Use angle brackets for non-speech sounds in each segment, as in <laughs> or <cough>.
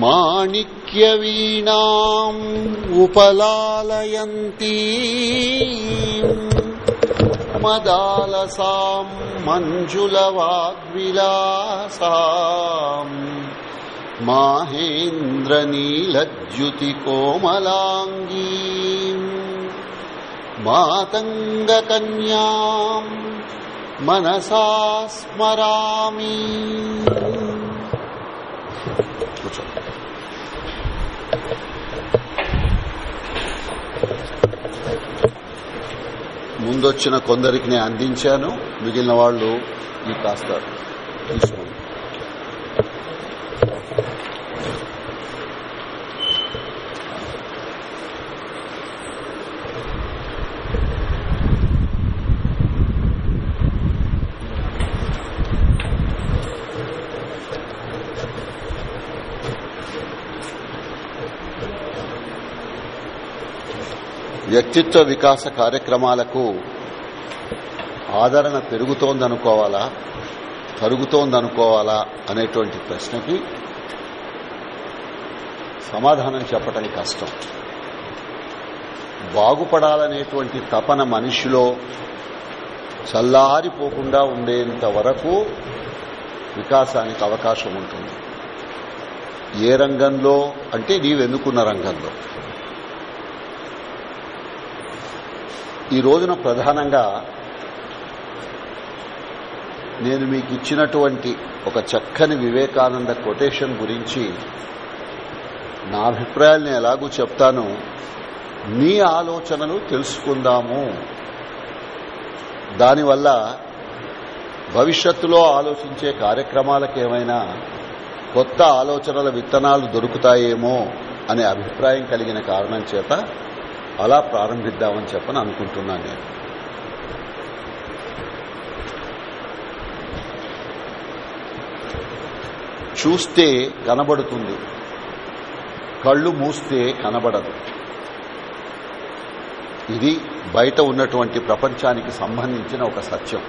माणिक्यवीणाम् उपलालयन्ती मदालसाम् मञ्जुलवाग्विलासाम् माहेन्द्रनीलद्युतिकोमलाङ्गीम् मातङ्गकन्याम् मनसा स्मरामि కూర్చో. ముందొచ్చిన కొందరికి నేను అందించాను మిగిలిన వాళ్ళు ఈ కాస్త తీసుకోండి. వ్యక్తిత్వ వికాస కార్యక్రమాలకు ఆదరణ పెరుగుతోందనుకోవాలా? తరుగుతోందనుకోవాలా అనేటువంటి ప్రశ్నకి సమాధానం చెప్పటం కష్టం. బాగుపడాలనేటువంటి తపన మనిషిలో చల్లారిపోకుండా ఉండేంత వరకు వికాసానికి అవకాశం ఉంటుంది. ఏ రంగంలో అంటే నీవెన్నుకున్న రంగంలో? ఈ రోజున ప్రధానంగా నేను మీకు ఇచ్చినటువంటి ఒక చక్కని వివేకానంద కొటేషన్ గురించి నా అభిప్రాయాల్ని ఎలాగూ చెప్తాను. మీ ఆలోచనలు తెలుసుకుందాము. దానివల్ల భవిష్యత్తులో ఆలోచించే కార్యక్రమాలకు ఏమైనా కొత్త ఆలోచనల విత్తనాలు దొరుకుతాయేమో అనే అభిప్రాయం కలిగిన కారణం చేత అలా ప్రారంభిద్దామని చెప్పని అనుకుంటున్నాను నేను. చూస్తే కనబడుతుంది. కళ్ళు మూస్తే కనబడదు. ఇది బయట ఉన్నటువంటి ప్రపంచానికి సంబంధించిన ఒక సత్యం.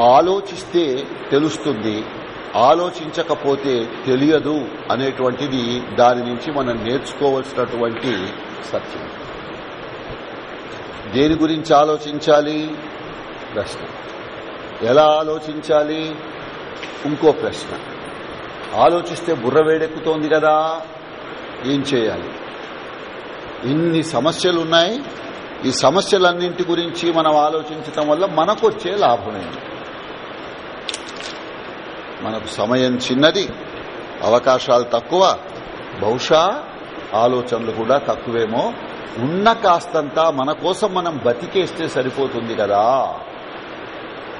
ఆలోచిస్తే తెలుస్తుంది ఆలోచించకపోతే తెలియదు అనేటువంటిది దాని నుంచి మనం నేర్చుకోవలసినటువంటి సత్యం. దేని గురించి ఆలోచించాలి? ప్రశ్న. ఎలా ఆలోచించాలి? ఇంకో ప్రశ్న. ఆలోచిస్తే బుర్ర వేడెక్కుతోంది కదా. ఏం చేయాలి? ఇన్ని సమస్యలు ఉన్నాయి ఈ సమస్యలన్నింటి గురించి మనం ఆలోచించటం వల్ల మనకొచ్చే లాభమేంటి? మనకు సమయం చిన్నది అవకాశాలు తక్కువ బహుశా ఆలోచనలు కూడా తక్కువేమో. ఉన్న కాస్తంతా మన కోసం మనం బతికేస్తే సరిపోతుంది కదా.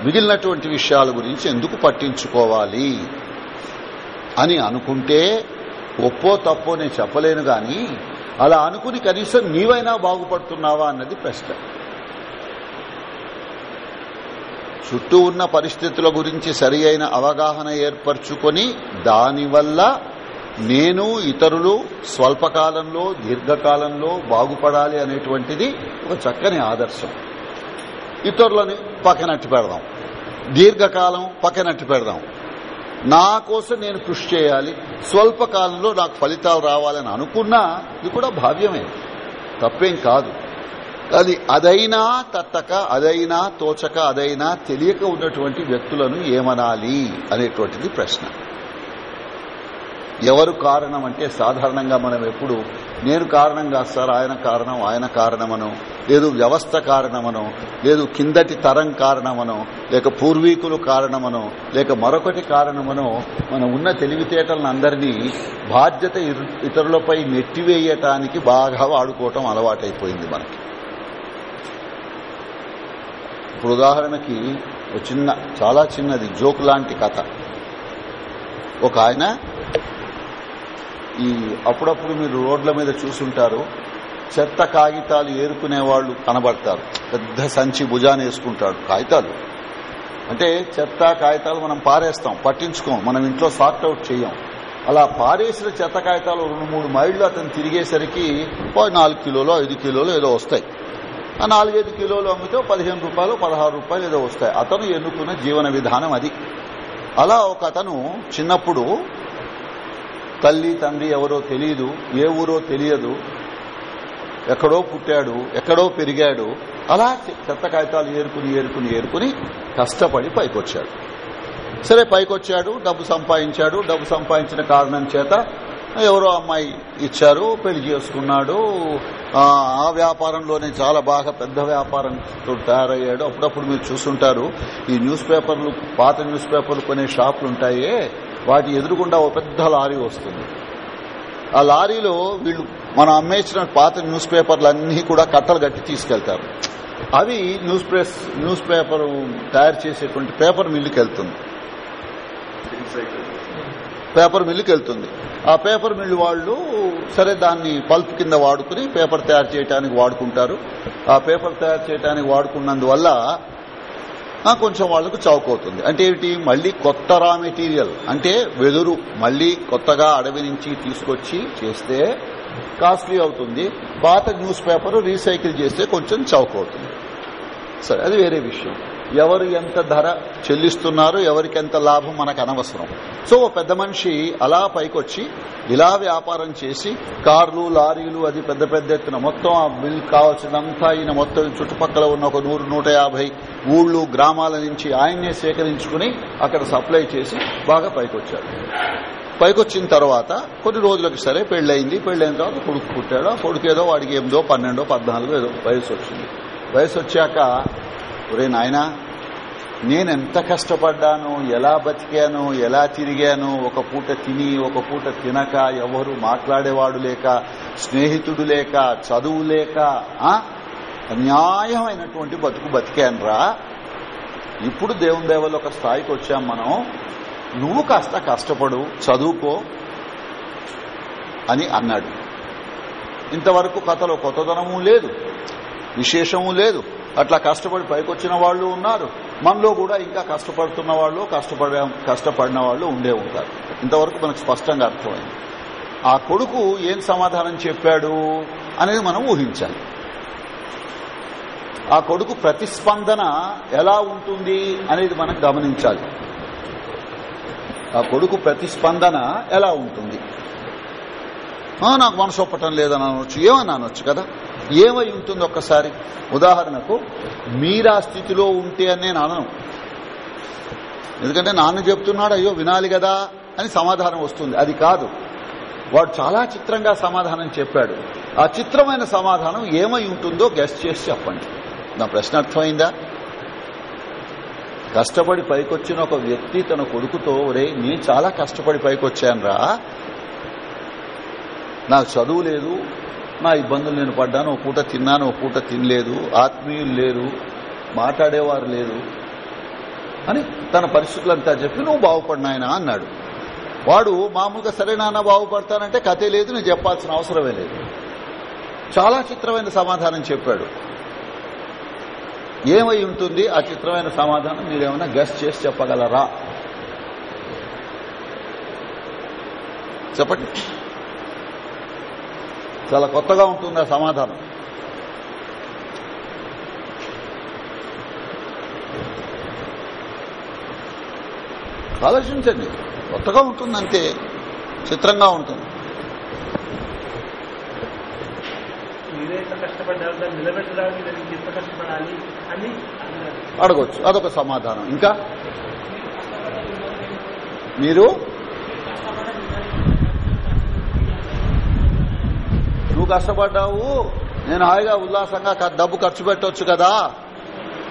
మిగిలినటువంటి విషయాల గురించి ఎందుకు పట్టించుకోవాలి అని అనుకుంటే ఒప్పో తప్పో నేను చెప్పలేను గాని అలా అనుకుని కనీసం నీవైనా బాగుపడుతున్నావా అన్నది ప్రశ్న. చుట్టూ ఉన్న పరిస్థితుల గురించి సరి అయిన అవగాహన ఏర్పరచుకొని దానివల్ల నేను ఇతరులు స్వల్పకాలంలో దీర్ఘకాలంలో బాగుపడాలి అనేటువంటిది ఒక చక్కని ఆదర్శం. ఇతరులని పక్కనట్టు పెడదాం. దీర్ఘకాలం పక్కనట్టు పెడదాం. నా కోసం నేను కృషి చేయాలి. స్వల్పకాలంలో నాకు ఫలితాలు రావాలని అనుకున్నా ఇది కూడా భావ్యమే. తప్పేం కాదు. అది అదైనా తట్టక అదైనా తోచక అదైనా తెలియక ఉన్నటువంటి వ్యక్తులను ఏమనాలి అనేటువంటిది ప్రశ్న. ఎవరు కారణం అంటే సాధారణంగా మనం ఎప్పుడు నేను కారణం కాదు సార్ ఆయన కారణం ఆయన కారణమనో లేదు వ్యవస్థ కారణమనో లేదు కిందటి తరం కారణమనో లేక పూర్వీకులు కారణమనో లేక మరొకటి కారణమనో మనం ఉన్న తెలివితేటలను అందరినీ బాధ్యత ఇతరులపై నెట్టివేయటానికి బాగా వాడుకోవటం అలవాటైపోయింది మనకి. ఇప్పుడు ఉదాహరణకి ఒక చిన్న చాలా చిన్నది జోక్ లాంటి కథ. ఒక ఆయన ఈ అప్పుడప్పుడు మీరు రోడ్ల మీద చూసుంటారు చెత్త కాగితాలు ఏరుకునే వాళ్ళు కనబడతారు. పెద్ద సంచి భుజాన్ని వేసుకుంటాడు కాగితాలు. అంటే చెత్త కాగితాలు మనం పారేస్తాం పట్టించుకోం మనం ఇంట్లో సార్ట్అవుట్ చేయం అలా పారేసిన చెత్త కాగితాలు రెండు మూడు మైళ్ళు అతను తిరిగేసరికి నాలుగు కిలోలు ఐదు కిలోలు ఏదో వస్తాయి. ఆ నాలుగైదు కిలోలు అమ్మితే పదిహేను రూపాయలు పదహారు రూపాయలు ఏదో వస్తాయి. అతను ఎన్నుకున్న జీవన విధానం అది. అలా ఒక అతను చిన్నప్పుడు తల్లి తండ్రి ఎవరో తెలియదు ఏ ఊరో తెలియదు ఎక్కడో పుట్టాడు ఎక్కడో పెరిగాడు అలా చెత్త కాగితాలు ఏరుకుని ఏరుకుని ఏరుకుని కష్టపడి పైకొచ్చాడు. సరే పైకొచ్చాడు డబ్బు సంపాదించాడు డబ్బు సంపాదించిన కారణం చేత ఎవరో అమ్మాయి ఇచ్చారు పెళ్ళి చేసుకున్నాడు. ఆ వ్యాపారంలోనే చాలా బాగా పెద్ద వ్యాపారం తయారయ్యాడు. అప్పుడప్పుడు మీరు చూస్తుంటారు ఈ న్యూస్ పేపర్లు పాత న్యూస్ పేపర్లు కొనే షాపులు ఉంటాయే వాటి ఎదురుగుండా ఒక పెద్ద లారీ వస్తుంది. ఆ లారీలో వీళ్ళు మనం అమ్మేసిన పాత న్యూస్ పేపర్లు అన్ని కూడా కట్టలు కట్టి తీసుకెళ్తారు. అవి న్యూస్ ప్రెస్ న్యూస్ పేపర్ తయారు చేసేటువంటి పేపర్ మిల్లుకి వెళ్తుంది పేపర్ మిల్లుకి వెళ్తుంది ఆ పేపర్ మిల్లు వాళ్ళు సరే దాన్ని పల్ప్ కింద వాడుకుని పేపర్ తయారు చేయడానికి వాడుకుంటారు. ఆ పేపర్ తయారు చేయడానికి వాడుకున్నందువల్ల కొంచెం వాళ్ళకు చౌకవుతుంది. అంటే ఏమిటి? మళ్ళీ కొత్త రా మెటీరియల్. అంటే వెదురు మళ్ళీ కొత్తగా అడవి నుంచి తీసుకొచ్చి చేస్తే కాస్ట్లీ అవుతుంది. పాత న్యూస్ పేపర్ రీసైకిల్ చేస్తే కొంచెం చౌకవుతుంది. సరే అది వేరే విషయం. ఎవరు ఎంత ధర చెల్లిస్తున్నారో ఎవరికి ఎంత లాభం మనకు అనవసరం. సో ఓ పెద్ద మనిషి అలా పైకొచ్చి ఇలా వ్యాపారం చేసి కార్లు లారీలు అది పెద్ద పెద్ద ఎత్తున మొత్తం ఆ బిల్ కావాల్సినంతా ఈయన మొత్తం చుట్టుపక్కల ఉన్న ఒక నూరు నూట యాభై ఊళ్ళు గ్రామాల నుంచి ఆయన్నే సేకరించుకుని అక్కడ సప్లై చేసి బాగా పైకొచ్చాడు. పైకొచ్చిన తర్వాత కొన్ని రోజులకు సరే పెళ్ళయింది. పెళ్ళైన తర్వాత కొడుకు పుట్టాడు. ఆ కొడుకు ఏదో వాడికి ఎనిమిదో పన్నెండో పద్నాలుగో ఏదో వయసు వచ్చింది. వయసు వచ్చాక ఒరే నాయనా నేనెంత కష్టపడ్డాను ఎలా బతికాను ఎలా తిరిగాను ఒక పూట తిని ఒక పూట తినక ఎవరు మాట్లాడేవాడు లేక స్నేహితుడు లేక చదువు లేక అన్యాయమైనటువంటి బతుకు బతికానురా? ఇప్పుడు దేవుని దేవలో ఒక స్థాయికి వచ్చాం మనం. నువ్వు కాస్త కష్టపడు చదువుకో అని అన్నాడు. ఇంతవరకు కథలో కొత్తదనము లేదు విశేషము లేదు. అట్లా కష్టపడి పైకొచ్చిన వాళ్ళు ఉన్నారు. మనలో కూడా ఇంకా కష్టపడుతున్న వాళ్ళు కష్టపడే కష్టపడిన వాళ్ళు ఉండే ఉంటారు. ఇంతవరకు మనకు స్పష్టంగా అర్థమైంది. ఆ కొడుకు ఏం సమాధానం చెప్పాడు అనేది మనం ఊహించాలి. ఆ కొడుకు ప్రతిస్పందన ఎలా ఉంటుంది అనేది మనం గమనించాలి. ఆ కొడుకు ప్రతిస్పందన ఎలా ఉంటుంది? నాకు మనసు ఒప్పటం లేదని అనొచ్చు ఏమని అనొచ్చు కదా? ఏమై ఉంటుంది ఒక్కసారి. ఉదాహరణకు మీరా స్థితిలో ఉంటే అని నేను అనను. ఎందుకంటే నాన్న చెప్తున్నాడు అయ్యో వినాలి కదా అని సమాధానం వస్తుంది. అది కాదు. వాడు చాలా చిత్రంగా సమాధానం చెప్పాడు. ఆ చిత్రమైన సమాధానం ఏమై ఉంటుందో గెస్ట్ చేసి చెప్పండి. నా ప్రశ్న అర్థమైందా? కష్టపడి పైకొచ్చిన ఒక వ్యక్తి తన కొడుకుతో రే నేను చాలా కష్టపడి పైకొచ్చానురా. నాకు చదువు లేదు నా ఇబ్బందులు నేను పడ్డాను ఒక పూట తిన్నాను ఒక పూట తినలేదు ఆత్మీయులు లేరు మాట్లాడేవారు లేరు. అని తన పరిస్థితులంతా చెప్పి నువ్వు బాగుపడినాయన? అన్నాడు. వాడు మామూలుగా సరే నాన్న బాగుపడతానంటే కథే లేదు నేను చెప్పాల్సిన అవసరమే లేదు. చాలా చిత్రమైన సమాధానం చెప్పాడు. ఏమై ఉంటుంది ఆ చిత్రమైన సమాధానం? మీరేమైనా గెస్ట్ చేసి చెప్పగలరా? చెప్పండి. చాలా కొత్తగా ఉంటుంది ఆ సమాధానం. ఆలోచించండి. కొత్తగా ఉంటుంది. అంతే చిత్రంగా ఉంటుంది అడగొచ్చు. అదొక సమాధానం. ఇంకా? మీరు? నువ్వు కష్టపడ్డావు నేను హాయిగా ఉల్లాసంగా డబ్బు ఖర్చు పెట్టవచ్చు కదా.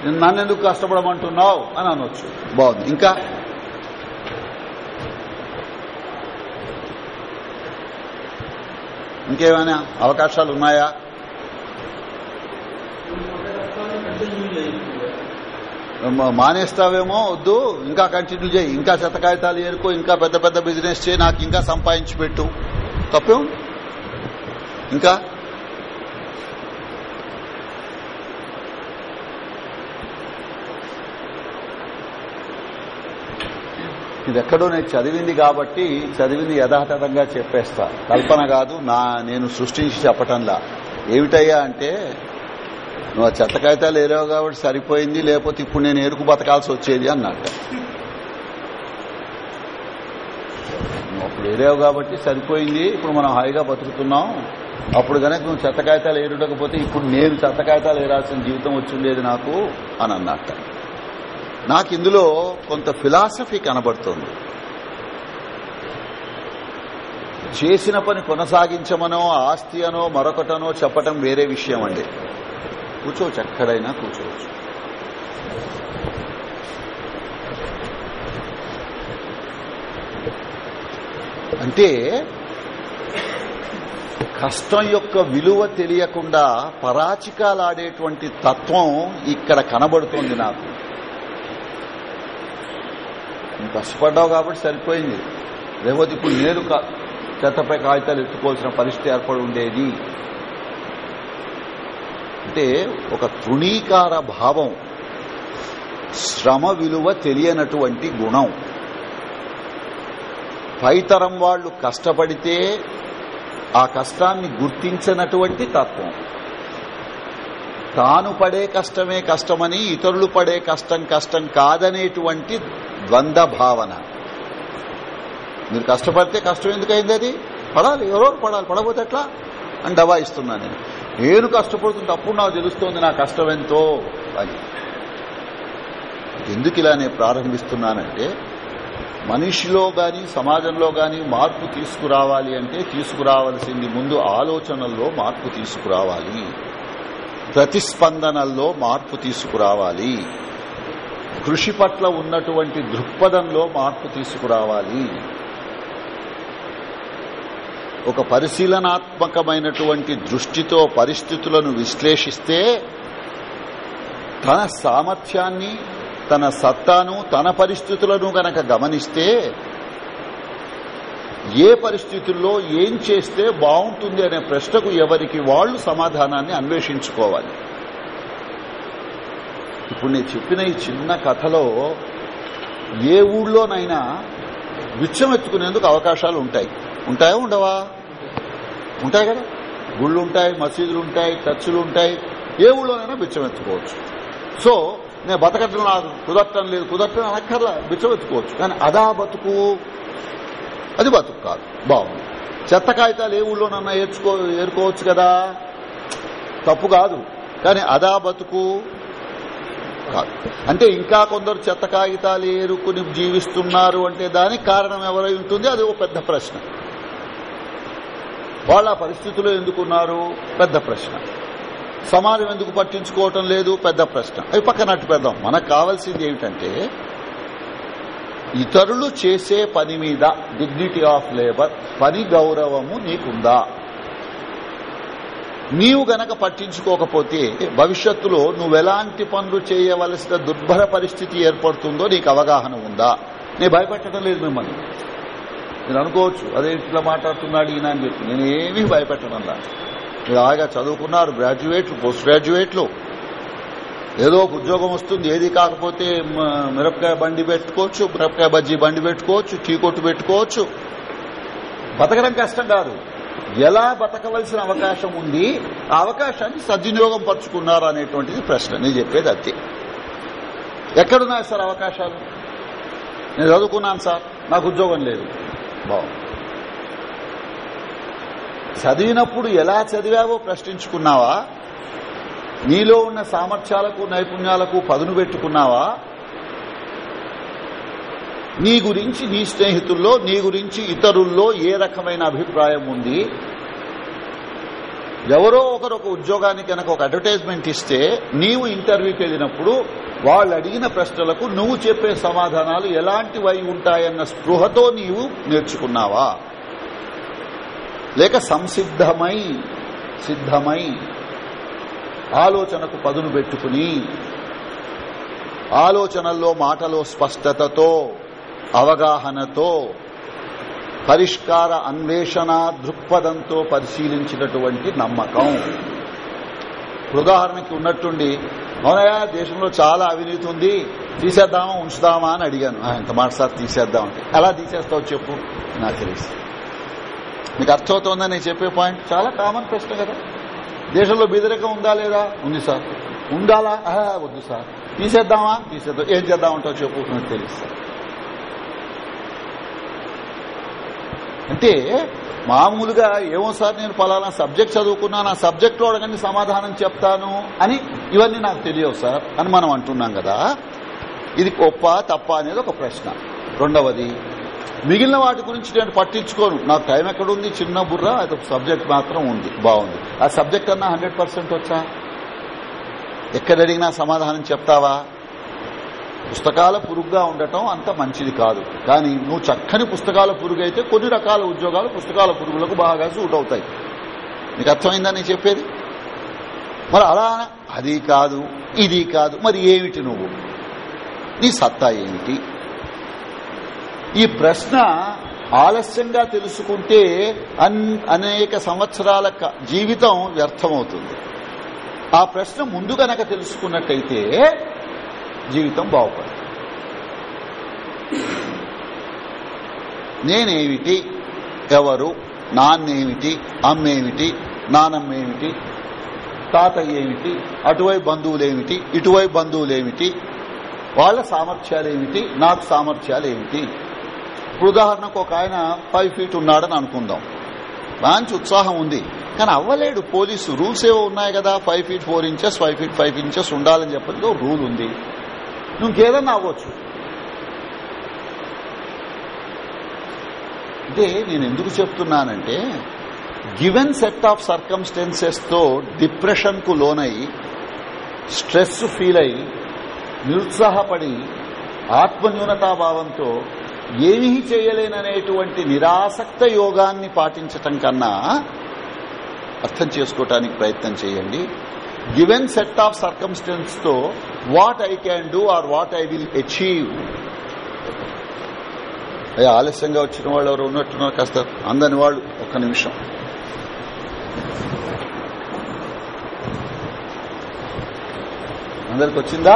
నన్ను ఎందుకు కష్టపడమంటున్నావు అని అనొచ్చు. బాగుంది. ఇంకా? ఇంకేమైనా అవకాశాలు ఉన్నాయా? మానేస్తావేమో వద్దు. ఇంకా కంటిన్యూ చేయి. ఇంకా చెత్త కాగితాలు ఏరుకో ఇంకా పెద్ద పెద్ద బిజినెస్ చేయి. నాకు ఇంకా సంపాదించి పెట్టు. తప్పేం? ఇంకా? ఇది ఎక్కడో నేను చదివింది కాబట్టి చదివింది యథాతథంగా చెప్పేస్తా. కల్పన కాదు నా నేను సృష్టించి చెప్పటంలా. ఏమిటయ్యా అంటే నువ్వు ఆ చెత్త కాగితాలు ఏరావు కాబట్టి సరిపోయింది లేకపోతే ఇప్పుడు నేను ఎరుకు బతకాల్సి వచ్చేది అన్నట్ట. నువ్వు అప్పుడు ఏరావు కాబట్టి సరిపోయింది ఇప్పుడు మనం హాయిగా బతుకుతున్నాం. అప్పుడు కనుక నువ్వు చెత్త కాగితాలు ఏరుడకపోతే ఇప్పుడు నేను చెత్త కాగితాలు ఏరాల్సిన జీవితం వచ్చిండేది నాకు అని అన్నట్ట నాకు ఇందులో కొంత ఫిలాసఫీ కనబడుతుంది. చేసిన పని కొనసాగించమనో ఆస్తి అనో మరొకటనో చెప్పటం వేరే విషయం అండి. కూర్చోవచ్చు ఎక్కడైనా కూర్చోవచ్చు. అంటే కష్టం యొక్క విలువ తెలియకుండా పరాచికాలాడేటువంటి తత్వం ఇక్కడ కనబడుతోంది నాకు. కష్టపడ్డావు కాబట్టి సరిపోయింది. లేకపోతే ఇప్పుడు నేను చెత్తపై కాగితాలు ఎత్తుకోవాల్సిన పరిస్థితి ఏర్పడి ఉండేది. అంటే ఒక తృణీకార భావం శ్రమ విలువ తెలియనటువంటి గుణం. పైతరం వాళ్ళు కష్టపడితే ఆ కష్టాన్ని గుర్తించనటువంటి తత్వం. తాను పడే కష్టమే కష్టమని ఇతరులు పడే కష్టం కష్టం కాదనేటువంటి ద్వంద్వ భావన మీరు కష్టపడితే కష్టం ఎందుకైంది అది? పడాలి ఎవరో పడాలి పడబోతే ఎట్లా? అని డబా ఇస్తున్నాను నేను. నేను కష్టపడుతుంటే అప్పుడు నాకు తెలుస్తోంది నా కష్టం ఎంతో అని. ఎందుకు ఇలా నేను ప్రారంభిస్తున్నానంటే మనిషిలో గాని సమాజంలో గాని మార్పు తీసుకురావాలి అంటే తీసుకురావాల్సింది ముందు ఆలోచనల్లో మార్పు తీసుకురావాలి. ప్రతిస్పందనల్లో మార్పు తీసుకురావాలి. కృషి పట్ల ఉన్నటువంటి దృక్పథంలో మార్పు తీసుకురావాలి. ఒక పరిశీలనాత్మకమైనటువంటి దృష్టితో పరిస్థితులను విశ్లేషిస్తే తన సామర్థ్యాన్ని తన సత్తాను తన పరిస్థితులను గనక గమనిస్తే ఏ పరిస్థితుల్లో ఏం చేస్తే బాగుంటుంది అనే ప్రశ్నకు ఎవరికి వాళ్ళు సమాధానాన్ని అన్వేషించుకోవాలి. ఇప్పుడు నేను చెప్పిన ఈ చిన్న కథలో ఏ ఊళ్ళోనైనా బిచ్చం ఎత్తుకునేందుకు అవకాశాలు ఉంటాయి. ఉంటాయా ఉండవా? ఉంటాయి కదా. గుళ్ళు ఉంటాయి మసీదులు ఉంటాయి చర్చిలు ఉంటాయి ఏ ఊళ్ళోనైనా బిచ్చం ఎత్తుకోవచ్చు. సో నేను బతకటం నాకు కుదరటం లేదు. కుదరటం అనక్కర్లా బిచ్చం కానీ అదా బతుకు? అది బతుకు కాదు. బాగుంది. చెత్త కాగితాలు ఏ ఊళ్ళోనన్నా ఏర్చుకో ఏరుకోవచ్చు కదా? తప్పు కాదు. కానీ అదా బతుకు కాదు. అంటే ఇంకా కొందరు చెత్త కాగితాలు ఏరుకుని జీవిస్తున్నారు అంటే దానికి కారణం ఎవరై ఉంటుంది? అది ఒక పెద్ద ప్రశ్న. వాళ్ళ పరిస్థితులు ఎందుకున్నారు? పెద్ద ప్రశ్న. సమాజం ఎందుకు పట్టించుకోవటం లేదు? పెద్ద ప్రశ్న. అవి పక్కనట్టు పెద్దాం మనకు కావాల్సింది ఏమిటంటే ఇతరులు చేసే పని మీద డిగ్నిటీ ఆఫ్ లేబర్ పని గౌరవము నీకుందా? నీవు గనక పట్టించుకోకపోతే భవిష్యత్తులో నువ్వెలాంటి పనులు చేయవలసిన దుర్భర పరిస్థితి ఏర్పడుతుందో నీకు అవగాహన ఉందా? నేను భయపెట్టడం లేదు మిమ్మల్ని. మీరు అనుకోవచ్చు అదే ఇట్లా మాట్లాడుతున్నాడు ఈయన అని చెప్పి. నేనేమీ భయపెట్టడం మీరు ఇలాగా చదువుకున్నారు గ్రాడ్యుయేట్లు పోస్ట్ గ్రాడ్యుయేట్లు ఏదో ఒక ఉద్యోగం వస్తుంది ఏది కాకపోతే మిరపకాయ బండి పెట్టుకోవచ్చు మిరపకాయ బజ్జీ బండి పెట్టుకోవచ్చు టీ కొట్టు పెట్టుకోవచ్చు. బతకడం కష్టం కాదు. ఎలా బతకవలసిన అవకాశం ఉంది ఆ అవకాశాన్ని సద్వినియోగం పరుచుకున్నారు అనేటువంటిది ప్రశ్న. నేను చెప్పేది అతి. ఎక్కడున్నాయి సార్ అవకాశాలు? నేను చదువుకున్నాను సార్ నాకు ఉద్యోగం లేదు. బాగుంది. చదివినప్పుడు ఎలా చదివావో ప్రశ్నించుకున్నావా? నీలో ఉన్న సామర్థ్యాలకు నైపుణ్యాలకు పదును పెట్టుకున్నావా? నీ గురించి నీ స్నేహితుల్లో నీ గురించి ఇతరుల్లో ఏ రకమైన అభిప్రాయం ఉంది? ఎవరో ఒకరు ఒక ఉద్యోగానికి కనుక ఒక అడ్వర్టైజ్మెంట్ ఇస్తే నీవు ఇంటర్వ్యూకి వెళ్ళినప్పుడు వాళ్ళు అడిగిన ప్రశ్నలకు నువ్వు చెప్పే సమాధానాలు ఎలాంటివై ఉంటాయన్న స్పృహతో నీవు నేర్చుకున్నావా? లేక సంసిద్ధమై సిద్ధమై ఆలోచనకు పదును పెట్టుకుని ఆలోచనల్లో మాటలో స్పష్టతతో అవగాహనతో పరిష్కార అన్వేషణ దృక్పథంతో పరిశీలించినటువంటి నమ్మకం. ఉదాహరణకి ఉన్నట్టుండి అవునయా దేశంలో చాలా అవినీతి ఉంది తీసేద్దామా ఉంచుదామా అని అడిగాను. ఎంత మాట సార్ తీసేద్దాం అంటే ఎలా తీసేస్తావు చెప్పు నాకు తెలుసు. మీకు అర్థమవుతుందని నేను చెప్పే పాయింట్ చాలా కామన్ ప్రశ్న కదా. దేశంలో బెదిరికం ఉందా లేదా? ఉంది సార్. ఉండాలా? వద్దు సార్. తీసేద్దామా? తీసేద్దాం. ఏం చేద్దామంటో చెప్పు నాకు తెలుసు సార్. అంటే మామూలుగా ఏమో సార్ నేను పలానా సబ్జెక్ట్ చదువుకున్నాను ఆ సబ్జెక్ట్లో అడగని సమాధానం చెప్తాను అని ఇవన్నీ నాకు తెలియవు సార్ అని మనం అంటున్నాం కదా. ఇది గొప్ప తప్ప అనేది ఒక ప్రశ్న. రెండవది మిగిలిన వాటి గురించి నేను పట్టించుకోను. నాకు టైం ఎక్కడుంది? చిన్న బుర్ర అది సబ్జెక్ట్ మాత్రం ఉంది. బాగుంది. ఆ సబ్జెక్ట్ అన్నా హండ్రెడ్ వచ్చా? ఎక్కడ అడిగినా సమాధానం చెప్తావా? పుస్తకాల పురుగుగా ఉండటం అంత మంచిది కాదు. కానీ నువ్వు చక్కని పుస్తకాల పురుగు అయితే కొన్ని రకాల ఉద్యోగాలు పుస్తకాల పురుగులకు బాగా సూట్ అవుతాయి. నీకు అర్థమైందా నేను చెప్పేది? మరి అలా అది కాదు ఇది కాదు. మరి ఏమిటి నువ్వు? నీ సత్తా ఏమిటి? ఈ ప్రశ్న ఆలస్యంగా తెలుసుకుంటే అనేక సంవత్సరాల జీవితం వ్యర్థమవుతుంది. ఆ ప్రశ్న ముందు కనుక తెలుసుకున్నట్టయితే జీవితం బాగుపడుతుంది నేనేమిటి? ఎవరు? నాన్నేమిటి? అమ్మేమిటి? నానమ్మేమిటి? తాతయ్య ఏమిటి అటువైపు బంధువులేమిటి? ఇటువైపు బంధువులేమిటి? వాళ్ళ సామర్థ్యాలేమిటి? నాకు సామర్థ్యాలేమిటి? ఇప్పుడు ఉదాహరణకు ఒక ఆయన ఫైవ్ ఫీట్ ఉన్నాడని అనుకుందాం. మంచి ఉత్సాహం ఉంది. కానీ అవ్వలేడు పోలీసు రూల్స్ ఏవో ఉన్నాయి కదా five feet four inches five feet five inches ఉండాలని చెప్పేది రూల్ ఉంది. ఇంకేదన్నా అవ్వచ్చు. అంటే నేను ఎందుకు చెప్తున్నానంటే గివెన్ సెట్ ఆఫ్ సర్కమ్స్టెన్సెస్తో డిప్రెషన్కు లోనై స్ట్రెస్ ఫీల్ అయి నిరుత్సాహపడి ఆత్మన్యూనతాభావంతో ఏమీ చేయలేననేటువంటి నిరాసక్త యోగాన్ని పాటించటం కన్నా అర్థం చేసుకోవటానికి ప్రయత్నం చేయండి. Given set of సర్కమ్స్టెన్స్తో what I can do or what I will achieve అయ్యా ఆలస్యంగా వచ్చిన వాళ్ళు ఎవరు ఉన్నట్టున్నారు కాస్త అందని వాళ్ళు ఒక్క నిమిషం. అందరికి వచ్చిందా?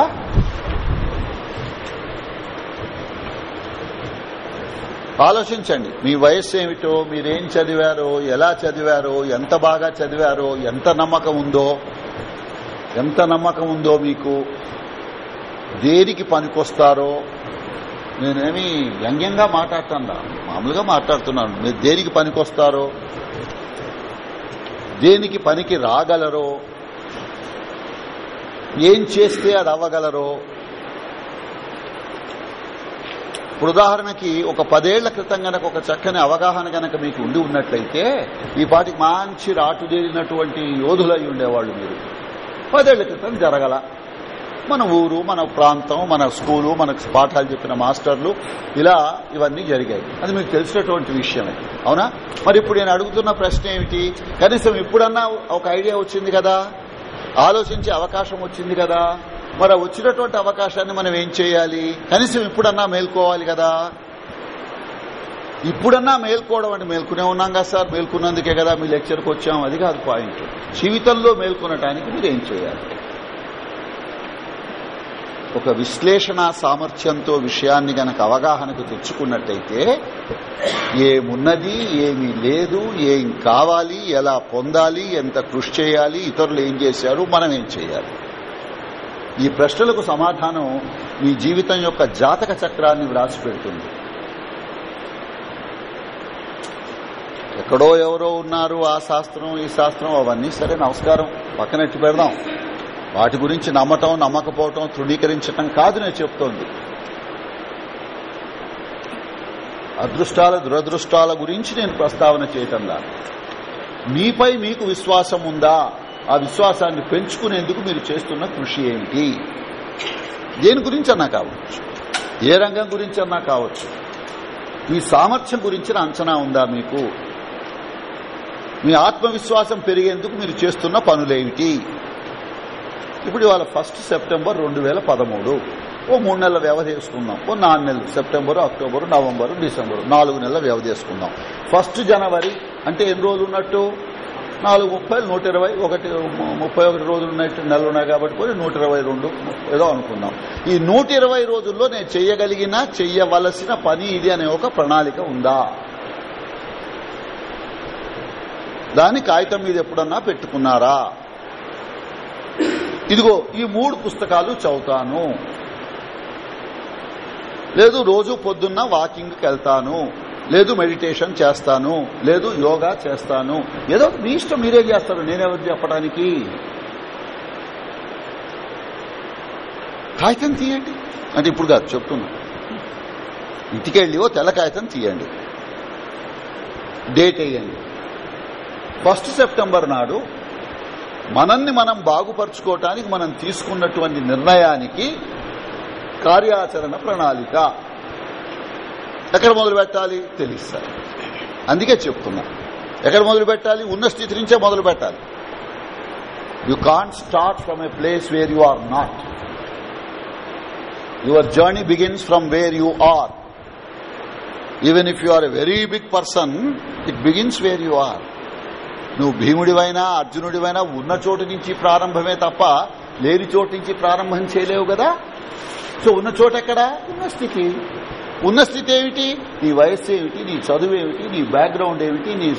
ఆలోచించండి. మీ వయస్సు ఏమిటో మీరేం చదివారో ఎలా చదివారో ఎంత బాగా చదివారో ఎంత నమ్మకం ఉందో ఎంత నమ్మకం ఉందో మీకు దేనికి పనికొస్తారో నేనేమి వ్యంగ్యంగా మాట్లాడుతున్నా మామూలుగా మాట్లాడుతున్నాను. మీరు దేనికి పనికొస్తారో దేనికి పనికి రాగలరో ఏం చేస్తే అది అవ్వగలరో ఇప్పుడు ఉదాహరణకి ఒక పదేళ్ళ క్రితం గనక ఒక చక్కని అవగాహన గనక మీకు ఉండి ఉన్నట్లయితే ఈ పాటికి మంచి రాటుదేరినటువంటి యోధులై ఉండేవాళ్ళు మీరు. పదేళ్ళ క్రితం జరగల. మన ఊరు మన ప్రాంతం మన స్కూలు మనకు పాఠాలు చెప్పిన మాస్టర్లు ఇలా ఇవన్నీ జరిగాయి. అది మీకు తెలిసినటువంటి విషయమే. అవునా? మరి ఇప్పుడు నేను అడుగుతున్న ప్రశ్న ఏమిటి? కనీసం ఇప్పుడన్నా ఒక ఐడియా వచ్చింది కదా? ఆలోచించే అవకాశం వచ్చింది కదా? మరి వచ్చినటువంటి అవకాశాన్ని మనం ఏం చేయాలి? కనీసం ఇప్పుడన్నా మేల్కోవాలి కదా? ఇప్పుడన్నా మేల్కోవడం అంటే మేల్కొనే ఉన్నాం కదా సార్? మేల్కొన్నందుకే కదా మీ లెక్చర్కి వచ్చాం? అది కాదు పాయింట్. జీవితంలో మేల్కొనటానికి మీరు ఏం చేయాలి? ఒక విశ్లేషణ సామర్థ్యంతో విషయాన్ని గనక అవగాహనకు తెచ్చుకున్నట్టయితే ఏమున్నది ఏమీ లేదు ఏం కావాలి ఎలా పొందాలి ఎంత కృషి చేయాలి ఇతరులు ఏం చేశారు మనం ఏం చేయాలి? ఈ ప్రశ్నలకు సమాధానం మీ జీవితం యొక్క జాతక చక్రాన్ని వ్రాసి పెడుతుంది. ఎక్కడో ఎవరో ఉన్నారు ఆ శాస్త్రం ఈ శాస్త్రం అవన్నీ సరే నమస్కారం. పక్కనెట్టి పెడదాం. వాటి గురించి నమ్మటం నమ్మకపోవటం తృణీకరించటం కాదు నేను చెప్తోంది. అదృష్టాల దురదృష్టాల గురించి నేను ప్రస్తావన చేయటంలా మీపై మీకు విశ్వాసం ఉందా? ఆ విశ్వాసాన్ని పెంచుకునేందుకు మీరు చేస్తున్న కృషి ఏమిటి? దేని గురించి అన్నా కావచ్చు. ఏ రంగం గురించి అన్నా కావచ్చు. మీ సామర్థ్యం గురించిన అంచనా ఉందా మీకు? మీ ఆత్మవిశ్వాసం పెరిగేందుకు మీరు చేస్తున్న పనులేమిటి? ఇప్పుడు ఇవాళ ఫస్ట్ సెప్టెంబర్ రెండు వేల పదమూడు. ఓ మూడు నెలల వ్యవధి వేసుకుందాం. ఓ నాలుగు నెలలు సెప్టెంబర్ అక్టోబర్ నవంబర్ డిసెంబర్ నాలుగు నెలల వ్యవధి వేసుకుందాం. ఫస్ట్ జనవరి అంటే ఎన్ని రోజులు ఉన్నట్టు? నాలుగు ముప్పై నూట ఇరవై ఒకటి ముప్పై ఒకటి రోజులు ఉన్నట్టు నెలలు ఉన్నాయి కాబట్టి పోయి నూట ఇరవై రెండు ఏదో అనుకుందాం. ఈ నూట ఇరవై రోజుల్లో నేను చెయ్యగలిగిన చెయ్యవలసిన పని ఇది అనే ఒక ప్రణాళిక ఉందా? దాని కాగితం మీద ఎప్పుడన్నా పెట్టుకున్నారా? ఇదిగో ఈ మూడు పుస్తకాలు చదువుతాను. లేదు రోజు పొద్దున్న వాకింగ్కి వెళ్తాను. లేదు మెడిటేషన్ చేస్తాను లేదు యోగా చేస్తాను. ఏదో మీ ఇష్టం మీరే చేస్తారు నేనెవరు చెప్పడానికి? కాగితం తీయండి. అంటే ఇప్పుడు కాదు చెప్తున్నా. ఇంటికెళ్ళి ఓ తెల్ల కాగితం తీయండి. డేట్ వేయండి. ఫస్ట్ సెప్టెంబర్ నాడు మనల్ని మనం బాగుపరుచుకోవటానికి మనం తీసుకున్నటువంటి నిర్ణయానికి కార్యాచరణ ప్రణాళిక. ఎక్కడ మొదలు పెట్టాలి? తెలుస్తారు అందుకే చెప్తున్నా. ఎక్కడ మొదలు పెట్టాలి? ఉన్న స్థితి నుంచే మొదలు పెట్టాలి. You can't start from a place where you are not your journey begins from where you are even if you are a very big person it begins where you are నువ్వు భీముడివైనా అర్జునుడివైనా ఉన్న చోటు నుంచి ప్రారంభమే తప్ప లేని చోటు నుంచి ప్రారంభం చేయలేవు కదా? సో ఉన్న చోట ఎక్కడా? ఉన్న స్థితి. ఉన్న స్థితి ఏమిటి? నీ వయస్సు ఏమిటి? నీ చదువు ఏమిటి? నీ బ్యాక్గ్రౌండ్ ఏమిటి? నీ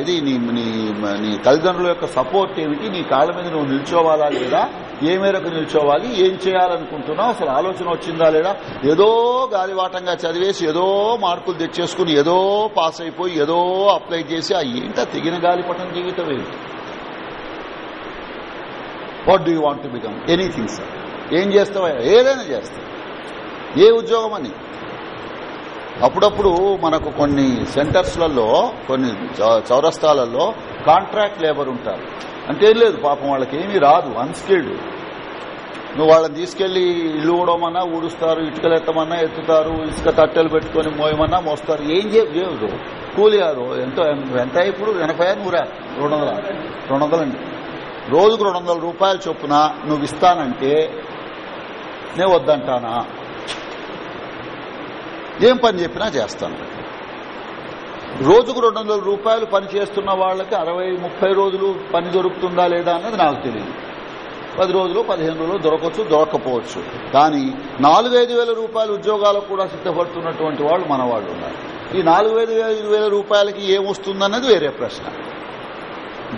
ఇది నీ నీ నీ తల్లిదండ్రుల యొక్క సపోర్ట్ ఏమిటి? నీ కాళ్ళ మీద నువ్వు నిల్చోవాలా లేదా? ఏ మేరకు నిల్చోవాలి? ఏం చేయాలనుకుంటున్నావు? అసలు ఆలోచన వచ్చిందా లేదా? ఏదో గాలివాటంగా చదివేసి ఏదో మార్కులు తెచ్చేసుకుని ఏదో పాస్ అయిపోయి ఏదో అప్లై చేసి ఆ ఏంటా తెగిన గాలిపటం జీవితం ఏమిటి? What do you want to become anything sir ఏం చేస్తావా ఏదైనా చేస్తావు. ఏ ఉద్యోగం అని? అప్పుడప్పుడు మనకు కొన్ని సెంటర్స్లలో కొన్ని చౌ- చౌరస్తాలలో కాంట్రాక్ట్ లేబర్ ఉంటారు. అంటే ఏం లేదు పాపం వాళ్ళకి ఏమీ రాదు అన్స్కిల్డ్. నువ్వు వాళ్ళని తీసుకెళ్ళి ఇల్లు ఊడమన్నా ఊడుస్తారు ఇటుకలు ఎత్తమన్నా ఎత్తుతారు ఇసుక తట్టెలు పెట్టుకుని మోయమన్నా మోస్తారు. ఏం చేయదు. కూలి కాదు ఎంతో ఎంత ఇప్పుడు? ఎనభై నూరా? రెండు వందల? రెండు వందలండి. రోజుకు రెండు వందల రూపాయలు చొప్పున నువ్వు ఇస్తానంటే నే వద్దంటానా? ఏం పని చెప్పినా చేస్తాను. రోజుకు రెండు వందల రూపాయలు పని చేస్తున్న వాళ్ళకి అరవై ముప్పై రోజులు పని దొరుకుతుందా లేదా అన్నది నాకు తెలియదు. పది రోజులు పదిహేను రోజులు దొరకవచ్చు దొరకపోవచ్చు. కానీ నాలుగైదు వేల రూపాయల ఉద్యోగాలకు కూడా సిద్ధపడుతున్నటువంటి వాళ్ళు మన వాళ్ళు ఉన్నారు. ఈ నాలుగైదు ఐదు వేల రూపాయలకి ఏమొస్తుందన్నది వేరే ప్రశ్న.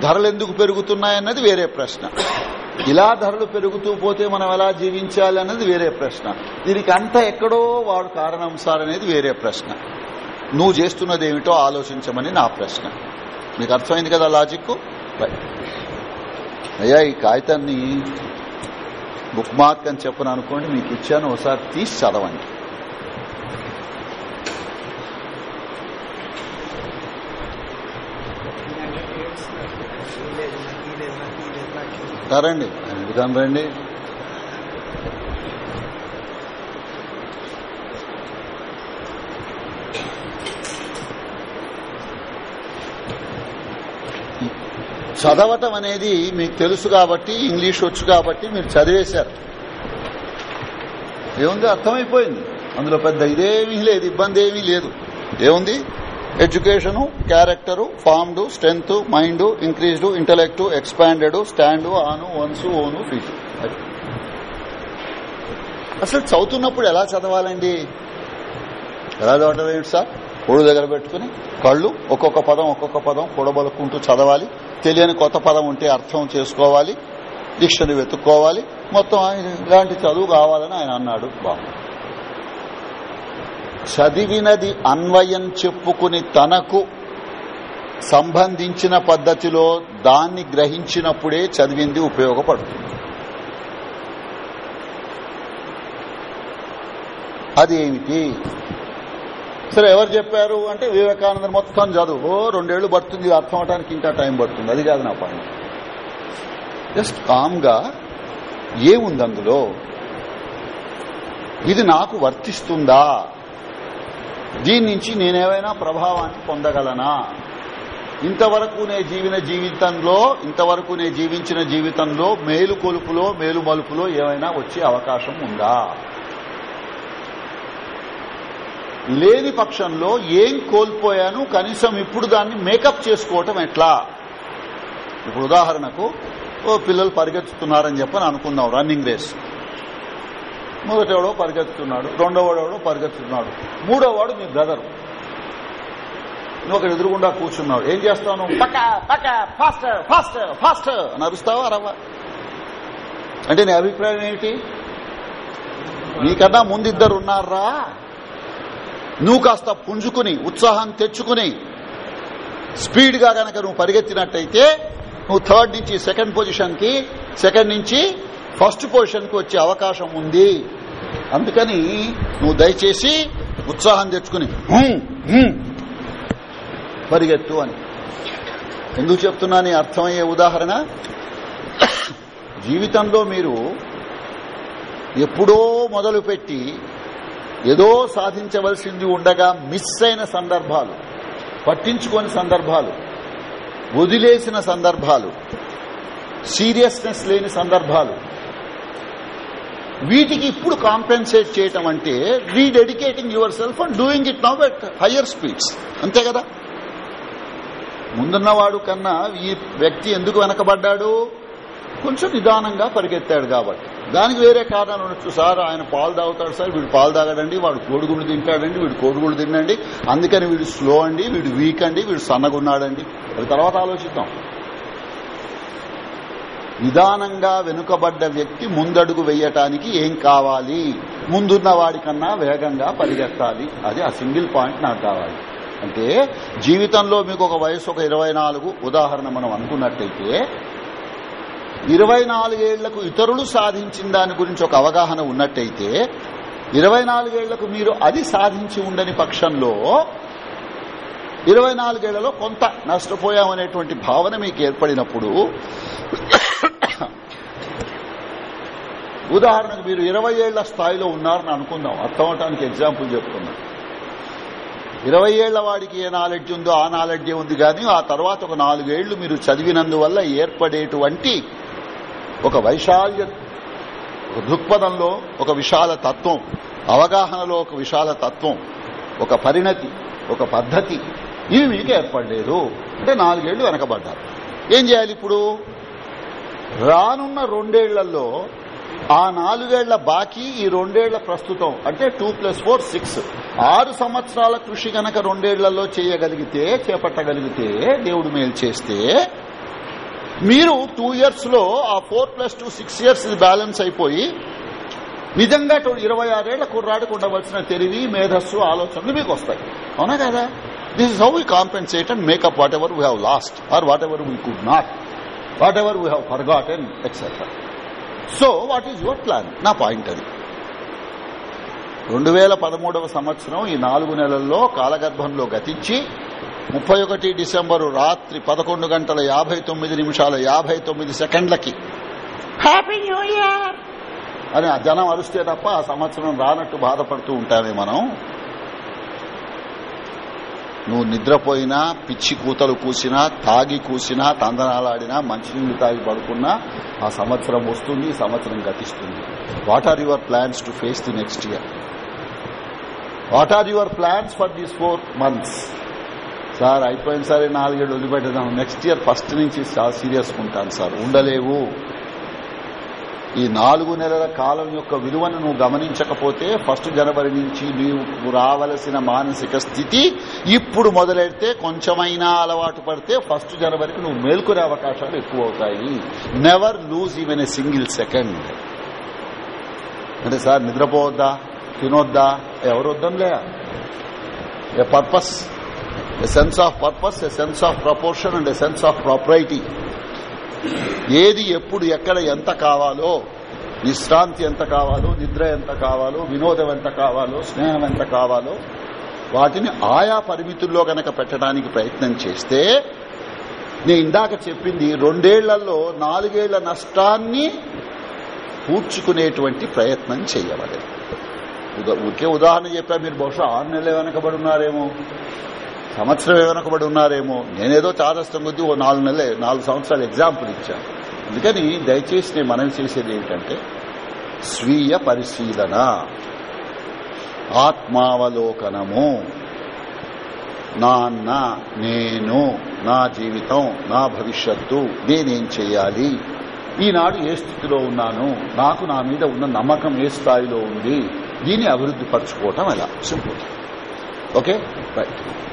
ధరలు ఎందుకు పెరుగుతున్నాయన్నది వేరే ప్రశ్న. ఇలా ధరలు పెరుగుతూ పోతే మనం ఎలా జీవించాలి అన్నది వేరే ప్రశ్న. దీనికి అంతా ఎక్కడో వాడు కారణం సార్ అనేది వేరే ప్రశ్న. నువ్వు చేస్తున్నది ఏమిటో ఆలోచించమని నా ప్రశ్న. మీకు అర్థమైంది కదా లాజిక్? అయ్యా ఈ కాగితాన్ని బుక్ మార్క్ అని చెప్పను అనుకోండి మీకు ఇచ్చాను ఒకసారి తీసి చదవండి. ఉంటారండి. ఎందుకని రండి? చదవటం అనేది మీకు తెలుసు కాబట్టి ఇంగ్లీష్ వచ్చు కాబట్టి మీరు చదివేశారు. ఏముంది? అర్థమైపోయింది. అందులో పెద్ద ఇదేమీ లేదు ఇబ్బంది ఏమీ లేదు. ఏముంది? Education character formed strength mind increased intellect expanded stand on one's own feet. అసలు చదువుతున్నప్పుడు ఎలా చదవాలండి? ఎలా చదవటం సార్? ఒడు దగ్గర పెట్టుకుని కళ్ళు ఒక్కొక్క పదం ఒక్కొక్క పదం కూడబలుకుంటూ చదవాలి. తెలియని కొత్త పదం ఉంటే అర్థం చేసుకోవాలి. డిక్షనరీ వెతుక్కోవాలి. మొత్తం ఆయన ఇలాంటి చదువు కావాలని ఆయన అన్నాడు బాబు. చదివినది అన్వయం చెప్పుకుని తనకు సంబంధించిన పద్ధతిలో దాన్ని గ్రహించినప్పుడే చదివింది ఉపయోగపడుతుంది. అది ఏమిటి? సరే ఎవరు చెప్పారు? అంటే వివేకానంద మొత్తం చదువు. రెండేళ్ళు పడుతుంది అర్థం అవడానికి ఇంకా టైం పడుతుంది. అది కాదు నా పాయింట్ జస్ట్ కామ్గా ఏముంది అందులో? ఇది నాకు వర్తిస్తుందా? దీని నుంచి నేనేమైనా ప్రభావాన్ని పొందగలనా? ఇంతవరకు నే జీవిన జీవితంలో ఇంతవరకు నే జీవించిన జీవితంలో మేలు కొలుపులో మేలు మలుపులో ఏమైనా వచ్చే అవకాశం ఉందా? లేని పక్షంలో ఏం కోల్పోయాను? కనీసం ఇప్పుడు దాన్ని మేకప్ చేసుకోవటం ఎట్లా? ఇప్పుడు ఉదాహరణకు ఓ పిల్లలు పరిగెత్తుతున్నారని చెప్పని అనుకుందాం రన్నింగ్ రేస్. మొదటివాడో పరిగెత్తుతున్నాడు రెండోవాడో పరిగెత్తుతున్నాడు. మూడోవాడు మీ బ్రదర్. నువ్వు అక్కడ ఎదురుగుండా కూర్చున్నావు. ఏం చేస్తావు పక్క పక్క ఫాస్టర్ ఫాస్టర్ ఫాస్టర్ అని అరుస్తావా అరవా అంటే నీ అభిప్రాయం ఏమిటి? నీకన్నా ముందు ఇద్దరు ఉన్నారా? నువ్వు కాస్త పుంజుకుని ఉత్సాహం తెచ్చుకుని స్పీడ్గా గనక నువ్వు పరిగెత్తినట్టయితే నువ్వు థర్డ్ నుంచి సెకండ్ పొజిషన్కి సెకండ్ నుంచి ఫస్ట్ పొజిషన్కి వచ్చే అవకాశం ఉంది. అందుకని నువ్వు దయచేసి ఉత్సాహం తెచ్చుకుని పరిగెత్తు అని. ఎందుకు చెప్తున్నాను అర్థమయ్యే ఉదాహరణ? జీవితంలో మీరు ఎప్పుడో మొదలుపెట్టి ఏదో సాధించవలసింది ఉండగా మిస్ అయిన సందర్భాలు పట్టించుకోని సందర్భాలు వదిలేసిన సందర్భాలు సీరియస్నెస్ లేని సందర్భాలు వీటికి ఇప్పుడు కాంపెన్సేట్ చేయటం అంటే rededicating yourself and doing it now at higher speeds అంతే కదా? ముందున్నవాడు కన్నా ఈ వ్యక్తి ఎందుకు వెనకబడ్డాడు? కొంచెం నిదానంగా పరిగెత్తాడు కాబట్టి. దానికి వేరే కారణాలు ఉండొచ్చు. సార్ ఆయన పాలు తాగుతాడు సార్ వీడు పాలు తాగడండి వాడు కోడిగుళ్ళు తింటాడండి వీడు కోడిగుళ్ళు తినండి. అందుకని వీడు స్లో అండి వీడు వీక్ అండి వీడు సన్నగున్నాడండి. అది తర్వాత ఆలోచిద్దాం. నిదానంగా వెనుకబడ్డ వ్యక్తి ముందడుగు వెయ్యటానికి ఏం కావాలి? ముందున్న వాడికన్నా వేగంగా పరిగెత్తాలి. అది ఆ సింగిల్ పాయింట్ నాకు కావాలి. అంటే జీవితంలో మీకు ఒక వయసు ఒక ఇరవై నాలుగు ఉదాహరణ మనం అనుకున్నట్టయితే ఇరవై నాలుగేళ్ళకు ఇతరులు సాధించిన దాని గురించి ఒక అవగాహన ఉన్నట్టయితే ఇరవై నాలుగేళ్ళకు మీరు అది సాధించి ఉండని పక్షంలో ఇరవై నాలుగేళ్ళలో కొంత నష్టపోయామనేటువంటి భావన మీకు ఏర్పడినప్పుడు ఉదాహరణకు మీరు ఇరవై ఏళ్ళ స్థాయిలో ఉన్నారని అనుకుందాం. అర్థమవటానికి ఎగ్జాంపుల్ చెప్తున్నా. ఇరవై ఏళ్ళ వాడికి ఏ నాలెడ్జ్ ఉందో ఆ నాలెడ్జే ఉంది కానీ ఆ తర్వాత ఒక నాలుగేళ్ళు మీరు చదివినందువల్ల ఏర్పడేటువంటి ఒక వైశాల్య ఒక దృక్పథంలో ఒక విశాల తత్వం అవగాహనలో ఒక విశాల తత్వం ఒక పరిణతి ఒక పద్ధతి ఇవి మీకు ఏర్పడలేదు అంటే నాలుగేళ్ళు వెనకబడ్డారు. ఏం చేయాలి ఇప్పుడు? రానున్న రెండేళ్ళలో ఆ నాలుగేళ్ళ బాకీ ఈ రెండేళ్ళ ప్రస్తుతం అంటే టూ ప్లస్ ఫోర్ సిక్స్. ఆరు సంవత్సరాల కృషి గనక రెండేళ్ళలో చేయగలిగితే చేపట్టగలిగితే దేవుడు మేలు చేస్తే మీరు టూ ఇయర్స్లో ఆ four plus two six years balance అయిపోయి నిజంగా ఇరవై ఆరేళ్ళ కుర్రాడికి ఉండవలసిన తెలివి మేధస్సు ఆలోచనలు మీకు వస్తాయి. అవునా కదా? This is how we compensate and make up whatever we have lost or whatever we could not whatever we have forgotten etcetera so what is your plan నా పాయింట్ అది. రెండు వేల పదమూడవ సంవత్సరం ఈ నాలుగు నెలల్లో కాలగర్భంలో గతించి ముప్పై ఒకటి డిసెంబరు రాత్రి పదకొండు గంటల యాభై తొమ్మిది నిమిషాల యాభై తొమ్మిది సెకండ్లకి. హ్యాపీ న్యూ ఇయర్ అని ఆ జనం అరుస్తే తప్ప ఆ సంవత్సరం రానట్టు బాధపడుతూ ఉంటామే మనం. నువ్వు నిద్రపోయినా పిచ్చి కూతలు కూసినా తాగి కూసినా తందనాలాడినా మంచినీళ్ళు తాగి పడుకున్నా ఆ సంవత్సరం వస్తుంది ఈ సంవత్సరం గతిస్తుంది. What are your plans to face the next year what are your plans for these four months sir అయిపోయిన సరే నాలుగేళ్ళు వదిలిపెట్టదాం నెక్స్ట్ ఇయర్ ఫస్ట్ నుంచి చాలా సీరియస్ ఉంటాను సార్. ఉండలేవు. ఈ నాలుగు నెలల కాలం యొక్క విలువను నువ్వు గమనించకపోతే ఫస్ట్ జనవరి నుంచి నీవు రావలసిన మానసిక స్థితి ఇప్పుడు మొదలెడితే కొంచెమైనా అలవాటు పడితే ఫస్ట్ జనవరికి నువ్వు మేల్కొనే అవకాశాలు ఎక్కువ అవుతాయి never lose even a single second అంటే సార్ నిద్రపోవద్దా? తినొద్దా? ఎవరు వద్దంలే a purpose a sense of purpose a sense of proportion and a sense of propriety ఏది ఎప్పుడు ఎక్కడ ఎంత కావాలో విశ్రాంతి ఎంత కావాలో నిద్ర ఎంత కావాలో వినోదం ఎంత కావాలో స్నేహం ఎంత కావాలో వాటిని ఆయా పరిమితుల్లో గనక పెట్టడానికి ప్రయత్నం చేస్తే నేను ఇందాక చెప్పింది రెండేళ్ళలో నాలుగేళ్ళ నష్టాన్ని పూడ్చుకునేటువంటి ప్రయత్నం చేయవలేదు. ఒకే ఉదాహరణ చెప్పా మీరు బహుశా ఆరు నెలలు వెనకబడి ఉన్నారేమో. సంవత్సరం వెనకబడి ఉన్నారేమో. నేనేదో చాదస్తం కొద్దీ ఓ నాలుగు నెలలే నాలుగు సంవత్సరాలు ఎగ్జాంపుల్ ఇచ్చాను. అందుకని దయచేసి నేను మనవి చేసేది ఏమిటంటే స్వీయ పరిశీలన. ఆత్మావలోకనము. నాన్న నేను నా జీవితం నా భవిష్యత్తు నేనేం చేయాలి? ఈనాడు ఏ స్థితిలో ఉన్నాను? నాకు నా మీద ఉన్న నమ్మకం ఏ స్థాయిలో ఉంది? దీన్ని అభివృద్ధి పరచుకోవటం ఎలా? సింపుల్ ఓకే రైట్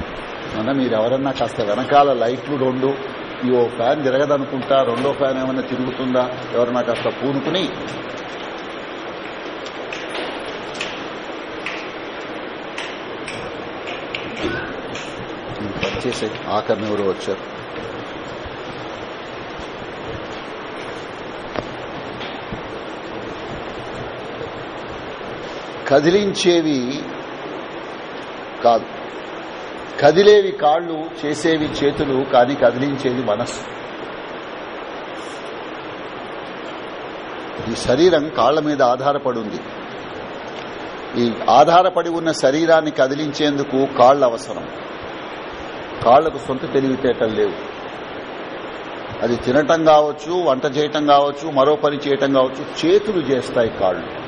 మొన్న మీరు ఎవరన్నా కాస్త వెనకాల లైట్లు రెండు ఈ ఓ ఫ్యాన్ తిరగదనుకుంటా రెండో ఫ్యాన్ ఏమైనా తిరుగుతుందా ఎవరన్నా కాస్త పూనుకుని. చేసే ఆఖరిని ఎవరు వచ్చారు. కదిలించేవి కాదు. కదిలేవి కాళ్ళు చేసేవి చేతులు కానీ కదిలించేది మనస్సు. ఈ శరీరం కాళ్ళ మీద ఆధారపడి ఉంది ఈ ఆధారపడి ఉన్న శరీరాన్ని కదిలించేందుకు కాళ్ళు అవసరం. కాళ్ళకు సొంత తెలివితేటలు లేవు. అది తినటం కావచ్చు వంట చేయటం కావచ్చు మరో పని చేయటం కావచ్చు చేతులు చేస్తాయి కాళ్ళు.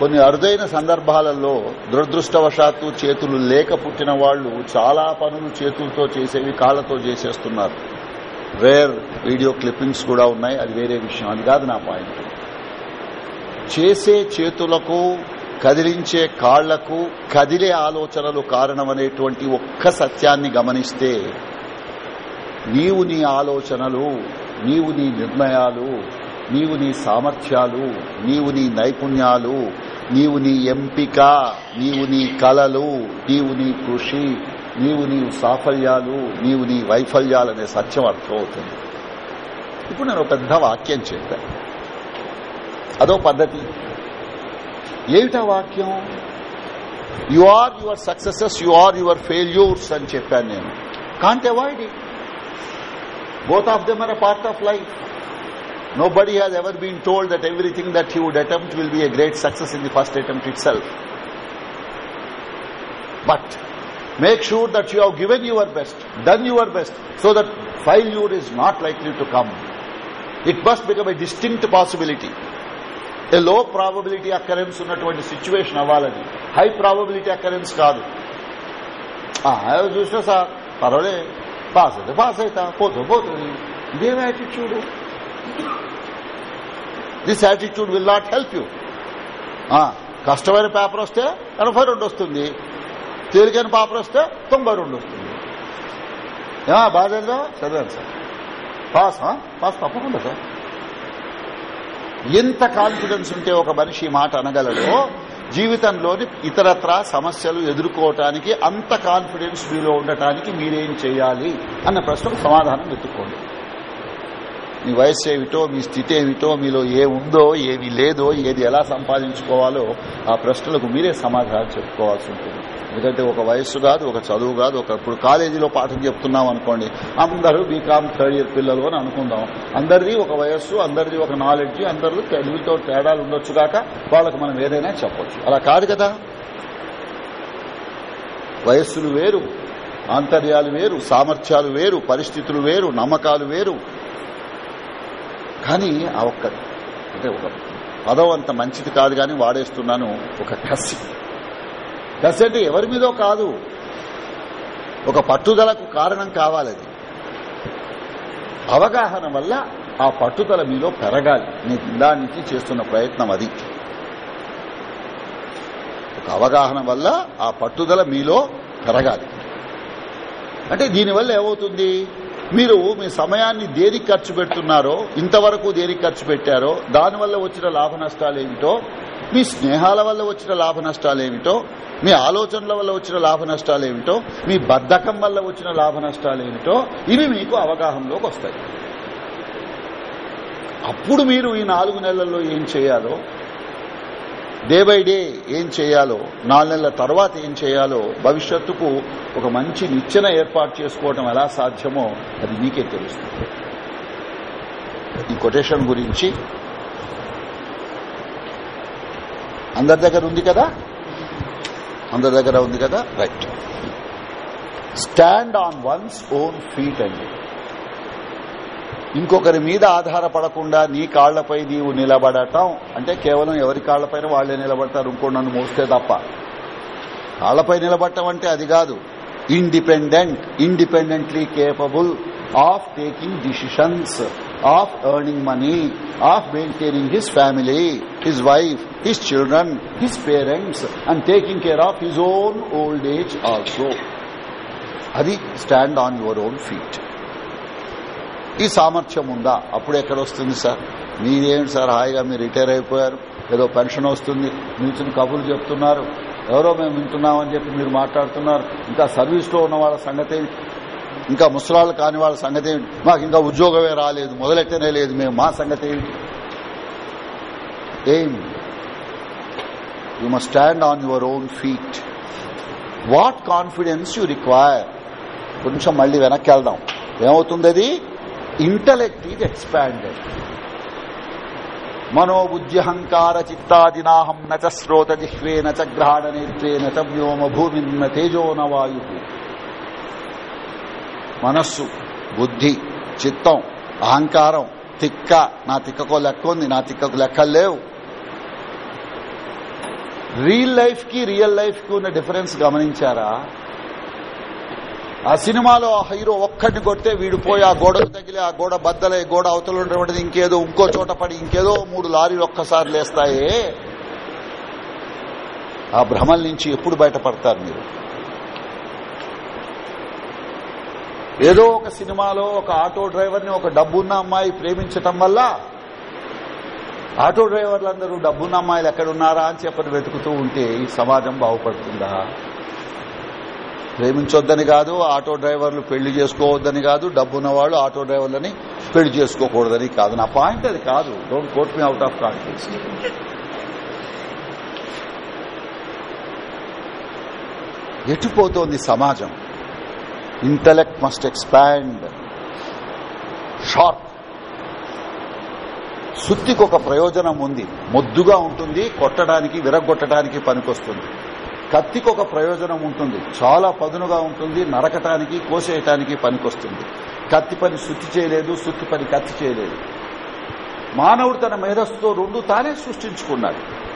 కొన్ని అరుదైన సందర్భాలలో దురదృష్టవశాత్తు చేతులు లేక పుట్టిన వాళ్ళు చాలా పనులు చేతులతో చేసేవి కాళ్ళతో చేసేస్తున్నారు. రేర్ వీడియో క్లిప్పింగ్స్ కూడా ఉన్నాయి. అది వేరే విషయం. అది కాదు నా పాయింట్. చేసే చేతులకు కదిలించే కాళ్ళకు కదిలే ఆలోచనలు కారణమనేటువంటి ఒక్క సత్యాన్ని గమనిస్తే నీవు నీ ఆలోచనలు నీవు నీ నిర్ణయాలు నీవు నీ సామర్థ్యాలు నీవు నీ నైపుణ్యాలు నీవు నీ ఎంపిక నీవు నీ కళలు నీవు నీ కృషి నీవు నీ సాఫల్యాలు నీవు నీ వైఫల్యాలు అనే సత్యం అర్థమవుతుంది. ఇప్పుడు నేను ఒక పెద్ద వాక్యం చెప్పాను అదో పద్ధతి. ఏమిటా వాక్యం? You are your successes you are your failures అని చెప్పాను నేను. Can't avoid it both of them are a part of life Nobody has ever been told that everything that he would attempt will be a great success in the first attempt itself. But make sure that you have given your best, done your best, so that failure is not likely to come. It must become a distinct possibility. A low probability occurrence ఉన్నటువంటి situation అవ్వాలని high probability occurrence కాదు చూసినా sir పర్వాలే pass అయితే pass అవుతా పోతూ పోతుంది ఇదేం attitude this attitude will not help you కష్టమైన పేపర్ వస్తే ఎనభై రెండు వస్తుంది. తేలికైన పేపర్ వస్తే తొంభై రెండు వస్తుంది. బాగా చదివాను సార్. పాస్ పాస్ తప్పకుండా సార్. ఎంత కాన్ఫిడెన్స్ ఉంటే ఒక మనిషి మాట అనగలడో జీవితంలోని ఇతరత్ర సమస్యలు ఎదుర్కోవటానికి అంత కాన్ఫిడెన్స్ మీలో ఉండటానికి మీరేం చేయాలి అన్న ప్రశ్నకు సమాధానం వెతుక్కోండి. మీ వయస్సు ఏమిటో మీ స్థితి ఏమిటో మీలో ఏ ఉందో ఏమి లేదో ఏది ఎలా సంపాదించుకోవాలో ఆ ప్రశ్నలకు మీరే సమాధానం చెప్పుకోవాల్సి ఉంటుంది. ఎందుకంటే ఒక వయస్సు కాదు ఒక చదువు కాదు ఒక ఇప్పుడు కాలేజీలో పాఠం చెప్తున్నాం అనుకోండి అందరూ బీకామ్ థర్డ్ ఇయర్ పిల్లలు అని అనుకుందాం. అందరిది ఒక వయస్సు అందరిది ఒక నాలెడ్జ్ అందరూ తెలుగుతో తేడాలు ఉండొచ్చు కాక వాళ్ళకు మనం ఏదైనా చెప్పొచ్చు. అలా కాదు కదా? వయస్సులు వేరు ఆంతర్యాలు వేరు సామర్థ్యాలు వేరు పరిస్థితులు వేరు నమ్మకాలు వేరు. కానీ ఆ ఒక్క అంటే ఒక పదం అంత మంచిది కాదు కానీ వాడేస్తున్నాను ఒక కసి. కసి అంటే ఎవరి మీదో కాదు. ఒక పట్టుదలకు కారణం కావాలది అవగాహన వల్ల ఆ పట్టుదల మీలో పెరగాలి. నేను నుంచి చేస్తున్న ప్రయత్నం అది. ఒక అవగాహన వల్ల ఆ పట్టుదల మీలో పెరగాలి. అంటే దీనివల్ల ఏమవుతుంది? మీరు మీ సమయాన్ని దేనికి ఖర్చు పెడుతున్నారో ఇంతవరకు దేనికి ఖర్చు పెట్టారో దానివల్ల వచ్చిన లాభ నష్టాలేమిటో మీ స్నేహాల వల్ల వచ్చిన లాభ నష్టాలేమిటో మీ ఆలోచనల వల్ల వచ్చిన లాభ నష్టాలేమిటో మీ బద్ధకం వల్ల వచ్చిన లాభ నష్టాలేమిటో ఇవి మీకు అవగాహనలోకి వస్తాయి. అప్పుడు మీరు ఈ నాలుగు నెలల్లో ఏం చేయాలో డే బై డే ఏం చేయాలో నాలుగు నెలల తర్వాత ఏం చేయాలో భవిష్యత్తుకు ఒక మంచి నిచ్చెన ఏర్పాటు చేసుకోవడం ఎలా సాధ్యమో అది మీకే తెలుస్తుంది. ఈ కొటేషన్ గురించి అందరి దగ్గర ఉంది కదా? అందరి దగ్గర ఉంది కదా? Right stand on one's own feet అండి ఇంకొకరి మీద ఆధారపడకుండా నీ కాళ్ళపై నీవు నిలబడటం అంటే కేవలం ఎవరి కాళ్ళపైన వాళ్ళే నిలబడతారు ఇంకో నన్ను మోస్తే తప్ప. కాళ్ళపై నిలబడటం అంటే అది కాదు. Independent independently capable of taking decisions of earning money of maintaining his family his wife his children his parents and taking care of his own old age also అది stand on your own feet ఈ సామర్థ్యం ఉందా? అప్పుడు ఎక్కడ వస్తుంది sir? మీరేంటి sir హాయిగా మీరు రిటైర్ అయిపోయారు? ఏదో పెన్షన్ వస్తుంది నిల్చుని కబుర్లు చెప్తున్నారు. ఎవరో మేము వింటున్నామని చెప్పి మీరు మాట్లాడుతున్నారు. ఇంకా సర్వీస్లో ఉన్న వాళ్ళ సంగతి ఇంకా ముసలాళ్ళు కాని వాళ్ళ సంగతి ఏమిటి మాకు ఇంకా ఉద్యోగమే రాలేదు మొదలెట్టనే లేదు మేము. మా సంగతి ఏమిటి ఏం? You must stand on your own feet what confidence you require కొంచెం మళ్ళీ వెనక్కి వెళ్దాం. ఏమవుతుంది అది ఇంటలెక్ట్ ఈజ్ ఎక్స్పాండెడ్ మనోబుద్ధ్యహంకార చిత్తాదినాహం నచ శ్రోత జిహ్వే నచ గ్రహణ నేత్రే నచ వ్యోమ భూమి తేజోన వాయు మనస్సు బుద్ధి చిత్తం అహంకారం తిక్క నా తిక్కకో లెక్క ఉంది నా తిక్కకు లెక్కలు లేవు రియల్ లైఫ్కి రియల్ లైఫ్కి ఉన్న డిఫరెన్స్ గమనించారా ఆ సినిమాలో ఆ హీరో ఒక్కడిని కొడితే వీడు పోయి ఆ గోడకు తగిలి ఆ గోడ బద్దలై గోడ అవతల ఉండేది ఇంకేదో ఇంకో చోట పడి ఇంకేదో మూడు లారీలు ఒక్కసారి లేస్తాయే. ఆ భ్రమల నుంచి ఎప్పుడు బయటపడతారు మీరు? ఏదో ఒక సినిమాలో ఒక ఆటో డ్రైవర్ని ఒక డబ్బున్న అమ్మాయి ప్రేమించటం వల్ల ఆటో డ్రైవర్లందరూ డబ్బున్న అమ్మాయిలు ఎక్కడున్నారా? అని చెప్పని వెతుకుతూ ఉంటే ఈ సమాజం బాగుపడుతుందా? ప్రేమించొద్దని కాదు ఆటో డ్రైవర్లు పెళ్ళి చేసుకోవద్దని కాదు డబ్బున్న వాళ్ళు ఆటో డ్రైవర్లని పెళ్ళి చేసుకోకూడదని కాదు. నా పాయింట్ అది కాదు. Don't quote me out of confidence ఎటుపోతోంది సమాజం? ఇంటలెక్ట్ మస్ట్ ఎక్స్పాండ్ షార్ప్ సుత్తికి ఒక ప్రయోజనం ఉంది. మొద్దుగా ఉంటుంది కొట్టడానికి విరగొట్టడానికి పనికొస్తుంది. కత్తికి ఒక ప్రయోజనం ఉంటుంది. చాలా పదునుగా ఉంటుంది. నరకటానికి కోసేయటానికి పనికొస్తుంది. కత్తి పని శుద్ధి చేయలేదు శుద్ధి పని కత్తి చేయలేదు. మానవుడు తన మేధస్సుతో రెండు తానే సృష్టించుకున్నాడు.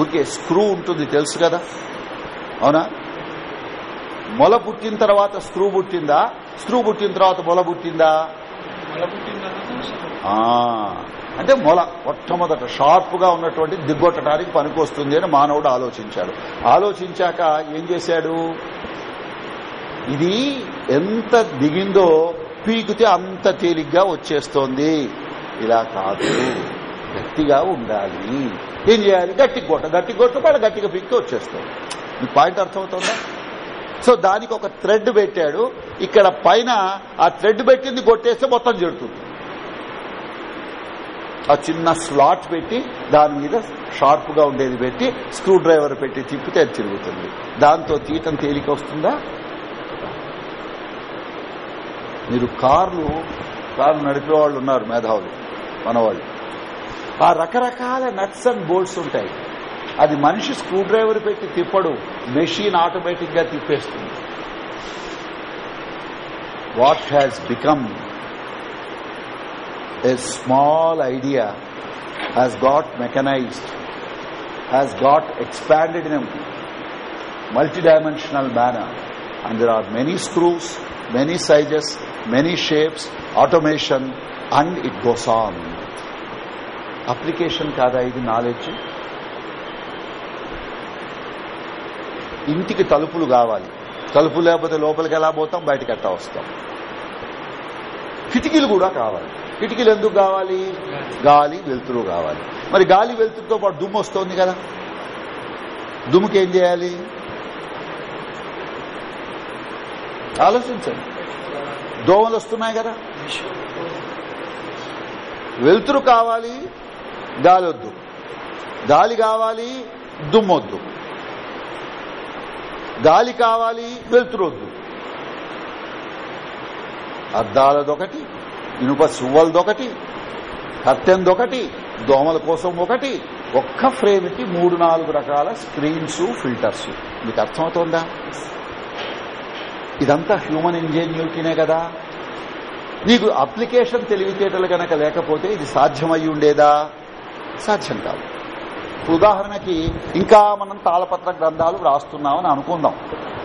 ఊరికే స్క్రూ ఉంటుంది తెలుసు కదా? అవునా? మొల పుట్టిన తర్వాత స్క్రూ పుట్టిందా? స్క్రూ పుట్టిన తర్వాత మొల పుట్టిందా? అంటే మొల మొట్టమొదట షార్ప్గా ఉన్నటువంటి దిగ్గొట్టడానికి పనికొస్తుంది అని మానవుడు ఆలోచించాడు. ఆలోచించాక ఏం చేశాడు? ఇది ఎంత దిగిందో పీకితే అంత తేలిగ్గా వచ్చేస్తోంది. ఇలా కాదు. గట్టిగా ఉండాలి. ఏం చేయాలి? గట్టి కొట్ట గట్టి కొట్ట కూడా గట్టిగా పీకితే వచ్చేస్తుంది. మీ పాయింట్ అర్థమవుతుందా? సో దానికి ఒక థ్రెడ్ పెట్టాడు. ఇక్కడ పైన ఆ థ్రెడ్ పెట్టింది కొట్టేస్తే మొత్తం చెడుతుంది ఆ చిన్న స్లాట్ పెట్టి దాని మీద షార్ప్గా ఉండేది పెట్టి స్క్రూ డ్రైవర్ పెట్టి తిప్పితే అది తిరుగుతుంది. దాంతో తీయటం తేలిక వస్తుందా? మీరు కార్లు కార్లు నడిపే వాళ్ళు ఉన్నారు మేధావులు మనవాళ్ళు. ఆ రకరకాల నట్స్ అండ్ బోల్ట్స్ ఉంటాయి. అది మనిషి స్క్రూ డ్రైవర్ పెట్టి తిప్పడు మెషిన్ ఆటోమేటిక్గా తిప్పేస్తుంది. What has become a small idea has got mechanized, has got expanded in a multidimensional manner. And there are many screws, many sizes, many shapes, automation, and it goes on. Application కాదా ఇది knowledge ఇంటికి తలుపులు కావాలి తలుపు లేకపోతే లోపలికి ఎలా పోతాం బయటకు ఎట్టా వస్తాం కిటికీలు కూడా కావాలి కిటికీలు ఎందుకు కావాలి? గాలి వెలుతురు కావాలి. మరి గాలి వెలుతురుతో పాటు దుమ్ము వస్తోంది కదా. దుమ్ముకి ఏం చేయాలి? ఆలోచించండి. దోమలు వస్తున్నాయి కదా. వెలుతురు కావాలి గాలి వద్దు. గాలి కావాలి దుమ్మొద్దు గాలి కావాలి వెలుతురు వద్దు. అద్దాలదొకటి ఇనుప సువ్వలదొకటి కత్తెందొకటి దోమల కోసం ఒకటి ఒక్క ఫ్రేమ్కి మూడు నాలుగు రకాల స్క్రీన్స్ ఫిల్టర్స్. మీకు అర్థమవుతోందా? ఇదంతా హ్యూమన్ ఇంజనీరిటీనే కదా. నీకు అప్లికేషన్ తెలివితేటలు గనక లేకపోతే ఇది సాధ్యమయ్యి ఉండేదా సాధ్యం కాదు. ఉదాహరణకి ఇంకా మనం తాళపత్ర గ్రంథాలు వ్రాస్తున్నామని అనుకుందాం.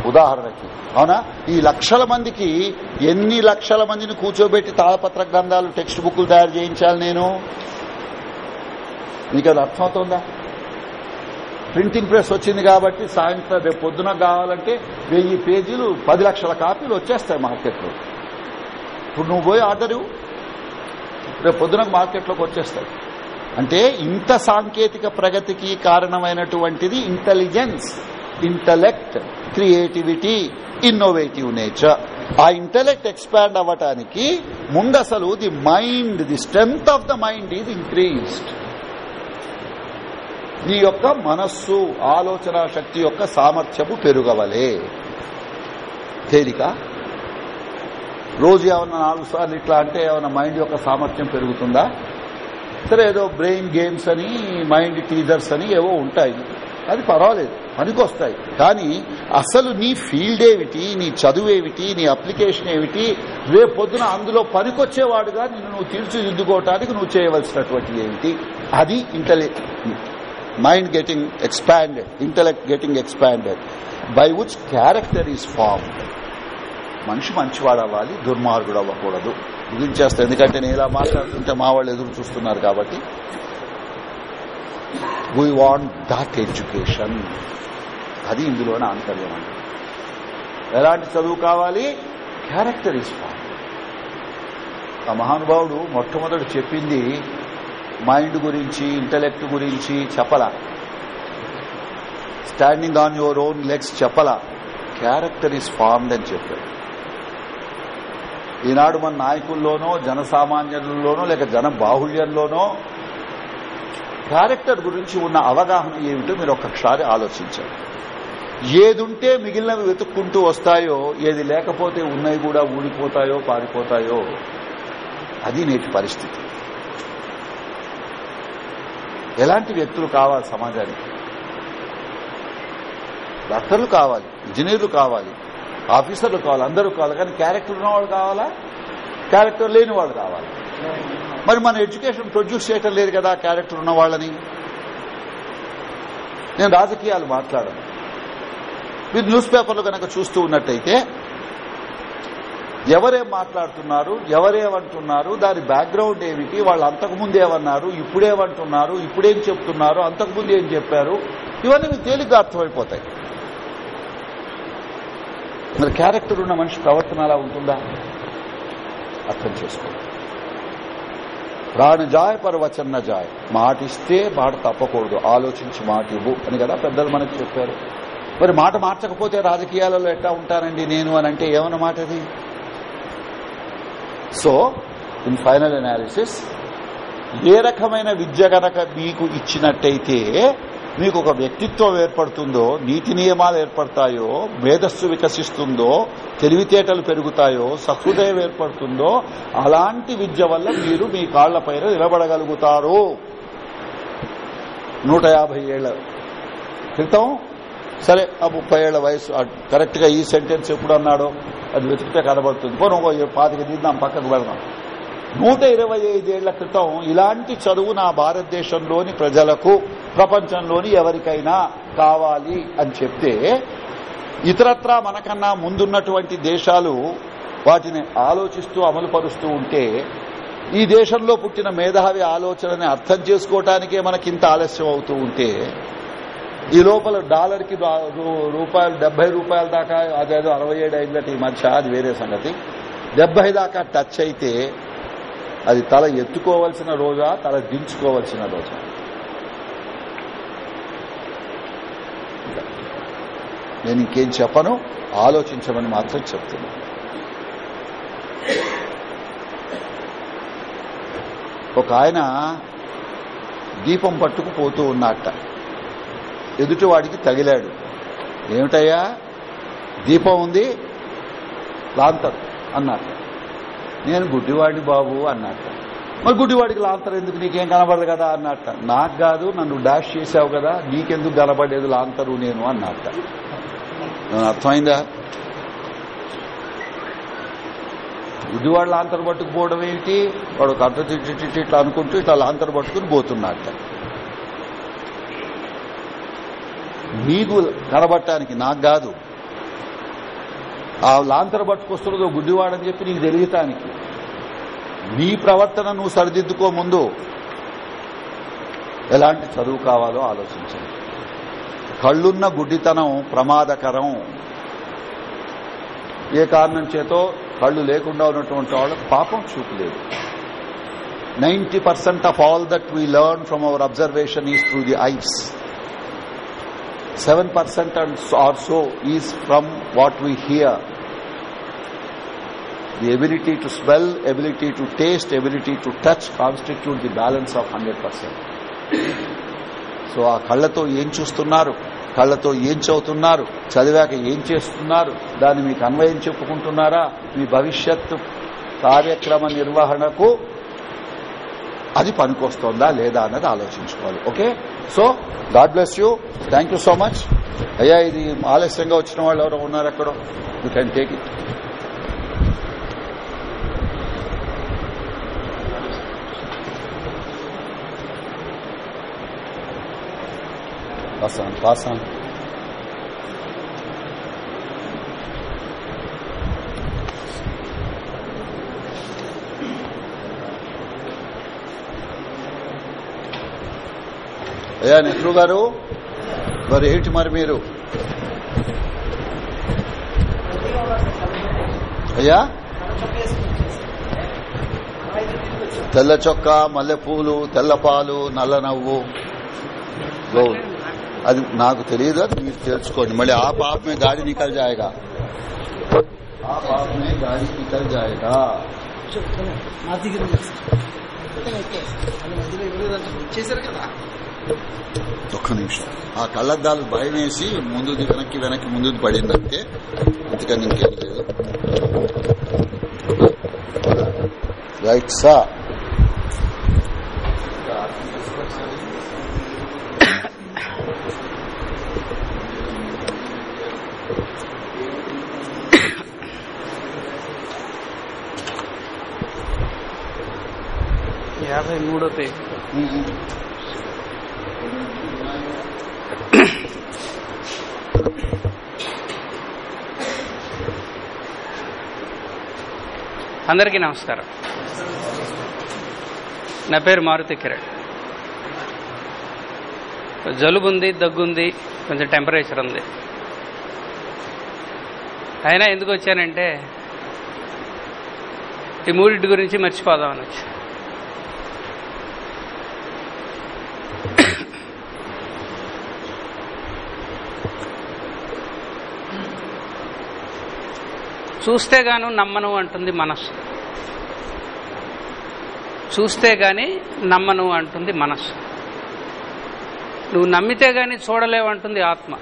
ఉదాహరణకి అవునా? ఈ లక్షల మందికి ఎన్ని లక్షల మందిని కూర్చోబెట్టి తాళపత్ర గ్రంథాలు టెక్స్ట్ బుక్లు తయారు చేయించాలి నేను? నీకు అది అర్థమవుతుందా? ప్రింటింగ్ ప్రెస్ వచ్చింది కాబట్టి సాయంత్రం రేపు పొద్దున కావాలంటే వెయ్యి పేజీలు పది లక్షల కాపీలు వచ్చేస్తాయి మార్కెట్లో. ఇప్పుడు నువ్వు పోయి ఆర్డర్ ఇవ్వు రేపు పొద్దున మార్కెట్లోకి వచ్చేస్తాయి. అంటే ఇంత సాంకేతిక ప్రగతికి కారణమైనటువంటిది intelligence intellect creativity innovative nature. ఆ ఇంటలెక్ట్ ఎక్స్పాండ్ అవ్వటానికి ముందసలు the mind the strength of the mind is increased. నీ యొక్క మనస్సు ఆలోచన శక్తి యొక్క సామర్థ్యము పెరుగవలే. తేలిక? రోజు ఏమన్నా నాలుగు సార్లు ఇట్లా అంటే ఏమైనా మైండ్ యొక్క సామర్థ్యం పెరుగుతుందా? సరే ఏదో బ్రెయిన్ గేమ్స్ అని మైండ్ టీజర్స్ అని ఏవో ఉంటాయి. అది పర్వాలేదు పనికొస్తాయి. కానీ అసలు నీ ఫీల్డ్ ఏమిటి నీ చదువేమిటి నీ అప్లికేషన్ ఏమిటి రేపు పొద్దున అందులో పనికొచ్చేవాడుగా నిన్ను నువ్వు తీర్చిదిద్దుకోవటానికి నువ్వు చేయవలసినటువంటి ఏమిటి? అది intellect mind getting expanded intellect getting expanded by which character is formed. మనిషి మంచివాడవ్వాలి దుర్మార్గుడు అవ్వకూడదు విధించేస్తా ఎందుకంటే నేను ఇలా మాట్లాడుతుంటే మా వాళ్ళు ఎదురు చూస్తున్నారు కాబట్టి. వీ వాంట్ దాట్ ఎడ్యుకేషన్ అది ఇందులోనే ఆంతర్యం అండి. ఎలాంటి చదువు కావాలి? క్యారెక్టర్ ఈజ్ ఫార్మ్ ఆ మహానుభావుడు మొట్టమొదటి చెప్పింది మైండ్ గురించి ఇంటలెక్ట్ గురించి చెప్పల. Standing on your own legs చెప్పల. క్యారెక్టర్ ఈస్ ఫార్మ్డ్ అని చెప్పాడు. ఈనాడు మన నాయకుల్లోనో జనసామాన్యుల్లోనో లేక జన బాహుళ్యంలోనో క్యారెక్టర్ గురించి ఉన్న అవగాహన ఏమిటో మీరు ఒక్కసారి ఆలోచించండి. ఏదుంటే మిగిలినవి వెతుక్కుంటూ వస్తాయో ఏది లేకపోతే ఉన్నవి కూడా ఊడిపోతాయో పారిపోతాయో అది నేటి పరిస్థితి. ఎలాంటి వ్యక్తులు కావాలి సమాజానికి? డాక్టర్లు కావాలి ఇంజనీర్లు కావాలి ఆఫీసర్లు కావాలి అందరూ కావాలి కానీ క్యారెక్టర్ ఉన్నవాళ్ళు కావాలా? క్యారెక్టర్ లేని వాళ్ళు కావాలి. మరి మన ఎడ్యుకేషన్ ప్రొడ్యూస్ చేయటం లేదు కదా క్యారెక్టర్ ఉన్న వాళ్ళని? నేను రాజకీయాలు మాట్లాడను. మీరు న్యూస్ పేపర్లు కనుక చూస్తూ ఉన్నట్టయితే ఎవరేం మాట్లాడుతున్నారు ఎవరేమంటున్నారు దాని బ్యాక్గ్రౌండ్ ఏమిటి వాళ్ళు అంతకుముందు ఏమన్నారు ఇప్పుడేమంటున్నారు ఇప్పుడేం చెప్తున్నారు అంతకుముందు ఏం చెప్పారు ఇవన్నీ మీకు తేలిగ్గా అర్థమైపోతాయి. మరి క్యారెక్టర్ ఉన్న మనిషి ప్రవర్తన అలా ఉంటుందా? అర్థం చేసుకోండి ప్రాణజాయ్ పర్వచన్న జాయ్. మాటిస్తే మాట తప్పకూడదు. ఆలోచించి మాట ఇవ్వు అని కదా పెద్దలు మనకు చెప్పారు. మరి మాట మార్చకపోతే రాజకీయాలలో ఎట్లా ఉంటానండి నేను అని అంటే ఏమన్నమాట అది? సో ఇన్ ఫైనల్ అనాలిసిస్ ఏ రకమైన విద్య గనక మీకు ఇచ్చినట్టయితే మీకు ఒక వ్యక్తిత్వం ఏర్పడుతుందో నీతి నియమాలు ఏర్పడతాయో మేధస్సు వికసిస్తుందో తెలివితేటలు పెరుగుతాయో సహృదయం ఏర్పడుతుందో అలాంటి విద్య వల్ల మీరు మీ కాళ్ళపైన నిలబడగలుగుతారు. నూట యాభై ఏళ్ళ క్రితం సరే ఆ ముప్పై ఏళ్ళ వయసు కరెక్ట్గా ఈ సెంటెన్స్ ఎప్పుడు అన్నాడో అది వెతికితే కనబడుతుంది. పోనీ ఒక పాతిక తీద్దాం పక్కకు వెళ్దాం నూట ఇరవై ఐదేళ్ళ క్రితం ఇలాంటి చదువు నా భారతదేశంలోని ప్రజలకు ప్రపంచంలోని ఎవరికైనా కావాలి అని చెప్తే ఇతరత్రా మనకన్నా ముందున్నటువంటి దేశాలు వాటిని ఆలోచిస్తూ అమలుపరుస్తూ ఉంటే ఈ దేశంలో పుట్టిన మేధావి ఆలోచనని అర్థం చేసుకోవటానికే మనకింత ఆలస్యం అవుతూ ఉంటే ఈ లోపల డాలర్కి రూపాయలు డెబ్బై రూపాయల దాకా అదేదో అరవై ఏడు అయిందట ఈ మధ్య అది వేరే సంగతి. డెబ్బై దాకా టచ్ అయితే అది తల ఎత్తుకోవలసిన రోజా తల దించుకోవలసిన రోజా? నేను ఇంకేం చెప్పను? ఆలోచించమని మాత్రం చెప్తున్నాను ఒక ఆయన దీపం పట్టుకు పోతూ ఉన్నట్ట ఎదుటివాడికి తగిలాడు. ఏమిటయ్యా? దీపం ఉంది? లాంతర్ అన్నట్టు నేను గుడ్డివాడి బాబు అన్నట్ట మరి గుడ్డివాడికి లాంతరం ఎందుకు? నీకేం కనబడదు కదా అన్నట్ట నాకు కాదు నన్ను డాష్ చేశావు కదా నీకెందుకు కనబడేది లాంతరు నేను అన్నట్ట అర్థమైందా? గుడ్డివాడు లాంతరు పట్టుకుపోవడం ఏంటి వాడు కట్ట తిట్టి ఇట్లా అనుకుంటూ ఇట్లా లాంతరు పట్టుకుని పోతున్నట్ట నీకు కనబట్టానికి నాకు కాదు ఆ లాంతర పట్టుకొస్తున్నదో గుడ్డివాడని చెప్పి నీకు తెలియటానికి నీ ప్రవర్తన నువ్వు సరిదిద్దుకో ముందు ఎలాంటి చదువు కావాలో ఆలోచించండి కళ్ళున్న గుడ్డితనం ప్రమాదకరం ఏ కారణం చేతో కళ్ళు లేకుండా ఉన్నటువంటి వాళ్ళకు పాపం చూపు లేదు 90% of all that we learn from our observation is through the eyes. 7% and or so from what what here. The ability to smell, ability to taste, ability to touch constitute the balance of 100%. So ఆ కళ్ళతో ఏం చూస్తున్నారు? కళ్ళతో ఏం చదువుతున్నారు? చదివాక ఏం చేస్తున్నారు? దాన్ని మీకు అన్వయం చెప్పుకుంటున్నారా? మీ భవిష్యత్తు కార్యక్రమ నిర్వహణకు అది పనికొస్తోందా లేదా అన్నది ఆలోచించుకోవాలి. Okay? So God bless you. Thank you so much. అయ్యా ఇది ఆలస్యంగా వచ్చిన వాళ్ళు ఎవరో ఉన్నారు అక్కడ you can take it pass on అయ్యా నెహ్రూ గారు? మరి ఏంటి మరి మీరు? అయ్యా? తెల్ల చొక్కా మల్లెపూలు తెల్ల పాలు నల్ల నవ్వు. గౌ అది నాకు తెలియదు అది మీరు తెలుసుకోండి. మళ్ళీ ఆ పాప మే గాడి నికల్ జాయేగా. ఆ పాప మే గాడి నికల్ జాయేగా. ఒక్క నిమిషం. ఆ కళ్ళద్దాలు భయం వేసి ముందుది వెనక్కి వెనక్కి ముందుది పడిందంటే అందుకని ఇంకేం లేదు. రైట్ సా యాభై మూడో పేజ్ అందరికీ నమస్కారం. నా పేరు మారుతి కిరణ్. జలుబు ఉంది దగ్గుంది కొంచెం టెంపరేచర్ ఉంది. అయినా ఎందుకు వచ్చానంటే ఈ మూడింటి గురించి మర్చిపోదామని వచ్చా చూస్తే గాను నమ్మను అంటుంది మనస్సు. చూస్తే గాని నమ్మను అంటుంది మనస్సు. నువ్వు నమ్మితే గాని చూడలేవంటుంది ఆత్మ.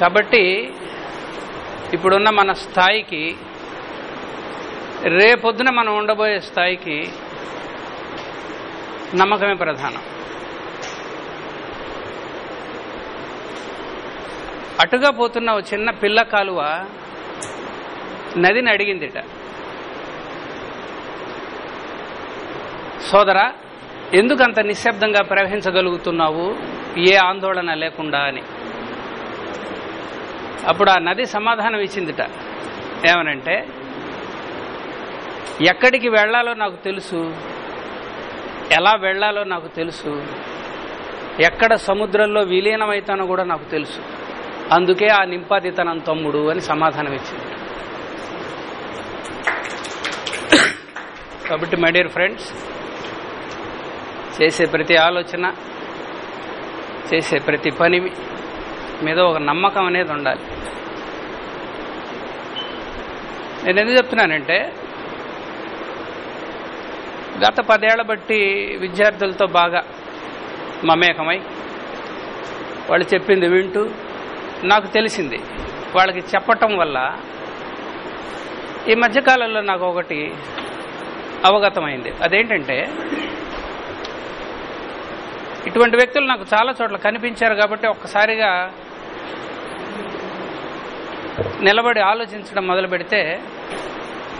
కాబట్టి ఇప్పుడున్న మన స్థాయికి రేపొద్దున మనం ఉండబోయే స్థాయికి నమ్మకమే ప్రధానం. అటుగా పోతున్న ఓ చిన్న పిల్ల కాలువ నదిని అడిగిందిట. సోదరా ఎందుకు అంత నిశ్శబ్దంగా ప్రవహించగలుగుతున్నావు? ఏ ఆందోళన లేకుండా అని. అప్పుడు ఆ నది సమాధానం ఇచ్చిందిట. ఏమనంటే ఎక్కడికి వెళ్ళాలో నాకు తెలుసు. ఎలా వెళ్ళాలో నాకు తెలుసు. ఎక్కడ సముద్రంలో విలీనమైతానో కూడా నాకు తెలుసు. అందుకే ఆ నింపాదితనం తమ్ముడు అని సమాధానం ఇచ్చింది కాబట్టి మై డియర్ ఫ్రెండ్స్ చేసే ప్రతి ఆలోచన చేసే ప్రతి పని మీద ఒక నమ్మకం అనేది ఉండాలి. నేను ఎందుకు చెప్తున్నానంటే గత పదేళ్ళ బట్టి విద్యార్థులతో బాగా మమేకమై వాళ్ళు చెప్పింది వింటూ నాకు తెలిసింది. వాళ్ళకి చెప్పటం వల్ల ఈ మధ్యకాలంలో నాకు ఒకటి అవగతమైంది. అదేంటంటే ఇటువంటి వ్యక్తులు నాకు చాలా చోట్ల కనిపించారు కాబట్టి ఒక్కసారిగా నిలబడి ఆలోచించడం మొదలు పెడితే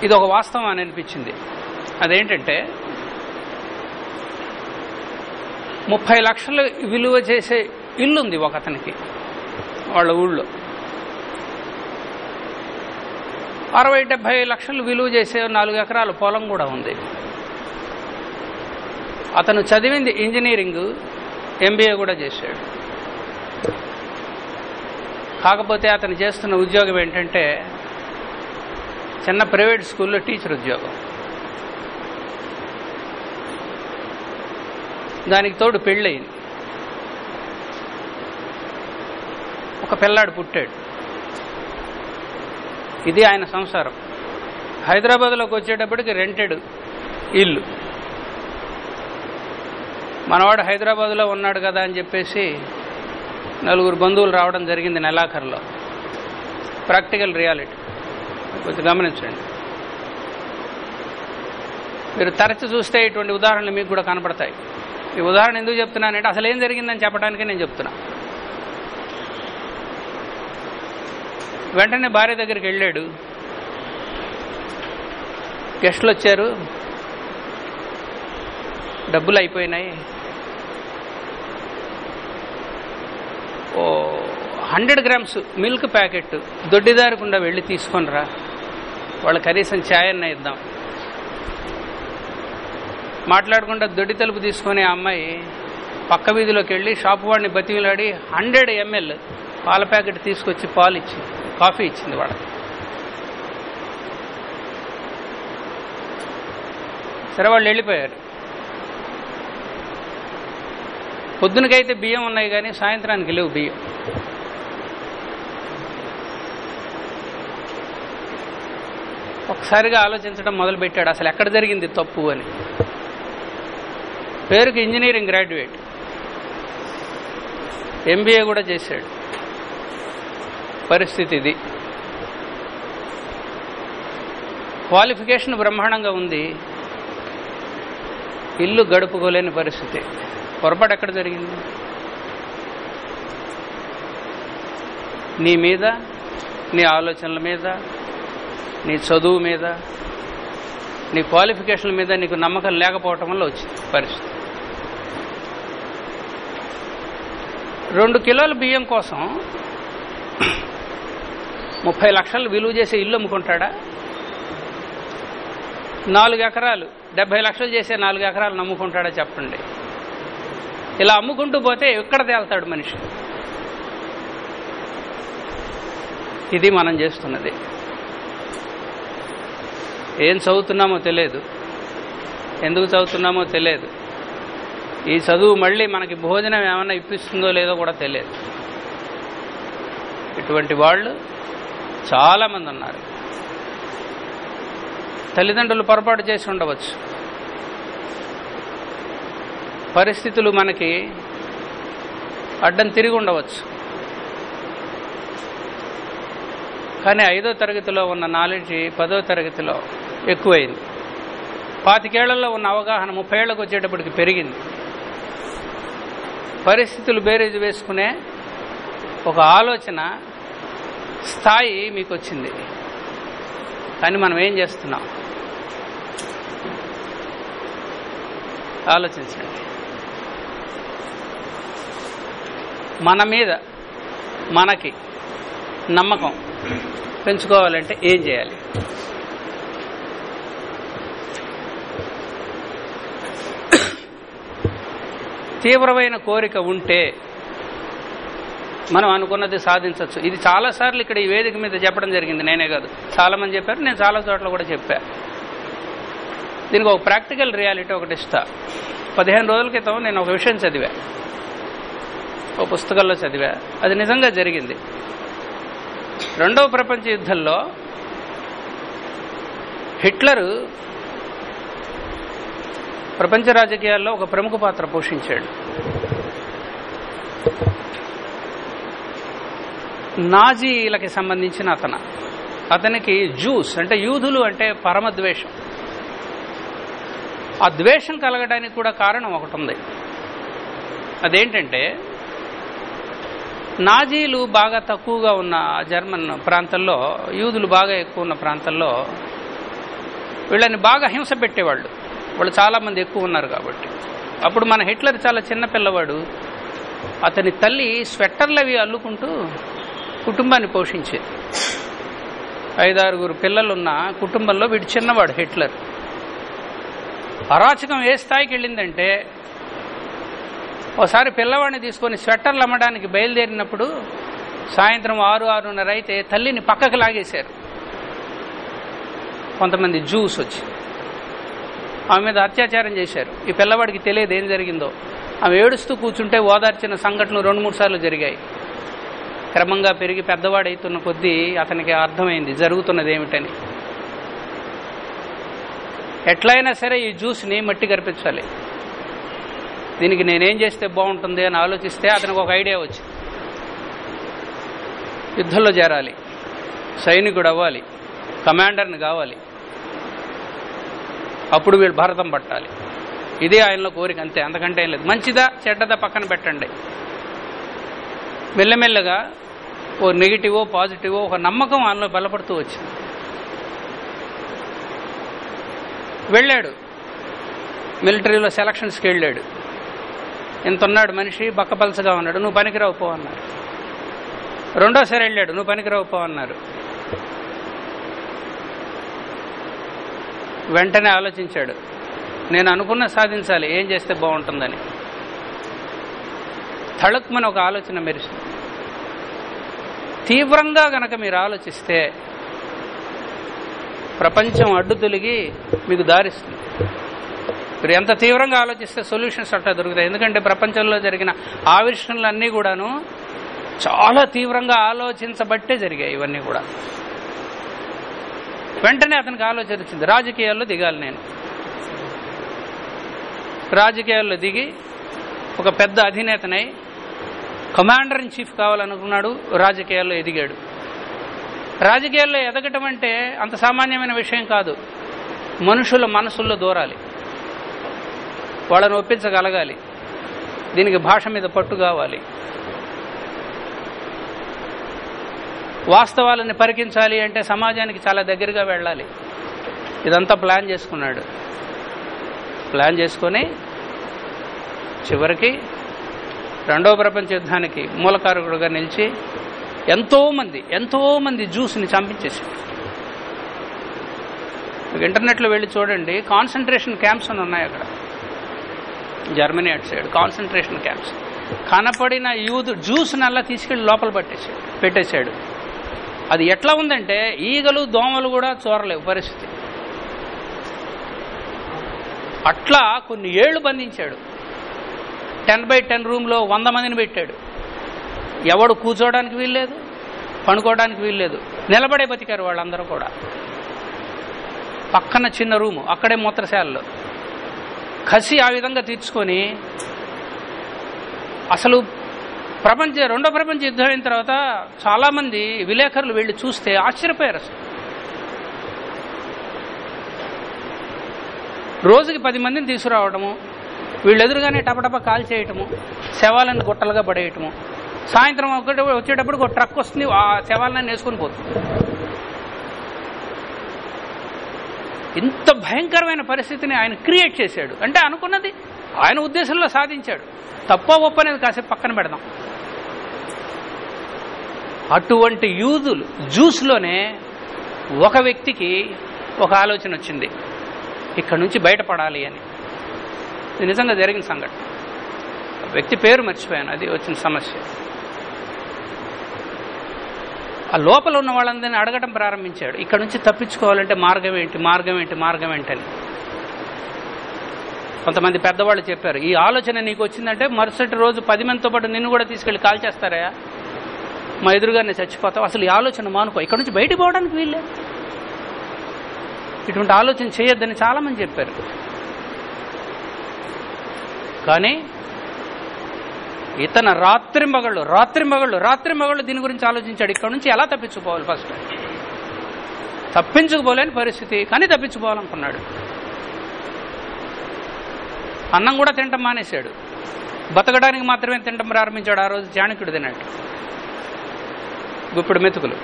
ఇది ఒక వాస్తవం అని అనిపించింది. అదేంటంటే ముప్పై లక్షలు విలువ చేసే ఇల్లుంది ఒక అతనికి. వాళ్ళ ఊళ్ళో. అరవై డెబ్బై లక్షలు విలువ చేసే నాలుగు ఎకరాల పొలం కూడా ఉంది. అతను చదివింది ఇంజనీరింగ్ ఎంబీఏ కూడా చేశాడు. కాకపోతే అతను చేస్తున్న ఉద్యోగం ఏంటంటే చిన్న ప్రైవేట్ స్కూల్లో టీచర్ ఉద్యోగం. దానికి తోడు పెళ్ళయింది. ఒక పిల్లాడు పుట్టాడు. ఇది ఆయన సంసారం. హైదరాబాద్లోకి వచ్చేటప్పటికి రెంటెడ్ ఇల్లు. మనవాడు హైదరాబాద్లో ఉన్నాడు కదా అని చెప్పేసి నలుగురు బంధువులు రావడం జరిగింది నెలాఖరులో. ప్రాక్టికల్ రియాలిటీ కొంచెం గమనించండి. మీరు తరచు చూస్తే ఇటువంటి ఉదాహరణలు మీకు కూడా కనపడతాయి. ఈ ఉదాహరణ ఎందుకు చెప్తున్నానంటే అసలు ఏం జరిగిందని చెప్పడానికి నేను చెప్తున్నా. వెంటనే భార్య దగ్గరికి వెళ్ళాడు. గెస్ట్లు వచ్చారు. డబ్బులు అయిపోయినాయి. ఓ హండ్రెడ్ గ్రామ్స్ మిల్క్ ప్యాకెట్ దొడ్డిదారకుండా వెళ్ళి తీసుకొని రా వాళ్ళ కనీసం ఛాయ్ అన్న ఇద్దాం. మాట్లాడకుండా దొడ్డి తలుపు తీసుకొని ఆ అమ్మాయి పక్క వీధిలోకి వెళ్ళి షాపు వాడిని బతికిలాడి హండ్రెడ్ ఎంఎల్ పాల ప్యాకెట్ తీసుకొచ్చి పాలు ఇచ్చింది కాఫీ ఇచ్చింది వాళ్ళకి. సరే వాళ్ళు వెళ్ళిపోయారు. పొద్దునకైతే బియ్యం ఉన్నాయి కానీ సాయంత్రానికి లేవు బియ్యం. ఒకసారిగా ఆలోచించడం మొదలుపెట్టాడు అసలు ఎక్కడ జరిగింది తప్పు అని. పేరుకి ఇంజనీరింగ్ గ్రాడ్యుయేట్. ఎంబీఏ కూడా చేశాడు. పరిస్థితి ఇది. క్వాలిఫికేషన్ బ్రహ్మాండంగా ఉంది. ఇల్లు గడుపుకోలేని పరిస్థితి. పొరపాటు ఎక్కడ జరిగింది? నీ మీద నీ ఆలోచనల మీద నీ చదువు మీద నీ క్వాలిఫికేషన్ల మీద నీకు నమ్మకం లేకపోవటం వల్ల వచ్చింది పరిస్థితి. రెండు కిలోల బియ్యం కోసం ముప్పై లక్షలు విలువ చేసే ఇల్లు అమ్ముకుంటాడా? నాలుగు ఎకరాలు డెబ్బై లక్షలు చేసే నాలుగు ఎకరాలు నమ్ముకుంటాడా చెప్పండి. ఇలా అమ్ముకుంటూ పోతే ఎక్కడ తేల్తాడు మనిషి? ఇది మనం చేస్తున్నది. ఏం చదువుతున్నామో తెలియదు. ఎందుకు చదువుతున్నామో తెలియదు. ఈ చదువు మళ్ళీ మనకి భోజనం ఏమైనా ఇప్పిస్తుందో లేదో కూడా తెలియదు. ఇటువంటి వాళ్ళు చాలామంది ఉన్నారు తల్లిదండ్రులు పొరపాటు చేసి ఉండవచ్చు. పరిస్థితులు మనకి అడ్డం తిరిగి ఉండవచ్చు. కానీ ఐదో తరగతిలో ఉన్న నాలెడ్జ్ పదో తరగతిలో ఎక్కువైంది. పాతికేళ్ళలో ఉన్న అవగాహన ముప్పై ఏళ్ళకు వచ్చేటప్పటికి పెరిగింది. పరిస్థితులు బేరీజు వేసుకునే ఒక ఆలోచన స్థాయి మీకు వచ్చింది కానీ మనం ఏం చేస్తున్నాం? ఆలోచించండి. మన మీద మనకి నమ్మకం పెంచుకోవాలంటే ఏం చేయాలి? తీవ్రమైన కోరిక ఉంటే మనం అనుకున్నది సాధించవచ్చు. ఇది చాలాసార్లు ఇక్కడ ఈ వేదిక మీద చెప్పడం జరిగింది నేనే కాదు. చాలామంది చెప్పారు నేను చాలా చోట్ల కూడా చెప్పా. దీనికి ఒక ప్రాక్టికల్ రియాలిటీ ఒకటి ఇస్తా. పదిహేను రోజుల క్రితం నేను ఒక విషయం చదివా. ఒక పుస్తకంలో చదివా. అది నిజంగా జరిగింది. రెండవ ప్రపంచ యుద్ధంలో హిట్లరు ప్రపంచ రాజకీయాల్లో ఒక ప్రముఖ పాత్ర పోషించాడు. నాజీలకి సంబంధించిన అతను. అతనికి జ్యూస్ అంటే యూదులు అంటే పరమద్వేషం. ఆ ద్వేషం కలగడానికి కూడా కారణం ఒకటి ఉంది అదేంటంటే నాజీలు బాగా తక్కువగా ఉన్న జర్మన్ ప్రాంతంలో యూదులు బాగా ఎక్కువ ఉన్న ప్రాంతంలో వీళ్ళని బాగా హింస పెట్టేవాళ్ళు. వాళ్ళు చాలామంది ఎక్కువ ఉన్నారు కాబట్టి. అప్పుడు మన హిట్లర్ చాలా చిన్న పిల్లవాడు. అతని తల్లి స్వెట్టర్లు అవి అల్లుకుంటూ కుటుంబాన్ని పోషించేది. ఐదారుగురు పిల్లలున్న కుటుంబంలో వీడు చిన్నవాడు హిట్లర్. అరాచకం ఏ స్థాయికి వెళ్ళిందంటే ఒకసారి పిల్లవాడిని తీసుకొని స్వెట్టర్లు అమ్మడానికి బయలుదేరినప్పుడు సాయంత్రం ఆరు ఆరున్నర అయితే తల్లిని పక్కకు లాగేశారు. కొంతమంది జ్యూస్ వచ్చి. ఆమె మీద అత్యాచారం చేశారు. ఈ పిల్లవాడికి తెలియదు ఏం జరిగిందో. ఆమె ఏడుస్తూ కూర్చుంటే ఓదార్చిన సంఘటనలు రెండు మూడు సార్లు జరిగాయి. క్రమంగా పెరిగి పెద్దవాడైతున్న కొద్దీ అతనికి అర్థమైంది జరుగుతున్నది ఏమిటని. ఎట్లయినా సరే ఈ జ్యూస్ని మట్టి కరిపించాలి. దీనికి నేనేం చేస్తే బాగుంటుంది అని ఆలోచిస్తే అతనికి ఒక ఐడియా వచ్చింది యుద్ధంలో చేరాలి. సైనికుడు అవ్వాలి. కమాండర్ని కావాలి. అప్పుడు వీళ్ళు భారతం పట్టాలి. ఇదే ఆయనలో కోరిక అంతే అంతకంటే ఏం లేదు. మంచిదా చెడ్డదా పక్కన పెట్టండి. మెల్లమెల్లగా ఓ నెగిటివో పాజిటివో ఒక నమ్మకం ఆయనలో బలపడుతూ వచ్చింది. వెళ్ళాడు. మిలిటరీలో సెలక్షన్స్కి వెళ్ళాడు. ఇంత ఉన్నాడు మనిషి బక్కపలసగా ఉన్నాడు. నువ్వు పనికిరావు పో అన్నారు. రెండోసారి వెళ్ళాడు. నువ్వు పనికిరావు పో అన్నారు. వెంటనే ఆలోచించాడు. నేను అనుకున్న సాధించాలి. ఏం చేస్తే బాగుంటుందని. తళుక్మని ఒక ఆలోచన మెరిసింది. తీవ్రంగా గనక మీరు ఆలోచిస్తే ప్రపంచం అడ్డు తొలిగి మీకు దారిస్తుంది. మీరు ఎంత తీవ్రంగా ఆలోచిస్తే సొల్యూషన్స్ అట్లా దొరుకుతాయి. ఎందుకంటే ప్రపంచంలో జరిగిన ఆవిష్కరణలన్నీ కూడాను చాలా తీవ్రంగా ఆలోచించబట్టే జరిగాయి ఇవన్నీ కూడా. వెంటనే అతనికి ఆలోచన వచ్చింది. రాజకీయాల్లో దిగాలి నేను. రాజకీయాల్లో దిగి ఒక పెద్ద అధినేతనై కమాండర్ ఇన్ చీఫ్ కావాలనుకున్నాడు రాజకీయాల్లో ఎదిగాడు. రాజకీయాల్లో ఎదగటం అంటే అంత సామాన్యమైన విషయం కాదు. మనుషుల మనసుల్లో దూరాలి. వాళ్ళని ఒప్పించగలగాలి. దీనికి భాష మీద పట్టు కావాలి. వాస్తవాలని పరికించాలి అంటే సమాజానికి చాలా దగ్గరగా వెళ్ళాలి. ఇదంతా ప్లాన్ చేసుకున్నాడు. ప్లాన్ చేసుకొని చివరికి రెండవ ప్రపంచ యుద్ధానికి మూలకారకుడుగా నిలిచి ఎంతోమంది ఎంతోమంది జ్యూస్ని చంపించేశాడు. ఇంటర్నెట్లో వెళ్ళి చూడండి కాన్సన్ట్రేషన్ క్యాంప్స్ అని ఉన్నాయి అక్కడ. జర్మనీ అటు సైడ్ కాన్సన్ట్రేషన్ క్యాంప్స్. కనపడిన యూత్ జ్యూస్ నల్లా తీసుకెళ్ళి లోపల పట్టేశాడు పెట్టేశాడు. అది ఎట్లా ఉందంటే ఈగలు దోమలు కూడా చూరలేవు పరిస్థితి. అట్లా కొన్ని ఏళ్ళు బంధించాడు. టెన్ బై టెన్ రూమ్లో వంద మందిని పెట్టాడు. ఎవడు కూర్చోవడానికి వీల్లేదు పనుకోవడానికి వీల్లేదు. నిలబడే బతికారు వాళ్ళందరూ కూడా. పక్కన చిన్న రూము అక్కడే మూత్రశాలలో. కసి ఆ విధంగా తీర్చుకొని అసలు ప్రపంచ రెండో ప్రపంచ యుద్ధం అయిన తర్వాత చాలామంది విలేకరులు వెళ్ళి చూస్తే ఆశ్చర్యపోయారు అసలు. రోజుకి పది మందిని తీసుకురావడము వీళ్ళు ఎదురుగానే టపటప కాల్ చేయటము శవాలను గుట్టలుగా పడేయటము. సాయంత్రం ఒకటి వచ్చేటప్పుడు ఒక ట్రక్ వస్తుంది ఆ శవాలను వేసుకొని పోతుంది. ఇంత భయంకరమైన పరిస్థితిని ఆయన క్రియేట్ చేశాడు. అంటే అనుకున్నది ఆయన ఉద్దేశంలో సాధించాడు. తప్ప ఒప్ప అనేది కాసేపు పక్కన పెడదాం. అటువంటి యూదులు జ్యూస్లోనే ఒక వ్యక్తికి ఒక ఆలోచన వచ్చింది. ఇక్కడ నుంచి బయటపడాలి అని. ఇది నిజంగా జరిగిన సంఘటన. వ్యక్తి పేరు మర్చిపోయాను అది వచ్చిన సమస్య. ఆ లోపల ఉన్న వాళ్ళందరినీ అడగడం ప్రారంభించాడు. ఇక్కడ నుంచి తప్పించుకోవాలంటే మార్గం ఏంటి మార్గం ఏంటి మార్గం ఏంటని. కొంతమంది పెద్దవాళ్ళు చెప్పారు ఈ ఆలోచన నీకు వచ్చిందంటే మరుసటి రోజు పది మందితో పాటు నిన్ను కూడా తీసుకెళ్ళి కాల్ చేస్తారా? మా ఎదురుగానే చచ్చిపోతావు. అసలు ఈ ఆలోచన మానుకో. ఇక్కడ నుంచి బయటికి పోవడానికి వీల్లేదు. ఇటువంటి ఆలోచన చేయొద్దని చాలామంది చెప్పారు. కానీ ఇతను రాత్రి మగళ్ళు రాత్రి మగళ్ళు రాత్రి మగళ్ళు దీని గురించి ఆలోచించాడు. ఇక్కడ నుంచి ఎలా తప్పించుకోవాలి ఫస్ట్ తప్పించుకోలేని పరిస్థితి కానీ తప్పించుకోవాలనుకున్నాడు. అన్నం కూడా తినటం మానేశాడు. బతకడానికి మాత్రమే తినటం ప్రారంభించాడు. ఆ రోజు జానకుడు తినట్టు గుప్పుడు మెతుకులు.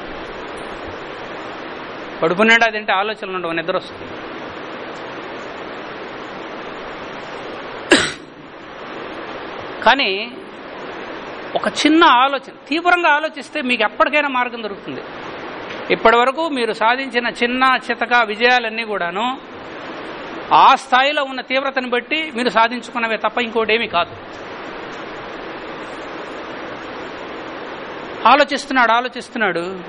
కడుపు నిండా తింటే ఆలోచనలు ఉండవు నిద్ర వస్తుంది. కానీ ఒక చిన్న ఆలోచన తీవ్రంగా ఆలోచిస్తే మీకు ఎప్పటికైనా మార్గం దొరుకుతుంది. ఇప్పటి వరకు మీరు సాధించిన చిన్న చితక విజయాలన్నీ కూడాను ఆ స్థాయిలో ఉన్న తీవ్రతను బట్టి మీరు సాధించుకున్నవే తప్ప ఇంకోటి ఏమీ కాదు. ఆలోచిస్తున్నాడు ఆలోచిస్తున్నాడు.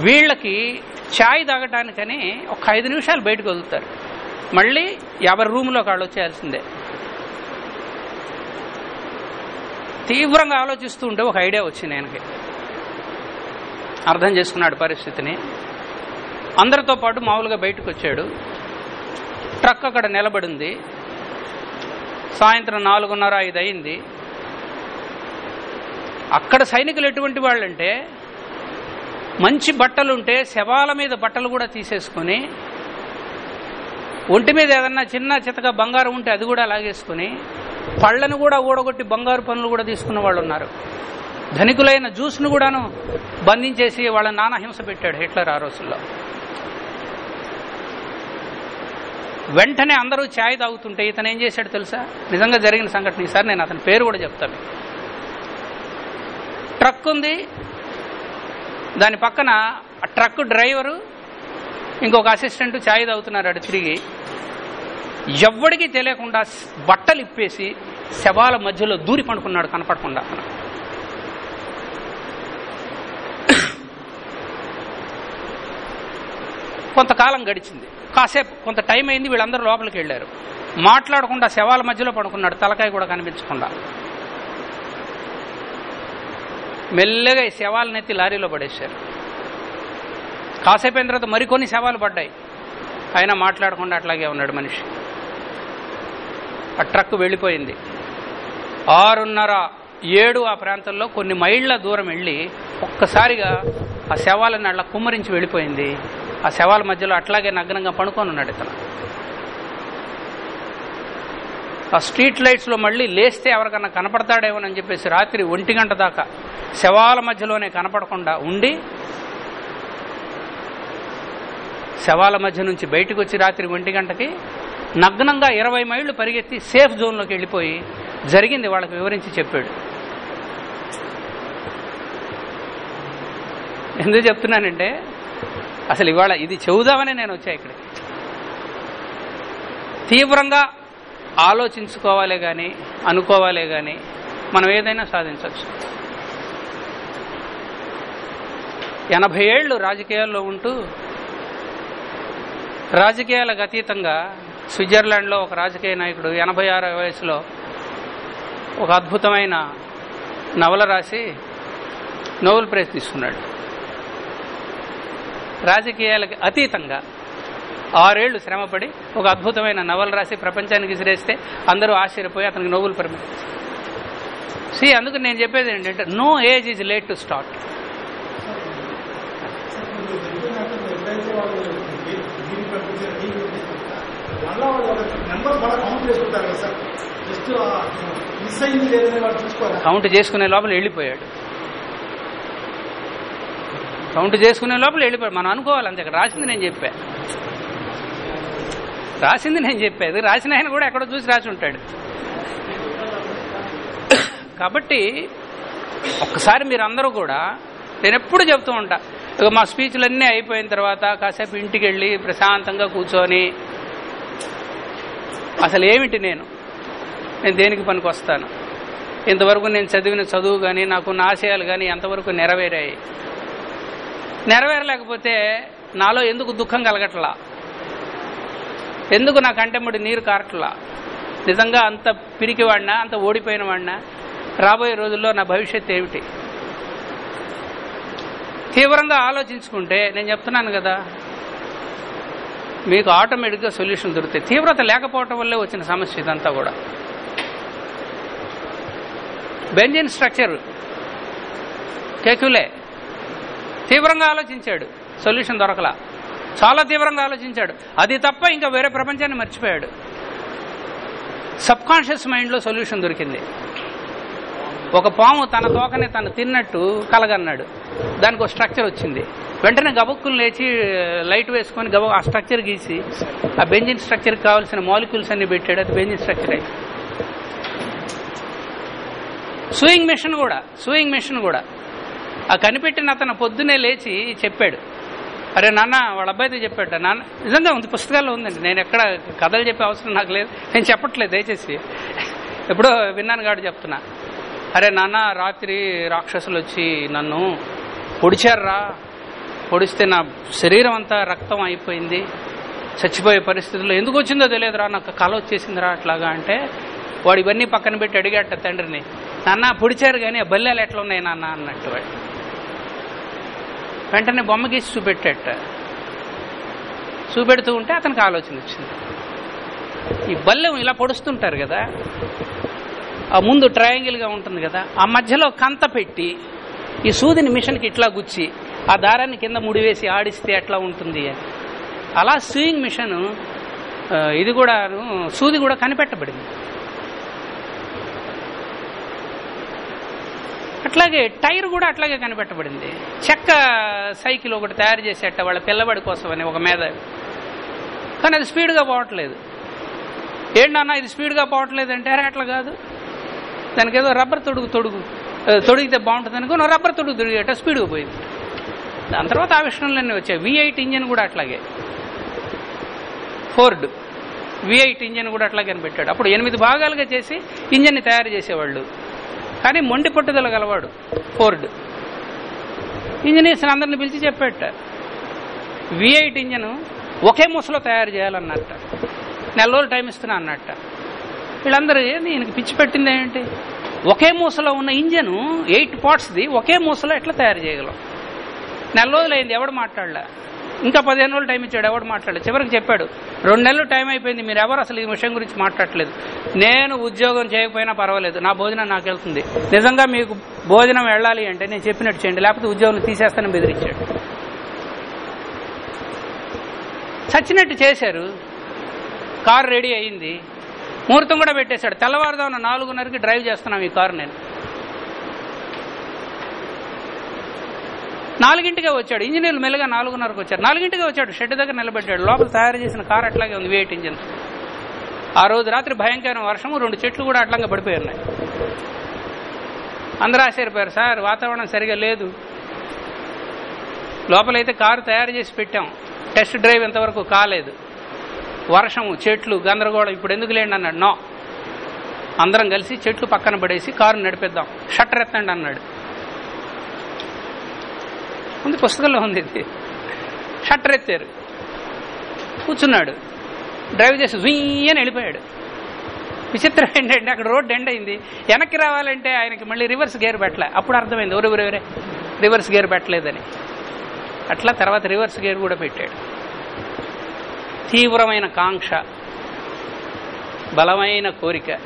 వీళ్ళకి ఛాయ్ తాగటానికని ఒక ఐదు నిమిషాలు బయటకు వదులుతారు. మళ్ళీ ఎవరి రూమ్లోకి వాళ్ళు వచ్చేయాల్సిందే. తీవ్రంగా ఆలోచిస్తూ ఉంటే ఒక ఐడియా వచ్చింది ఆయనకి. అర్థం చేసుకున్నాడు పరిస్థితిని. అందరితో పాటు మామూలుగా బయటకు వచ్చాడు. ట్రక్ అక్కడ నిలబడింది. సాయంత్రం నాలుగున్నర ఐదు అయింది. అక్కడ సైనికులు ఎటువంటి వాళ్ళంటే మంచి బట్టలుంటే శవాల మీద బట్టలు కూడా తీసేసుకొని ఒంటి మీద ఏదన్నా చిన్న చితక బంగారం ఉంటే అది కూడా లాగేసుకుని పళ్ళను కూడా ఊడగొట్టి బంగారు పనులు కూడా తీసుకున్న వాళ్ళు ఉన్నారు. ధనికులైన జ్యూస్ను కూడాను బంధించేసి వాళ్ళ నాన్న హింస పెట్టాడు హిట్లర్ ఆ రోజుల్లో. వెంటనే అందరూ ఛాయ్ తాగుతుంటే ఇతను ఏం చేశాడు తెలుసా? నిజంగా జరిగిన సంఘటన. ఈసారి నేను అతని పేరు కూడా చెప్తాను ట్రక్ ఉంది. దాని పక్కన ఆ ట్రక్ డ్రైవరు ఇంకొక అసిస్టెంట్ ఛాయ్ తాగుతున్నారు అటు తిరిగి. ఎవ్వడికి తెలియకుండా బట్టలు ఇప్పేసి శవాల మధ్యలో దూరి పండుకున్నాడు కనపడకుండా. అతను కొంతకాలం గడిచింది. కాసేపు కొంత టైం అయింది వీళ్ళందరూ లోపలికి వెళ్ళారు. మాట్లాడకుండా శవాల మధ్యలో పడుకున్నాడు తలకాయ కూడా కనిపించకుండా. మెల్లగా ఈ శవాలనెత్తి లారీలో పడేశారు. కాసేపు అయిన తర్వాత మరికొన్ని శవాలు పడ్డాయి. ఆయన మాట్లాడకుండా అట్లాగే ఉన్నాడు మనిషి. ఆ ట్రక్ వెళ్ళిపోయింది. ఆరున్నర ఏడు ఆ ప్రాంతంలో కొన్ని మైళ్ళ దూరం వెళ్ళి ఒక్కసారిగా ఆ శవాలను అట్లా కుమ్మరించి వెళ్ళిపోయింది. ఆ శవాల మధ్యలో అట్లాగే నగ్నంగా పడుకొని ఉన్నాడు ఇతను. ఆ స్ట్రీట్ లైట్స్లో మళ్ళీ లేస్తే ఎవరికన్నా కనపడతాడేమోనని చెప్పేసి రాత్రి ఒంటి గంట దాకా శవాల మధ్యలోనే కనపడకుండా ఉండి శవాల మధ్య నుంచి బయటకు వచ్చి రాత్రి ఒంటి గంటకి నగ్నంగా ఇరవై మైళ్ళు పరిగెత్తి సేఫ్ జోన్లోకి వెళ్ళిపోయి జరిగింది వాళ్ళకి వివరించి చెప్పాడు. ఎందుకు చెప్తున్నానంటే అసలు ఇవాళ ఇది చెబుదామని నేను వచ్చా ఇక్కడికి తీవ్రంగా ఆలోచించుకోవాలే కానీ అనుకోవాలే కానీ మనం ఏదైనా సాధించవచ్చు. ఎనభై ఏళ్ళు రాజకీయాల్లో ఉంటూ రాజకీయాలకు అతీతంగా స్విట్జర్లాండ్లో ఒక రాజకీయ నాయకుడు ఎనభై ఆరో వయసులో ఒక అద్భుతమైన నవల రాసి నోబెల్ ప్రైజ్ తీసుకున్నాడు. రాజకీయాలకు అతీతంగా ఆరేళ్ళు శ్రమపడి ఒక అద్భుతమైన నవల రాసి ప్రపంచానికి విసిరేస్తే అందరూ ఆశ్చర్యపోయి అతనికి నోబెల్ పరిమితి. సి అందుకు నేను చెప్పేది ఏంటంటే no age is late to start మళ్ళా వాళ్ళు నెంబర్ బాగా కౌంట్ చేసుకుంటారు కదా సార్. జస్ట్ మిస్ అయింది లేదని వాళ్ళు చూసుకోవాలి. కౌంట్ చేసుకునే లోపల వెళ్ళిపోయాడు. కౌంట్ చేసుకునే లోపల వెళ్ళిపోయాడు. మనం అనుకోవాలి అంతే రాసింది నేను చెప్పా. రాసింది నేను చెప్పేది రాసిన ఆయన కూడా ఎక్కడో చూసి రాసి ఉంటాడు. కాబట్టి ఒక్కసారి మీరు అందరూ కూడా నేను ఎప్పుడు చెప్తూ ఉంటా. మా స్పీచ్లన్నీ అయిపోయిన తర్వాత కాసేపు ఇంటికి వెళ్ళి ప్రశాంతంగా కూర్చొని అసలు ఏమిటి నేను? నేను దేనికి పనికి వస్తాను ఇంతవరకు నేను చదివిన చదువు కానీ నాకున్న ఆశయాలు కానీ ఎంతవరకు నెరవేరాయి? నెరవేరలేకపోతే నాలో ఎందుకు దుఃఖం కలగట్లా? ఎందుకు నా కంటెమ్మడి నీరు కారట్లా? నిజంగా అంత పిరికివాడినా అంత ఓడిపోయిన వాడినా రాబోయే రోజుల్లో నా భవిష్యత్తు ఏమిటి? తీవ్రంగా ఆలోచించుకుంటే నేను చెప్తున్నాను కదా మీకు ఆటోమేటిక్గా సొల్యూషన్ దొరుకుతాయి. తీవ్రత లేకపోవటం వల్లే వచ్చిన సమస్య ఇదంతా కూడా. బెంజిన్ స్ట్రక్చర్ కేకులే తీవ్రంగా ఆలోచించాడు. సొల్యూషన్ దొరకలా. చాలా తీవ్రంగా ఆలోచించాడు. అది తప్ప ఇంకా వేరే ప్రపంచాన్ని మర్చిపోయాడు. సబ్కాన్షియస్ మైండ్లో సొల్యూషన్ దొరికింది. ఒక పాము తన తోకని తను తిన్నట్టు కలగన్నాడు. దానికి ఒక స్ట్రక్చర్ వచ్చింది. వెంటనే గబక్కులు లేచి లైట్ వేసుకొని గబ ఆ స్ట్రక్చర్ గీసి ఆ బెంజిన్ స్ట్రక్చర్కి కావాల్సిన మాలిక్యూల్స్ అన్ని పెట్టాడు. అది బెంజిన్ స్ట్రక్చర్ అయింది సూయింగ్ మిషన్ కూడా సూయింగ్ మిషన్ కూడా. ఆ కనిపెట్టిన అతను పొద్దునే లేచి చెప్పాడు. అరే నాన్న వాళ్ళ అబ్బాయితో చెప్పాడు నాన్న. నిజంగా ఉంది పుస్తకాల్లో ఉందండి. నేను ఎక్కడ కథలు చెప్పే అవసరం నాకు లేదు. నేను చెప్పట్లేదు దయచేసి. ఎప్పుడో విన్నాను కాడు చెప్తున్నా. అరే నాన్న రాత్రి రాక్షసులు వచ్చి నన్ను పొడిచారా పొడిస్తే నా శరీరం అంతా రక్తం అయిపోయింది. చచ్చిపోయే పరిస్థితుల్లో ఎందుకు వచ్చిందో తెలియదురా నాకు కళ వచ్చేసిందిరా అట్లాగా అంటే వాడు ఇవన్నీ పక్కన పెట్టి అడిగాట తండ్రిని. నాన్న పొడిచారు కానీ ఆ బల్లెలు ఎట్లా ఉన్నాయి నాన్న? అన్నట్టు వాడు. వెంటనే బొమ్మ గీసి చూపెట్టాట. చూపెడుతూ ఉంటే అతనికి ఆలోచన వచ్చింది. ఈ బల్లెం ఇలా పొడుస్తుంటారు కదా ముందు ట్రయాంగిల్గా ఉంటుంది కదా ఆ మధ్యలో కంత పెట్టి ఈ సూదిని మిషన్కి ఇట్లా గుచ్చి ఆ దారాన్ని కింద ముడివేసి ఆడిస్తే ఎట్లా ఉంటుంది అలా సూయింగ్ మిషన్ ఇది కూడా సూది కూడా కనిపెట్టబడింది. అట్లాగే టైర్ కూడా అట్లాగే కనిపెట్టబడింది. చెక్క సైకిల్ ఒకటి తయారు చేసేట వాళ్ళ పిల్లవాడి కోసం అని ఒక మీద కానీ అది స్పీడ్గా పోవట్లేదు. ఏంటన్నా ఇది స్పీడ్గా పోవట్లేదంటే అరే అట్లా కాదు. తనకేదో రబ్బర్ తొడుగు తొడుగు తొడిగితే బాగుంటుంది అనుకో రబ్బర్ తొడుగు తొడిగేట స్పీడ్గా పోయింది. దాని తర్వాత ఆవిష్కరణలన్నీ వచ్చాయి. వి ఎయిట్ ఇంజిన్ కూడా అట్లాగే. ఫోర్డ్ వి ఎయిట్ ఇంజిన్ కూడా అట్లా కనిపెట్టాడు అప్పుడు ఎనిమిది భాగాలుగా చేసి ఇంజిన్ని తయారు చేసేవాళ్ళు. కానీ మొండి పట్టుదల గలవాడు ఫోర్డ్ ఇంజనీర్స్ అందరిని పిలిచి చెప్పాట వి ఎయిట్ ఇంజన్ ఒకే ముసలో తయారు చేయాలన్నట్ట. నెల రోజులు టైం ఇస్తున్నా అన్నట్ట. వీళ్ళందరూ ఏంది ఈయనకి పిచ్చి పెట్టింది ఏంటి? ఒకే మూసలో ఉన్న ఇంజను ఎయిట్ పార్ట్స్ది ఒకే మూసలో ఎట్లా తయారు చేయగలం? నెల రోజులు అయింది ఎవడు మాట్లాడలే. ఇంకా పదిహేను రోజులు టైం ఇచ్చాడు ఎవడు మాట్లాడలేదు చివరికి చెప్పాడు రెండు నెలలు టైం అయిపోయింది మీరు ఎవరు అసలు ఈ విషయం గురించి మాట్లాడలేదు నేను ఉద్యోగం చేయకపోయినా పర్వాలేదు నా భోజనం నాకు వెళ్తుంది. నిజంగా మీకు భోజనం వెళ్ళాలి అంటే నేను చెప్పినట్టు చేయండి లేకపోతే ఉద్యోగం తీసేస్తానని బెదిరించాడు. చచ్చినట్టు చేశారు. కారు రెడీ అయింది. ముహూర్తం కూడా పెట్టేశాడు. తెల్లవారుదామున నాలుగున్నరకి డ్రైవ్ చేస్తున్నాం ఈ కారు నేను. నాలుగింటిగా వచ్చాడు. ఇంజనీర్లు మెల్లగా నాలుగున్నరకు వచ్చారు. నాలుగింటిగా వచ్చాడు. షెడ్ దగ్గర నిలబెట్టాడు లోపల తయారు చేసిన కారు అట్లాగే ఉంది వేట్ ఇంజిన్. ఆ రోజు రాత్రి భయంకరమైన వర్షము రెండు చెట్లు కూడా అట్లాగే పడిపోయి ఉన్నాయి. అందరూ ఆశ్చర్యపోయారు. సార్ వాతావరణం సరిగా లేదు. లోపలైతే కారు తయారు చేసి పెట్టాం. టెస్ట్ డ్రైవ్ ఇంతవరకు కాలేదు. వర్షము చెట్లు గందరగోళం ఇప్పుడు ఎందుకు లేండి అన్నాడు. నో. అందరం కలిసి చెట్లు పక్కన పడేసి కారు నడిపిద్దాం. షట్టర్ ఎత్తండి అన్నాడు. ఉంది పుస్తకంలో ఉంది ఇది. షట్టర్ ఎత్తారు. కూర్చున్నాడు. డ్రైవ్ చేసి అని వెళ్ళిపోయాడు. విచిత్రం ఏంటంటే అక్కడ రోడ్డు ఎండ్ అయింది. వెనక్కి రావాలంటే ఆయనకి మళ్ళీ రివర్స్ గేర్ పెట్టలే. అప్పుడు అర్థమైంది ఎవరెవరెవరే రివర్స్ గేర్ పెట్టలేదని. అట్లా తర్వాత రివర్స్ గేర్ కూడా పెట్టాడు. తీవ్రమైన కాంక్ష బలమైన కోరిక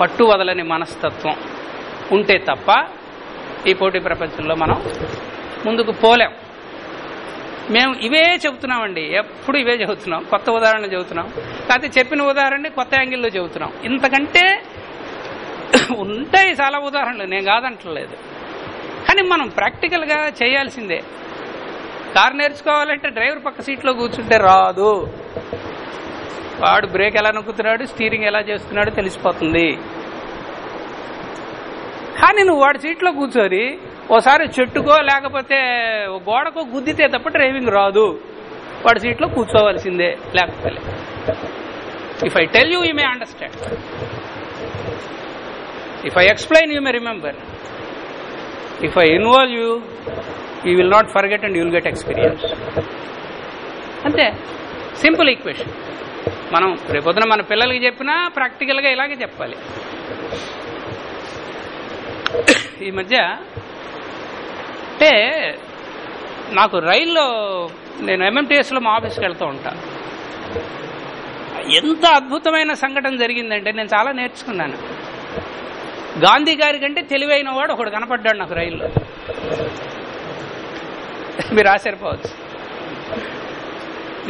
పట్టు వదలని మనస్తత్వం ఉంటే తప్ప ఈ పోటీ ప్రపంచంలో మనం ముందుకు పోలేం. మేము ఇవే చెబుతున్నామండి. ఎప్పుడు ఇవే చెబుతున్నాం. కొత్త ఉదాహరణ చెబుతున్నాం. కాకపోతే చెప్పిన ఉదాహరణ కొత్త యాంగిల్లో చెబుతున్నాం. ఇంతకంటే ఉంటాయి చాలా ఉదాహరణలు. నేను కాదంటలేదు. కానీ మనం ప్రాక్టికల్గా చేయాల్సిందే. కారు నేర్చుకోవాలంటే డ్రైవర్ పక్క సీట్లో కూర్చుంటే రాదు. వాడు బ్రేక్ ఎలా నొక్కుతున్నాడు స్టీరింగ్ ఎలా చేస్తున్నాడు తెలిసిపోతుంది. కానీ నువ్వు వాడి సీట్లో కూర్చొని ఓసారి చెట్టుకో లేకపోతే గోడకో గుద్దితే తప్ప డ్రైవింగ్ రాదు. వాడి సీట్లో కూర్చోవలసిందే లేకపోతే. If I tell you you may understand if I explain you may remember if I involve you you will not forget and you will get experience అంతే. Simple equation. మనం రేపొద్దున మన పిల్లలకి చెప్పినా ప్రాక్టికల్గా ఇలాగే చెప్పాలి. ఈ మధ్య అంటే నాకు రైల్లో నేను ఎంఎంటీఎస్లో మా ఆఫీస్కి వెళ్తూ ఉంటాను ఎంత అద్భుతమైన సంఘటన జరిగిందంటే నేను చాలా నేర్చుకున్నాను. గాంధీ గారి కంటే తెలివైన వాడు ఒకడు కనపడ్డాడు నాకు రైల్లో. <laughs> మీరు ఆశ్చర్యపోవచ్చు.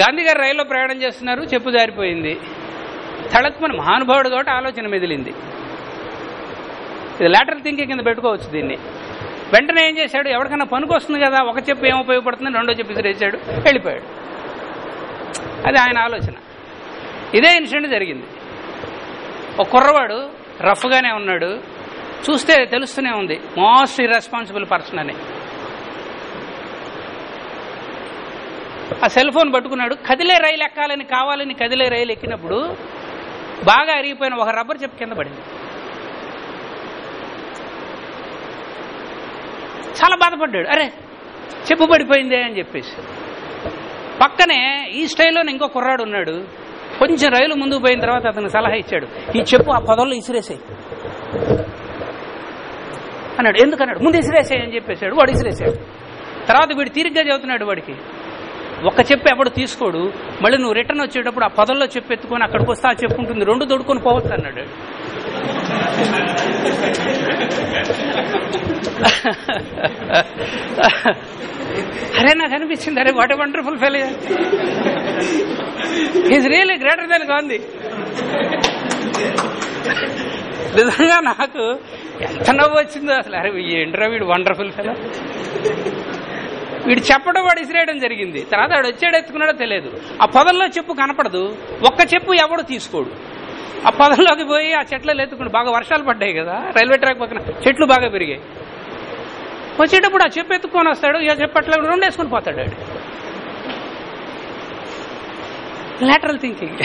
గాంధీ గారు రైల్లో ప్రయాణం చేస్తున్నారు చెప్పు జారిపోయింది. తళక్కుమని మహానుభావుడు కాబట్టి ఆలోచన మెదిలింది. ఇది లాటరల్ థింకింగ్ కింద పెట్టుకోవచ్చు దీన్ని. వెంటనే ఏం చేశాడు? ఎవరికైనా పనికి వస్తుంది కదా ఒక చెప్పు ఏం ఉపయోగపడుతుంది రెండో చెప్పు ఇసిరేసాడు వెళ్ళిపోయాడు. అది ఆయన ఆలోచన. ఇదే ఇన్సిడెంట్ జరిగింది. ఒక కుర్రవాడు రఫ్గానే ఉన్నాడు. చూస్తే తెలుస్తూనే ఉంది. మోస్ట్ ఇర్రెస్పాన్సిబుల్ పర్సన్ అని. ఆ సెల్ ఫోన్ పట్టుకున్నాడు. కదిలే రైలు ఎక్కాలని కావాలని కదిలే రైలు ఎక్కినప్పుడు బాగా అరిగిపోయిన ఒక రబ్బర్ చెప్పు కింద పడింది. చాలా బాధపడ్డాడు. అరే చెప్పు పడిపోయిందే అని చెప్పేసి. పక్కనే ఈ స్టైల్లోనే ఇంకో కుర్రాడు ఉన్నాడు. కొంచెం రైలు ముందుకు పోయిన తర్వాత అతను సలహా ఇచ్చాడు. ఈ చెప్పు ఆ పొదల్లో ఇసిరేసాయి. అన్నాడు ఎందుకన్నాడు? ముందు ఇసిరేసాయి అని చెప్పేశాడు వాడు ఇసిరేసాడు. తర్వాత వీడు తీరిగ్గా చదువుతున్నాడు వాడికి. ఒక్క చెప్పు ఎవడు తీసుకోడు. మళ్ళీ నువ్వు రిటర్న్ వచ్చేటప్పుడు ఆ పొదల్లో చెప్పెత్తుకొని అక్కడికి వస్తే ఆ చెప్పు ఉంటుంది. రెండు దొడుకొని పోవచ్చు అన్నాడు. అరే నాకు అనిపించింది. అరే what wonderful fellow is really greater then Gandhi నిజంగా నాకు ఎంత నవ్వు వచ్చిందో అసలు. అరే ఏంట్రా వీడు వండర్ఫుల్ ఫెలో వీడు చెప్పడం వాడు ఇసిరేయడం జరిగింది. తర్వాత వాడు వచ్చాడు ఎత్తుకున్నాడో తెలియదు. ఆ పొదల్లో చెప్పు కనపడదు. ఒక్క చెప్పు ఎవడు తీసుకోడు. ఆ పొదల్లోకి పోయి ఆ చెట్లలో ఎత్తుకుని బాగా వర్షాలు పడ్డాయి కదా రైల్వే ట్రాక్ పక్కన చెట్లు బాగా పెరిగాయి. వచ్చేటప్పుడు ఆ చెప్పు ఎత్తుకొని వస్తాడు ఇక చెప్పట్లో రెండు వేసుకొని పోతాడు వాడు. లాటరల్ థింకింగ్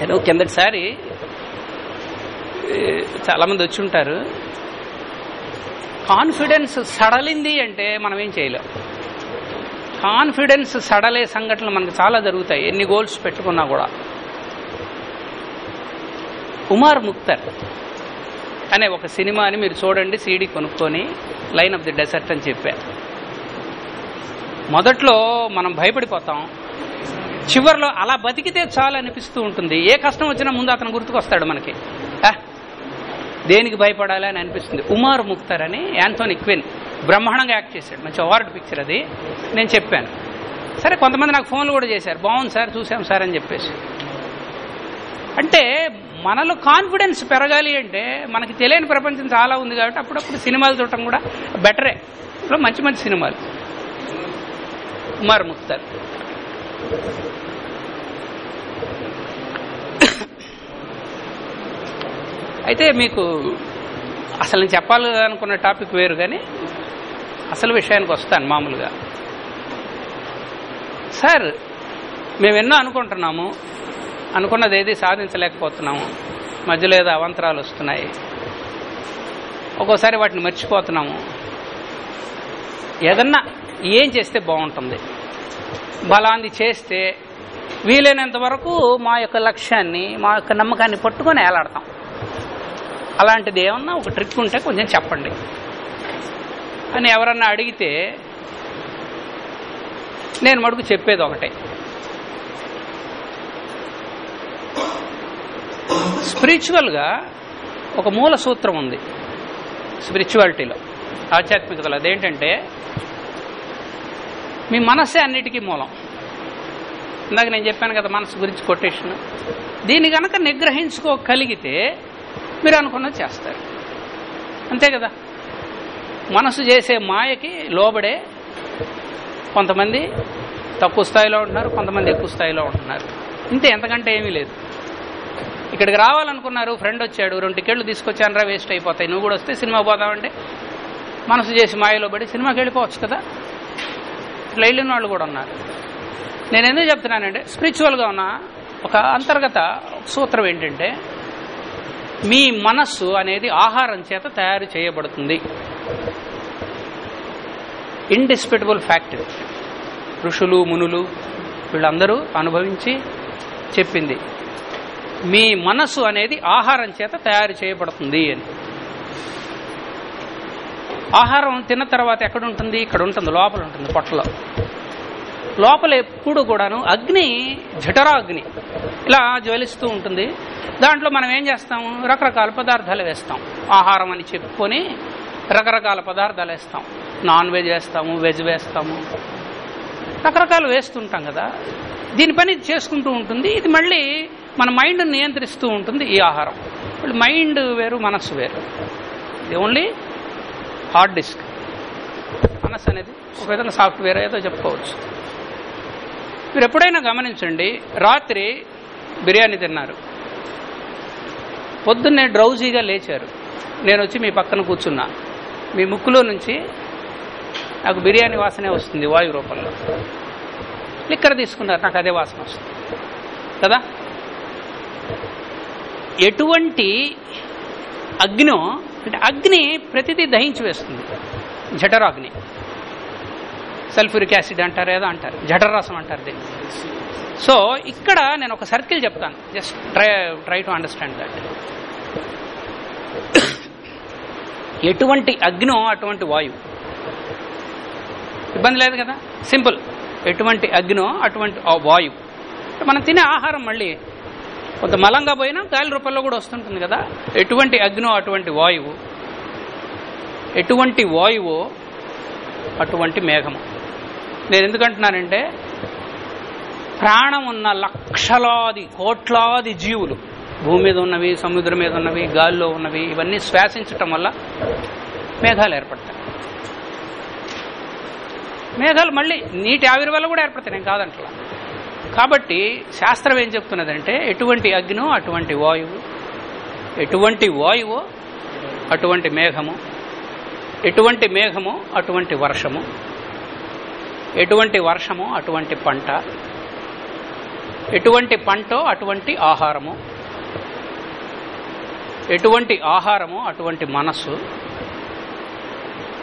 నేను కిందటిసారి చాలామంది వచ్చి ఉంటారు. కాన్ఫిడెన్స్ సడలింది అంటే మనం ఏం చేయలేం. కాన్ఫిడెన్స్ సడలే సంఘటనలు మనకు చాలా జరుగుతాయి. ఎన్ని గోల్స్ పెట్టుకున్నా కూడా. ఉమార్ ముక్తర్ అనే ఒక సినిమాని మీరు చూడండి సీడీ కొనుక్కొని లైన్ ఆఫ్ ది డెసర్ట్ అని చెప్పారు మొదట్లో మనం భయపడిపోతాం. చివర్లో అలా బతికితే చాలు అనిపిస్తూ ఉంటుంది. ఏ కష్టం వచ్చినా ముందు అతను గుర్తుకొస్తాడు మనకి. దేనికి భయపడాలి అని అనిపిస్తుంది. ఉమార్ ముక్తర్ అని యాంథోని క్విన్ బ్రహ్మాండంగా యాక్ట్ చేశాడు. మంచి అవార్డు పిక్చర్ అది. నేను చెప్పాను. సరే కొంతమంది నాకు ఫోన్లు కూడా చేశారు. బాగుంది సార్ చూసాం సార్ అని చెప్పేసి. అంటే మనలో కాన్ఫిడెన్స్ పెరగాలి అంటే మనకి తెలియని ప్రపంచం చాలా ఉంది కాబట్టి అప్పుడప్పుడు సినిమాలు చూడటం కూడా బెటరే మంచి మంచి సినిమాలు. ఉమార్ ముక్తర్. అయితే మీకు అసలు నేను చెప్పాలి అనుకున్న టాపిక్ వేరు కానీ అసలు విషయానికి వస్తాను మామూలుగా. సార్ మేము ఎన్నో అనుకుంటున్నాము అనుకున్నది ఏది సాధించలేకపోతున్నాము మధ్యలో ఏదో అవంతరాలు వస్తున్నాయి ఒక్కోసారి వాటిని మర్చిపోతున్నాము. ఏదన్నా ఏం చేస్తే బాగుంటుంది? బలాంది చేస్తే వీలైనంత వరకు మా యొక్క లక్ష్యాన్ని మా యొక్క నమ్మకాన్ని పట్టుకొని ఏలాడతాం. అలాంటిది ఏమన్నా ఒక ట్రిక్ ఉంటే కొంచెం చెప్పండి. అని ఎవరన్నా అడిగితే నేను మడుకు చెప్పేది ఒకటే. స్పిరిచువల్గా ఒక మూల సూత్రం ఉంది స్పిరిచువాలిటీలో ఆధ్యాత్మికతలో. అదేంటంటే మీ మనస్సే అన్నిటికీ మూలం. ఇందాక నేను చెప్పాను కదా మనసు గురించి కొటేషన్. దీన్ని కనుక నిగ్రహించుకోగలిగితే మీరు అనుకున్నది చేస్తారు. అంతే కదా? మనసు చేసే మాయకి లోబడే కొంతమంది తక్కువ స్థాయిలో ఉంటున్నారు కొంతమంది ఎక్కువ స్థాయిలో ఉంటున్నారు. ఇంతే ఎంతకంటే ఏమీ లేదు. ఇక్కడికి రావాలనుకున్నారు ఫ్రెండ్ వచ్చాడు రెండు టికెట్లు తీసుకొచ్చానరా వేస్ట్ అయిపోతాయి. నువ్వు కూడా వస్తే సినిమా పోదామంటే మనసు చేసి మాయలో పడి సినిమాకి వెళ్ళిపోవచ్చు కదా? ఇట్లా వెళ్ళిన వాళ్ళు కూడా ఉన్నారు. నేను ఎందుకు చెప్తున్నానంటే స్పిరిచువల్గా ఉన్న ఒక అంతర్గత సూత్రం ఏంటంటే మీ మనస్సు అనేది ఆహారం చేత తయారు చేయబడుతుంది. ఇండిస్పెటబుల్ ఫ్యాక్ట్ ఋషులు మునులు వీళ్ళందరూ అనుభవించి చెప్పింది. మీ మనస్సు అనేది ఆహారం చేత తయారు చేయబడుతుంది అని. ఆహారం తిన్న తర్వాత ఎక్కడ ఉంటుంది ఇక్కడ ఉంటుంది లోపల ఉంటుంది పొట్టలో. లోపల ఎప్పుడు కూడాను అగ్ని జఠరా అగ్ని ఇలా జ్వలిస్తూ ఉంటుంది. దాంట్లో మనం ఏం చేస్తాము? రకరకాల పదార్థాలు వేస్తాం. ఆహారం అని చెప్పుకొని రకరకాల పదార్థాలు వేస్తాం. నాన్ వెజ్ వేస్తాము వెజ్ వేస్తాము. రకరకాలు వేస్తుంటాం కదా. దీని పని చేసుకుంటూ ఉంటుంది. ఇది మళ్ళీ మన మైండ్ నియంత్రిస్తూ ఉంటుంది ఈ ఆహారం. మైండ్ వేరు మనస్సు వేరు. ఇది ఓన్లీ హార్డ్ డిస్క్ మనస్సు అనేది ఒక విధంగా సాఫ్ట్వేర్ ఏదో చెప్పుకోవచ్చు. మీరు ఎప్పుడైనా గమనించండి రాత్రి బిర్యానీ తిన్నారు. పొద్దున్నే డ్రౌజీగా లేచారు. నేను వచ్చి మీ పక్కన కూర్చున్నా. మీ ముక్కులో నుంచి నాకు బిర్యానీ వాసనే వస్తుంది వాయు రూపంలో. లిక్కర్ తీసుకున్నారు నాకు అదే వాసన వస్తుంది. కదా? ఎటువంటి అగ్నో అంటే అగ్ని ప్రతిదీ దహించి వేస్తుంది. జఠరాగ్ని. సల్ఫ్యూరిక్ యాసిడ్ అంటారు ఏదో అంటారు. జఠరరసం అంటారు దీన్ని. సో ఇక్కడ నేను ఒక సర్కిల్ చెప్తాను. Just try try to understand that ఎటువంటి అగ్నో అటువంటి వాయువు? ఇబ్బంది లేదు కదా? సింపుల్ ఎటువంటి అగ్నో అటువంటి వాయువు? మనం తినే ఆహారం మళ్ళీ కొంత మలంగా పోయినా గాలి రూపంలో కూడా వస్తుంటుంది కదా? ఎటువంటి అగ్నో అటువంటి వాయువు? ఎటువంటి వాయువో అటువంటి మేఘము? నేను ఎందుకంటున్నానంటే ప్రాణం ఉన్న లక్షలాది కోట్లాది జీవులు భూమి మీద ఉన్నవి సముద్రం మీద ఉన్నవి గాలిలో ఉన్నవి ఇవన్నీ శ్వాసించటం వల్ల మేఘాలు ఏర్పడతాయి. మేఘాలు మళ్ళీ నీటి ఆవిరి వల్ల కూడా ఏర్పడతాయి నేను కాదంటలా కాబట్టి శాస్త్రం ఏం చెప్తున్నదంటే ఎటువంటి అగ్నో అటువంటి వాయువు ఎటువంటి వాయువో అటువంటి మేఘము ఎటువంటి మేఘము అటువంటి వర్షము ఎటువంటి వర్షము అటువంటి పంట. ఎటువంటి పంటో అటువంటి ఆహారము. ఎటువంటి ఆహారము అటువంటి మనస్సు.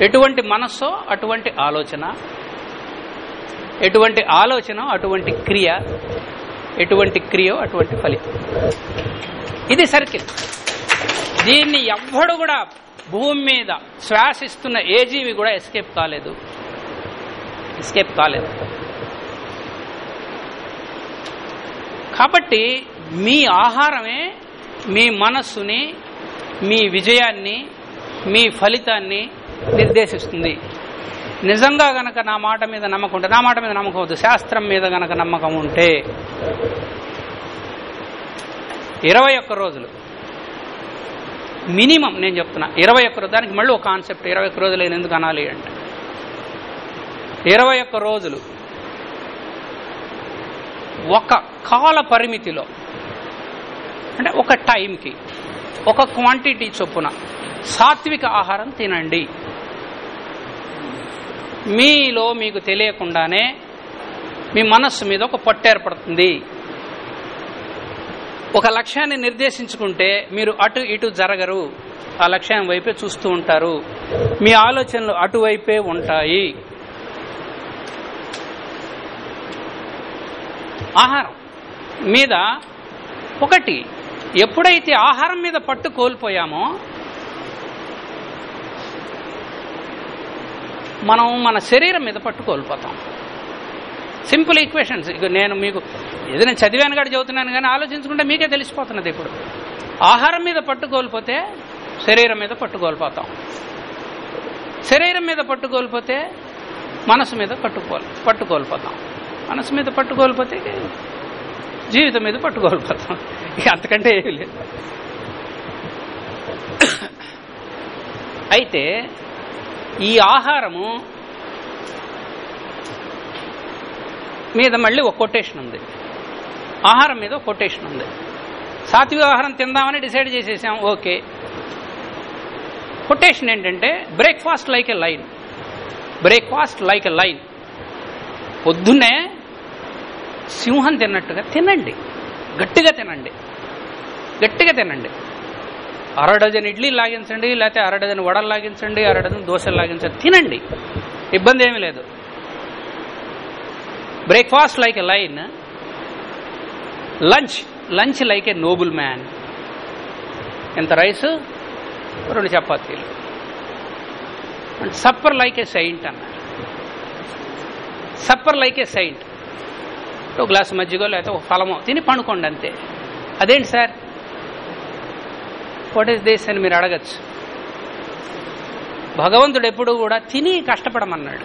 ఎటువంటి మనస్సో అటువంటి ఆలోచన. ఎటువంటి ఆలోచన అటువంటి క్రియ. ఎటువంటి క్రియో అటువంటి ఫలితం ఇది సర్కిల్ దీన్ని ఎవ్వడు కూడా భూమి మీద శ్వాసిస్తున్న ఏ జీవి కూడా ఎస్కేప్ కాలేదు. ఎస్కేప్ కాలేదు. కాబట్టి మీ ఆహారమే మీ మనస్సుని మీ విజయాన్ని మీ ఫలితాన్ని నిర్దేశిస్తుంది. నిజంగా గనక నా మాట మీద నమ్మకం ఉంటే నా మాట మీద నమ్మకం వద్దు. శాస్త్రం మీద గనక నమ్మకం ఉంటే. ఇరవై ఒక్క రోజులు. మినిమం నేను చెప్తున్నా ఇరవై ఒక్క రోజు దానికి మళ్ళీ ఒక కాన్సెప్ట్ ఇరవై ఒక్క రోజులు ఎందుకు అనాలి అంటే. ఇరవై ఒక్క రోజులు. ఒక కాల పరిమితిలో. అంటే ఒక టైంకి. ఒక క్వాంటిటీ చొప్పున. సాత్విక ఆహారం తినండి. మీలో మీకు తెలియకుండానే మీ మనస్సు మీద ఒక పట్టు ఏర్పడుతుంది. ఒక లక్ష్యాన్ని నిర్దేశించుకుంటే మీరు అటు ఇటు జరగరు. ఆ లక్ష్యం వైపే చూస్తూ ఉంటారు. మీ ఆలోచనలు అటువైపే ఉంటాయి. ఆహారం మీద ఒకటి ఎప్పుడైతే ఆహారం మీద పట్టు కోల్పోయామో మనం మన శరీరం మీద పట్టు కోల్పోతాం. సింపుల్ ఈక్వేషన్స్ ఇక నేను మీకు ఏదైనా చదివాను కూడా చదువుతున్నాను కానీ ఆలోచించుకుంటే మీకే తెలిసిపోతున్నది ఇప్పుడు. ఆహారం మీద పట్టు కోల్పోతే శరీరం మీద పట్టు కోల్పోతాం. శరీరం మీద పట్టు కోల్పోతే మనసు మీద పట్టుకోల్ పట్టు కోల్పోతాం. మనసు మీద పట్టుకోలిపోతే జీవితం మీద పట్టుకోలిపోతాం ఇక అంతకంటే ఏమి లేదు. అయితే ఈ ఆహారము మీద మళ్ళీ ఒక కొటేషన్ ఉంది. ఆహారం మీద ఒక కొటేషన్ ఉంది. సాత్విక ఆహారం తిందామని డిసైడ్ చేసేసాం. ఓకే. కొటేషన్ ఏంటంటే breakfast like a lion. Breakfast like a lion. పొద్దున్నే సింహం తిన్నట్టుగా తినండి. గట్టిగా తినండి. గట్టిగా తినండి. అర డజన్ ఇడ్లీ లాగించండి లేకపోతే అర డజన్ వడలు లాగించండి అర డజన్ దోశలు లాగించండి. తినండి. ఇబ్బంది ఏమీ లేదు. Breakfast like a line lunch lunch like a noble man ఎంత రైస్ రెండు చపాతీలు. And supper like a saint అన్నారు. సప్పర్ లైక్ ఏ సైంట్ ఒక గ్లాస్ మజ్జిగో లేకపోతే ఒక ఫలమో తిని పండుకోండి అంతే. అదేంటి సార్? వాట్ ఈస్ దిస్ అని మీరు అడగచ్చు. భగవంతుడు ఎప్పుడు కూడా తిని కష్టపడమన్నాడు.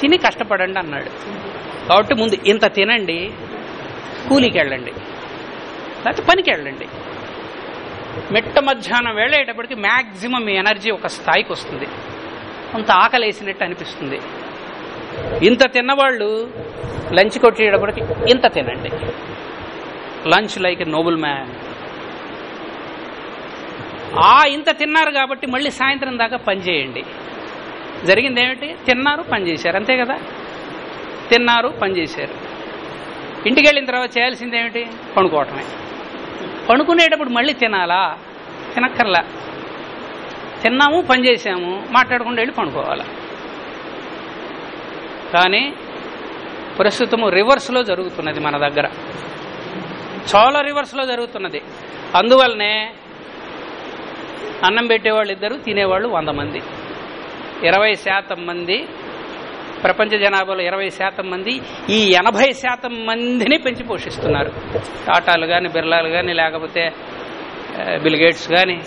తిని కష్టపడండి అన్నాడు. కాబట్టి ముందు ఇంత తినండి కూలికి వెళ్ళండి లేకపోతే పనికి వెళ్ళండి మెట్ట మధ్యాహ్నం వెళ్ళేటప్పటికి మ్యాక్సిమం మీ ఎనర్జీ ఒక స్థాయికి వస్తుంది. కొంత ఆకలేసినట్టు అనిపిస్తుంది. ఇంత తిన్నవాళ్ళు లంచ్ కొట్టేటప్పటికి ఇంత తినండి. Lunch like a noble man. ఆ ఇంత తిన్నారు కాబట్టి మళ్ళీ సాయంత్రం దాకా పనిచేయండి జరిగింది ఏమిటి తిన్నారు పనిచేశారు అంతే కదా? తిన్నారు పనిచేశారు ఇంటికి వెళ్ళిన తర్వాత చేయాల్సింది ఏమిటి పండుకోవటమే పండుకునేటప్పుడు మళ్ళీ తినాలా? తినక్కర్లా. తిన్నాము పని చేసాము మాట్లాడకుండా వెళ్ళి పండుకోవాలి కానీ ప్రస్తుతము రివర్స్లో జరుగుతున్నది మన దగ్గర. చాలా రివర్స్లో జరుగుతున్నది. అందువల్లనే అన్నం పెట్టేవాళ్ళు ఇద్దరు తినేవాళ్ళు వంద మంది. ఇరవై శాతం మంది ప్రపంచ జనాభాలో ఇరవై శాతం మంది ఈ ఎనభై శాతం మందిని పెంచి పోషిస్తున్నారు. టాటాలు కానీ బిర్లాలు కానీ లేకపోతే బిల్గేట్స్ కానీ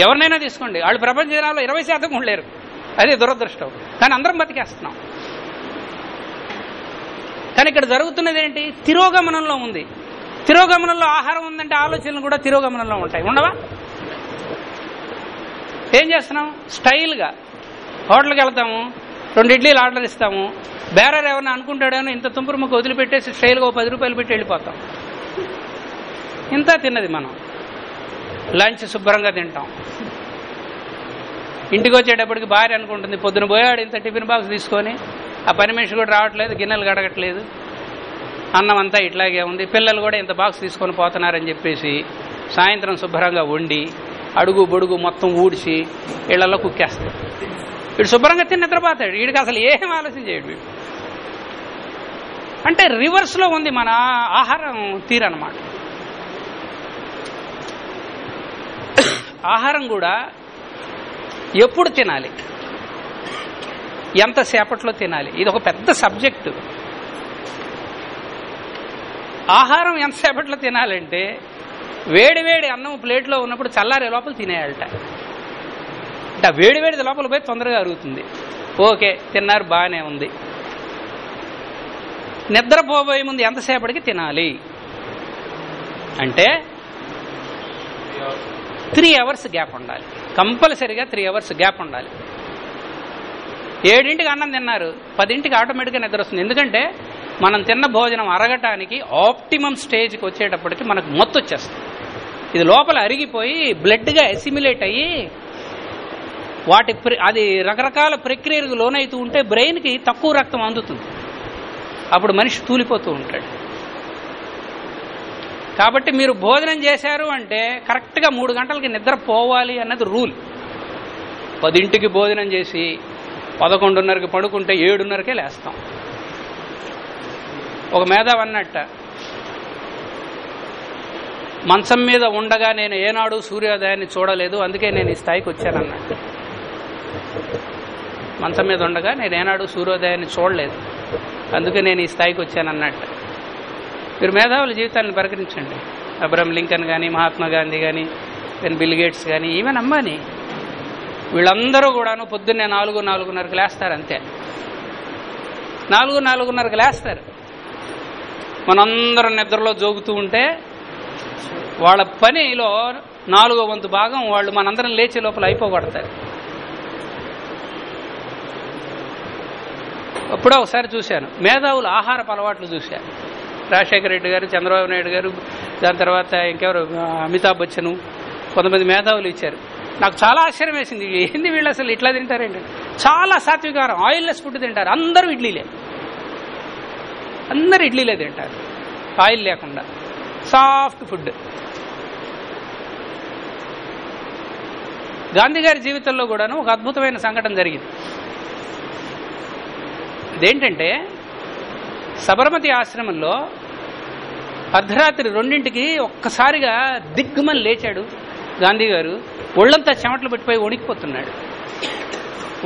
ఎవరినైనా తీసుకోండి. వాళ్ళు ప్రపంచ జనాభాలో ఇరవై శాతం కూడా లేరు అదే దురదృష్టం. కానీ అందరం బతికేస్తున్నాం. కానీ ఇక్కడ జరుగుతున్నది ఏంటి? తిరోగమనంలో ఉంది. తిరోగమనంలో ఆహారం ఉందంటే ఆలోచనలు కూడా తిరోగమనంలో ఉంటాయి. ఉండవా? ఏం చేస్తున్నాం? స్టైల్గా హోటల్కి వెళ్తాము రెండు ఇడ్లీలు ఆర్డర్ ఇస్తాము. బేరర్ ఎవరైనా అనుకుంటాడేమో ఇంత తుంపురు ముక్క వదిలిపెట్టేసి స్టైల్గా ఓ పది రూపాయలు పెట్టి వెళ్ళిపోతాం. ఇంత తిన్నది మనం. లంచ్ శుభ్రంగా తింటాం. ఇంటికి వచ్చేటప్పటికి భార్య అనుకుంటుంది పొద్దున పోయాడు ఇంత టిఫిన్ బాక్స్ తీసుకొని ఆ పని మనిషి కూడా రావట్లేదు గిన్నెలు గడగట్లేదు అన్నం అంతా ఇట్లాగే ఉంది. పిల్లలు కూడా ఇంత బాక్స్ తీసుకొని పోతున్నారని చెప్పేసి సాయంత్రం శుభ్రంగా వండి అడుగు బొడుగు మొత్తం ఊడ్చి ఇళ్ళలో కుక్కేస్తాడు వీడు శుభ్రంగా తిన్న నిద్రపోతాడు. వీడికి అసలు ఏం ఆలోచన చేయడు వీడు. అంటే రివర్స్లో ఉంది మన ఆహారం తీరనమాట ఆహారం కూడా ఎప్పుడు తినాలి? ఎంతసేపట్లో తినాలి? ఇది ఒక పెద్ద సబ్జెక్టు. ఆహారం ఎంతసేపట్లో తినాలంటే వేడి వేడి అన్నం ప్లేట్లో ఉన్నప్పుడు చల్లారే లోపల తినేయాలట. అంటే ఆ వేడి వేడి లోపల పోయి తొందరగా అరుగుతుంది. ఓకే తిన్నారు బాగానే ఉంది. నిద్రపోబోయే ముందు ఎంతసేపటికి తినాలి? అంటే త్రీ అవర్స్ గ్యాప్ ఉండాలి. కంపల్సరీగా త్రీ అవర్స్ గ్యాప్ ఉండాలి. ఏడింటికి అన్నం తిన్నారు పదింటికి ఆటోమేటిక్గా నిద్ర వస్తుంది. ఎందుకంటే మనం తిన్న భోజనం అరగటానికి ఆప్టిమం స్టేజ్కి వచ్చేటప్పటికి మనకు మొత్తం వచ్చేస్తుంది. ఇది లోపల అరిగిపోయి బ్లడ్గా అసిమిలేట్ అయ్యి వాటి ప్ర- అది రకరకాల ప్రక్రియలకు లోనైతూ ఉంటే బ్రెయిన్కి తక్కువ రక్తం అందుతుంది. అప్పుడు మనిషి తూలిపోతూ ఉంటాడు. కాబట్టి మీరు భోజనం చేశారు అంటే కరెక్ట్గా మూడు గంటలకి నిద్ర పోవాలి అన్నది రూల్ పదింటికి భోజనం చేసి పదకొండున్నరకి పడుకుంటే ఏడున్నరకే లేస్తాం. ఒక మేధావి అన్నట్ట మంచం మీద ఉండగా నేను ఏనాడు సూర్యోదయాన్ని చూడలేదు అందుకే నేను ఈ స్థాయికి వచ్చానన్నట్టు మంచం మీద ఉండగా నేను ఏనాడు సూర్యోదయాన్ని చూడలేదు అందుకే నేను ఈ స్థాయికి వచ్చానన్నట్టు. మీరు మేధావుల జీవితాన్ని పరిగణించండి. అబ్రహం లింకన్ కానీ మహాత్మా గాంధీ కానీ దెన్ బిల్ గేట్స్ కానీ ఈవెన్ అమ్మాని వీళ్ళందరూ కూడాను పొద్దున్నే నాలుగు నాలుగున్నరకు లేస్తారు అంతే. నాలుగు నాలుగున్నరకు లేస్తారు. మనందరం నిద్రలో జోగుతూ ఉంటే వాళ్ళ పనిలో నాలుగో వంతు భాగం వాళ్ళు మనందరం లేచే లోపల అయిపోగొడతారు. ఎప్పుడో ఒకసారి చూశాను. మేధావుల ఆహారపు అలవాట్లు చూశాను. రాజశేఖర రెడ్డి గారు చంద్రబాబు నాయుడు గారు దాని తర్వాత ఇంకెవరు? అమితాబ్ బచ్చను. కొంతమంది మేధావులు ఇచ్చారు. నాకు చాలా ఆశ్చర్యం వేసింది. ఏంది వీళ్ళు అసలు ఇట్లా తింటారేంటి చాలా సాత్వికారం ఆయిల్లెస్ ఫుడ్ తింటారు. అందరూ ఇడ్లీలే. అందరూ ఇడ్లీలే తింటారు. ఆయిల్ లేకుండా. Soft food. గాంధీ గారి జీవితంలో కూడాను ఒక అద్భుతమైన సంఘటన జరిగింది. అదేంటంటే సబర్మతి ఆశ్రమంలో అర్ధరాత్రి రెండింటికి ఒక్కసారిగా దిగ్గుమని లేచాడు గాంధీ గారు. ఒళ్ళంతా చెమటలు పెట్టిపోయి వణికిపోతున్నాడు.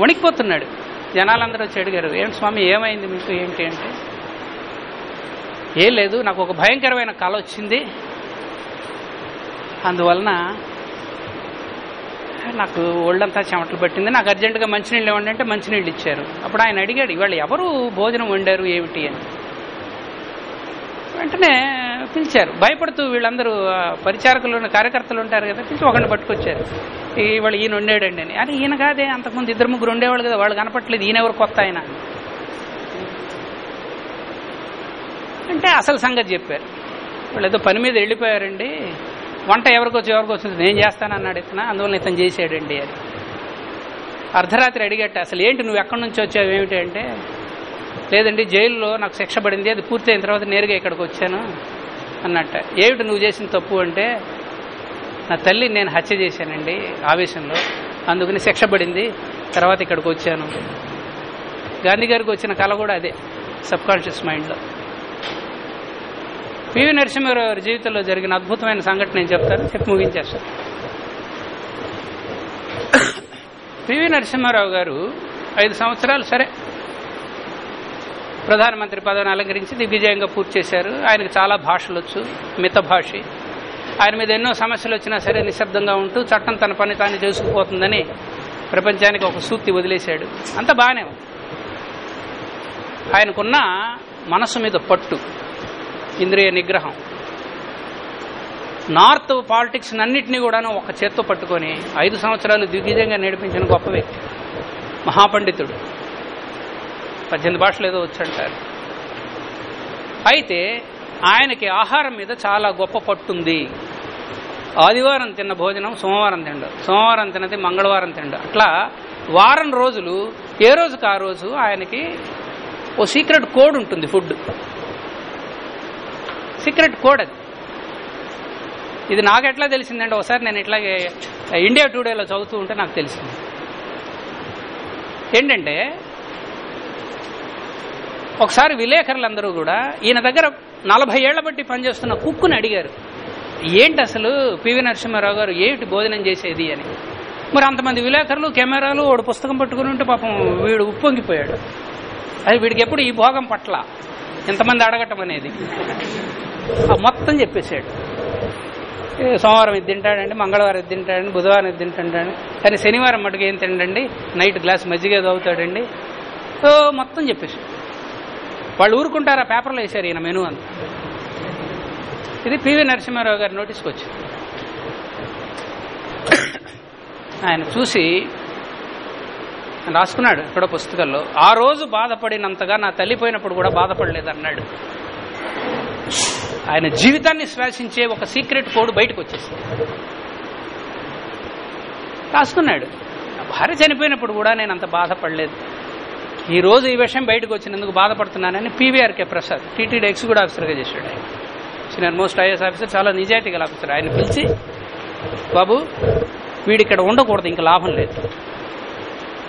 వణికిపోతున్నాడు. జనాలందరూ వచ్చి అడిగారు ఏంటి స్వామి ఏమైంది మీకు? ఏంటి అంటే? ఏం లేదు నాకు ఒక భయంకరమైన కళ వచ్చింది. అందువలన నాకు ఒళ్ళంతా చెమటలు పట్టింది. నాకు అర్జెంటుగా మంచినీళ్ళు ఇవ్వండి అంటే మంచినీళ్ళు ఇచ్చారు. అప్పుడు ఆయన అడిగాడు ఇవాళ ఎవరు భోజనం వండారు? ఏమిటి? అని. వెంటనే పిలిచారు. భయపడుతూ వీళ్ళందరూ పరిచారకులు కార్యకర్తలు ఉంటారు కదా పిలిచి ఒకరిని పట్టుకొచ్చారు. ఇవాళ ఈయన ఉండేడండి అని. అరే ఈయన కాదే అంతకుముందు ఇద్దరు ముగ్గురు ఉండేవాళ్ళు కదా వాళ్ళు కనపట్లేదు ఈయన ఎవరు కొత్త ఆయన? అంటే అసలు సంగతి చెప్పారు. వాళ్ళు ఏదో పని మీద వెళ్ళిపోయారండి. వంట ఎవరికి వచ్చి ఎవరికి వచ్చింది నేను చేస్తానన్నాడు ఇతను అందువల్ల ఇతను చేసాడండి అది అర్ధరాత్రి అడిగట్ట అసలు ఏంటి నువ్వు ఎక్కడి నుంచి వచ్చావు ఏమిటి అంటే లేదండి జైల్లో నాకు శిక్ష పడింది అది పూర్తయిన తర్వాత నేరుగా ఇక్కడికి వచ్చాను అన్నట్ట. ఏమిటి నువ్వు చేసిన తప్పు అంటే నా తల్లి నేను హత్య చేశానండి ఆవేశంలో. అందుకని శిక్ష పడింది తర్వాత ఇక్కడికి వచ్చాను. గాంధీ గారికి వచ్చిన కళ కూడా అదే సబ్ కాన్షియస్ మైండ్లో పివి నరసింహారావు గారి జీవితంలో జరిగిన అద్భుతమైన సంఘటన నేను చెప్తాను చెప్పి ముగించేస్తాను పివి నరసింహారావు గారు ఐదు సంవత్సరాలు సరే ప్రధానమంత్రి పదవిని అలంకరించి దిగ్విజయంగా పూర్తి చేశారు. ఆయనకు చాలా భాషలు వచ్చు మిత భాషి. ఆయన మీద ఎన్నో సమస్యలు వచ్చినా సరే నిశ్శబ్దంగా ఉంటూ చట్టం తన పని తాను చేసుకుపోతుందని ప్రపంచానికి ఒక సూక్తి వదిలేశాడు. అంత బాగానే ఉంది. ఆయనకున్న మనసు మీద పట్టు ఇంద్రియ నిగ్రహం. నార్త్ పాలిటిక్స్ అన్నింటినీ కూడాను ఒక చేత్తో పట్టుకొని ఐదు సంవత్సరాలు దిగ్విజయంగా నడిపించిన గొప్ప వ్యక్తి మహాపండితుడు. పద్దెనిమిది భాషలు ఏదో వచ్చంటారు. అయితే ఆయనకి ఆహారం మీద చాలా గొప్ప పట్టుంది. ఆదివారం తిన్న భోజనం సోమవారం తిండు. సోమవారం తిన్నది మంగళవారం తిండు. అట్లా వారం రోజులు ఏ రోజుకి ఆ రోజు ఆయనకి ఓ సీక్రెట్ కోడ్ ఉంటుంది ఫుడ్. సీక్రెట్ కోడ్ అది. ఇది నాకు ఎట్లా తెలిసిందంటే ఒకసారి నేను ఇట్లాగే ఇండియా టుడేలో చదువుతూ ఉంటే నాకు తెలిసింది. ఏంటంటే ఒకసారి విలేకరులందరూ కూడా ఈయన దగ్గర నలభై ఏళ్ళ బట్టి పనిచేస్తున్న కుక్కుని అడిగారు. ఏంటి అసలు పివి నరసింహారావు గారు? ఏమిటి భోజనం చేసేది? అని. మరి అంతమంది విలేకరులు కెమెరాలు వాడు పుస్తకం పట్టుకుని ఉంటే పాపం వీడు ఉప్పొంగిపోయాడు. అది వీడికి ఎప్పుడు ఈ భోగం పట్ల? ఎంతమంది అడగటం అనేది? మొత్తం చెప్పేశాడు. సోమవారం ఇది తింటాడండి మంగళవారం ఇది తింటాడండి బుధవారం ఇది తింటాడండి కానీ శనివారం మటుకు ఏం తిండండి నైట్ గ్లాస్ మజ్జిగ తాగుతాడండి మొత్తం చెప్పేశాడు. వాళ్ళు ఊరుకుంటారా? పేపర్లో వేశారు ఈయన మెను అంత. ఇది పివి నరసింహారావు గారి నోటీస్కి వచ్చింది ఆయన చూసి రాసుకున్నాడు ఇక్కడ పుస్తకాల్లో ఆ రోజు బాధపడినంతగా నా తల్లి పోయినప్పుడు కూడా బాధపడలేదన్నాడు. ఆయన జీవితాన్ని శ్వాసించే ఒక సీక్రెట్ కోడ్ బయటకు వచ్చేసింది. రాసుకున్నాడు. భార్య చనిపోయినప్పుడు కూడా నేను అంత బాధపడలేదు. ఈ రోజు ఈ విషయం బయటకు వచ్చినందుకు బాధపడుతున్నానని పీవీఆర్కే ప్రసాద్ టీటీడీ ఎగ్జిక్యూటివ్ ఆఫీసర్గా చేశాడు ఆయన. సీనియర్ మోస్ట్ ఐఎస్ ఆఫీసర్ చాలా నిజాయితీ గల ఆఫీసర్. ఆయన పిలిచి బాబు వీడి ఇక్కడ ఉండకూడదు ఇంకా లాభం లేదు.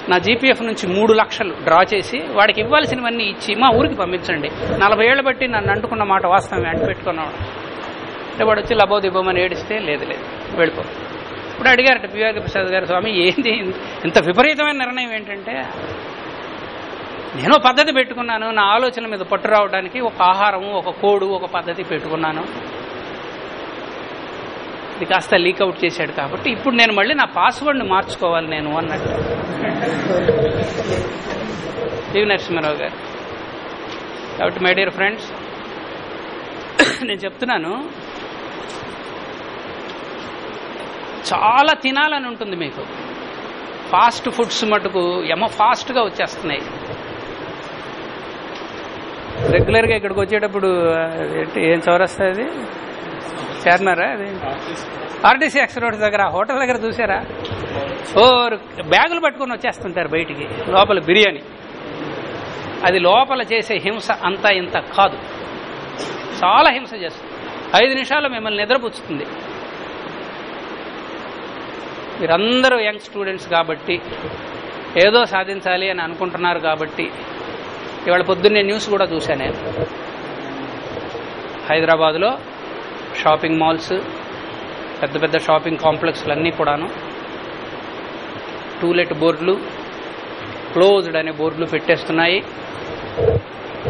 నా జీపీఎఫ్ నుంచి మూడు లక్షలు డ్రా చేసి వాడికి ఇవ్వాల్సినవన్నీ ఇచ్చి మా ఊరికి పంపించండి. నలభై ఏళ్ళు బట్టి నన్ను అంటుకున్న మాట వాస్తవం అంటు పెట్టుకున్నాడు అంటే వాడు వచ్చి లబో ఏడిస్తే లేదు లేదు వెళ్ళిపో. ఇప్పుడు అడిగారట పిఆర్ ప్రసాద్ గారు స్వామి ఏంది? ఇంత విపరీతమైన నిర్ణయం ఏంటంటే నేను పద్ధతి పెట్టుకున్నాను నా ఆలోచన మీద పట్టు రావడానికి ఒక ఆహారము ఒక కోడు ఒక పద్ధతి పెట్టుకున్నాను. ఇది కాస్త లీకౌట్ చేశాడు కాబట్టి ఇప్పుడు నేను మళ్ళీ నా పాస్వర్డ్ని మార్చుకోవాలి నేను అన్నట్టు. పివి నరసింహారావు గారు. కాబట్టి మై డియర్ ఫ్రెండ్స్ నేను చెప్తున్నాను చాలా తినాలని ఉంటుంది మీకు. ఫాస్ట్ ఫుడ్స్ మటుకు ఎమ ఫాస్ట్గా వచ్చేస్తున్నాయి. రెగ్యులర్గా ఇక్కడికి వచ్చేటప్పుడు ఏం చౌరస్తా అది? అది? ఆర్టీసీ ఎక్స్ రోడ్ దగ్గర హోటల్ దగ్గర చూసారా? ఓ బ్యాగులు పట్టుకొని వచ్చేస్తుంటారు బయటికి లోపల బిర్యానీ. అది లోపల చేసే హింస అంతా ఇంత కాదు. చాలా హింస చేస్తుంది. ఐదు నిమిషాలు మిమ్మల్ని నిద్రపుచ్చుతుంది. మీరందరూ యంగ్ స్టూడెంట్స్ కాబట్టి ఏదో సాధించాలి అని అనుకుంటున్నారు కాబట్టి ఇవాళ పొద్దున్నే న్యూస్ కూడా చూశాను. నేను హైదరాబాద్లో షాపింగ్ మాల్స్ పెద్ద పెద్ద షాపింగ్ కాంప్లెక్స్లన్నీ కూడాను. టూలెట్ బోర్డులు క్లోజ్డ్ అనే బోర్డులు పెట్టేస్తున్నాయి.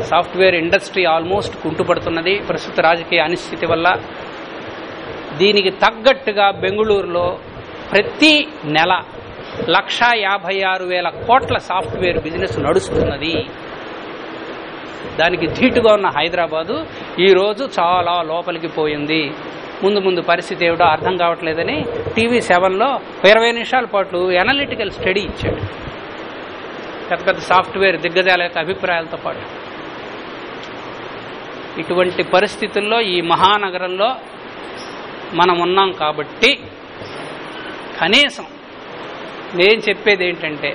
సాఫ్ట్వేర్ ఇండస్ట్రీ ఆల్మోస్ట్ కుంటుపడుతున్నది. ప్రస్తుత రాజకీయ అనిశ్చితి వల్ల దీనికి తగ్గట్టుగా బెంగళూరులో ప్రతి నెల లక్షా యాభై ఆరు వేల కోట్ల సాఫ్ట్వేర్ బిజినెస్ నడుస్తున్నది. దానికి ధీటుగా ఉన్న హైదరాబాదు ఈరోజు చాలా లోపలికి పోయింది. ముందు ముందు పరిస్థితి ఏమిటో అర్థం కావట్లేదని టీవీ సెవెన్లో ఇరవై నిమిషాల పాటు ఎనలిటికల్ స్టడీ ఇచ్చాడు. పెద్ద పెద్ద సాఫ్ట్వేర్ దిగ్గజాల యొక్క అభిప్రాయాలతో పాటు. ఇటువంటి పరిస్థితుల్లో ఈ మహానగరంలో మనం ఉన్నాం కాబట్టి కనీసం నేను చెప్పేది ఏంటంటే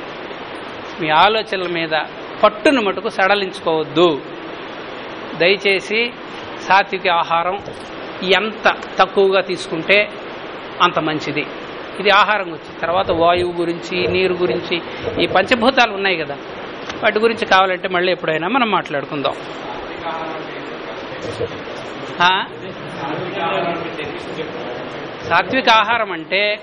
మీ ఆలోచనల మీద పట్టును మటుకు సడలించుకోవద్దు. దయచేసి సాత్విక ఆహారం ఎంత తక్కువగా తీసుకుంటే అంత మంచిది. ఇది ఆహారం గురించి. తర్వాత వాయువు గురించి నీరు గురించి ఈ పంచభూతాలు ఉన్నాయి కదా. వాటి గురించి కావాలంటే మళ్ళీ ఎప్పుడైనా మనం మాట్లాడుకుందాం. సాత్విక ఆహారం అంటే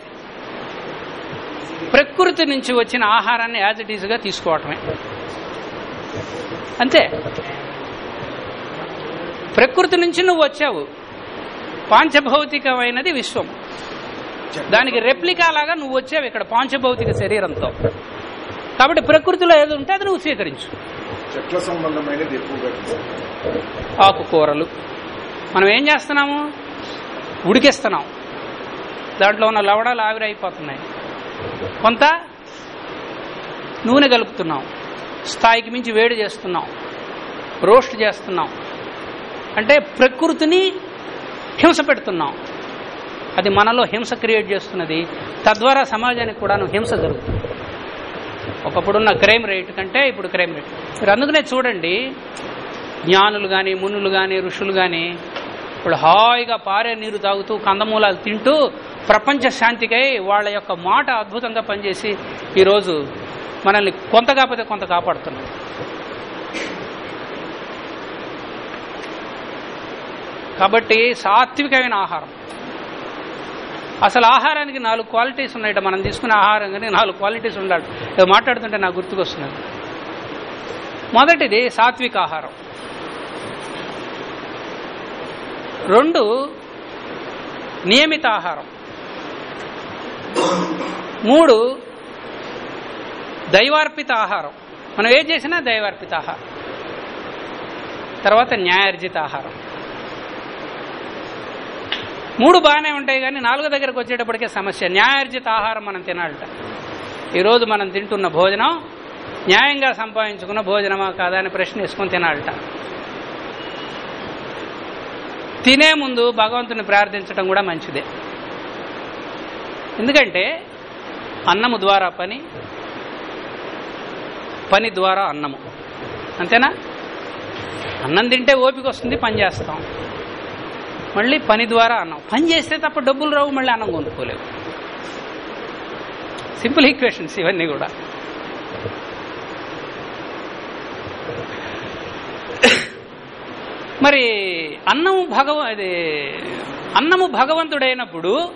ప్రకృతి నుంచి వచ్చిన ఆహారాన్ని యాజ్ ఇట్ ఈజ్గా తీసుకోవటమే. అంతే. ప్రకృతి నుంచి నువ్వు వచ్చావు. పాంచభౌతికమైనది విశ్వం. దానికి రెప్లికా లాగా నువ్వు వచ్చావు ఇక్కడ పాంచభౌతిక శరీరంతో. కాబట్టి ప్రకృతిలో ఏది ఉంటే అది నువ్వు స్వీకరించు. చెట్ల సంబంధమైనది ఎక్కువగా. ఆకుకూరలు. మనం ఏం చేస్తున్నాము? ఉడికిస్తున్నాం. దాంట్లో ఉన్న లవడాలు ఆవిరైపోతున్నాయి. కొంత నూనె కలుపుతున్నాం. స్థాయికి మించి వేడి చేస్తున్నాం. రోస్ట్ చేస్తున్నాం. అంటే ప్రకృతిని హింస పెడుతున్నాం. అది మనలో హింస క్రియేట్ చేస్తున్నది. తద్వారా సమాజానికి కూడాను హింస జరుగుతుంది. ఒకప్పుడున్న క్రైమ్ రేట్ కంటే ఇప్పుడు క్రైమ్ రేట్. మీరు అందుకనే చూడండి జ్ఞానులు కానీ మునులు కానీ ఋషులు కానీ ఇప్పుడు హాయిగా పారే నీరు తాగుతూ కందమూలాలు తింటూ ప్రపంచ శాంతికై వాళ్ళ యొక్క మాట అద్భుతంగా పనిచేసి ఈరోజు మనల్ని కొంత కాకపోతే కొంత కాపాడుతున్నారు కాబట్టి సాత్వికమైన ఆహారం. అసలు ఆహారానికి నాలుగు క్వాలిటీస్ ఉన్నాయట. మనం తీసుకునే ఆహారం కానీ నాలుగు క్వాలిటీస్ ఉండాలి. ఇది మాట్లాడుతుంటే నాకు గుర్తుకొస్తున్నాను మొదటిది సాత్విక ఆహారం. రెండు నియమిత ఆహారం. మూడు దైవార్పిత ఆహారం. మనం ఏం చేసినా దైవార్పిత ఆహారం. తర్వాత న్యాయార్జిత ఆహారం. మూడు బాగానే ఉంటాయి కానీ నాలుగో దగ్గరకు వచ్చేటప్పటికే సమస్య. న్యాయార్జిత ఆహారం మనం తినాలట. ఈరోజు మనం తింటున్న భోజనం న్యాయంగా సంపాదించుకున్న భోజనమా కాదా అని ప్రశ్నేసుకుని తినాలట. తినే ముందు భగవంతుని ప్రార్థించడం కూడా మంచిదే. ఎందుకంటే అన్నము ద్వారా పని పని ద్వారా అన్నము. అంతేనా? అన్నం తింటే ఓపిక వస్తుంది పని చేస్తాం. మళ్ళీ పని ద్వారా అన్నం. పని చేస్తే తప్ప డబ్బులు రావు మళ్ళీ అన్నం కొనుక్కోలేవు. సింపుల్ ఈక్వేషన్స్ ఇవన్నీ కూడా. మరి అన్నము భగవ అది అన్నము భగవంతుడైనప్పుడు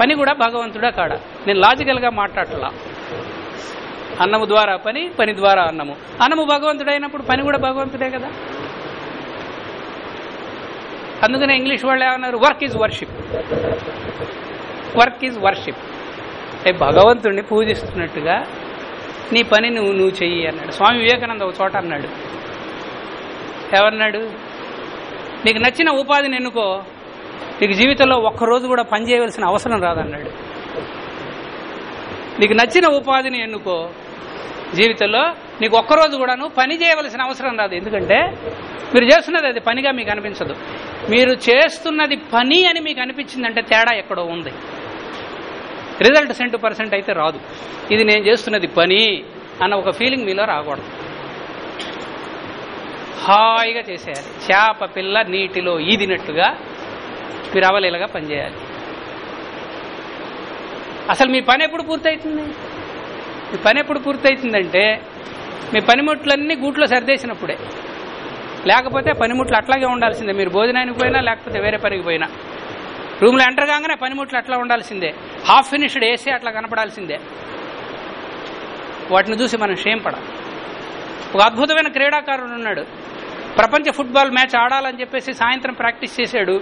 పని కూడా భగవంతుడా కాడ? నేను లాజికల్గా మాట్లాడలా. అన్నము ద్వారా పని పని ద్వారా అన్నము. అన్నము భగవంతుడైనప్పుడు పని కూడా భగవంతుడే కదా? అందుకనే ఇంగ్లీష్ వాళ్ళు ఏమన్నారు? Work is worship. Work is worship. అంటే భగవంతుడిని పూజిస్తున్నట్టుగా నీ పని నువ్వు నువ్వు చెయ్యి అన్నాడు. స్వామి వివేకానంద ఒక చోట అన్నాడు. ఏమన్నాడు నీకు నచ్చిన ఉపాధిని ఎన్నుకో. నీకు జీవితంలో ఒక్కరోజు కూడా పని చేయవలసిన అవసరం రాదన్నాడు. నీకు నచ్చిన ఉపాధిని ఎన్నుకో. జీవితంలో నీకు ఒక్కరోజు కూడాను పని చేయవలసిన అవసరం రాదు. ఎందుకంటే మీరు చేస్తున్నది అది పనిగా మీకు అనిపించదు. మీరు చేస్తున్నది పని అని మీకు అనిపించిందంటే తేడా ఎక్కడో ఉంది. రిజల్ట్ సెంటు పర్సెంట్ అయితే రాదు. ఇది నేను చేస్తున్నది పని అన్న ఒక ఫీలింగ్ మీలో రాకూడదు. హాయిగా చేసేయాలి. చేప పిల్ల నీటిలో ఈదినట్టుగా మీరు అవలీలగా పనిచేయాలి. అసలు మీ పని ఎప్పుడు పూర్తవుతుంది మీ పని ఎప్పుడు పూర్తయితుందంటే మీ పనిముట్లన్నీ గూట్లో సర్దేసినప్పుడే. లేకపోతే పనిముట్లు అట్లాగే ఉండాల్సిందే. మీరు భోజనానికి పోయినా లేకపోతే వేరే పనికి పోయినా. రూమ్లో ఎంటర్ కాగానే పనిముట్లు అట్లా ఉండాల్సిందే. హాఫ్ ఫినిష్డ్ వేసి అట్లా కనపడాల్సిందే. వాటిని చూసి మనం షేమ్ పడాలి ఒక అద్భుతమైన క్రీడాకారుడు ఉన్నాడు. ప్రపంచ ఫుట్బాల్ మ్యాచ్ ఆడాలని చెప్పేసి సాయంత్రం ప్రాక్టీస్ చేశాడు.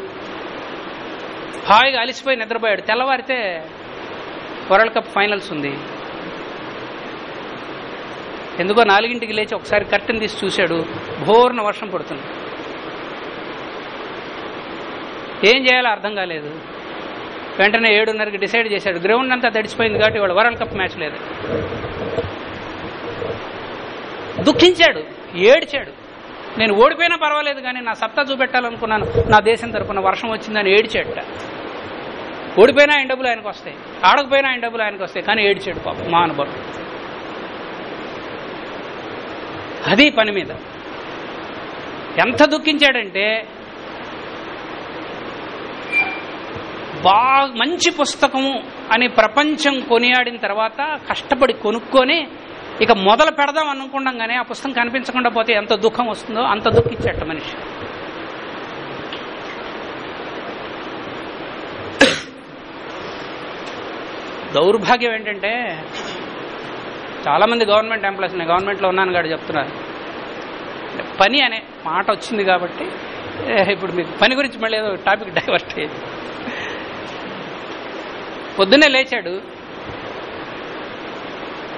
హాయిగా అలిసిపోయి నిద్రపోయాడు. తెల్లవారితే వరల్డ్ కప్ ఫైనల్స్ ఉంది. ఎందుకో నాలుగింటికి లేచి ఒకసారి కర్టెన్ తీసి చూశాడు. భోర్న వర్షం పడుతుంది. ఏం చేయాలో అర్థం కాలేదు. వెంటనే ఏడున్నరకి డిసైడ్ చేశాడు. గ్రౌండ్ అంతా తడిచిపోయింది కాబట్టి ఇవాళ వరల్డ్ కప్ మ్యాచ్ లేదు. దుఃఖించాడు. ఏడ్చాడు. నేను ఓడిపోయినా పర్వాలేదు కానీ నా సత్తా చూపెట్టాలనుకున్నాను. నా దేశం తరపున వర్షం వచ్చిందని ఏడ్చాడట. ఓడిపోయినా ఆయన డబ్బులు ఆయనకు వస్తాయి. ఆడకపోయినా ఆయన డబ్బులు ఆయనకు వస్తాయి. కానీ ఏడ్చాడు పాపం. మా అనుభవం. అది పని మీద. ఎంత దుఃఖించాడంటే బాగా మంచి పుస్తకము అని ప్రపంచం కొనియాడిన తర్వాత కష్టపడి కొనుక్కొని ఇక మొదలు పెడదాం అనుకుండంగానే ఆ పుస్తకం కనిపించకుండా పోతే ఎంత దుఃఖం వస్తుందో అంత దుఃఖించట మనిషి. <coughs> దౌర్భాగ్యం ఏంటంటే చాలామంది గవర్నమెంట్ ఎంప్లాయీస్ నేను గవర్నమెంట్లో ఉన్నాను కాదు చెప్తున్నారు. పని అనే మాట వచ్చింది కాబట్టి ఏ, ఇప్పుడు మీకు పని గురించి మళ్ళీ ఏదో టాపిక్ డైవర్ట్ అయ్యేది. పొద్దున్నే లేచాడు.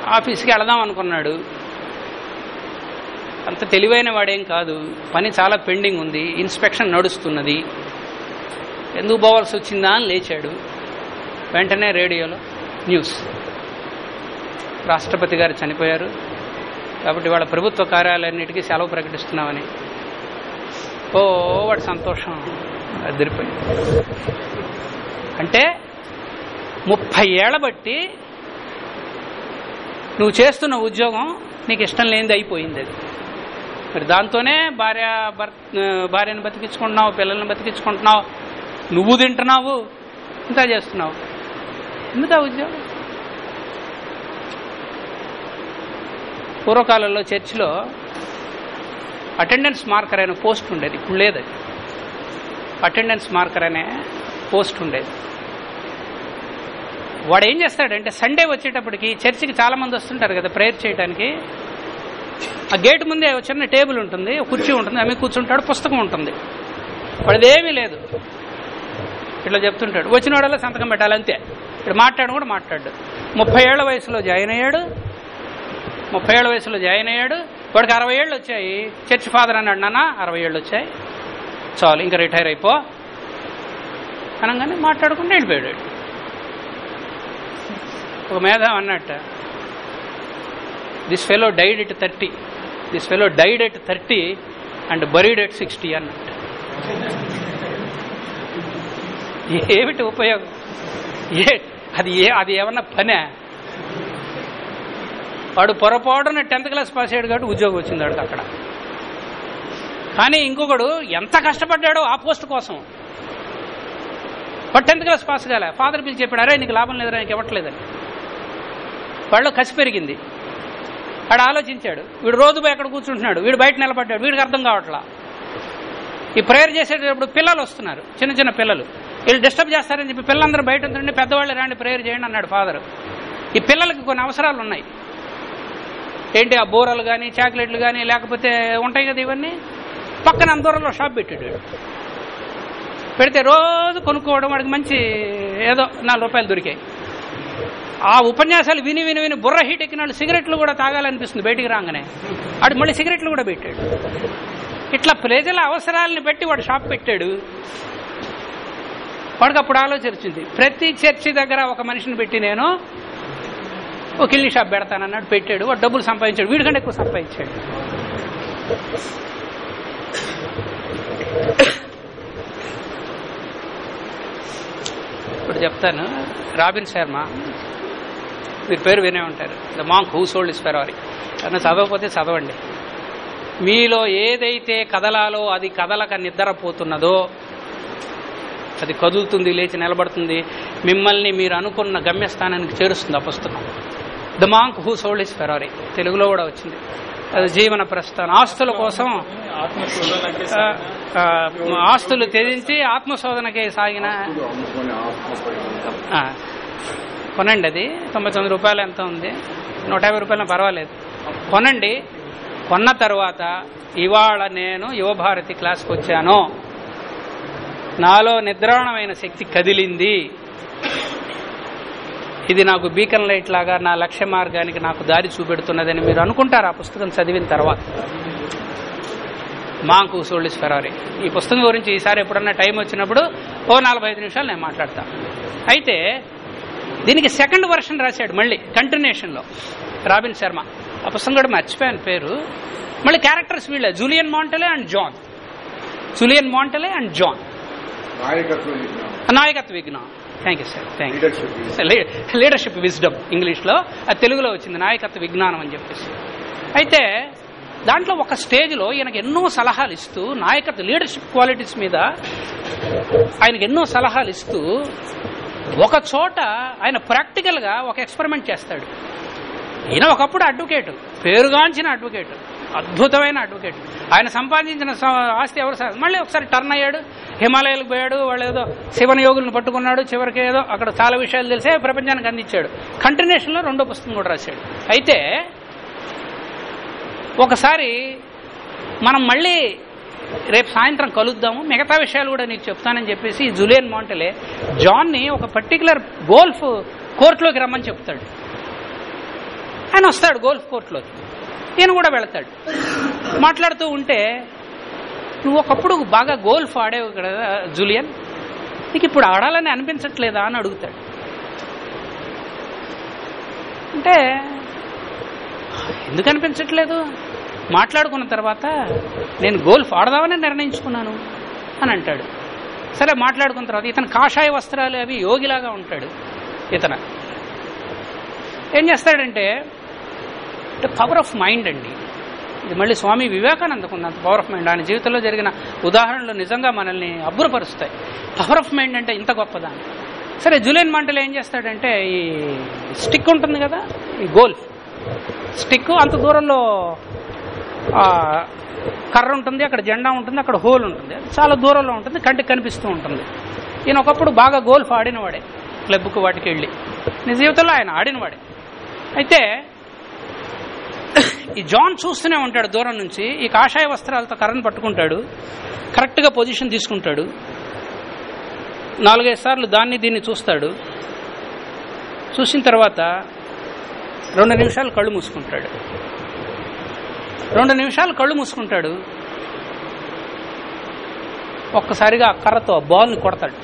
ఆఫీస్కి వెళదాం అనుకున్నాడు. అంత తెలివైన వాడేం కాదు. పని చాలా పెండింగ్ ఉంది. ఇన్స్పెక్షన్ నడుస్తున్నది. ఎందుకు పోవాల్సి వచ్చిందా అని లేచాడు. వెంటనే రేడియోలో న్యూస్. రాష్ట్రపతి గారు చనిపోయారు. కాబట్టి వాళ్ళ ప్రభుత్వ కార్యాలన్నిటికీ సెలవు ప్రకటిస్తున్నామని. ఓ వాడి సంతోషం. అదిరిపోయింది. అంటే ముప్పై ఏళ్ళ బట్టి నువ్వు చేస్తున్న ఉద్యోగం నీకు ఇష్టం లేనిది అయిపోయింది అది. మరి దాంతోనే భార్య భర్త భార్యను బతికించుకుంటున్నావు పిల్లల్ని బతికించుకుంటున్నావు నువ్వు తింటున్నావు ఇంకా చేస్తున్నావు. ఎందుకు ఉద్యోగం? పూర్వకాలంలో చర్చిలో అటెండెన్స్ మార్కర్ అనే పోస్ట్ ఉండేది ఇప్పుడు లేదు అది అటెండెన్స్ మార్కర్ అనే పోస్ట్ ఉండేది. వాడు ఏం చేస్తాడంటే సండే వచ్చేటప్పటికి చర్చికి చాలామంది వస్తుంటారు కదా ప్రేయర్ చేయడానికి ఆ గేట్ ముందే చిన్న టేబుల్ ఉంటుంది కుర్చీ ఉంటుంది ఆమె కూర్చుంటాడు పుస్తకం ఉంటుంది. వాడిదేమీ లేదు. ఇట్లా చెప్తుంటాడు వచ్చిన వాడల్లా సంతకం పెట్టాలి అంతే ఇక్కడ మాట్లాడు కూడా మాట్లాడు. ముప్పై ఏళ్ళ వయసులో జాయిన్ అయ్యాడు ముప్పై ఏళ్ళ వయసులో జాయిన్ అయ్యాడు. వాడికి అరవై ఏళ్ళు వచ్చాయి. చర్చ్ ఫాదర్ అన్నాడు నాన్న అరవై ఏళ్ళు వచ్చాయి. చాలు ఇంకా రిటైర్ అయిపో. అనగానే మాట్లాడుకుంటూ వెళ్ళిపోయాడు ఒక మేధావ్ అన్నట్ట this fellow died at thirty this fellow died at thirty and buried at sixty అన్నట్టు. ఏమిటి ఉపయోగం? ఏ అది ఏ అది ఏమన్నా పనే? వాడు పొరపాటున టెన్త్ క్లాస్ పాస్ అయ్యాడు కాబట్టి ఉద్యోగం వచ్చింది వాడికి అక్కడ. కానీ ఇంకొకడు ఎంత కష్టపడ్డాడో ఆ పోస్ట్ కోసం. వాడు టెన్త్ క్లాస్ పాస్ కాలే. ఫాదర్ పిలిచి చెప్పాడు అరే నీకు లాభం లేదురా నీకు ఇవ్వట్లేదని. వాళ్ళు కసి పెరిగింది. వాడు ఆలోచించాడు. వీడు రోజు పోయి అక్కడ కూర్చుంటున్నాడు. వీడు బయట నిలబడ్డాడు. వీడికి అర్థం కావట్లా. ఈ ప్రేయర్ చేసేటప్పుడు పిల్లలు వస్తున్నారు. చిన్న చిన్న పిల్లలు. వీళ్ళు డిస్టర్బ్ చేస్తారని చెప్పి పిల్లలందరూ బయట ఉందండి పెద్దవాళ్ళు రాండి ప్రేయర్ చేయండి అన్నాడు ఫాదర్. ఈ పిల్లలకి కొన్ని అవసరాలు ఉన్నాయి. ఏంటి ఆ బూరలు కానీ చాక్లెట్లు కానీ లేకపోతే ఉంటాయి కదా ఇవన్నీ? పక్కన అంత దూరంలో షాప్ పెట్టాడు పెడితే రోజు కొనుక్కోవడం వాడికి మంచి ఏదో నాలుగు రూపాయలు దొరికాయి. ఆ ఉపన్యాసాలు విని విని విని బుర్ర హీట్ ఎక్కిన వాళ్ళు సిగరెట్లు కూడా తాగాలనిపిస్తుంది బయటికి రాగానే. వాడు మళ్ళీ సిగరెట్లు కూడా పెట్టాడు. ఇట్లా ప్రజల అవసరాలను బట్టి వాడు షాప్ పెట్టాడు. వాడికి అప్పుడు ఆలోచన వచ్చింది. ప్రతి చర్చి దగ్గర ఒక మనిషిని పెట్టి నేను ఓ కిల్లి షాప్ పెడతానన్నాడు పెట్టాడు. వాడు డబ్బులు సంపాదించాడు. వీడికంటే ఎక్కువ సంపాదించాడు. ఇప్పుడు చెప్తాను. రాబిన్ శర్మ మీరు పేరు వినే ఉంటారు. The monk who sold his Ferrari అన్న చదవకపోతే చదవండి. మీలో ఏదైతే కదలాలో అది కదలక నిద్రపోతున్నదో అది కదులుతుంది లేచి నిలబడుతుంది మిమ్మల్ని మీరు అనుకున్న గమ్యస్థానానికి చేరుస్తుంది ఆ పుస్తకం. The monk who sold his Ferrari. తెలుగులో కూడా వచ్చింది. అది జీవన ప్రస్థానం. ఆస్తుల కోసం ఆస్తులు త్యజించి ఆత్మశోధనకే సాగిన కొనండి అది. తొంభై తొమ్మిది రూపాయలు ఎంత ఉంది? నూట యాభై రూపాయలు పర్వాలేదు. కొనండి. కొన్న తర్వాత ఇవాళ నేను యువభారతి క్లాస్కి వచ్చాను. నాలో నిద్రాణమైన శక్తి కదిలింది. ఇది నాకు బీకన్ లైట్ లాగా నా లక్ష్య మార్గానికి నాకు దారి చూపెడుతున్నదని మీరు అనుకుంటారు. ఆ పుస్తకం చదివిన తర్వాత. Monk sold his Ferrari. ఈ పుస్తకం గురించి ఈసారి ఎప్పుడన్నా టైం వచ్చినప్పుడు ఓ నలభై ఐదు నిమిషాలు నేను మాట్లాడతా. అయితే దీనికి సెకండ్ వర్షన్ రాశాడు మళ్ళీ కంటిన్యూషన్లో. రాబిన్ శర్మ. ఆ పుస్తకం కూడా మర్చిపోయాను పేరు. మళ్ళీ క్యారెక్టర్స్ వీళ్ళే. Julian Mantle and John. Julian Mantle and John. నాయకత్వ విజ్ఞానం thank you sir thank you leadership wisdom ఇంగ్లీష్లో అది తెలుగులో వచ్చింది. నాయకత్వ విజ్ఞానం అని చెప్పేసి. అయితే దాంట్లో ఒక స్టేజ్లో ఈయనకు ఎన్నో సలహాలు ఇస్తూ నాయకత్వ లీడర్షిప్ క్వాలిటీస్ మీద ఆయనకు ఎన్నో సలహాలు ఇస్తూ ఒక చోట ఆయన ప్రాక్టికల్గా ఒక ఎక్స్పెరిమెంట్ చేస్తాడు. ఈయన ఒకప్పుడు అడ్వకేట్ పేరుగాంచిన అడ్వకేట్ అద్భుతమైన అడ్వకేట్. ఆయన సంపాదించిన స- ఆస్తి ఎవరు మళ్ళీ ఒకసారి టర్న్ అయ్యాడు. హిమాలయాలకు పోయాడు. వాళ్ళు ఏదో శివన యోగులను పట్టుకున్నాడు. చివరికి ఏదో అక్కడ చాలా విషయాలు తెలిసే ప్రపంచానికి అందించాడు. కంటిన్యూషన్లో రెండో పుస్తకం కూడా రాశాడు. అయితే ఒకసారి మనం మళ్ళీ రేపు సాయంత్రం కలుద్దాము. మిగతా విషయాలు కూడా నీకు చెప్తానని చెప్పేసి ఈ జులియన్ మాంటలే జాన్ని ఒక పర్టికులర్ గోల్ఫ్ కోర్టులోకి రమ్మని చెప్తాడు. ఆయన వస్తాడు గోల్ఫ్ కోర్టులోకి. ఈయన కూడా వెళతాడు. మాట్లాడుతూ ఉంటే నువ్వు ఒకప్పుడు బాగా గోల్ఫ్ ఆడేవు కదా జూలియన్? నీకు ఇప్పుడు ఆడాలని అనిపించట్లేదా? అని అడుగుతాడు. అంటే ఎందుకు అనిపించట్లేదు? మాట్లాడుకున్న తర్వాత నేను గోల్ఫ్ ఆడదామని నిర్ణయించుకున్నాను. అని అంటాడు. సరే మాట్లాడుకున్న తర్వాత ఇతను కాషాయ వస్త్రాలు అవి యోగిలాగా ఉంటాడు ఇతను. ఏం చేస్తాడంటే పవర్ ఆఫ్ మైండ్ అండి. ఇది మళ్ళీ స్వామి వివేకానందకు ఉన్నంత పవర్ ఆఫ్ మైండ్. ఆయన జీవితంలో జరిగిన ఉదాహరణలు నిజంగా మనల్ని అబ్బురపరుస్తాయి. పవర్ ఆఫ్ మైండ్ అంటే ఇంత గొప్పదాన్ని. సరే జులియన్ మంటలు ఏం చేస్తాడంటే ఈ స్టిక్ ఉంటుంది కదా ఈ గోల్ఫ్. స్టిక్ అంత దూరంలో కర్ర ఉంటుంది అక్కడ జెండా ఉంటుంది అక్కడ హోల్ ఉంటుంది. చాలా దూరంలో ఉంటుంది కంటికి కనిపిస్తూ ఉంటుంది. ఈయన ఒకప్పుడు బాగా గోల్ఫ్ ఆడినవాడే క్లబ్కు వాటికి వెళ్ళి నీ జీవితంలో ఆయన ఆడినవాడే. అయితే ఈ జాన్ చూస్తూనే ఉంటాడు దూరం నుంచి. ఈ కాషాయ వస్త్రాలతో కర్రను పట్టుకుంటాడు. కరెక్ట్గా పొజిషన్ తీసుకుంటాడు. నాలుగైదు సార్లు దాన్ని దీన్ని చూస్తాడు. చూసిన తర్వాత రెండు నిమిషాలు కళ్ళు మూసుకుంటాడు. రెండు నిమిషాలు కళ్ళు మూసుకుంటాడు. ఒక్కసారిగా ఆ కర్రతో బాల్ని కొడతాడు.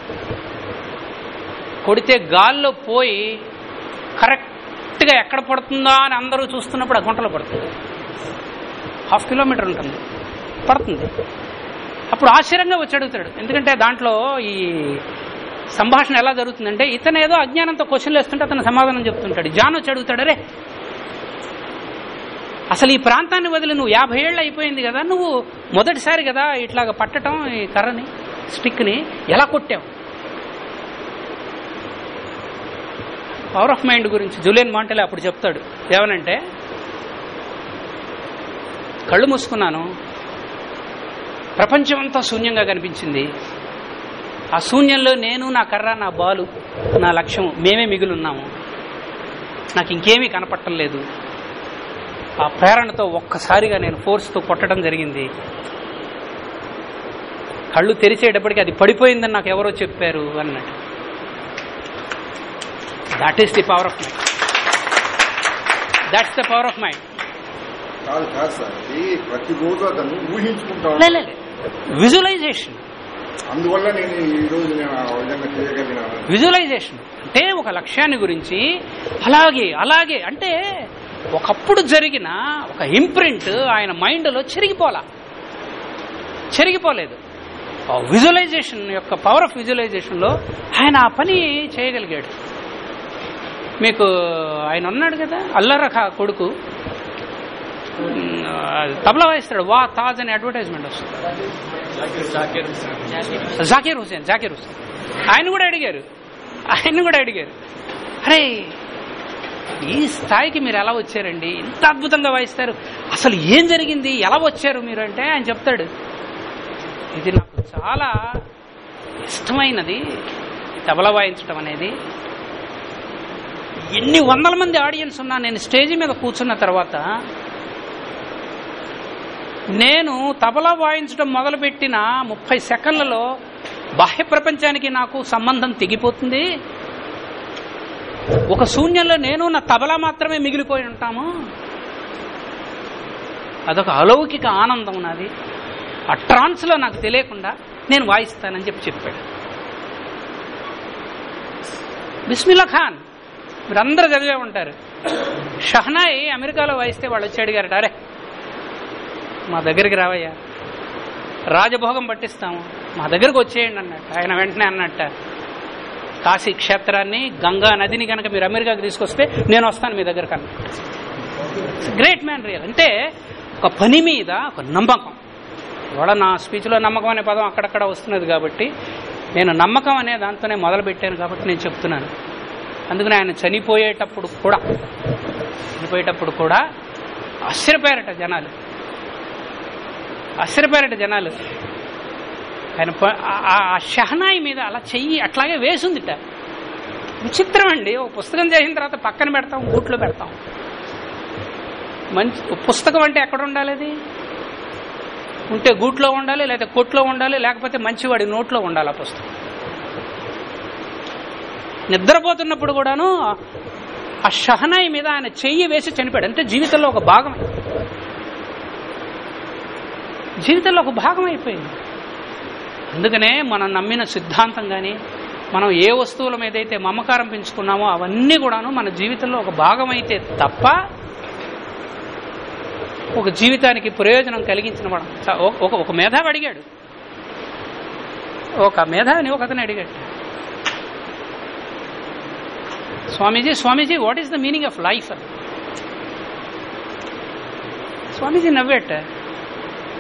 కొడితే గాల్లో పోయి కరెక్ట్ కరెక్ట్గా ఎక్కడ పడుతుందా అని అందరూ చూస్తున్నప్పుడు ఆ గుంటలో పడుతుంది. హాఫ్ కిలోమీటర్ ఉంటుంది. పడుతుంది. అప్పుడు ఆశ్చర్యంగా వచ్చి అడుగుతాడు. ఎందుకంటే దాంట్లో ఈ సంభాషణ ఎలా జరుగుతుందంటే ఇతను ఏదో అజ్ఞానంతో క్వశ్చన్లు వేస్తుంటే అతను సమాధానం చెప్తుంటాడు. జాన్ వచ్చి అడుగుతాడు అరే అసలు ఈ ప్రాంతాన్ని వదిలి నువ్వు యాభై ఏళ్ళు అయిపోయింది కదా నువ్వు మొదటిసారి కదా ఇట్లాగ పట్టడం ఈ కర్రని స్టిక్ని ఎలా కొట్టావు? పవర్ ఆఫ్ మైండ్ గురించి జూలియన్ మాంటలే అప్పుడు చెప్తాడు. ఏమనంటే కళ్ళు మూసుకున్నాను ప్రపంచం అంతా శూన్యంగా కనిపించింది. ఆ శూన్యంలో నేను నా కర్ర నా బాలు నా లక్ష్యం మేమే మిగులున్నాము నాకు ఇంకేమీ కనపట్టం లేదు. ఆ ప్రేరణతో ఒక్కసారిగా నేను ఫోర్స్తో కొట్టడం జరిగింది. కళ్ళు తెరిచేటప్పటికి అది పడిపోయిందని నాకు ఎవరో చెప్పారు అన్నట్టు. That is the power of mind that's the power of mind కాదు కాదు సార్. ఇది ప్రతిరోజు అతను ఊహించుకుంటాను విజువలైజేషన్ అందువల్ల నేను ఈ రోజు నేను ఆ విధంగా చేయగలిగినాను విజువలైజేషన్ అంటే ఒక లక్ష్యాన్ని గురించి అలాగే అలాగే అంటే ఒకప్పుడు జరిగిన ఒక ఇంప్రింట్ ఆయన మైండ్లో చెరిగిపోలా. చెరిగిపోలేదు. విజువలైజేషన్ యొక్క పవర్ ఆఫ్ విజువలైజేషన్లో ఆయన ఆ పని చేయగలిగాడు. మీకు ఆయన ఉన్నాడు కదా అల్లరఖ కొడుకు. తబలా వాయిస్తాడు వా తాజ్ అనే అడ్వర్టైజ్మెంట్ వస్తుంది. జాకీర్ హుసేన్ జాకీర్ హుసేన్. ఆయన కూడా అడిగారు ఆయన కూడా అడిగారు. అరే ఈ స్థాయికి మీరు ఎలా వచ్చారండి? ఇంత అద్భుతంగా వాయిస్తారు. అసలు ఏం జరిగింది? ఎలా వచ్చారు మీరు అంటే ఆయన చెప్తాడు. ఇది నాకు చాలా ఇష్టమైనది. తబల వాయించడం అనేది ఎన్ని వందల మంది ఆడియన్స్ ఉన్నా నేను స్టేజ్ మీద కూర్చున్న తర్వాత నేను తబలా వాయించడం మొదలుపెట్టిన ముప్పై సెకండ్లలో బాహ్య ప్రపంచానికి నాకు సంబంధం తెగిపోతుంది. ఒక శూన్యంలో నేను నా తబలా మాత్రమే మిగిలిపోయి ఉంటాము. అదొక అలౌకిక ఆనందం నాది. ఆ ట్రాన్స్లో నాకు తెలియకుండా నేను వాయిస్తానని చెప్పి చెప్పాడు. బిస్మిల్లా ఖాన్ మీరందరూ చదివే ఉంటారు. షహనాయి అమెరికాలో వాయిస్తే వాళ్ళు వచ్చి అడిగారట అరే మా దగ్గరికి రావయ్యా రాజభోగం పట్టిస్తాము మా దగ్గరకు వచ్చేయండి అన్నట్టు. ఆయన వెంటనే అన్నట్ట కాశీ క్షేత్రాన్ని గంగా నదిని కనుక మీరు అమెరికాకి తీసుకొస్తే నేను వస్తాను మీ దగ్గరకు అన్నట్టు. గ్రేట్ మ్యాన్ రియల్ అంటే ఒక పని మీద ఒక నమ్మకం. ఇవాళ నా స్పీచ్లో నమ్మకం అనే పదం అక్కడక్కడ వస్తున్నది కాబట్టి నేను నమ్మకం అనే దాంతోనే మొదలు పెట్టాను కాబట్టి నేను చెప్తున్నాను. అందుకని ఆయన చనిపోయేటప్పుడు కూడా చనిపోయేటప్పుడు కూడా ఆశ్చర్యపోయారట జనాలు. ఆశ్చర్యపోయారట జనాలు. ఆయన ఆ- షహనాయి మీద అలా చెయ్యి అట్లాగే వేసిందిట. విచిత్రం అండి ఒక పుస్తకం చేసిన తర్వాత పక్కన పెడతాం గూట్లో పెడతాం. మంచి పుస్తకం అంటే ఎక్కడ ఉండాలి అది? ఉంటే గూట్లో ఉండాలి లేకపోతే కొట్లో ఉండాలి లేకపోతే మంచివాడి నోట్లో ఉండాలి ఆ పుస్తకం. నిద్రపోతున్నప్పుడు కూడాను ఆ షహనాయి మీద ఆయన చెయ్యి వేసి చనిపోయాడు. అంటే జీవితంలో ఒక భాగం జీవితంలో ఒక భాగం అయిపోయింది. అందుకనే మనం నమ్మిన సిద్ధాంతం కానీ మనం ఏ వస్తువుల మీద అయితే మమకారం పెంచుకున్నామో అవన్నీ కూడాను మన జీవితంలో ఒక భాగం అయితే తప్ప ఒక జీవితానికి ప్రయోజనం కలిగించిన వాడు ఒక- ఒక ఒక మేధావి అడిగాడు. ఒక మేధావిని ఒక అతను అడిగాడు. Swamiji Swamiji what is the meaning of life Swamiji నవ్వేట.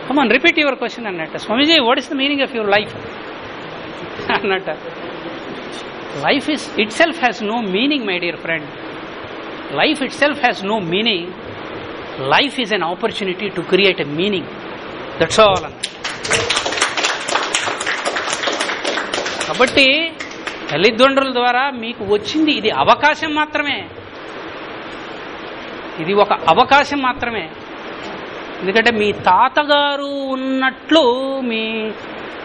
Come on repeat your question అన్నట్ట. Swamiji what is the meaning of your life అన్నట్ట. Life is itself has no meaning my dear friend life itself has no meaning life is an opportunity to create a meaning that's all అన్న కాబట్టి తల్లిదండ్రుల ద్వారా మీకు వచ్చింది. ఇది అవకాశం మాత్రమే. ఇది ఒక అవకాశం మాత్రమే. ఎందుకంటే మీ తాతగారు ఉన్నట్లు మీ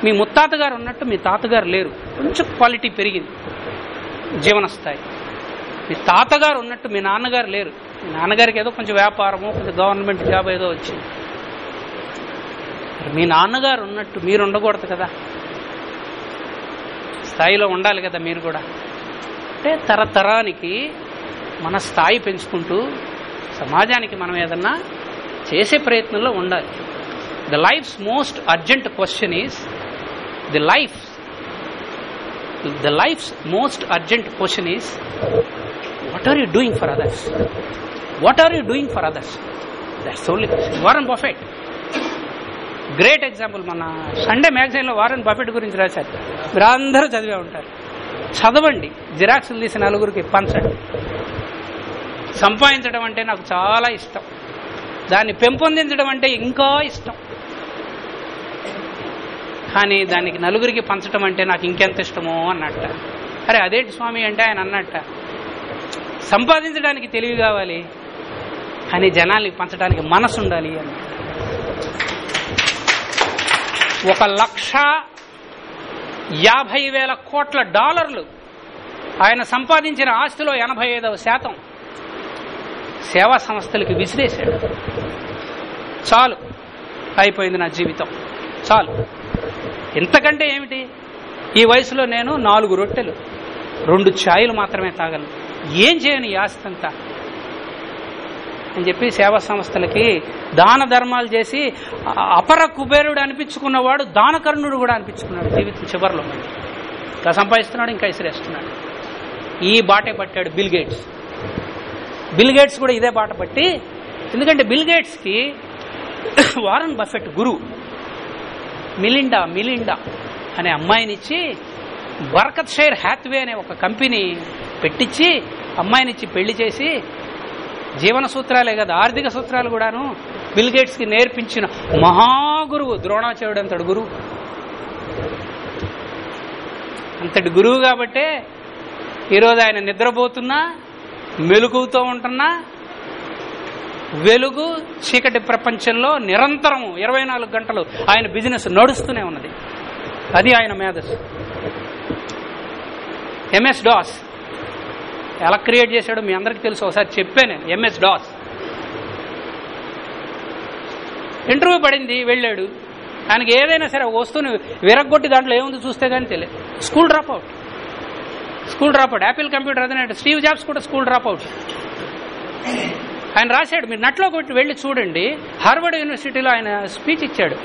మీ ముత్తాతగారు ఉన్నట్టు మీ తాతగారు లేరు. కొంచెం క్వాలిటీ పెరిగింది. జీవన స్థాయి మీ తాతగారు ఉన్నట్టు మీ నాన్నగారు లేరు. మీ నాన్నగారికి ఏదో కొంచెం వ్యాపారము కొంచెం గవర్నమెంట్ జాబ్ ఏదో వచ్చింది. మీ నాన్నగారు ఉన్నట్టు మీరు ఉండకూడదు కదా. స్థాయిలో ఉండాలి కదా మీరు కూడా. అంటే తరతరానికి మన స్థాయి పెంచుకుంటూ సమాజానికి మనం ఏదన్నా చేసే ప్రయత్నంలో ఉండాలి. The life's most urgent question is the life the life's most urgent question is what are you doing for others what are you doing for others that's only Warren Buffett great example మన Sunday మ్యాగజైన్లో Warren Buffett గురించి రాశారు. మీరు అందరూ చదివే ఉంటారు. చదవండి. జిరాక్స్లు తీసి నలుగురికి పంచండి. సంపాదించడం అంటే నాకు చాలా ఇష్టం. దాన్ని పెంపొందించడం అంటే ఇంకా ఇష్టం. కానీ దానికి నలుగురికి పంచడం అంటే నాకు ఇంకెంత ఇష్టమో అన్నట్ట. అరే అదేంటి స్వామి అంటే ఆయన అన్నట్ట. సంపాదించడానికి తెలివి కావాలి. కానీ జనాల్ని పంచడానికి మనసు ఉండాలి అని ఒక లక్ష యాభై వేల కోట్ల డాలర్లు ఆయన సంపాదించిన ఆస్తిలో ఎనభై ఐదవ శాతం సేవా సంస్థలకి విసిరేశాడు. చాలు అయిపోయింది నా జీవితం. చాలు. ఇంతకంటే ఏమిటి? ఈ వయసులో నేను నాలుగు రొట్టెలు రెండు ఛాయలు మాత్రమే తాగలను. ఏం చేయను ఈ ఆస్తి అంతా? అని చెప్పి సేవా సంస్థలకి దాన ధర్మాలు చేసి అపర కుబేరుడు అనిపించుకున్నవాడు దానకర్ణుడు కూడా అనిపించుకున్నాడు జీవితం చివరిలో ఇంకా సంపాదిస్తున్నాడు ఇంకా ఇసిరేస్తున్నాడు. ఈ బాటే పట్టాడు బిల్ గేట్స్. బిల్ గేట్స్ కూడా ఇదే బాట పట్టి ఎందుకంటే బిల్ గేట్స్కి <coughs> వారన్ బఫెట్ గురువు మిలిండా మిలిండా అనే అమ్మాయినిచ్చి బర్కత్ షైర్ హ్యాత్వే అనే ఒక కంపెనీ పెట్టించి అమ్మాయినిచ్చి పెళ్ళి చేసి జీవన సూత్రాలే కదా ఆర్థిక సూత్రాలు కూడాను బిల్గేట్స్కి నేర్పించిన మహాగురువు ద్రోణాచార్యుడు అంతటి గురువు. అంతటి గురువు కాబట్టే ఈరోజు ఆయన నిద్రపోతున్నా మెలుగుతూ ఉంటున్నా వెలుగు చీకటి ప్రపంచంలో నిరంతరం ఇరవై నాలుగు గంటలు ఆయన బిజినెస్ నడుస్తూనే ఉన్నది. అది ఆయన మేధస్సు. MS DOS. ఎలా క్రియేట్ చేశాడో మీ అందరికీ తెలుసు. ఒకసారి చెప్పాను నేను. ఎంఎస్ డాస్ ఇంటర్వ్యూ పడింది వెళ్ళాడు. ఆయనకి ఏదైనా సరే వస్తువుని విరగొట్టి దాంట్లో ఏముంది చూస్తే కానీ తెలియదు school drop out school drop out Apple computer అదే స్టీవ్ జాబ్స్ కూడా స్కూల్ డ్రాప్ అవుట్ ఆయన రాశాడు. మీరు నట్లో కొట్టి వెళ్ళి చూడండి. హార్వర్డ్ యూనివర్సిటీలో ఆయన స్పీచ్ ఇచ్చాడు.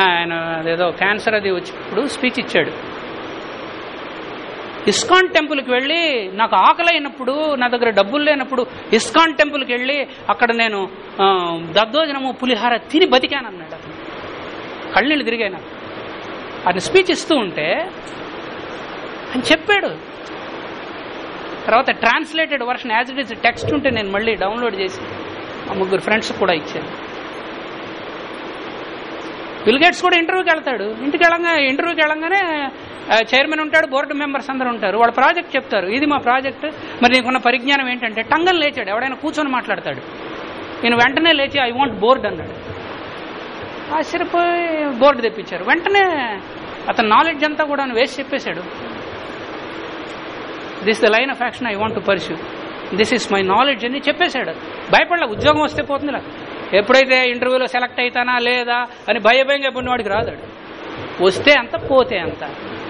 ఆయన ఏదో క్యాన్సర్ అది వచ్చినప్పుడు స్పీచ్ ఇచ్చాడు. ఇస్కాన్ టెంపుల్కి వెళ్ళి నాకు ఆకలి అయినప్పుడు నా దగ్గర డబ్బులు లేనప్పుడు ఇస్కాన్ టెంపుల్కి వెళ్ళి అక్కడ నేను దద్దోజనము పులిహార తిని బతికాను అన్నాడు అతను. కళ్ళనీళ్ళు తిరిగాను నాకు. స్పీచ్ ఇస్తూ ఉంటే అని చెప్పాడు. తర్వాత translated version as it is text ఉంటే నేను మళ్ళీ డౌన్లోడ్ చేసి ఆ ముగ్గురు ఫ్రెండ్స్ కూడా ఇచ్చాను. బిల్ గేట్స్ కూడా ఇంటర్వ్యూకి వెళ్తాడు. ఇంటికి వెళ్ళంగా ఇంటర్వ్యూకి వెళ్ళంగానే చైర్మన్ ఉంటాడు బోర్డు మెంబర్స్ అందరూ ఉంటారు. వాళ్ళ ప్రాజెక్ట్ చెప్తారు. ఇది మా ప్రాజెక్ట్. మరి నీకున్న పరిజ్ఞానం ఏంటంటే టంగన్ లేచాడు. ఎవడైనా కూర్చొని మాట్లాడతాడు. నేను వెంటనే లేచి ఐ వాంట్ బోర్డు అన్నాడు. ఆశ్చర్యపోయి బోర్డు తెప్పించారు. వెంటనే అతని నాలెడ్జ్ అంతా కూడా వేసి చెప్పేశాడు. This the line of action I want to pursue this is my knowledge అని చెప్పేశాడు. భయపడలే ఉద్యోగం వస్తే పోతుంది ఎప్పుడైతే ఇంటర్వ్యూలో సెలెక్ట్ అవుతానా లేదా అని భయభయంగా ఎప్పుడు వాడికి రాదాడు వస్తే అంత పోతే అంత.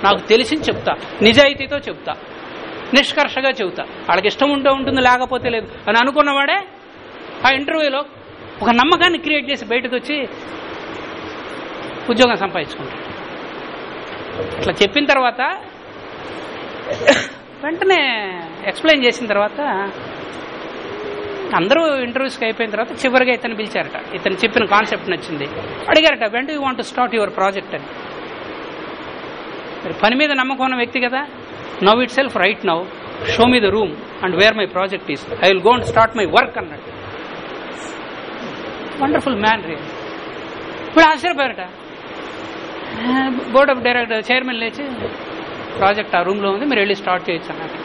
నాకు తెలిసింది చెప్తా. నిజాయితీతో చెప్తా. నిష్కర్షగా చెబుతా వాళ్ళకి ఇష్టం ఉంటే ఉంటుంది లేకపోతే లేదు అని అనుకున్నవాడే ఆ ఇంటర్వ్యూలో ఒక నమ్మకాన్ని క్రియేట్ చేసి బయటకు వచ్చి ఉద్యోగం సంపాదించుకుంటాడు. అట్లా చెప్పిన తర్వాత వెంటనే ఎక్స్ప్లెయిన్ చేసిన తర్వాత అందరూ ఇంటర్వ్యూస్కి అయిపోయిన తర్వాత చివరిగా ఇతను పిలిచారట. ఇతను చెప్పిన కాన్సెప్ట్ నచ్చింది. అడిగారట when do you want start your project అని. మరి పని మీద నమ్మకం ఉన్న వ్యక్తి కదా. Now itself right now show me the room and where my project is I will go and start my work అన్నట్టు వండర్ఫుల్ మ్యాన్ రియల్ ఇప్పుడు ఆశ్చర్యపోయారట బోర్డ్ ఆఫ్ డైరెక్టర్ చైర్మన్ లేచి ప్రాజెక్ట్ ఆ రూమ్లో ఉంది మీరు వెళ్ళి స్టార్ట్ చేయొచ్చు అన్నది.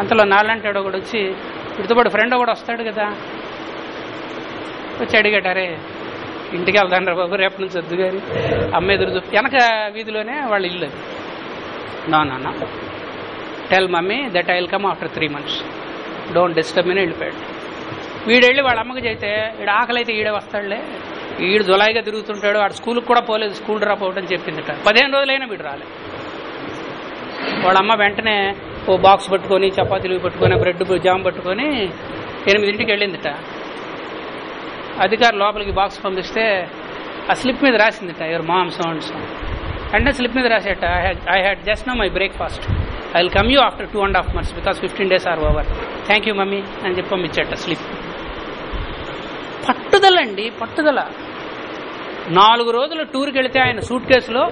అంతలో నాలాంటి కూడా వచ్చి వీటితో పాటు ఫ్రెండ్ కూడా వస్తాడు కదా. వచ్చి అడిగాడు అరే ఇంటికి వెళ్తాను రా బాబు రేపు నుంచి వద్దు గారి అమ్మ ఎదురు చూపు వెనక వీధిలోనే వాళ్ళ ఇల్లు. అది నా నాన్న tell mummy that I will come after three months don't disturb అని వెళ్ళిపోయాడు. వీడు వెళ్ళి వాళ్ళ అమ్మకి చేస్తే వీడు ఆకలి అయితే ఈడే వస్తాడులే. ఈడు జులాయిగా తిరుగుతుంటాడు వాడు స్కూల్కి కూడా పోలేదు స్కూల్ డ్రాప్ అవుట్ అని చెప్పిందిట. పదిహేను రోజులైనా వీడు రాలేదు వాళ్ళమ్మ వెంటనే ఓ బాక్స్ పట్టుకొని చపాతీలు పట్టుకొని బ్రెడ్ జామ్ పట్టుకొని ఎనిమిదింటికి వెళ్ళిందిట. అధికారి లోపలికి బాక్స్ పంపిస్తే ఆ స్లిప్ మీద రాసిందిట యువర్ మామ్స్ అండ్స్ అండ్ అంటే స్లిప్ మీద రాసేట I had just no my breakfast I will come you after two and half months because fifteen days are over thank you mummy అని చెప్పి పంపించట స్లిప్ పట్టుదల అండి పట్టుదల. నాలుగు రోజులు టూర్కి వెళితే ఆయన సూట్ కేసులో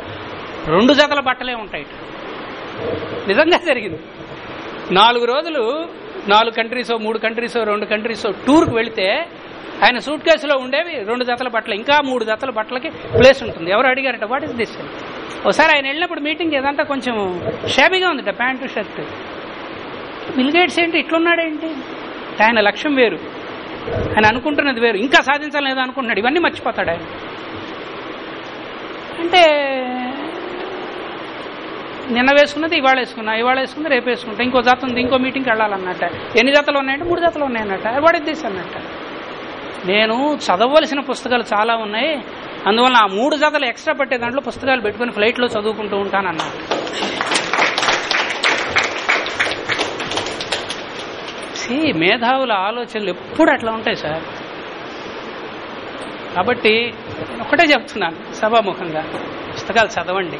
రెండు జతల బట్టలే ఉంటాయి నిజంగా జరిగింది. నాలుగు రోజులు నాలుగు కంట్రీసో మూడు కంట్రీసో రెండు కంట్రీసో టూర్కి వెళితే ఆయన సూట్ కేసులో ఉండేవి రెండు జతల బట్టలు ఇంకా మూడు జతల బట్టలకి ప్లేస్ ఉంటుంది. ఎవరు అడిగారట వాట్ ఇస్ దిస్ ఒకసారి ఆయన వెళ్ళినప్పుడు మీటింగ్ ఏదంతా కొంచెం షాబీగా ఉందిట ప్యాంటు షర్ట్ మిల్గేట్స్ ఏంటి ఇట్లున్నాడేంటి? ఆయన లక్ష్యం వేరు. ఆయన అనుకుంటున్నది వేరు. ఇంకా సాధించాలని అనుకుంటున్నాడు. ఇవన్నీ మర్చిపోతాడు ఆయన. అంటే నిన్న వేసుకున్నది ఇవాళ వేసుకున్నా ఇవాళ వేసుకుంది రేపు వేసుకుంటా. ఇంకో జాత ఉంది ఇంకో మీటింగ్కి వెళ్ళాలన్నట్ట. ఎన్ని జాతలు ఉన్నాయంటే మూడు జాతలు ఉన్నాయన్నట్ట. వాడికి దిస్ అన్నట్ట. నేను చదవలసిన పుస్తకాలు చాలా ఉన్నాయి. అందువల్ల ఆ మూడు జాతలు ఎక్స్ట్రా పట్టే దాంట్లో పుస్తకాలు పెట్టుకుని ఫ్లైట్లో చదువుకుంటూ ఉంటానన్నా సి మేధావుల ఆలోచనలు ఎప్పుడు అట్లా ఉంటాయి సార్? కాబట్టి ఒకటే చెప్తున్నాను సభాముఖంగా. పుస్తకాలు చదవండి.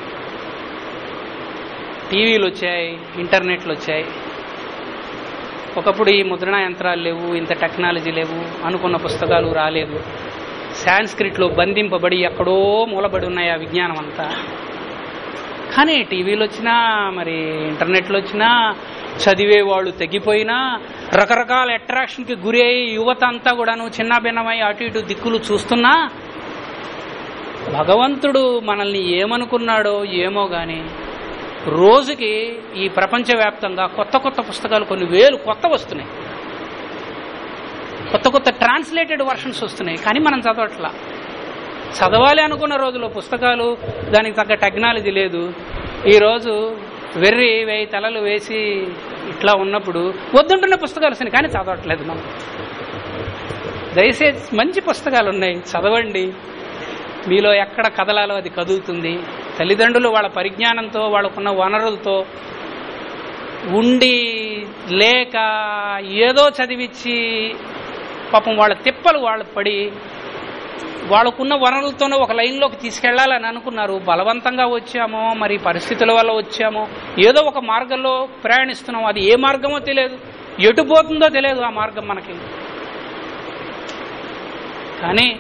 టీవీలు వచ్చాయి ఇంటర్నెట్లు వచ్చాయి. ఒకప్పుడు ఈ ముద్రణ యంత్రాలు లేవు ఇంత టెక్నాలజీ లేవు అనుకున్న పుస్తకాలు రాలేదు. సాంస్క్రిట్లో బంధింపబడి ఎక్కడో మూలబడి ఉన్నాయి ఆ విజ్ఞానం అంతా. కానీ టీవీలు వచ్చినా మరి ఇంటర్నెట్లు వచ్చినా చదివే వాళ్ళు తగ్గిపోయినా రకరకాల అట్రాక్షన్కి గురి అయ్యి యువత అంతా కూడాను చిన్న భిన్నమై అటు ఇటు దిక్కులు చూస్తున్నా భగవంతుడు మనల్ని ఏమనుకున్నాడో ఏమో కానీ రోజుకి ఈ ప్రపంచవ్యాప్తంగా కొత్త కొత్త పుస్తకాలు కొన్ని వేలు కొత్త వస్తున్నాయి. కొత్త కొత్త ట్రాన్స్లేటెడ్ వర్షన్స్ వస్తున్నాయి. కానీ మనం చదవట్లా. చదవాలి అనుకున్న రోజులో పుస్తకాలు దానికి తగ్గ టెక్నాలజీ లేదు. ఈరోజు వెర్రి వేయి తలలు వేసి ఇట్లా ఉన్నప్పుడు వద్దుంటున్న పుస్తకాలు వస్తున్నాయి. కానీ చదవట్లేదు మనం. దయచేసి మంచి పుస్తకాలు ఉన్నాయి. చదవండి. మీలో ఎక్కడ కదలాలో అది కదులుతుంది. తల్లిదండ్రులు వాళ్ళ పరిజ్ఞానంతో వాళ్ళకున్న వనరులతో ఉండి లేక ఏదో చదివించి పాపం వాళ్ళ తిప్పలు వాళ్ళు పడి వాళ్ళకున్న వనరులతోనే ఒక లైన్లోకి తీసుకెళ్ళాలని అనుకున్నారు. బలవంతంగా వచ్చామో మరి పరిస్థితుల వల్ల వచ్చామో ఏదో ఒక మార్గంలో ప్రయాణిస్తున్నాం అది ఏ మార్గమో తెలియదు. ఎటు పోతుందో తెలియదు ఆ మార్గం మనకి. కానీ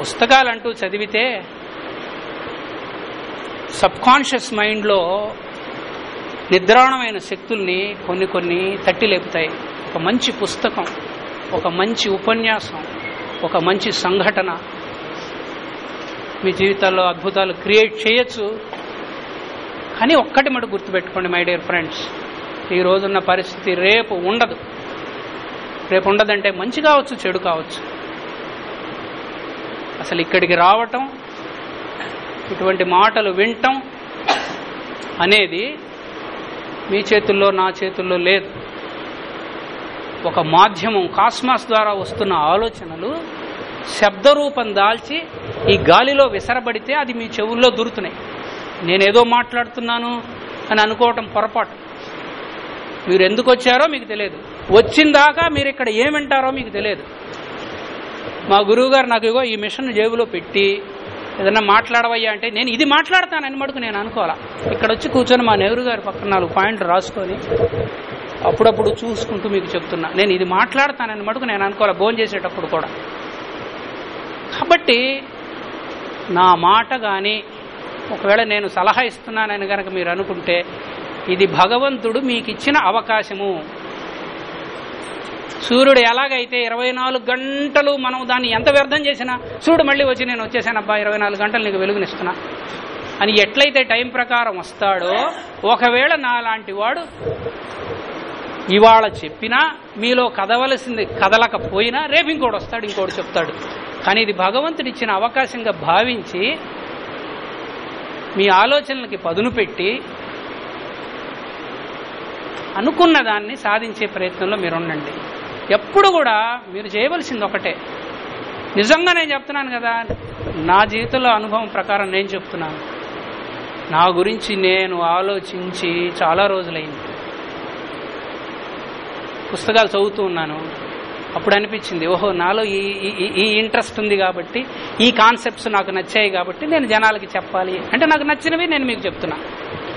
పుస్తకాలంటూ చదివితే సబ్కాన్షియస్ మైండ్లో నిద్రాణమైన శక్తుల్ని కొన్ని కొన్ని తట్టి లేపుతాయి ఒక మంచి పుస్తకం ఒక మంచి ఉపన్యాసం ఒక మంచి సంఘటన మీ జీవితాల్లో అద్భుతాలు క్రియేట్ చేయొచ్చు. కానీ ఒక్కటి మటు గుర్తుపెట్టుకోండి మై డియర్ ఫ్రెండ్స్. ఈ రోజున్న పరిస్థితి రేపు ఉండదు. రేపు ఉండదంటే మంచి కావచ్చు చెడు కావచ్చు. అసలు ఇక్కడికి రావటం ఇటువంటి మాటలు వినటం అనేది మీ చేతుల్లో నా చేతుల్లో లేదు. ఒక మాధ్యమం కాస్మాస్ ద్వారా వస్తున్న ఆలోచనలు శబ్దరూపం దాల్చి ఈ గాలిలో విసరబడితే అది మీ చెవుల్లో దొరుకుతున్నాయి నేనేదో మాట్లాడుతున్నాను అని అనుకోవటం పొరపాటు. మీరు ఎందుకు వచ్చారో మీకు తెలియదు. వచ్చిందాకా మీరు ఇక్కడ ఏమంటారో మీకు తెలియదు. మా గురువు గారు నాకు ఇగో ఈ మిషన్ జేబులో పెట్టి ఏదన్నా మాట్లాడవయ్యా అంటే నేను ఇది మాట్లాడతానని మటుకు నేను అనుకోవాలా. ఇక్కడ వచ్చి కూర్చొని మా నెహ్రూ గారి పక్కన నాలుగు పాయింట్లు రాసుకొని అప్పుడప్పుడు చూసుకుంటూ మీకు చెప్తున్నా. నేను ఇది మాట్లాడతానని మటుకు నేను అనుకోవాలి భోజనం చేసేటప్పుడు కూడా. కాబట్టి నా మాట కానీ ఒకవేళ నేను సలహా ఇస్తున్నానని కనుక మీరు అనుకుంటే ఇది భగవంతుడు మీకు ఇచ్చిన అవకాశము. సూర్యుడు ఎలాగైతే ఇరవై నాలుగు గంటలు మనం దాన్ని ఎంత వ్యర్థం చేసినా సూర్యుడు మళ్ళీ వచ్చి నేను వచ్చేసాను అబ్బా ఇరవై నాలుగు గంటలు నీకు వెలుగునిస్తున్నా. అని ఎట్లయితే టైం ప్రకారం వస్తాడో ఒకవేళ నాలాంటి వాడు ఇవాళ చెప్పినా మీలో కదవలసింది కదలకపోయినా రేపు ఇంకోటి వస్తాడు ఇంకోటి చెప్తాడు. కానీ ఇది భగవంతుడు ఇచ్చిన అవకాశంగా భావించి మీ ఆలోచనలకి పదును పెట్టి అనుకున్న దాన్ని సాధించే ప్రయత్నంలో మీరు ఉండండి ఎప్పుడు కూడా మీరు చేయవలసింది ఒకటే. నిజంగా నేను చెప్తున్నాను కదా నా జీవితంలో అనుభవం ప్రకారం నేను చెప్తున్నాను. నా గురించి నేను ఆలోచించి చాలా రోజులైంది. పుస్తకాలు చదువుతూ ఉన్నాను. అప్పుడు అనిపించింది ఓహో నాలో ఈ ఈ- ఇంట్రెస్ట్ ఉంది కాబట్టి ఈ కాన్సెప్ట్స్ నాకు నచ్చాయి కాబట్టి నేను జనాలకి చెప్పాలి. అంటే నాకు నచ్చినవి నేను మీకు చెప్తున్నా.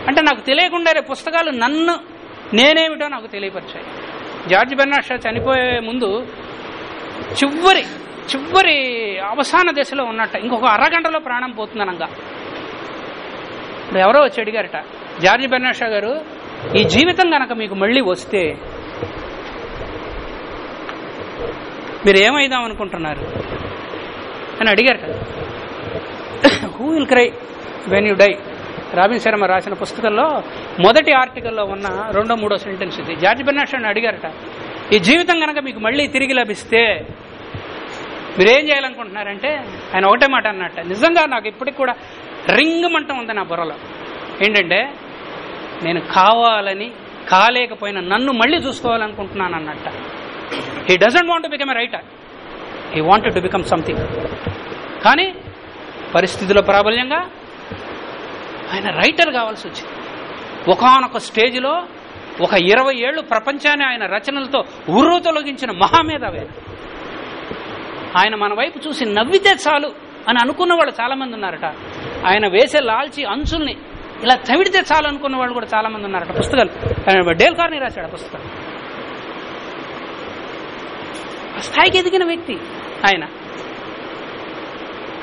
అంటే నాకు తెలియకుండా పుస్తకాలు నన్ను నేనేమిటో నాకు తెలియపరిచాయి. జార్జ్ బెర్నాషా చనిపోయే ముందు చివరి చివరి అవసాన దశలో ఉన్నట్ట. ఇంకొక అరగంటలో ప్రాణం పోతుందనంగా. ఇప్పుడు ఎవరో వచ్చి అడిగారట జార్జ్ బెర్నాషా గారు ఈ జీవితం గనక మీకు మళ్ళీ వస్తే మీరు ఏమైదాం అనుకుంటున్నారు? అని అడిగారట. Who will cry when you die Robin Sharma రాసిన పుస్తకంలో మొదటి ఆర్టికల్లో ఉన్న రెండో మూడో సెంటెన్స్ ఇది. జార్జ్ బెర్నాషన్ అడిగారట ఈ జీవితం కనుక మీకు మళ్ళీ తిరిగి లభిస్తే మీరేం చేయాలనుకుంటున్నారంటే? ఆయన ఒకటే మాట అన్నట్ట నిజంగా నాకు ఇప్పటికి కూడా రింగమంటం ఉంది నా బుర్రలో. ఏంటంటే నేను కావాలని కాలేకపోయినా నన్ను మళ్ళీ చూసుకోవాలనుకుంటున్నాను అన్నట్ట. He doesn't want to become a writer he wanted to become something కానీ పరిస్థితుల ప్రాబల్యంగా ఆయన రైటర్ కావాల్సి వచ్చింది. ఒకనొక స్టేజ్లో ఒక ఇరవై ఏళ్ళు ప్రపంచాన్ని ఆయన రచనలతో ఉర్రు తొలగించిన మహామేధావే ఆయన. మన వైపు చూసి నవ్వితే చాలు అని అనుకున్న వాళ్ళు చాలామంది ఉన్నారట. ఆయన వేసే లాల్చి అంచుల్ని ఇలా తవిడితే చాలు అనుకున్న వాళ్ళు కూడా చాలామంది ఉన్నారట పుస్తకాలు. ఆయన డేల్ కార్ని రాశాడు పుస్తకం. స్థాయికి ఎదిగిన వ్యక్తి ఆయన.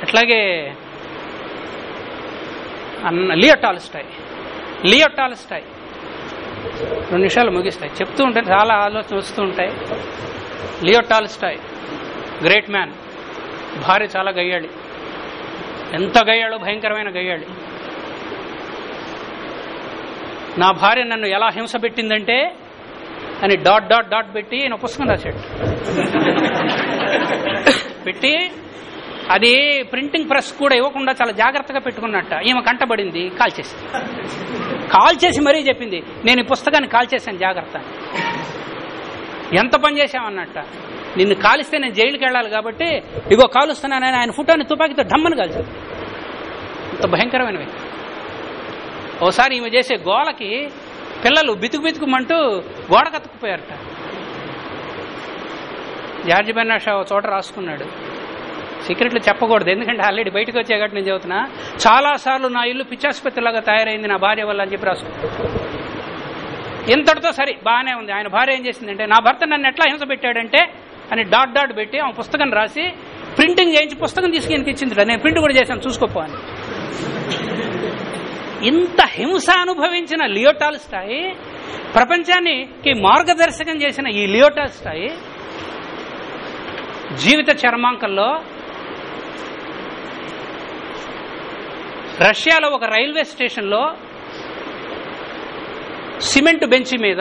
అట్లాగే అన్న లియో టాల్స్టాయ్ లియో టాల్స్టాయ్ రెండు నిమిషాలు ముగిస్తాయి. చెప్తూ ఉంటే చాలా ఆలోచన వస్తూ ఉంటాయి. Leo Tolstoy great man. భార్య చాలా గయ్యాళి. ఎంత గయ్యాడో భయంకరమైన గయ్యాళి. నా భార్య నన్ను ఎలా హింస పెట్టిందంటే అని డాట్ డాట్ డాట్ పెట్టి ఈయన పుస్తకం రాశాడు. <laughs> పెట్టి అది ప్రింటింగ్ ప్రెస్ కూడా ఇవ్వకుండా చాలా జాగ్రత్తగా పెట్టుకున్నట్ట. ఈమె కంటబడింది కాల్ చేసి కాల్ చేసి మరీ చెప్పింది నేను ఈ పుస్తకాన్ని కాల్ చేశాను జాగ్రత్త. ఎంత పని చేశామన్నట్ట నిన్ను కాలిస్తే నేను జైలుకి వెళ్ళాలి కాబట్టి ఇగో కాలుస్తున్నానని ఆయన ఫోటోని తుపాకీతో ఢమ్మని కాల్చాడు. ఇంత భయంకరమైన వ్యక్తి. ఓసారి ఈమె చేసే గోలకి పిల్లలు బితుకు బితుకుమంటూ గోడ కత్తుకుపోయారట. జార్జి బెన్నాషా చోట రాసుకున్నాడు. సీక్రెట్లు చెప్పకూడదు ఎందుకంటే ఆల్రెడీ బయటకు వచ్చే కాబట్టి నేను చెబుతున్నా. చాలా సార్లు నా ఇల్లు పిచ్చాసుపత్రిలాగా తయారైంది నా భార్య వల్ల అని చెప్పి రాసు. ఇంతటితో సరే బాగానే ఉంది. ఆయన భార్య ఏం చేసిందంటే నా భర్త నన్ను ఎట్లా హింస పెట్టాడంటే అని డాట్ డాట్ పెట్టి ఆ పుస్తకం రాసి ప్రింటింగ్ చేయించి పుస్తకం తీసుకెళ్ళి ఇచ్చింది నేను ప్రింట్ కూడా చేశాను చూసుకోపో అని. ఇంత హింస అనుభవించిన లియోటాల్స్టాయి ప్రపంచానికి మార్గదర్శకం చేసిన ఈ లియోటాల్స్టాయి జీవిత చర్మాంకంలో రష్యాలో ఒక రైల్వే స్టేషన్లో సిమెంట్ బెంచ్ మీద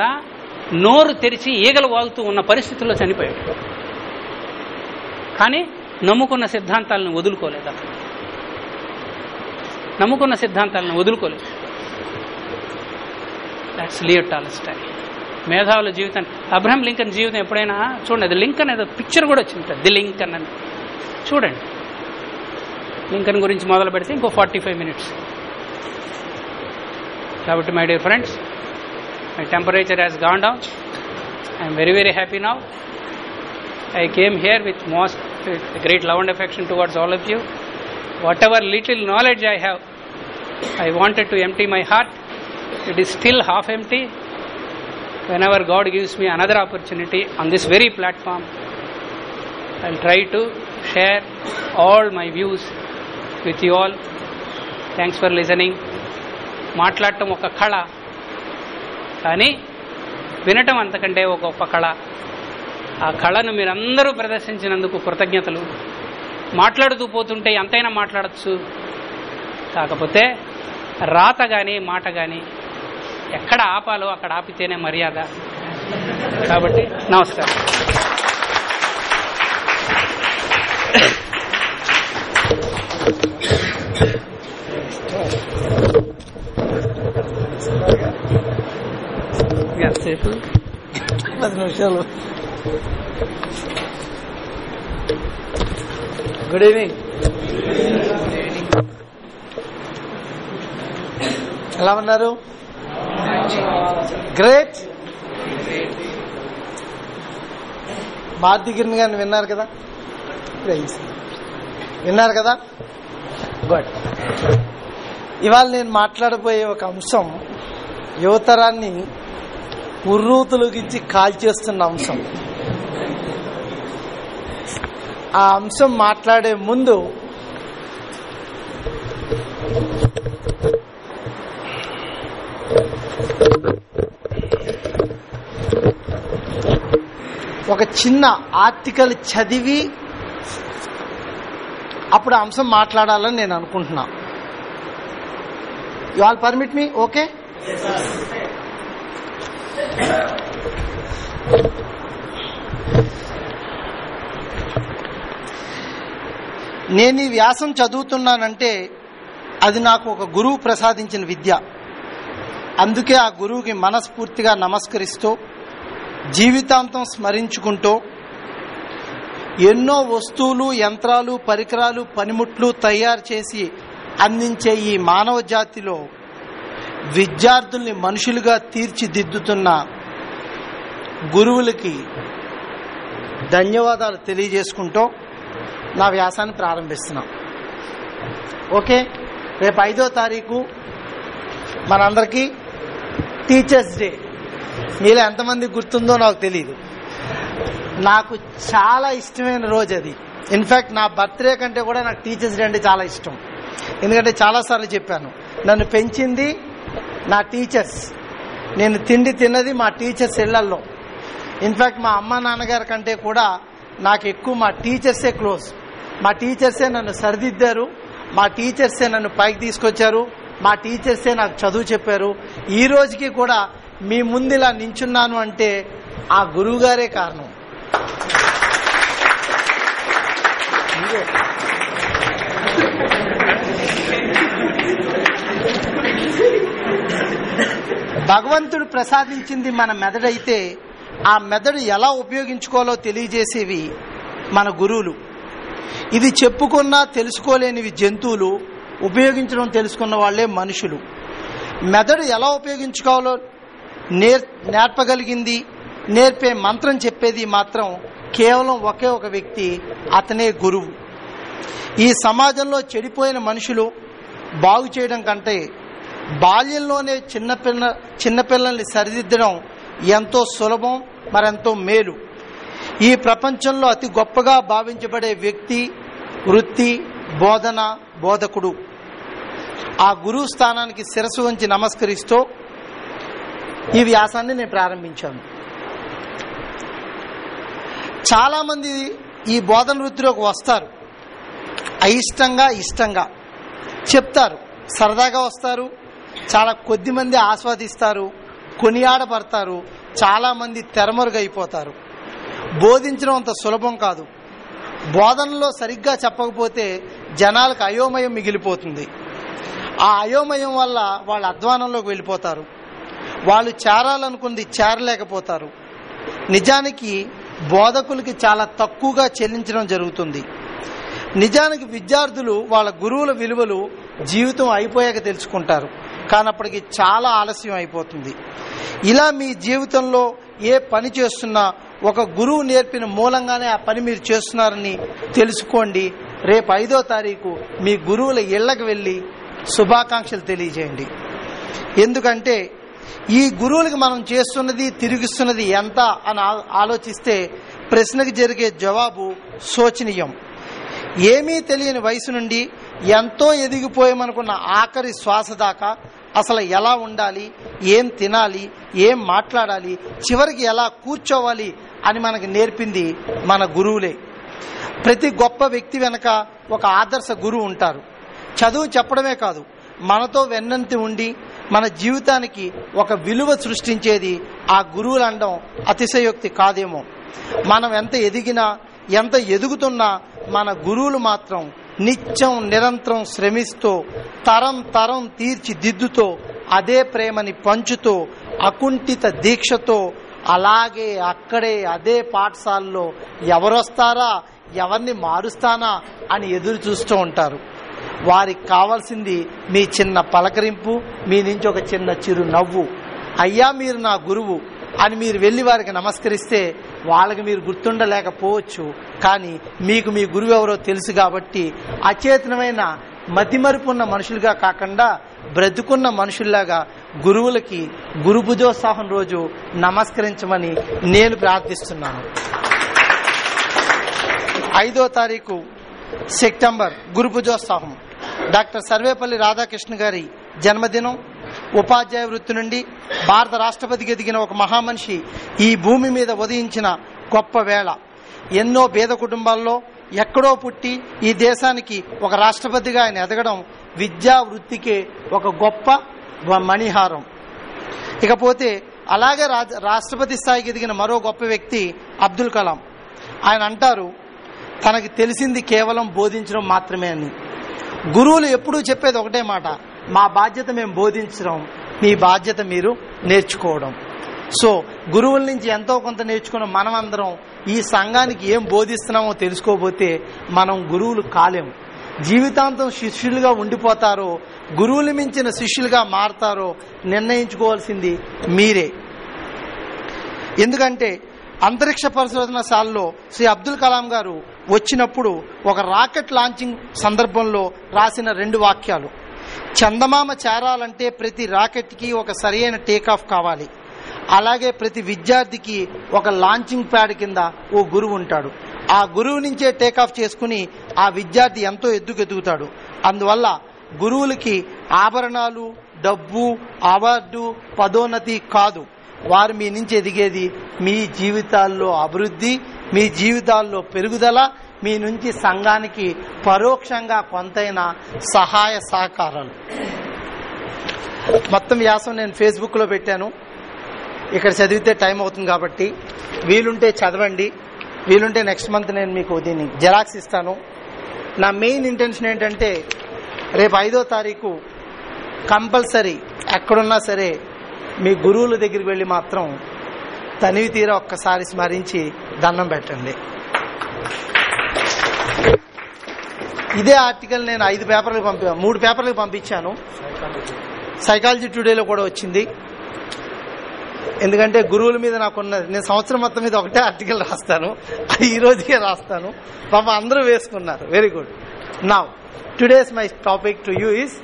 నోరు తెరిచి ఈగలు వాగుతూ ఉన్న పరిస్థితుల్లో చనిపోయాడు. కానీ నమ్ముకున్న సిద్ధాంతాలను వదులుకోలేదు అతను. నమ్ముకున్న సిద్ధాంతాలను వదులుకోలేదు. దాట్స్ లియో టాలస్టాయ్ మేధావుల జీవితాన్ని అబ్రహం లింకన్ జీవితం ఎప్పుడైనా చూడండి అది లింకన్ ఏదో పిక్చర్ కూడా వచ్చింది. ది లింకన్ అని చూడండి. లింకన్ గురించి మొదలు పెడితే ఇంకో ఫార్టీ ఫైవ్ మినిట్స్ కాబట్టి my dear friends my temperature has gone down I'm very very happy now I came here with most with great love and affection towards all of you. Whatever little knowledge I have, I wanted to empty my heart. It is still half empty. Whenever God gives me another opportunity on this very platform, I'll try to share all my views with you all. Thanks for listening మాట్లాడటం ఒక కళ కానీ వినటం అంతకంటే ఒక గొప్ప కళ. ఆ కళను మీరందరూ ప్రదర్శించినందుకు కృతజ్ఞతలు. మాట్లాడుతూ పోతుంటే ఎంతైనా మాట్లాడచ్చు. కాకపోతే రాత కానీ మాట కానీ ఎక్కడ ఆపాలో అక్కడ ఆపితేనే మర్యాద. కాబట్టి నమస్కారం. ఎంతసేపు పది నిమిషాలు గుడ్ ఈవినింగ్ ఎలా ఉన్నారు? గ్రేట్ భారతి కిరణ్ గారిని విన్నారు కదా? విన్నారు కదా? గుడ్ ఇవాళ నేను మాట్లాడబోయే ఒక అంశం యువతరాన్ని ఉర్రూతులకించి కాల్చేస్తున్న అంశం. ఆ అంశం మాట్లాడే ముందు ఒక చిన్న ఆర్టికల్ చదివి అప్పుడు ఆ అంశం మాట్లాడాలని నేను అనుకుంటున్నా. You all permit me okay నేను ఈ వ్యాసం చదువుతున్నానంటే అది నాకు ఒక గురువు ప్రసాదించిన విద్య. అందుకే ఆ గురువుకి మనస్ఫూర్తిగా నమస్కరిస్తూ జీవితాంతం స్మరించుకుంటూ ఎన్నో వస్తువులు యంత్రాలు పరికరాలు పనిముట్లు తయారు చేసి అందించే ఈ మానవ జాతిలో విద్యార్థుల్ని మనుషులుగా తీర్చిదిద్దుతున్న గురువులకి ధన్యవాదాలు తెలియజేసుకుంటూ నా వ్యాసాన్ని ప్రారంభిస్తున్నాం. ఓకే? రేపు ఐదో తారీఖు మనందరికీ టీచర్స్ డే. మీలో ఎంతమంది గుర్తుందో నాకు తెలియదు నాకు చాలా ఇష్టమైన రోజు అది. ఇన్ఫాక్ట్ నా బర్త్డే కంటే కూడా నాకు టీచర్స్ డే అంటే చాలా ఇష్టం. ఎందుకంటే చాలాసార్లు చెప్పాను నన్ను పెంచింది నా టీచర్స్ నేను తిండి తిన్నది మా టీచర్స్ ఇళ్ళల్లో. ఇన్ఫాక్ట్ మా అమ్మ నాన్నగారి కంటే కూడా నాకు ఎక్కువ మా టీచర్సే క్లోజ్ మా టీచర్సే నన్ను సరిదిద్దారు మా టీచర్సే నన్ను పైకి తీసుకొచ్చారు మా టీచర్సే నాకు చదువు చెప్పారు. ఈ రోజుకి కూడా మీ ముందు ఇలా నించున్నాను అంటే ఆ గురువు గారే కారణం. భగవంతుడు ప్రసాదించింది మన మెదడైతే ఆ మెదడు ఎలా ఉపయోగించుకోవాలో తెలియజేసేవి మన గురువులు. ఇది చెప్పుకున్నా తెలుసుకోలేనివి జంతువులు ఉపయోగించడం తెలుసుకున్న వాళ్ళే మనుషులు. మెదడు ఎలా ఉపయోగించుకోవాలో నేర్ నేర్పగలిగింది నేర్పే మంత్రం చెప్పేది మాత్రం కేవలం ఒకే ఒక వ్యక్తి అతనే గురువు. ఈ సమాజంలో చెడిపోయిన మనుషులు బాగు చేయడం కంటే బాల్యంలోనే చిన్నపిల్ల చిన్నపిల్లల్ని సరిదిద్దడం ఎంతో సులభం మరెంతో మేలు. ఈ ప్రపంచంలో అతి గొప్పగా భావించబడే వ్యక్తి వృత్తి బోధన బోధకుడు. ఆ గురువు స్థానానికి శిరసు ఉంచి నమస్కరిస్తూ ఈ వ్యాసాన్ని నేను ప్రారంభించాను. చాలా మంది ఈ బోధన వృత్తిలోకి వస్తారు. అయిష్టంగా ఇష్టంగా చెప్తారు. సరదాగా వస్తారు. చాలా కొద్ది మంది ఆస్వాదిస్తారు. కొనియాడబడతారు చాలా మంది తెరమరుగైపోతారు. బోధించడం అంత సులభం కాదు. బోధనలో సరిగ్గా చెప్పకపోతే జనాలకు అయోమయం మిగిలిపోతుంది. ఆ అయోమయం వల్ల వాళ్ళు అధ్వానంలోకి వెళ్ళిపోతారు. వాళ్ళు చేరాలనుకుంది చేరలేకపోతారు. నిజానికి బోధకులకి చాలా తక్కువగా చెల్లించడం జరుగుతుంది. నిజానికి విద్యార్థులు వాళ్ళ గురువుల విలువలు జీవితం అయిపోయాక తెలుసుకుంటారు. కానీ అప్పటికి చాలా ఆలస్యం అయిపోతుంది. ఇలా మీ జీవితంలో ఏ పని చేస్తున్నా ఒక గురువు నేర్పిన మూలంగానే ఆ పని మీరు చేస్తున్నారని తెలుసుకోండి. రేపు ఐదో తారీఖు మీ గురువుల ఇళ్ళకు వెళ్ళి శుభాకాంక్షలు తెలియజేయండి. ఎందుకంటే ఈ గురువులకి మనం చేస్తున్నది తిరిగిస్తున్నది ఎంత అని ఆలోచిస్తే ప్రశ్నకు జరిగే జవాబు శోచనీయం. ఏమీ తెలియని వయసు నుండి ఎంతో ఎదిగిపోయామనుకున్న ఆఖరి శ్వాస దాకా అసలు ఎలా ఉండాలి ఏం తినాలి ఏం మాట్లాడాలి చివరికి ఎలా కూర్చోవాలి అని మనకి నేర్పింది మన గురువులే. ప్రతి గొప్ప వ్యక్తి వెనక ఒక ఆదర్శ గురువు ఉంటారు. చదువు చెప్పడమే కాదు మనతో వెన్నంతి ఉండి మన జీవితానికి ఒక విలువ సృష్టించేది ఆ గురువులు అనడం అతిశయోక్తి కాదేమో. మనం ఎంత ఎదిగినా ఎంత ఎదుగుతున్నా మన గురువులు మాత్రం నిత్యం నిరంతరం శ్రమిస్తూ తరం తరం తీర్చిదిద్దుతో అదే ప్రేమని పంచుతూ అకుంఠిత దీక్షతో అలాగే అక్కడే అదే పాఠశాలలో ఎవరొస్తారా ఎవరిని మారుస్తానా అని ఎదురు చూస్తూ ఉంటారు. వారికి కావాల్సింది మీ చిన్న పలకరింపు మీ నుంచి ఒక చిన్న చిరు నవ్వు అయ్యా మీరు నా గురువు అని మీరు వెళ్ళి వారికి నమస్కరిస్తే వాళ్ళకి మీరు గుర్తుండలేకపోవచ్చు. కానీ మీకు మీ గురువు ఎవరో తెలుసు కాబట్టి అచేతనమైన మతిమరుపున్న మనుషులుగా కాకుండా బ్రతుకున్న మనుషుల్లాగా గురువులకి గురు భుజోత్సాహం రోజు నమస్కరించమని నేను ప్రార్థిస్తున్నాను. ఐదో తారీఖు సెప్టెంబర్ గురు పూజోత్సవం డాక్టర్ సర్వేపల్లి రాధాకృష్ణ గారి జన్మదినం ఉపాధ్యాయ వృత్తి నుండి భారత రాష్ట్రపతికి ఎదిగిన ఒక మహామనిషి ఈ భూమి మీద ఉదయించిన గొప్ప వేళ. ఎన్నో పేద కుటుంబాల్లో ఎక్కడో పుట్టి ఈ దేశానికి ఒక రాష్ట్రపతిగా ఆయన ఎదగడం విద్యా వృత్తికే ఒక గొప్ప మణిహారం. ఇకపోతే అలాగే రాష్ట్రపతి స్థాయికి ఎదిగిన మరో గొప్ప వ్యక్తి అబ్దుల్ కలాం. ఆయన అంటారు తనకి తెలిసింది కేవలం బోధించడం మాత్రమే అని. గురువులు ఎప్పుడూ చెప్పేది ఒకటే మాట మా బాధ్యత మేము బోధించడం మీ బాధ్యత మీరు నేర్చుకోవడం. సో గురువుల నుంచి ఎంతో కొంత నేర్చుకున్న మనమందరం ఈ సంఘానికి ఏం బోధిస్తున్నామో తెలుసుకోబోతే మనం గురువులు కాలేము. జీవితాంతం శిష్యులుగా ఉండిపోతారో గురువులు మించిన శిష్యులుగా మారతారో నిర్ణయించుకోవాల్సింది మీరే. ఎందుకంటే అంతరిక్ష పరిశోధనశాలలో శ్రీ అబ్దుల్ కలాం గారు వచ్చినప్పుడు ఒక రాకెట్ లాంచింగ్ సందర్భంలో రాసిన రెండు వాక్యాలు. చందమామ చేరాలంటే ప్రతి రాకెట్కి ఒక సరైన టేకాఫ్ కావాలి. అలాగే ప్రతి విద్యార్థికి ఒక లాంచింగ్ ప్యాడ్ కింద ఓ గురువు ఉంటాడు. ఆ గురువు నుంచే టేకాఫ్ చేసుకుని ఆ విద్యార్థి ఎంతో ఎద్దుకెదుగుతాడు. అందువల్ల గురువులకి ఆభరణాలు డబ్బు అవార్డు పదోన్నతి కాదు. వారు మీ నుంచి ఎదిగేది మీ జీవితాల్లో అభివృద్ధి మీ జీవితాల్లో పెరుగుదల మీ నుంచి సంఘానికి పరోక్షంగా కొంతైనా సహాయ సహకారాలు. మొత్తం వ్యాసం నేను ఫేస్బుక్లో పెట్టాను. ఇక్కడ చదివితే టైం అవుతుంది కాబట్టి వీలుంటే చదవండి. వీలుంటే నెక్స్ట్ మంత్ నేను మీకు దీన్ని జెరాక్స్ ఇస్తాను. నా మెయిన్ ఇంటెన్షన్ ఏంటంటే రేపు ఐదో తారీఖు కంపల్సరీ ఎక్కడున్నా సరే మీ గురువుల దగ్గరికి వెళ్ళి మాత్రం తనివి తీర ఒక్కసారి స్మరించి దండం పెట్టండి. ఇదే ఆర్టికల్ నేను ఐదు పేపర్లకు పంపి మూడు పేపర్లకు పంపించాను. సైకాలజీ టుడేలో కూడా వచ్చింది. ఎందుకంటే గురువుల మీద నాకున్నది నేను సంవత్సరం మొత్తం మీద ఒకటే ఆర్టికల్ రాస్తాను. అది ఈ రోజుకే రాస్తాను. పాప అందరూ వేసుకున్నారు. వెరీ గుడ్ నా today's my topic to you is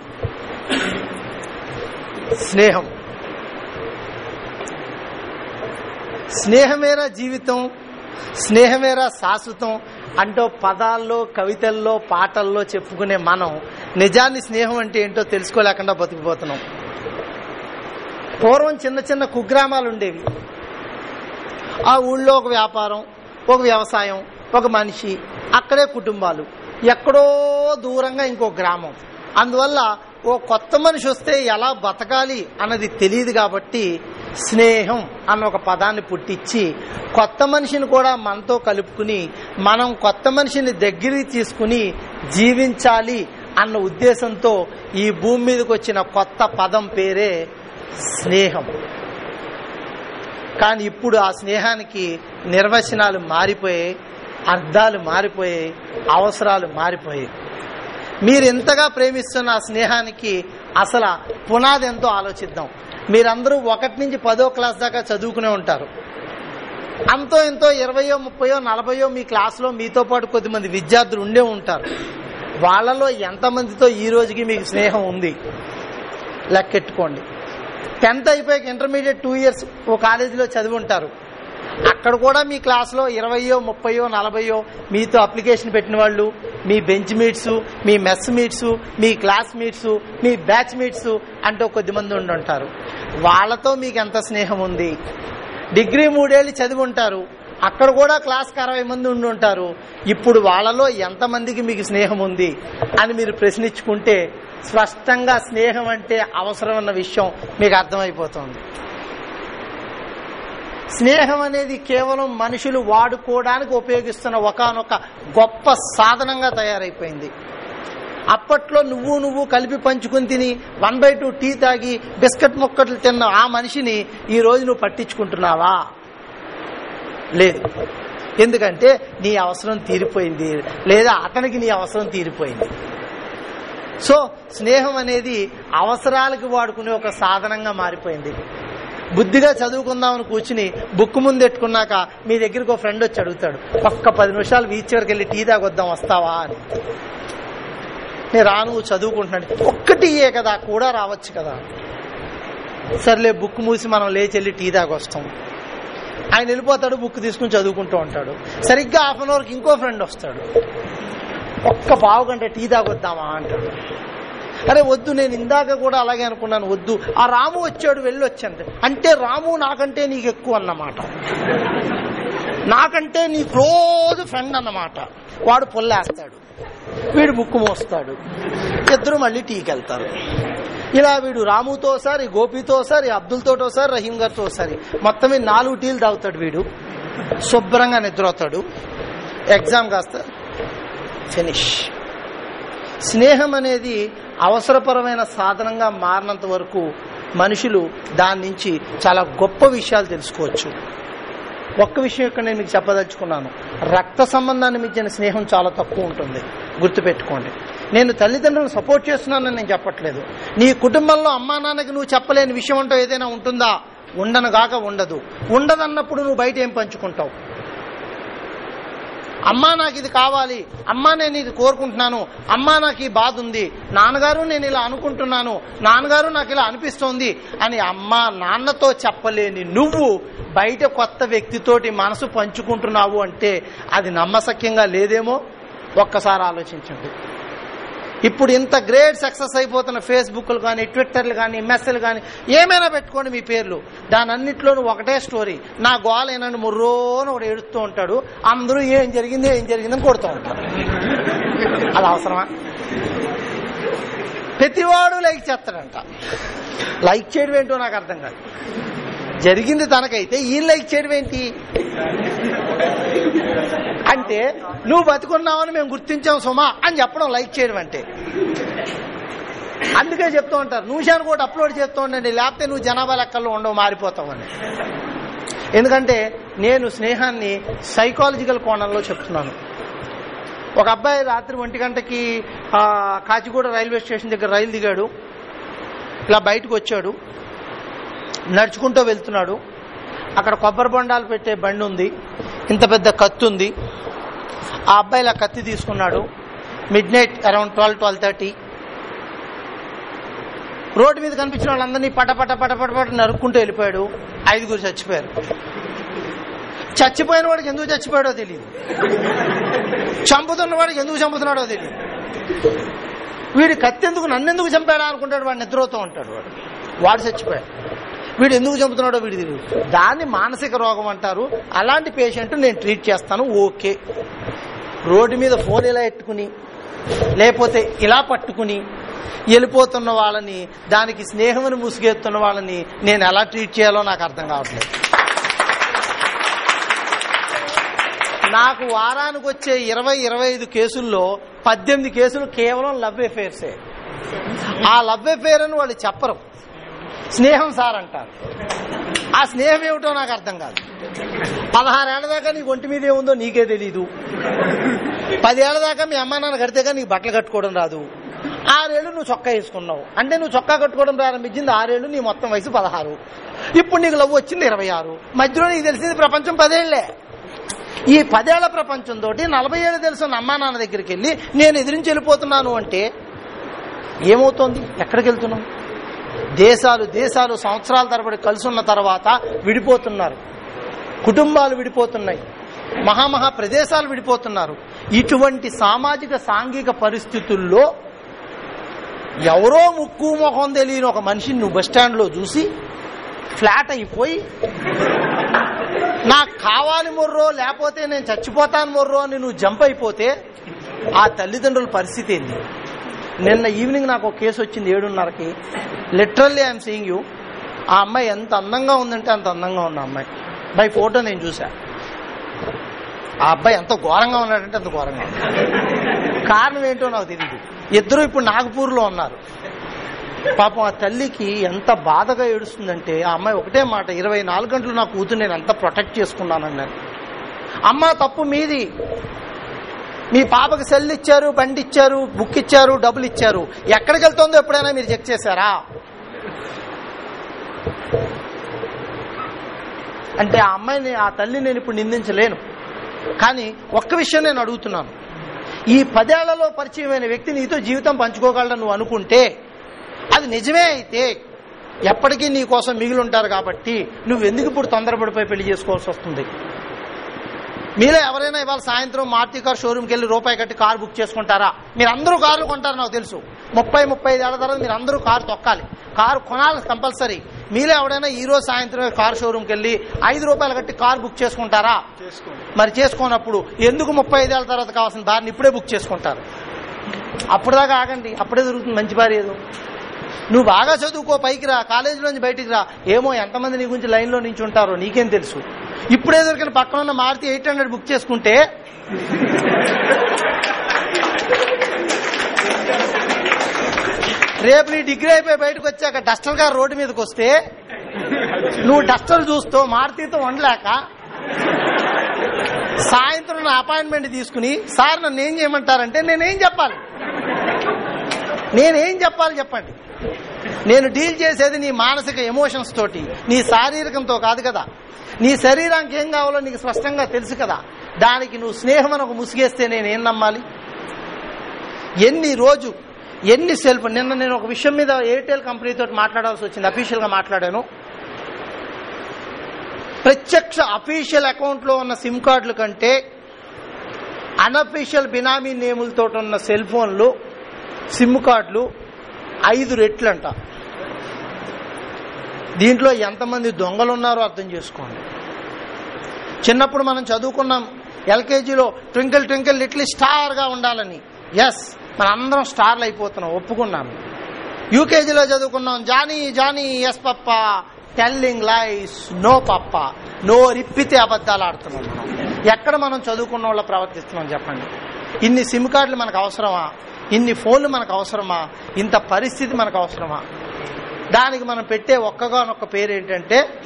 స్నేహం. స్నేహమేరా జీవితం స్నేహమేరా శాశ్వతం అంటూ పదాల్లో కవితల్లో పాటల్లో చెప్పుకునే మనం నిజాన్ని స్నేహం అంటే ఏంటో తెలుసుకోలేకుండా బతికిపోతున్నాం. పూర్వం చిన్న చిన్న కుగ్రామాలు ఉండేవి. ఆ ఊళ్ళో ఒక వ్యాపారం ఒక వ్యవసాయం ఒక మనిషి అక్కడే కుటుంబాలు ఎక్కడో దూరంగా ఇంకో గ్రామం. అందువల్ల ఓ కొత్త మనిషి వస్తే ఎలా బతకాలి అన్నది తెలియదు కాబట్టి స్నేహం అన్న ఒక పదాన్ని పుట్టించి కొత్త మనిషిని కూడా మనతో కలుపుకుని మనం కొత్త మనిషిని దగ్గరికి తీసుకుని జీవించాలి అన్న ఉద్దేశంతో ఈ భూమి మీదకి వచ్చిన కొత్త పదం పేరే స్నేహం. కానీ ఇప్పుడు ఆ స్నేహానికి నిర్వచనాలు మారిపోయాయి అర్థాలు మారిపోయాయి అవసరాలు మారిపోయాయి. మీరు ఎంతగా ప్రేమిస్తున్న ఆ స్నేహానికి అసలు పునాది ఎంతో ఆలోచిద్దాం. మీరందరూ ఒకటి నుంచి పదో క్లాస్ దాకా చదువుకునే ఉంటారు. అంతో ఎంతో ఇరవయో ముప్పయో నలభయో మీ క్లాసులో మీతో పాటు కొద్దిమంది విద్యార్థులు ఉండే ఉంటారు. వాళ్ళలో ఎంతమందితో ఈ రోజుకి మీకు స్నేహం ఉంది? లెక్కెట్టుకోండి. టెన్త్ అయిపోయాక ఇంటర్మీడియట్ టూ ఇయర్స్ ఓ కాలేజీలో చదివి ఉంటారు. అక్కడ కూడా మీ క్లాస్లో ఇరవయో ముప్పయో నలభయో మీతో అప్లికేషన్ పెట్టిన వాళ్ళు మీ బెంచ్ మీట్స్ మీ మెస్ మీట్స్ మీ క్లాస్ మీట్స్ మీ బ్యాచ్ మీట్స్ అంటూ కొద్దిమంది ఉండి ఉంటారు. వాళ్ళతో మీకు ఎంత స్నేహం ఉంది? డిగ్రీ మూడేళ్ళు చదివి ఉంటారు. అక్కడ కూడా క్లాస్కి అరవై మంది ఉండి ఉంటారు. ఇప్పుడు వాళ్ళలో ఎంతమందికి మీకు స్నేహం ఉంది అని మీరు ప్రశ్నించుకుంటే స్పష్టంగా స్నేహం అంటే అవసరం అన్న విషయం మీకు అర్థమైపోతుంది. స్నేహం అనేది కేవలం మనుషులు వాడుకోవడానికి ఉపయోగిస్తున్న ఒకనొక గొప్ప సాధనంగా తయారైపోయింది. అప్పట్లో నువ్వు నువ్వు కలిపి పంచుకుని తిని వన్ బై టూ టీ తాగి బిస్కెట్ ముక్కట్లు తిన్న ఆ మనిషిని ఈ రోజు నువ్వు పట్టించుకుంటున్నావా? లేదు. ఎందుకంటే నీ అవసరం తీరిపోయింది. లేదా అతనికి నీ అవసరం తీరిపోయింది. సో స్నేహం అనేది అవసరాలకు వాడుకునే ఒక సాధనంగా మారిపోయింది. బుద్ధిగా చదువుకుందామని కూర్చుని బుక్ ముందెట్టుకున్నాక మీ దగ్గరికి ఒక ఫ్రెండ్ వచ్చి అడుగుతాడు ఒక్క పది నిమిషాలు బీచ్ వరకు వెళ్ళి టీ తాగొద్దాం వస్తావా? అని. నేను రాను చదువుకుంటున్నాడు ఒక్కటియే కదా కూడా రావచ్చు కదా. సర్లే బుక్ మూసి మనం లేచి వెళ్ళి టీ తాగొస్తాం. ఆయన వెళ్ళిపోతాడు బుక్ తీసుకుని చదువుకుంటూ ఉంటాడు. సరిగ్గా హాఫ్ అన్ అవర్కి ఇంకో ఫ్రెండ్ వస్తాడు. ఒక్క పావు గంట టీ తాగొద్దామా? అంటాడు. అరే వద్దు నేను ఇందాక కూడా అలాగే అనుకున్నాను వద్దు. ఆ రాము వచ్చాడు వెళ్ళి వచ్చాను అంటే రాము నాకంటే నీకు ఎక్కువ అన్నమాట. నాకంటే నీ క్లోజ్ ఫ్రెండ్ అన్నమాట. వాడు పొల్లేస్తాడు. వీడు ముక్కు మోస్తాడు. ఇద్దరు మళ్ళీ టీకి వెళ్తారు ఇలా వీడు రాముతో ఒకసారి గోపితో ఒకసారి అబ్దుల్తో ఒకసారి రహీం గారితో ఒకసారి. మొత్తం నాలుగు టీలు తాగుతాడు వీడు. శుభ్రంగా నిద్రవుతాడు ఎగ్జామ్ కాస్త ఫినిష్. స్నేహం అనేది అవసరపరమైన సాధనంగా మారినంత వరకు మనుషులు దాని నుంచి చాలా గొప్ప విషయాలు తెలుసుకోవచ్చు. ఒక్క విషయం ఇక్కడ నేను మీకు చెప్పదలుచుకున్నాను. రక్త సంబంధాన్ని మించిన స్నేహం చాలా తక్కువ ఉంటుంది. గుర్తుపెట్టుకోండి. నేను తల్లిదండ్రులను సపోర్ట్ చేస్తున్నానని నేను చెప్పట్లేదు. నీ కుటుంబంలో అమ్మా నాన్నకి నువ్వు చెప్పలేని విషయం అంటూ ఏదైనా ఉంటుందా? ఉండనుగాక ఉండదు. ఉండదన్నప్పుడు నువ్వు బయట ఏం పంచుకుంటావు? అమ్మా నాకు ఇది కావాలి. అమ్మా నేను ఇది కోరుకుంటున్నాను. అమ్మా నాకు ఈ బాధ ఉంది. నాన్నగారు నేను ఇలా అనుకుంటున్నాను. నాన్నగారు నాకు ఇలా అనిపిస్తోంది అని అమ్మా నాన్నతో చెప్పలేని నువ్వు బయట కొత్త వ్యక్తితోటి మనసు పంచుకుంటున్నావు అంటే అది నమ్మసక్యంగా లేదేమో? ఒక్కసారి ఆలోచించండి. ఇప్పుడు ఇంత గ్రేట్ సక్సెస్ అయిపోతున్న ఫేస్బుక్లు కానీ ట్విట్టర్లు కానీ మెస్సులు కానీ ఏమైనా పెట్టుకోండి మీ పేర్లు. దాని అన్నింటిలోనూ ఒకటే స్టోరీ. నా గోల ఏనండి ముర్రోని ఒకటి ఏడుస్తూ ఉంటాడు. అందరూ ఏం జరిగింది ఏం జరిగిందని కొడుతూ ఉంటారు. అది అవసరమా? ప్రతివాడు లైక్ చేస్తాడంట. లైక్ చేయడం ఏంటో నాకు అర్థం కాదు. జరిగింది తనకైతే ఈయన లైక్ చేయడం ఏంటి? అంటే నువ్వు బతుకున్నావని మేము గుర్తించాం సుమా అని చెప్పడం లైక్ చేయడం అంటే. అందుకే చెప్తూ ఉంటారు నిమిషాన్ని కూడా అప్లోడ్ చేస్తూ ఉండండి లేకపోతే నువ్వు జనాభా లెక్కల్లో ఉండవు మారిపోతావని ఎందుకంటే నేను స్నేహాన్ని సైకాలజికల్ కోణంలో చెప్తున్నాను. ఒక అబ్బాయి రాత్రి ఒంటి గంటకి కాచిగూడ రైల్వే స్టేషన్ దగ్గర రైలు దిగాడు. ఇలా బయటకు వచ్చాడు. నడుచుకుంటూ వెళ్తున్నాడు. అక్కడ కొబ్బరి బొండాలు పెట్టే బండి ఉంది. ఇంత పెద్ద కత్తి ఉంది. ఆ అబ్బాయి ఇలా కత్తి తీసుకున్నాడు. Midnight around twelve twelve thirty road మీద కనిపించిన వాళ్ళందరినీ పటపట పటపట పట నరుక్కుంటూ వెళ్ళిపోయాడు. ఐదుగురు చచ్చిపోయారు. చచ్చిపోయిన వాడికి ఎందుకు చచ్చిపోయాడో తెలియదు చంపుతున్న వాడికి ఎందుకు చంపుతున్నాడో తెలియదు వీడి కత్తి ఎందుకు నన్నెందుకు చంపాడా అనుకుంటాడు వాడు. నిద్రపోతూ ఉంటాడు వాడు. వాడు చచ్చిపోయాడు. వీడు ఎందుకు చంపుతున్నాడో వీడి తెలియదు దాన్ని మానసిక రోగం అంటారు. అలాంటి పేషెంట్ నేను ట్రీట్ చేస్తాను. ఓకే. రోడ్డు మీద ఫోన్ ఇలా ఎట్టుకుని లేకపోతే ఇలా పట్టుకుని వెళ్ళిపోతున్న వాళ్ళని దానికి స్నేహమును ముసుగెత్తున్న వాళ్ళని నేను ఎలా ట్రీట్ చేయాలో నాకు అర్థం కావట్లేదు. నాకు వారానికి వచ్చే ఇరవై ఇరవై ఐదు కేసుల్లో పద్దెనిమిది కేసులు కేవలం లవ్ అఫేర్సే. ఆ లవ్ అఫేర్ అని వాళ్ళు చెప్పరు. స్నేహం సార్ అంటారు. ఆ స్నేహం ఏమిటో నాకు అర్థం కాదు. పదహారేళ్ళ దాకా నీకు ఒంటి మీద ఏముందో నీకే తెలీదు. పదేళ్ళ దాకా మీ అమ్మ నాన్న కడితేగా నీకు బట్టలు కట్టుకోవడం రాదు. ఆరేళ్ళు నువ్వు చొక్కా వేసుకున్నావు. అంటే నువ్వు చొక్కా కట్టుకోవడం ప్రారంభించింది ఆరేళ్ళు నీ మొత్తం వయసు పదహారు. ఇప్పుడు నీకు లవ్ వచ్చింది ఇరవై ఆరు మధ్యలో నీకు తెలిసింది ప్రపంచం పదేళ్ళే. ఈ పదేళ్ళ ప్రపంచంతో నలభై ఏళ్ళు తెలుసున్న అమ్మా నాన్న దగ్గరికి వెళ్ళి నేను ఎదిరించి వెళ్ళిపోతున్నాను అంటే ఏమవుతోంది? ఎక్కడికి వెళ్తున్నావు? దేశాలు దేశాలు సంవత్సరాల తరబడి కలుసున్న తర్వాత విడిపోతున్నారు. కుటుంబాలు విడిపోతున్నాయి. మహామహా ప్రదేశాలు విడిపోతున్నారు. ఇటువంటి సామాజిక సాంఘిక పరిస్థితుల్లో ఎవరో ముక్కు ముఖం తెలియని ఒక మనిషిని నువ్వు బస్టాండ్లో చూసి ఫ్లాట్ అయిపోయి నాకు కావాలి మొర్రో లేకపోతే నేను చచ్చిపోతాను మొర్రో అని నువ్వు జంప్ అయిపోతే ఆ తల్లిదండ్రుల పరిస్థితి ఏంది? నిన్న ఈవినింగ్ నాకు ఒక కేసు వచ్చింది ఏడున్నరకి. లిటరల్లీ ఐఎమ్ సీయింగ్ యూ ఆ అమ్మాయి ఎంత అందంగా ఉందంటే అంత అందంగా ఉన్న అమ్మాయి. బై ఫోటో నేను చూసా ఆ అబ్బాయి ఎంత ఘోరంగా ఉన్నాడంటే అంత ఘోరంగా కారణం ఏంటో నాకు తెలియదు ఇద్దరు ఇప్పుడు నాగపూర్లో ఉన్నారు. పాపం ఆ తల్లికి ఎంత బాధగా ఏడుస్తుందంటే ఆ అమ్మాయి ఒకటే మాట ఇరవై నాలుగు గంటలు నా కూతురు నేను అంత ప్రొటెక్ట్ చేసుకున్నానన్నాను అమ్మ తప్పు మీది. మీ పాపకి సెల్ ఇచ్చారు బండి ఇచ్చారు బుక్ ఇచ్చారు డబ్బులు ఇచ్చారు. ఎక్కడికి వెళ్తుందో ఎప్పుడైనా మీరు చెక్ చేశారా? అంటే ఆ అమ్మాయిని ఆ తల్లిని నేను ఇప్పుడు నిందించలేను. కానీ ఒక్క విషయం నేను అడుగుతున్నాను. ఈ పదేళ్ళలో పరిచయమైన వ్యక్తి నీతో జీవితం పంచుకోగలడని నువ్వు అనుకుంటే అది నిజమే అయితే ఎప్పటికీ నీ కోసం మిగిలి ఉంటారు కాబట్టి నువ్వు ఎందుకు ఇప్పుడు తొందరపడిపోయి పెళ్ళి చేసుకోవాల్సి వస్తుంది? మీలో ఎవరైనా ఇవాళ సాయంత్రం మారుతి కార్ షోరూమ్కి వెళ్ళి రూపాయి కట్టి కార్ బుక్ చేసుకుంటారా? మీరు అందరూ కార్లు కొంటారు నాకు తెలుసు. ముప్పై ముప్పై ఐదు ఏళ్ళ తర్వాత మీరు అందరూ కారు తొక్కాలి. కారు కొనాలి కంపల్సరీ. మీలో ఎవడైనా ఈ రోజు సాయంత్రం కార్ షోరూమ్కి వెళ్ళి ఐదు రూపాయలు కట్టి కార్ బుక్ చేసుకుంటారా? మరి చేసుకోనప్పుడు ఎందుకు ముప్పై ఐదేళ్ళ తర్వాత కావాల్సిన దారిని ఇప్పుడే బుక్ చేసుకుంటారు? అప్పుడు దాకా ఆగండి. అప్పుడే దొరుకుతుంది మంచి భార్య ఏదో. నువ్వు బాగా చదువుకో పైకి రా కాలేజీలోంచి బయటికి రా. ఏమో ఎంతమంది నీ గురించి లైన్లో నుంచి ఉంటారో నీకేం తెలుసు. ఇప్పుడే దొరికిన పక్కన ఉన్న మారుతి ఎయిట్ హండ్రెడ్ బుక్ చేసుకుంటే రేపు నీ డిగ్రీ అయిపోయి బయటకు వచ్చాక డస్టర్ గారు రోడ్డు మీదకి వస్తే నువ్వు డస్టర్ చూస్తూ మారుతితో వండలేక సాయంత్రం నా అపాయింట్మెంట్ తీసుకుని సార్ నన్ను ఏం చేయమంటారంటే నేనేం చెప్పాలి? నేనేం చెప్పాలి చెప్పండి. నేను డీల్ చేసేది నీ మానసిక ఎమోషన్స్ తోటి నీ శారీరకంతో కాదు కదా. నీ శరీరానికి ఏం కావాలో నీకు స్పష్టంగా తెలుసు కదా. దానికి నువ్వు స్నేహం అని ఒక ముసిగేస్తే నేనేం నమ్మాలి? ఎన్ని రోజు ఎన్ని సెల్ఫ్ నిన్న నేను ఒక విషయం మీద ఎయిర్టెల్ కంపెనీతో మాట్లాడాల్సి వచ్చింది అఫీషియల్గా మాట్లాడాను. ప్రత్యక్ష అఫీషియల్ అకౌంట్లో ఉన్న సిమ్ కార్డుల కంటే అనఫీషియల్ బినామీ నేములతో ఉన్న సెల్ ఫోన్లు సిమ్ కార్డులు ఐదు రెట్లంట. దీంట్లో ఎంతమంది దొంగలు ఉన్నారో అర్థం చేసుకోండి. చిన్నప్పుడు మనం చదువుకున్నాం ఎల్కేజీలో ట్వింకిల్ ట్వింకిల్ లిటిల్ స్టార్గా ఉండాలని. ఎస్ మన అందరం స్టార్లు అయిపోతున్నాం ఒప్పుకున్నాను యూకేజీలో చదువుకున్నాం Johnny Johnny yes papa. Telling lies no papa. No రిప్పితే అబద్ధాలు ఆడుతున్నాం మనం. ఎక్కడ మనం చదువుకున్న వాళ్ళ ప్రవర్తిస్తున్నాం చెప్పండి. ఇన్ని సిమ్ కార్డులు మనకు అవసరమా? ఇన్ని ఫోన్లు మనకు అవసరమా? ఇంత పరిస్థితి మనకు అవసరమా? దానికి మనం పెట్టే ఒక్కగానొక్క పేరు ఏంటంటే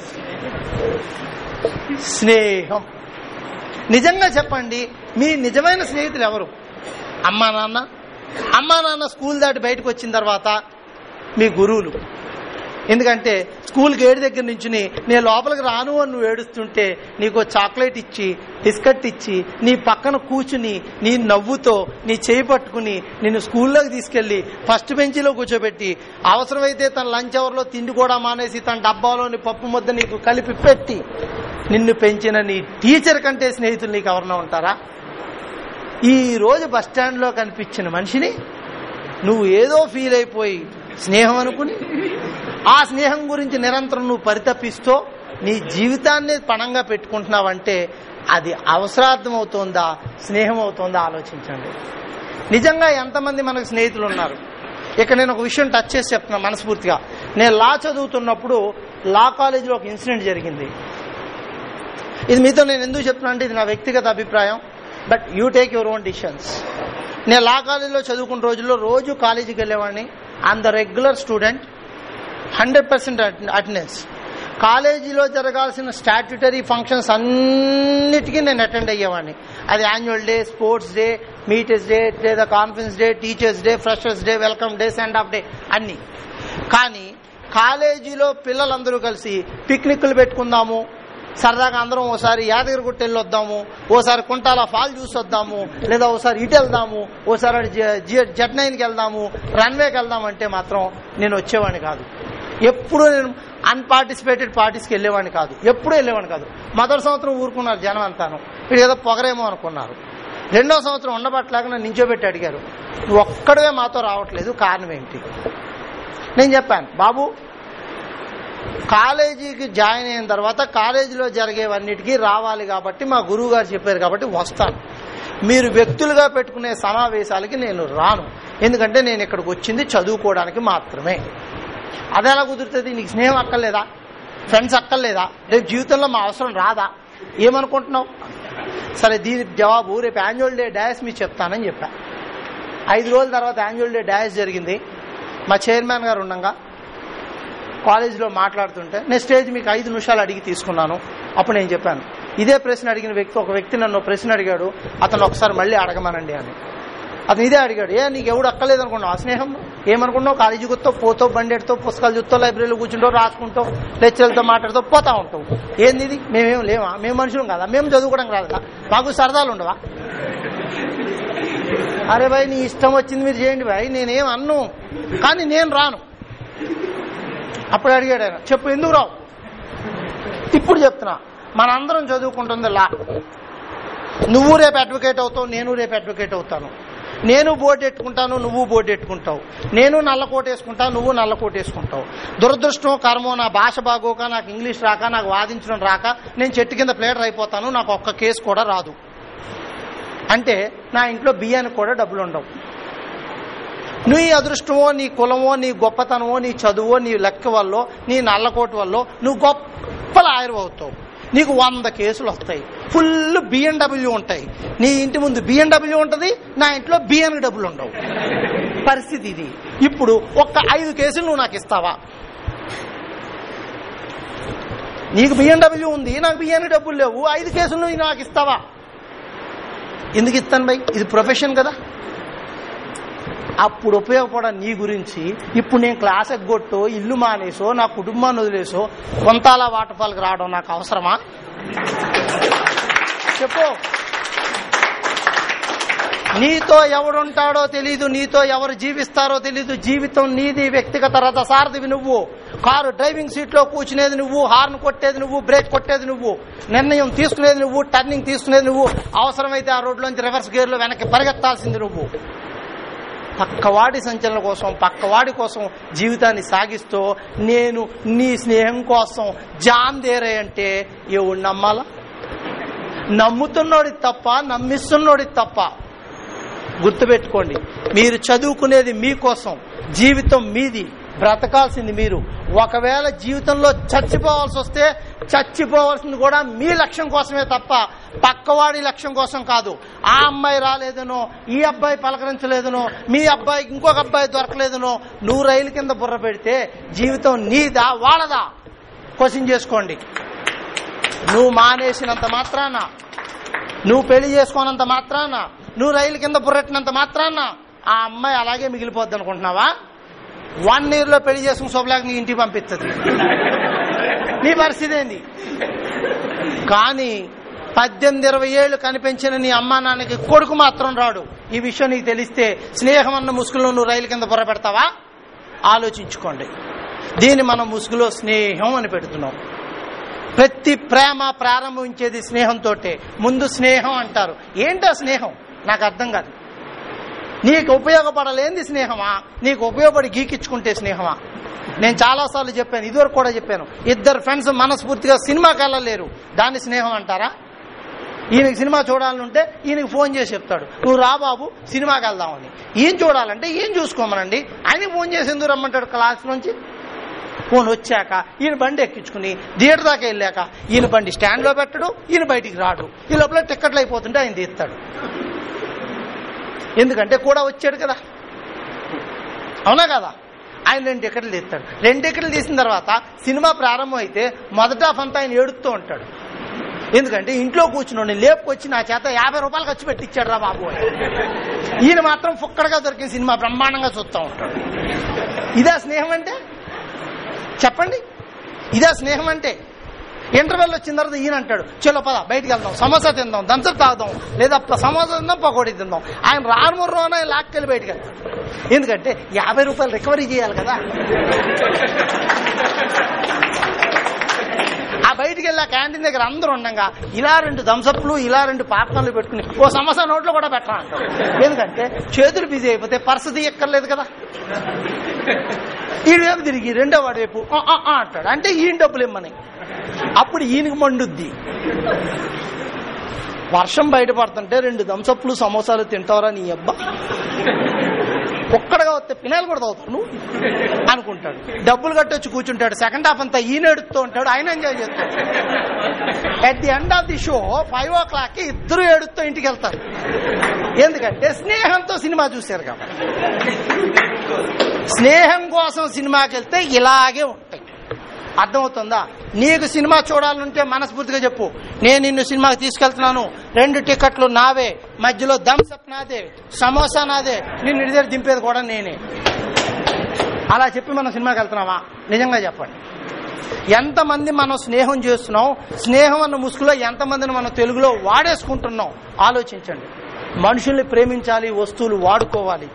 స్నేహం. నిజంగా చెప్పండి మీ నిజమైన స్నేహితులు ఎవరు అమ్మా నాన్న? అమ్మా నాన్న స్కూల్ దాటి బయటకు వచ్చిన తర్వాత మీ గురువులు. ఎందుకంటే స్కూల్ గేట్ దగ్గర నుంచి నేను లోపలికి రాను అని నువ్వు ఏడుస్తుంటే నీకు చాక్లెట్ ఇచ్చి బిస్కెట్ ఇచ్చి నీ పక్కన కూర్చుని నీ నవ్వుతో నీ చేయి పట్టుకుని నిన్ను స్కూల్లోకి తీసుకెళ్ళి ఫస్ట్ బెంచీలో కూర్చోబెట్టి అవసరమైతే తన లంచ్ అవర్లో తిండి కూడా మానేసి తన డబ్బాలోని పప్పు ముద్ద నీకు కలిపి పెట్టి నిన్ను పెంచిన నీ టీచర్ కంటే స్నేహితులు నీకు ఎవరన్నా ఉంటారా? ఈ రోజు బస్ కనిపించిన మనిషిని నువ్వు ఏదో ఫీల్ అయిపోయి స్నేహం అనుకుని ఆ స్నేహం గురించి నిరంతరం నువ్వు పరితపిస్తూ నీ జీవితాన్ని పణంగా పెట్టుకుంటున్నావంటే అది అవసరార్థం అవుతోందా స్నేహం అవుతోందా ఆలోచించండి. నిజంగా ఎంతమంది మనకు స్నేహితులు ఉన్నారు ఇక్కడ నేను ఒక విషయం టచ్ చేసి చెప్తున్నా మనస్ఫూర్తిగా. నేను లా చదువుతున్నప్పుడు లా కాలేజీలో ఒక ఇన్సిడెంట్ జరిగింది. ఇది మీతో నేను ఎందుకు చెప్తున్నా అంటే ఇది నా వ్యక్తిగత అభిప్రాయం. But you take your own decisions. నేను లా కాలేజీలో చదువుకున్న రోజుల్లో రోజు కాలేజీకి వెళ్ళేవాడిని. I'm the regular student hundred percent attendance కాలేజీలో జరగాల్సిన స్టాట్యుటరీ ఫంక్షన్స్ అన్నిటికీ నేను అటెండ్ అయ్యేవాడిని. అది annual day sports day meters day లేదా conference day teachers day freshers day welcome day send off day అన్ని. కానీ కాలేజీలో పిల్లలందరూ కలిసి పిక్నిక్లు పెట్టుకుందాము సరదాగా అందరం ఓసారి యాదగిరి గుట్ట వెళ్ళి వద్దాము ఓసారి కుంటాల ఫాల్ చూసి వద్దాము లేదా ఓసారి ఇటు వెళ్దాము ఓసారి జెడ్ నైన్కి వెళ్దాము రన్వేకి వెళ్దాం అంటే మాత్రం నేను వచ్చేవాడిని కాదు. ఎప్పుడూ నేను అన్పార్టిసిపేటెడ్ పార్టీస్కి వెళ్ళేవాడిని కాదు. ఎప్పుడూ వెళ్ళేవాడిని కాదు. మొదటి సంవత్సరం ఊరుకున్నారు జనం అంతాను వీడు ఏదో పొగరేమో అనుకున్నారు. రెండో సంవత్సరం ఉండబట్టలాగా నన్ను నించోబెట్టి అడిగారు. నువ్వు ఒక్కడవే మాతో రావట్లేదు కారణం ఏంటి? నేను చెప్పాను బాబు కాలేజీకి జాయిన్ అయిన తర్వాత కాలేజీలో జరిగేవన్నిటికీ రావాలి కాబట్టి మా గురువు గారు చెప్పారు కాబట్టి వస్తాను. మీరు వ్యక్తులుగా పెట్టుకునే సమావేశాలకి నేను రాను. ఎందుకంటే నేను ఇక్కడికి వచ్చింది చదువుకోవడానికి మాత్రమే. అది ఎలా కుదురుతుంది? నీకు స్నేహం అక్కర్లేదా? ఫ్రెండ్స్ అక్కర్లేదా? రేపు జీవితంలో మా అవసరం రాదా? ఏమనుకుంటున్నావు? సరే దీనికి జవాబు రేపు యాన్యువల్ డే డాయస్ మీకు చెప్తానని చెప్పా. ఐదు రోజుల తర్వాత యాన్యువల్ డే డాయస్ జరిగింది. మా చైర్మన్ గారు ఉండగా కాలేజీలో మాట్లాడుతుంటే నేను స్టేజ్ మీకు ఐదు నిమిషాలు అడిగి తీసుకున్నాను. అప్పుడు నేను చెప్పాను ఇదే ప్రశ్న అడిగిన వ్యక్తి ఒక వ్యక్తి నన్ను ప్రశ్న అడిగాడు అతను ఒకసారి మళ్ళీ అడగమనండి అని. అతను ఇదే అడిగాడు ఏ నీకు ఎవడు అక్కర్లేదు అనుకున్నావు? ఆ స్నేహం? ఏమనుకున్నావు? కాలేజీకి వస్తావు పోతావు బండెడుతో పుస్తకాలు చూస్తావు లైబ్రరీలో కూర్చుంటావు రాసుకుంటావు లెక్చర్లతో మాట్లాడుతూ పోతా ఉంటావు. ఏంది ఇది? మేమేం లేవా? మేము మనుషులం కదా? మేము చదువుకోవడం రాదా మాకు సరదాలు ఉండవా? అరే భాయ్ నీ ఇష్టం వచ్చింది మీరు చేయండి భాయ్ నేనేం అన్ను. కానీ నేను రాను. అప్పుడు అడిగాడు ఆయన చెప్పు ఎందుకు రావు? ఇప్పుడు చెప్తున్నా మనందరం చదువుకుంటుంది లా. నువ్వు రేపు అడ్వకేట్ అవుతావు నేను రేపు అడ్వకేట్ అవుతాను. నేను బోర్డు ఎట్టుకుంటాను నువ్వు బోర్డు ఎట్టుకుంటావు. నేను నల్ల కోట్ వేసుకుంటా నువ్వు నల్ల కోట్ వేసుకుంటావు. దురదృష్టం కర్మో నా భాష బాగోక నాకు ఇంగ్లీష్ రాక నాకు వాదించడం రాక నేను చెట్టు కింద ప్లేటర్ అయిపోతాను నాకు ఒక్క కేసు కూడా రాదు. అంటే నా ఇంట్లో బియ్యానికి కూడా డబ్బులు ఉండవు నీ అదృష్టమో నీ కులమో నీ గొప్పతనమో నీ చదువో నీ లెక్క వల్ల నీ నల్లకోటు వల్ల నువ్వు గొప్ప లాయర్ అవుతావు. నీకు వంద కేసులు వస్తాయి. ఫుల్ బిఎండబ్ల్యూ ఉంటాయి. నీ ఇంటి ముందు బిఎండబ్ల్యూ ఉంటుంది నా ఇంట్లో బిఎన్ డబ్బులు ఉండవు. పరిస్థితి ఇది. ఇప్పుడు ఒక్క ఐదు కేసులు నువ్వు నాకు ఇస్తావా? నీకు బిఎండబ్ల్యూ ఉంది నాకు బిఎన్ డబ్బులు లేవు ఐదు కేసులు నువ్వు నాకు ఇస్తావా? ఎందుకు ఇస్తాను బై ఇది ప్రొఫెషన్ కదా. అప్పుడు ఉపయోగపడ నీ గురించి ఇప్పుడు నేను క్లాస్ ఎగ్గొట్టో ఇల్లు మానేసో నా కుటుంబాన్ని వదిలేసో కొంతాల వాటర్ఫాల్కి రావడం నాకు అవసరమా? చెప్పు. నీతో ఎవడుంటాడో తెలీదు నీతో ఎవరు జీవిస్తారో తెలీదు జీవితం నీది వ్యక్తిగత రథ సారథివి నువ్వు. కారు డ్రైవింగ్ సీట్లో కూర్చునేది నువ్వు హార్న్ కొట్టేది నువ్వు బ్రేక్ కొట్టేది నువ్వు నిర్ణయం తీసుకునేది నువ్వు టర్నింగ్ తీసుకునేది నువ్వు అవసరమైతే ఆ రోడ్లోంచి రివర్స్ గేర్లో వెనక్కి పరిగెత్తాల్సింది నువ్వు. పక్కవాడి సంచలన కోసం పక్కవాడి కోసం జీవితాన్ని సాగిస్తూ నేను నీ స్నేహం కోసం జాందేరే దేరే అంటే ఎవడు నమ్మాలా? నమ్ముతున్నోడి తప్ప నమ్మిస్తున్నోడి తప్ప. గుర్తుపెట్టుకోండి మీరు చదువుకునేది మీకోసం జీవితం మీది. బ్రతకాల్సింది మీరు. ఒకవేళ జీవితంలో చచ్చిపోవాల్సి వస్తే చచ్చిపోవాల్సింది కూడా మీ లక్ష్యం కోసమే తప్ప పక్కవాడి లక్ష్యం కోసం కాదు. ఆ అమ్మాయి రాలేదనో ఈ అబ్బాయి పలకరించలేదనో మీ అబ్బాయికి ఇంకొక అబ్బాయి దొరకలేదనో నువ్వు రైలు కింద బుర్ర పెడితే జీవితం నీదా వాళ్ళదా? క్వశ్చన్ చేసుకోండి. నువ్వు మానేసినంత మాత్రాన? నువ్వు పెళ్ళి చేసుకోనంత మాత్రాన? నువ్వు రైలు కింద బుర్రెట్టినంత మాత్రాన? ఆ అమ్మాయి అలాగే మిగిలిపోద్ది అనుకుంటున్నావా? వన్ ఇయర్లో పెళ్ళి చేసుకుని శుభలాగా నీ ఇంటికి పంపిస్తుంది నీ పరిస్థితి ఏంది కానీ పద్దెనిమిది ఇరవై ఏళ్ళు కనిపించిన నీ అమ్మా నాన్నకి కొడుకు మాత్రం రాడు. ఈ విషయం నీకు తెలిస్తే స్నేహం అన్న ముసుగులో నువ్వు రైలు కింద బుర్ర పెడతావా? ఆలోచించుకోండి. దీన్ని మనం ముసుగులో స్నేహం అని పెడుతున్నాం. ప్రతి ప్రేమ ప్రారంభించేది స్నేహంతో ముందు స్నేహం అంటారు. ఏంటో స్నేహం? నాకు అర్థం కాదు. నీకు ఉపయోగపడలేంది స్నేహమా? నీకు ఉపయోగపడి గీకిచ్చుకుంటే స్నేహమా? నేను చాలాసార్లు చెప్పాను ఇదివరకు కూడా చెప్పాను. ఇద్దరు ఫ్రెండ్స్ మనస్ఫూర్తిగా సినిమాకి వెళ్ళలేరు. దాన్ని స్నేహం అంటారా? ఈయనకి సినిమా చూడాలంటే ఈయనకి ఫోన్ చేసి చెప్తాడు నువ్వు రా బాబు సినిమాకి వెళ్దామని. ఏం చూడాలంటే ఏం చూసుకోమనండి. ఆయన ఫోన్ చేసి ఎందుకు రమ్మంటాడు క్లాస్ నుంచి? ఫోన్ వచ్చాక ఈయన బండి ఎక్కించుకుని థియేటర్ దాకా వెళ్ళాక ఈయన బండి స్టాండ్లో పెట్టడు ఈయన బయటికి రాడు. ఈ లోపల టిక్కెట్లు అయిపోతుంటే ఆయన తీస్తాడు. ఎందుకంటే కూడా వచ్చాడు కదా. అవునా కదా? ఆయన రెండు టికెట్లు తీస్తాడు. రెండు టికెట్లు తీసిన తర్వాత సినిమా ప్రారంభం అయితే మొదట హాఫ్ అంతా ఆయన ఏడుస్తూ ఉంటాడు. ఎందుకంటే ఇంట్లో కూర్చుని లేపుకొచ్చి నా చేత యాభై రూపాయలు ఖర్చు పెట్టించాడు రా బాబు ఈయన మాత్రం ఫుక్కడగా దొరికిన సినిమా బ్రహ్మాండంగా చూస్తూ ఉంటాడు. ఇదా స్నేహం అంటే? చెప్పండి. ఇదా స్నేహం అంటే? ఇంటర్వెల్ వచ్చిన తర్వాత ఈయన అంటాడు చలో పద బయటికి వెళ్దాం సమోసా తిందాం దంచరు తాగుదాం లేదా ప- సమోసా తిందాం పకోడీ తిందాం. ఆయన రానుముర్రోనే లాక్కెళ్ళి బయటికి వెళ్తాం ఎందుకంటే యాభై రూపాయలు రికవరీ చేయాలి కదా. ఆ బయటికి వెళ్ళా ఆ క్యాంటీన్ దగ్గర అందరూ ఉండగా ఇలా రెండు థమ్సప్లు ఇలా రెండు పాప్కార్న్లు పెట్టుకుని ఓ సమోసా నోట్లో కూడా పెట్టరా ఎందుకంటే చేతులు బిజీ అయిపోతే పర్సు తీయక్కర్లేదు కదా. ఈ వైపు తిరిగి రెండో వాడి వైపు అంటాడు. అంటే ఈయన డబ్బులు ఇమ్మని. అప్పుడు ఈయనకి మండుద్ది. వర్షం బయటపడుతుంటే రెండు దంసప్లు సమోసాలు తింటావరా నీ అబ్బా. ఒక్కడగా వస్తే పినాయిలు కూడా తాగుతావు నువ్వు? అనుకుంటాడు. డబ్బులు కట్టొచ్చి కూర్చుంటాడు. సెకండ్ హాఫ్ అంతా ఈయన ఎడుతూ ఉంటాడు ఆయన ఎంజాయ్ చేస్తాడు. At the end of the show five o'clock ఇద్దరు ఏడుస్తూ ఇంటికి వెళ్తారు. ఎందుకంటే స్నేహంతో సినిమా చూశారు కాబట్టి. స్నేహం కోసం సినిమాకి వెళ్తే ఇలాగే ఉంటుంది. అర్థమవుతుందా? నీకు సినిమా చూడాలంటే మనస్ఫూర్తిగా చెప్పు. నేను నిన్ను సినిమాకి తీసుకెళ్తున్నాను. రెండు టికెట్లు నావే. మధ్యలో థమ్స్అప్ నాదే. సమోసా నాదే. నిన్ను ఇంటి దగ్గర దింపేది కూడా నేనే. అలా చెప్పి మనం సినిమాకి వెళ్తున్నావా నిజంగా చెప్పండి. ఎంతమంది మనం స్నేహం చేస్తున్నాం? స్నేహం అన్న ముసుగులో ఎంతమందిని మనం తెలుగులో వాడేసుకుంటున్నాం? ఆలోచించండి. మనుషుల్ని ప్రేమించాలి వస్తువులు వాడుకోవాలి.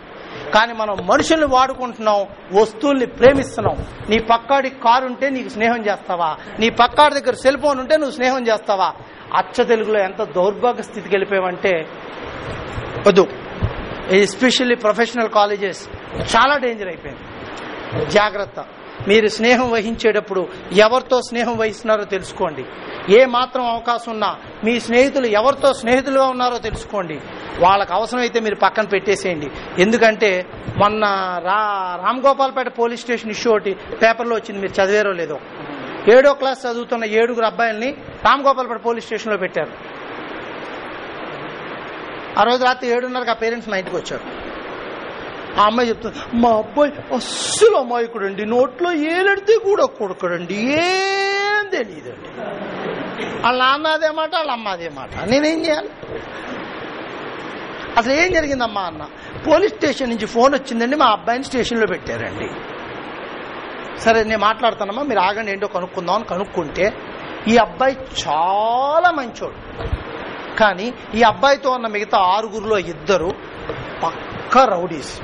కానీ మనం మనుషుల్ని వాడుకుంటున్నాం వస్తువుల్ని ప్రేమిస్తున్నాం. నీ పక్కాడి కారు ఉంటే నీకు స్నేహం చేస్తావా? నీ పక్కాడి దగ్గర సెల్ ఫోన్ ఉంటే నువ్వు స్నేహం చేస్తావా? అచ్చ తెలుగులో ఎంత దౌర్భాగ్య స్థితికి వెళ్ళిపోయావంటే వద్దు. ఎస్పెషల్లీ ప్రొఫెషనల్ కాలేజెస్ చాలా డేంజర్ అయిపోయింది. జాగ్రత్త. మీరు స్నేహం వహించేటప్పుడు ఎవరితో స్నేహం వహిస్తున్నారో తెలుసుకోండి. ఏ మాత్రం అవకాశం ఉన్నా మీ స్నేహితులు ఎవరితో స్నేహితులుగా ఉన్నారో తెలుసుకోండి. వాళ్ళకి అవసరమైతే మీరు పక్కన పెట్టేసేయండి. ఎందుకంటే మొన్న రా Ramgopalpet police station issue ఒకటి పేపర్లో వచ్చింది మీరు చదివారో లేదో. ఏడో క్లాస్ చదువుతున్న ఏడుగురు అబ్బాయిల్ని రామ్ గోపాల్పేట పోలీస్ స్టేషన్లో పెట్టారు. ఆ రోజు రాత్రి ఏడున్నరకు ఆ పేరెంట్స్ మా ఇంటికి వచ్చారు. ఆ అమ్మాయి చెప్తుంది మా అబ్బాయి అస్సలు అమాయకుడండి నోట్లో ఏలెడితే కూడా కొడుకుడండి ఏం తెలియదండి వాళ్ళ నాన్న అదే మాట వాళ్ళ అమ్మ అదే మాట. నేనేం చేయాలి? అసలు ఏం జరిగిందమ్మా అన్న? పోలీస్ స్టేషన్ నుంచి ఫోన్ వచ్చిందండి మా అబ్బాయిని స్టేషన్లో పెట్టారండి. సరే నేను మాట్లాడుతానమ్మా మీరు ఆగండి ఏంటో కనుక్కుందాం అని కనుక్కుంటే ఈ అబ్బాయి చాలా మంచోడు. కానీ ఈ అబ్బాయితో ఉన్న మిగతా ఆరుగురులో ఇద్దరు పక్క రౌడీస్.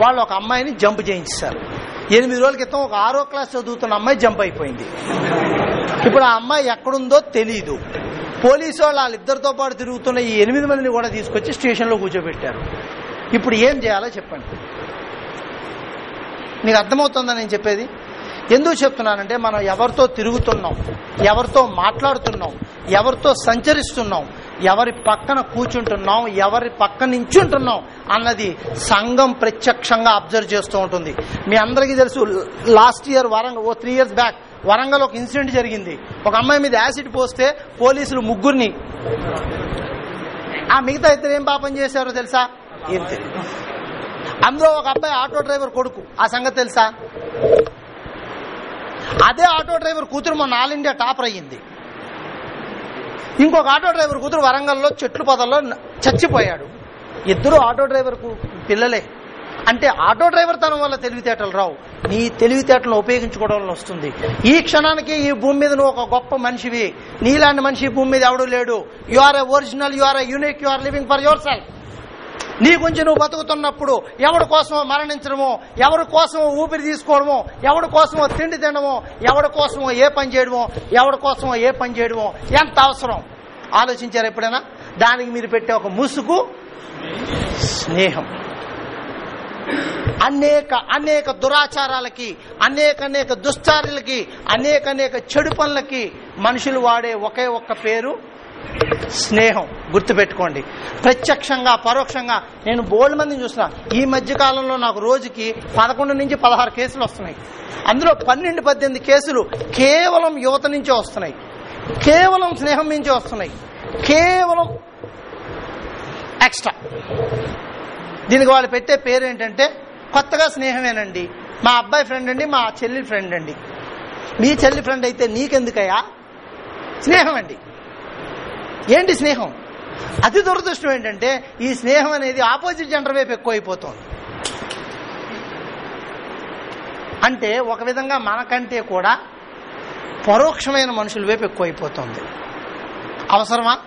వాళ్ళు ఒక అమ్మాయిని జంప్ చేయించారు. ఎనిమిది రోజుల క్రితం ఒక ఆరో క్లాస్ చదువుతున్న అమ్మాయి జంప్ అయిపోయింది. ఇప్పుడు ఆ అమ్మాయి ఎక్కడుందో తెలియదు పోలీసు వాళ్ళు వాళ్ళిద్దరితో పాటు తిరుగుతున్న ఈ ఎనిమిది మందిని కూడా తీసుకొచ్చి స్టేషన్లో కూర్చోబెట్టారు. ఇప్పుడు ఏం చేయాలో చెప్పండి. నీకు అర్థమవుతుందా నేను చెప్పేది? ఎందుకు చెప్తున్నానంటే మనం ఎవరితో తిరుగుతున్నాం ఎవరితో మాట్లాడుతున్నాం ఎవరితో సంచరిస్తున్నాం ఎవరి పక్కన కూర్చుంటున్నాం ఎవరి పక్క నించుంటున్నాం అన్నది సంఘం ప్రత్యక్షంగా అబ్జర్వ్ చేస్తూ ఉంటుంది. మీ అందరికీ తెలుసు లాస్ట్ ఇయర్ వరంగల్ ఓ త్రీ ఇయర్స్ బ్యాక్ వరంగల్ ఒక ఇన్సిడెంట్ జరిగింది. ఒక అమ్మాయి మీద యాసిడ్ పోస్తే పోలీసులు ముగ్గురిని ఆ మిగతా ఇద్దరు ఏం పాపం చేశారో తెలుసా? ఏం తెలియదు అందులో ఒక అబ్బాయి ఆటో డ్రైవర్ కొడుకు ఆ సంగతి తెలుసా? అదే ఆటో డ్రైవర్ కూతురు మొన్న ఆల్ ఇండియా టాపర్ అయ్యింది. ఇంకొక ఆటో డ్రైవర్ కూతురు వరంగల్లో చెట్లు పొదల్లో చచ్చిపోయాడు. ఇద్దరు ఆటో డ్రైవర్కు పిల్లలే. అంటే ఆటో డ్రైవర్ తనం వల్ల తెలివితేటలు రావు. నీ తెలివితేటలను ఉపయోగించుకోవడం వల్ల వస్తుంది. ఈ క్షణానికి ఈ భూమి మీద నువ్వు ఒక గొప్ప మనిషివి. నీలాంటి మనిషి ఈ భూమి మీద ఎవడూ లేడు. You are a original you are a unique you are living for yourself నీ గురించి నువ్వు బతుకుతున్నప్పుడు ఎవరి కోసమో మరణించడమో ఎవరి కోసమో ఊపిరి తీసుకోవడమో ఎవడి కోసమో తిండి తినడమో ఎవడి కోసమో ఏ పని చేయడమో ఎవడి కోసమో ఏ పని చేయడమో ఎంత అవసరం? ఆలోచించారు ఎప్పుడైనా? దానికి మీరు పెట్టే ఒక ముసుగు స్నేహం. అనేక అనేక దురాచారాలకి అనేక అనేక దుశ్చారులకి అనేక అనేక చెడు పనులకి మనుషులు వాడే ఒకే ఒక్క పేరు స్నేహం గుర్తుపెట్టుకోండి. ప్రత్యక్షంగా పరోక్షంగా నేను బోల్డ్ మందిని చూసిన ఈ మధ్య కాలంలో నాకు రోజుకి పదకొండు నుంచి పదహారు కేసులు వస్తున్నాయి. అందులో పన్నెండు పద్దెనిమిది కేసులు కేవలం యువత నుంచే వస్తున్నాయి. కేవలం స్నేహం నుంచే వస్తున్నాయి. కేవలం ఎక్స్ట్రా. దీనికి వాళ్ళు పెట్టే పేరు ఏంటంటే కొత్తగా స్నేహమేనండి. మా అబ్బాయి ఫ్రెండ్ అండి మా చెల్లి ఫ్రెండ్ అండి. మీ చెల్లి ఫ్రెండ్ అయితే నీకెందుకయ్యా? స్నేహం అండి. ఏంటి స్నేహం? అతి దురదృష్టం ఏంటంటే ఈ స్నేహం అనేది ఆపోజిట్ జెండర్ వైపు ఎక్కువైపోతుంది. అంటే ఒక విధంగా మనకంటే కూడా పరోక్షమైన మనుషుల వైపు ఎక్కువైపోతుంది. అవసరమా?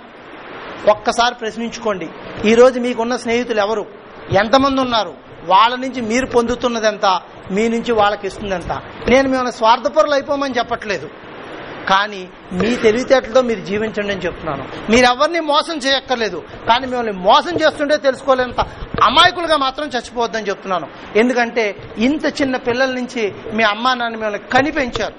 ఒక్కసారి ప్రశ్నించుకోండి. ఈరోజు మీకున్న స్నేహితులు ఎవరు? ఎంతమంది ఉన్నారు? వాళ్ళ నుంచి మీరు పొందుతున్నది ఎంత మీ నుంచి వాళ్ళకి ఇస్తుంది ఎంత నేను మిమ్మల్ని స్వార్థపరులు అయిపోమని చెప్పట్లేదు. కానీ మీ తెలివితేటలతో మీరు జీవించండి అని చెప్తున్నాను. మీరు ఎవరిని మోసం చేయక్కర్లేదు. కానీ మిమ్మల్ని మోసం చేస్తుంటే తెలుసుకోలేంత అమాయకులుగా మాత్రం చచ్చిపోవద్దని చెప్తున్నాను. ఎందుకంటే ఇంత చిన్న పిల్లల నుంచి మీ అమ్మా నాన్న మిమ్మల్ని కనిపెంచారు.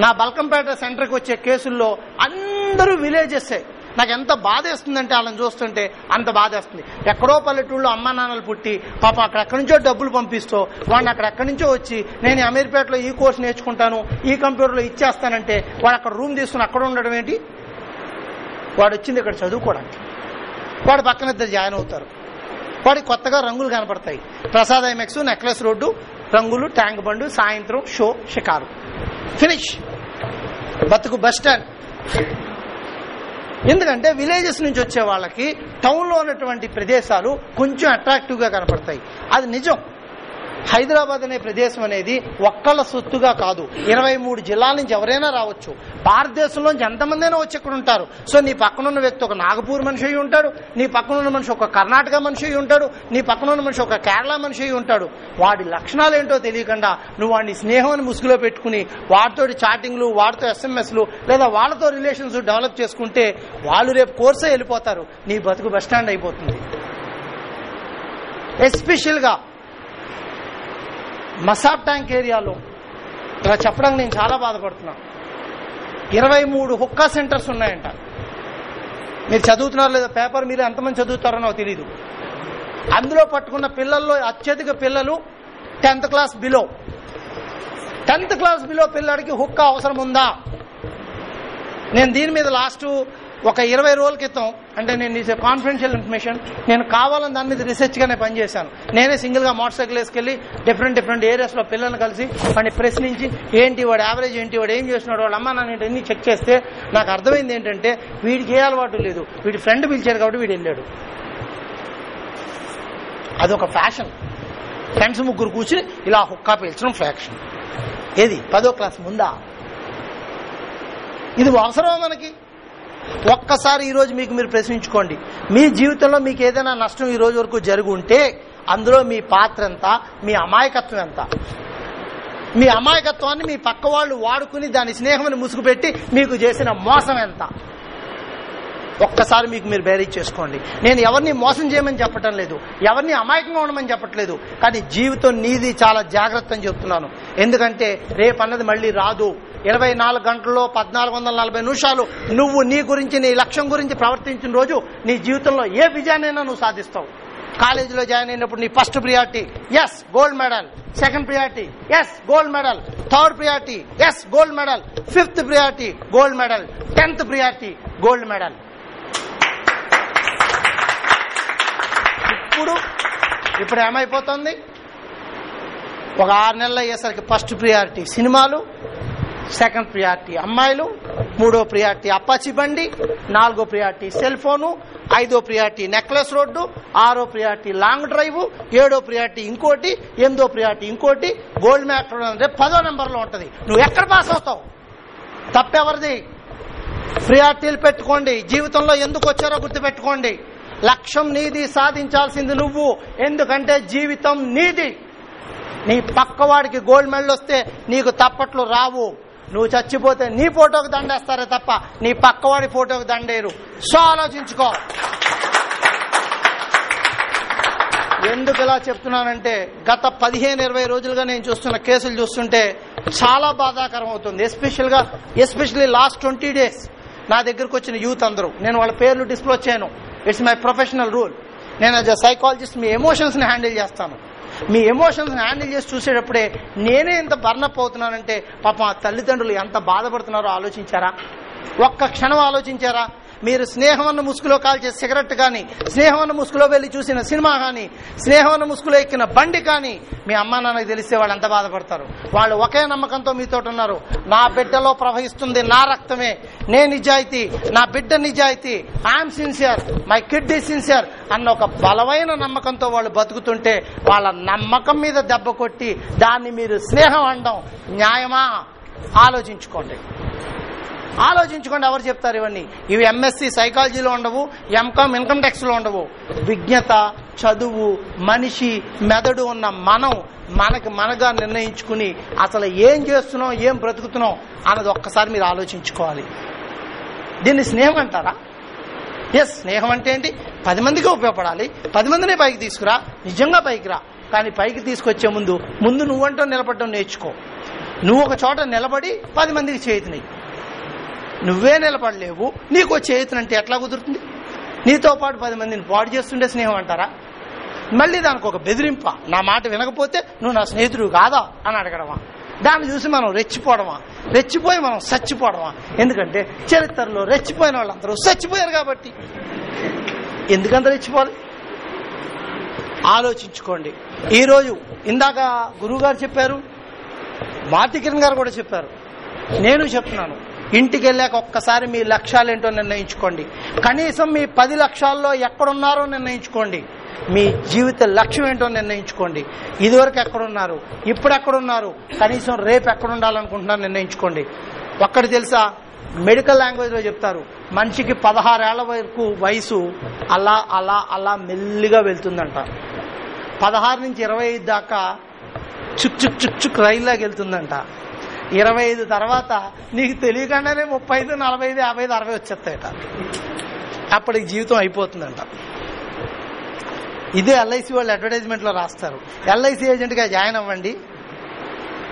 నా బల్కంపేట సెంటర్కి వచ్చే కేసుల్లో అందరూ విలేజెస్ నాకు ఎంత బాధేస్తుందంటే వాళ్ళని చూస్తుంటే అంత బాధేస్తుంది. ఎక్కడో పల్లెటూళ్ళు అమ్మా నాన్నలు పుట్టి పాప అక్కడెక్కడి నుంచో డబ్బులు పంపిస్తూ వాడిని అక్కడెక్కడి నుంచో వచ్చి నేను అమీర్పేటలో ఈ కోర్స్ నేర్చుకుంటాను ఈ కంప్యూటర్లో ఇచ్చేస్తానంటే వాడు అక్కడ రూమ్ తీసుకుని అక్కడ ఉండడం ఏంటి? వాడు వచ్చింది ఇక్కడ చదువుకోవడానికి. వాడు పక్కన ఇద్దరు జాయిన్ అవుతారు. వాడికి కొత్తగా రంగులు కనపడతాయి. ప్రసాద్ ఐమెక్స్ నెక్లెస్ రోడ్డు రంగులు ట్యాంక్ బండు సాయంత్రం షో షికారు. ఫినిష్. బతుకు బస్ స్టాండ్. ఎందుకంటే విలేజెస్ నుంచి వచ్చే వాళ్ళకి టౌన్లో ఉన్నటువంటి ప్రదేశాలు కొంచెం అట్రాక్టివ్గా కనపడతాయి. అది నిజం. హైదరాబాద్ అనే ప్రదేశం అనేది ఒక్కళ్ళ సొత్తుగా కాదు. ఇరవై మూడు జిల్లాల నుంచి ఎవరైనా రావచ్చు. భారతదేశంలోంచి ఎంతమందైనా వచ్చి ఇక్కడ ఉంటారు. సో నీ పక్కనున్న వ్యక్తి ఒక నాగపూర్ మనిషి అయి ఉంటాడు. నీ పక్కనున్న మనిషి ఒక కర్ణాటక మనిషి అయి ఉంటాడు. నీ పక్కనున్న మనిషి ఒక కేరళ మనిషి అయి ఉంటాడు. వాడి లక్షణాలు ఏంటో తెలియకుండా నువ్వు వాడిని స్నేహాన్ని ముసుగులో పెట్టుకుని వాటితో చాటింగ్లు వాడితో ఎస్ఎంఎస్లు లేదా వాళ్ళతో రిలేషన్స్ డెవలప్ చేసుకుంటే వాళ్ళు రేపు కోర్సే వెళ్ళిపోతారు. నీ బతుకు బస్ స్టాండ్ అయిపోతుంది ఎస్పెషల్గా మసాబ్ ట్యాంక్ ఏరియాలో. ఇలా చెప్పడానికి నేను చాలా బాధపడుతున్నా. ఇరవై మూడు హుక్కా సెంటర్స్ ఉన్నాయంట. మీరు చదువుతున్నారో లేదో పేపర్ మీరు ఎంతమంది చదువుతారో నాకు తెలియదు అందులో పట్టుకున్న పిల్లల్లో అత్యధిక పిల్లలు tenth class below. Tenth class below పిల్లాడికి హుక్కా అవసరం ఉందా? నేను దీని మీద లాస్ట్ ఒక ఇరవై రోజుల క్రితం అంటే నేను ఇచ్చే కాన్ఫిడెన్షియల్ ఇన్ఫర్మేషన్ నేను కావాలని దాని మీద రీసెర్చ్ గానే పనిచేశాను. నేనే సింగిల్గా మోటార్ సైకిల్ వేసుకెళ్ళి డిఫరెంట్ డిఫరెంట్ ఏరియాస్లో పిల్లల్ని కలిసి వాడిని ప్రశ్నించి ఏంటి వాడు యావరేజ్ ఏంటి వాడు ఏం చేస్తున్నాడు వాళ్ళ అమ్మ నాన్న ఏంటి అన్ని చెక్ చేస్తే నాకు అర్థమైంది ఏంటంటే వీడికి ఏ అలవాటు లేదు. వీడి ఫ్రెండ్ పిలిచాడు కాబట్టి వీడు వెళ్ళాడు. అదొక ఫ్యాషన్ ఫ్రెండ్స్ ముగ్గురు కూర్చుని ఇలా హుక్కా పీల్చడం ఫ్యాక్షన్ ఏది? పదో క్లాస్ ముందా? ఇది అవసరమా మనకి? ఒక్కసారి ఈరోజు మీకు మీరు ప్రశ్నించుకోండి. మీ జీవితంలో మీకు ఏదైనా నష్టం ఈ రోజు వరకు జరిగి ఉంటే అందులో మీ పాత్ర ఎంత? మీ అమాయకత్వం ఎంత? మీ అమాయకత్వాన్ని మీ పక్క వాళ్ళు వాడుకుని దాని స్నేహంని ముసుగుపెట్టి మీకు చేసిన మోసం ఎంత? ఒక్కసారి మీకు మీరు బేరీ చేసుకోండి. నేను ఎవరిని మోసం చేయమని చెప్పటం లేదు. ఎవరిని అమాయకంగా ఉండమని చెప్పట్లేదు కానీ జీవితం నీది చాలా జాగ్రత్త అని చెప్తున్నాను. ఎందుకంటే రేపు అన్నది మళ్ళీ రాదు. ఇరవై నాలుగు గంటల్లో పద్నాలుగు వందల నలభై నిమిషాలు నువ్వు నీ గురించి నీ లక్ష్యం గురించి ప్రవర్తించిన రోజు నీ జీవితంలో ఏ విజయాన్నైనా నువ్వు సాధిస్తావు. కాలేజీలో జాయిన్ అయినప్పుడు నీ first priority is gold medal second priority is gold medal third priority is gold medal fifth priority gold medal tenth priority gold medal ఇప్పుడు ఇప్పుడు ఏమైపోతుంది? ఒక ఆరు నెలలు అయ్యేసరికి ఫస్ట్ ప్రియారిటీ సినిమాలు. సెకండ్ ప్రియారిటీ అమ్మాయిలు మూడో ప్రియారిటీ అప్పాచి బండి నాలుగో ప్రియారిటీ సెల్ ఫోను ఐదో ప్రియారిటీ నెక్లెస్ రోడ్డు ఆరో ప్రియారిటీ లాంగ్ డ్రైవ్ ఏడో ప్రియారిటీ ఇంకోటి ఎనిమిదో ప్రియారిటీ ఇంకోటి గోల్డ్ మ్యాక్ అంటే పదో నెంబర్లో ఉంటుంది. నువ్వు ఎక్కడ పాస్ అవుతావు? తప్పెవరిది? ప్రియారిటీలు పెట్టుకోండి. జీవితంలో ఎందుకు వచ్చారో గుర్తుపెట్టుకోండి. లక్ష్యం నీది సాధించాల్సింది నువ్వు. ఎందుకంటే జీవితం నీది. నీ పక్కవాడికి గోల్డ్ మెడల్ వస్తే నీకు తప్పట్లు రావు. నువ్వు చచ్చిపోతే నీ ఫోటోకి దండేస్తారే తప్ప నీ పక్కవాడి ఫోటోకి దండేరు సో ఆలోచించుకో. ఎందుకు ఇలా చెప్తున్నానంటే గత పదిహేను ఇరవై రోజులుగా నేను చూస్తున్న కేసులు చూస్తుంటే చాలా బాధాకరం అవుతుంది. ఎస్పెషల్గా ఎస్పెషల్లీ లాస్ట్ ట్వంటీ డేస్ నా దగ్గరకు వచ్చిన యూత్ అందరూ. నేను వాళ్ళ పేర్లు డిస్క్లోజ్ చేయను. It's my professional rule. నేను యాజ్ అ సైకాలజిస్ట్ మీ ఎమోషన్స్ని హ్యాండిల్ చేస్తాను. మీ ఎమోషన్స్ హ్యాండిల్ చేసి చూసేటప్పుడే నేనే ఇంత బర్నప్ అవుతున్నానంటే పాపం ఆ తల్లిదండ్రులు ఎంత బాధపడుతున్నారో ఆలోచించారా? ఒక్క క్షణం ఆలోచించారా? మీరు స్నేహం అన్న ముసుగులో కాల్చే సిగరెట్ కానీ స్నేహం అన్న ముసుగులో వెళ్ళి చూసిన సినిమా కానీ స్నేహం అన్న ముసుగులో ఎక్కిన బండి కానీ మీ అమ్మా నాన్నకి తెలిస్తే వాళ్ళు ఎంత బాధపడతారు? వాళ్ళు ఒకే నమ్మకంతో మీతో ఉన్నారు. నా బిడ్డలో ప్రవహిస్తుంది నా రక్తమే. నే నిజాయితీ నా బిడ్డ నిజాయితీ. ఐఎమ్ సిన్సియర్ మై కిడ్ ఈ సిన్సియర్ అన్న ఒక బలమైన నమ్మకంతో వాళ్ళు బతుకుతుంటే వాళ్ళ నమ్మకం మీద దెబ్బ కొట్టి దాన్ని మీరు స్నేహం అనడం న్యాయమా? ఆలోచించుకోండి. ఆలోచించుకోండి ఎవరు చెప్తారు ఇవన్నీ. ఇవి ఎంఎస్సి సైకాలజీలో ఉండవు ఎంకామ్ ఇన్కమ్ ట్యాక్స్లో ఉండవు. విజ్ఞత చదువు మనిషి మెదడు ఉన్న మనం మనకి మనగా నిర్ణయించుకుని అసలు ఏం చేస్తున్నాం ఏం బ్రతుకుతున్నాం అన్నది ఒక్కసారి మీరు ఆలోచించుకోవాలి. దీన్ని స్నేహం అంటారా? ఎస్ స్నేహం అంటే ఏంటి? పది మందికి ఉపయోగపడాలి. పది మందినే పైకి తీసుకురా నిజంగా పైకి రా. కానీ పైకి తీసుకొచ్చే ముందు ముందు నువ్వంటూ నిలబడడం నేర్చుకో. నువ్వు ఒక చోట నిలబడి పది మందికి చేతిని. నువ్వే నిలబడలేవు. నీకు చేతునంటే ఎట్లా కుదురుతుంది? నీతో పాటు పది మందిని పాడు చేస్తుండే స్నేహం అంటారా? మళ్ళీ దానికి ఒక బెదిరింప. నా మాట వినకపోతే నువ్వు నా స్నేహితుడు కాదా అని అడగడమా? దాన్ని చూసి మనం రెచ్చిపోవడమా? రెచ్చిపోయి మనం చచ్చిపోవడమా? ఎందుకంటే చరిత్రలో రెచ్చిపోయిన వాళ్ళందరూ చచ్చిపోయారు కాబట్టి. ఎందుకంత రెచ్చిపోవాలి? ఆలోచించుకోండి. ఈరోజు ఇందాక గురువు గారు చెప్పారు మారుతి కిరణ్ గారు కూడా చెప్పారు. నేను చెప్తున్నాను. ఇంటికి వెళ్ళాక ఒక్కసారి మీ లక్ష్యాలు ఏంటో నిర్ణయించుకోండి. కనీసం మీ పది లక్ష్యాల్లో ఎక్కడున్నారో నిర్ణయించుకోండి. మీ జీవిత లక్ష్యం ఏంటో నిర్ణయించుకోండి. ఇదివరకు ఎక్కడున్నారు? ఇప్పుడు ఎక్కడున్నారు కనీసం రేపు ఎక్కడుండాలనుకుంటున్నారు నిర్ణయించుకోండి. ఒక్కటి తెలుసా? మెడికల్ లాంగ్వేజ్లో చెప్తారు. మనిషికి పదహారేళ్ళ వరకు వయసు అలా అలా అలా మెల్లిగా వెళ్తుందంట. పదహారు నుంచి ఇరవై ఐదు దాకా చుక్ చుక్ చుక్ చుక్ రైల్లాగా వెళ్తుందంట ఇరవై ఐదు తర్వాత నీకు తెలియకుండానే ముప్పై ఐదు నలభై ఐదు యాభై ఐదు అరవై వచ్చేస్తాయట. అప్పటికి జీవితం అయిపోతుందంట. ఇదే ఎల్ఐసి వాళ్ళు అడ్వర్టైజ్మెంట్లో రాస్తారు. ఎల్ఐసి ఏజెంట్గా జాయిన్ అవ్వండి.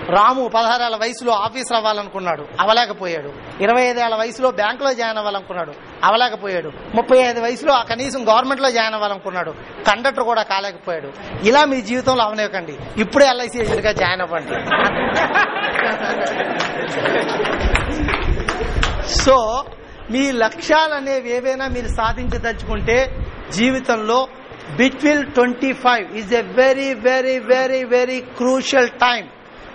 రాము పదహారేళ్ళ వయసులో ఆఫీసర్ అవ్వాలనుకున్నాడు అవలేకపోయాడు. ఇరవై ఐదేళ్ళ వయసులో బ్యాంకులో జాయిన్ అవ్వాలనుకున్నాడు అవలేకపోయాడు. ముప్పై ఐదు వయసులో ఆ కనీసం గవర్నమెంట్లో జాయిన్ అవ్వాలనుకున్నాడు కండక్టర్ కూడా కాలేకపోయాడు. ఇలా మీ జీవితంలో అవనివ్వకండి ఇప్పుడే ఎల్ఐసి ఏజెంట్గా జాయిన్ అవ్వండి. సో మీ లక్ష్యాలు అనేవి ఏవైనా మీరు సాధించదలుచుకుంటే జీవితంలో between twenty five is a very very very very crucial time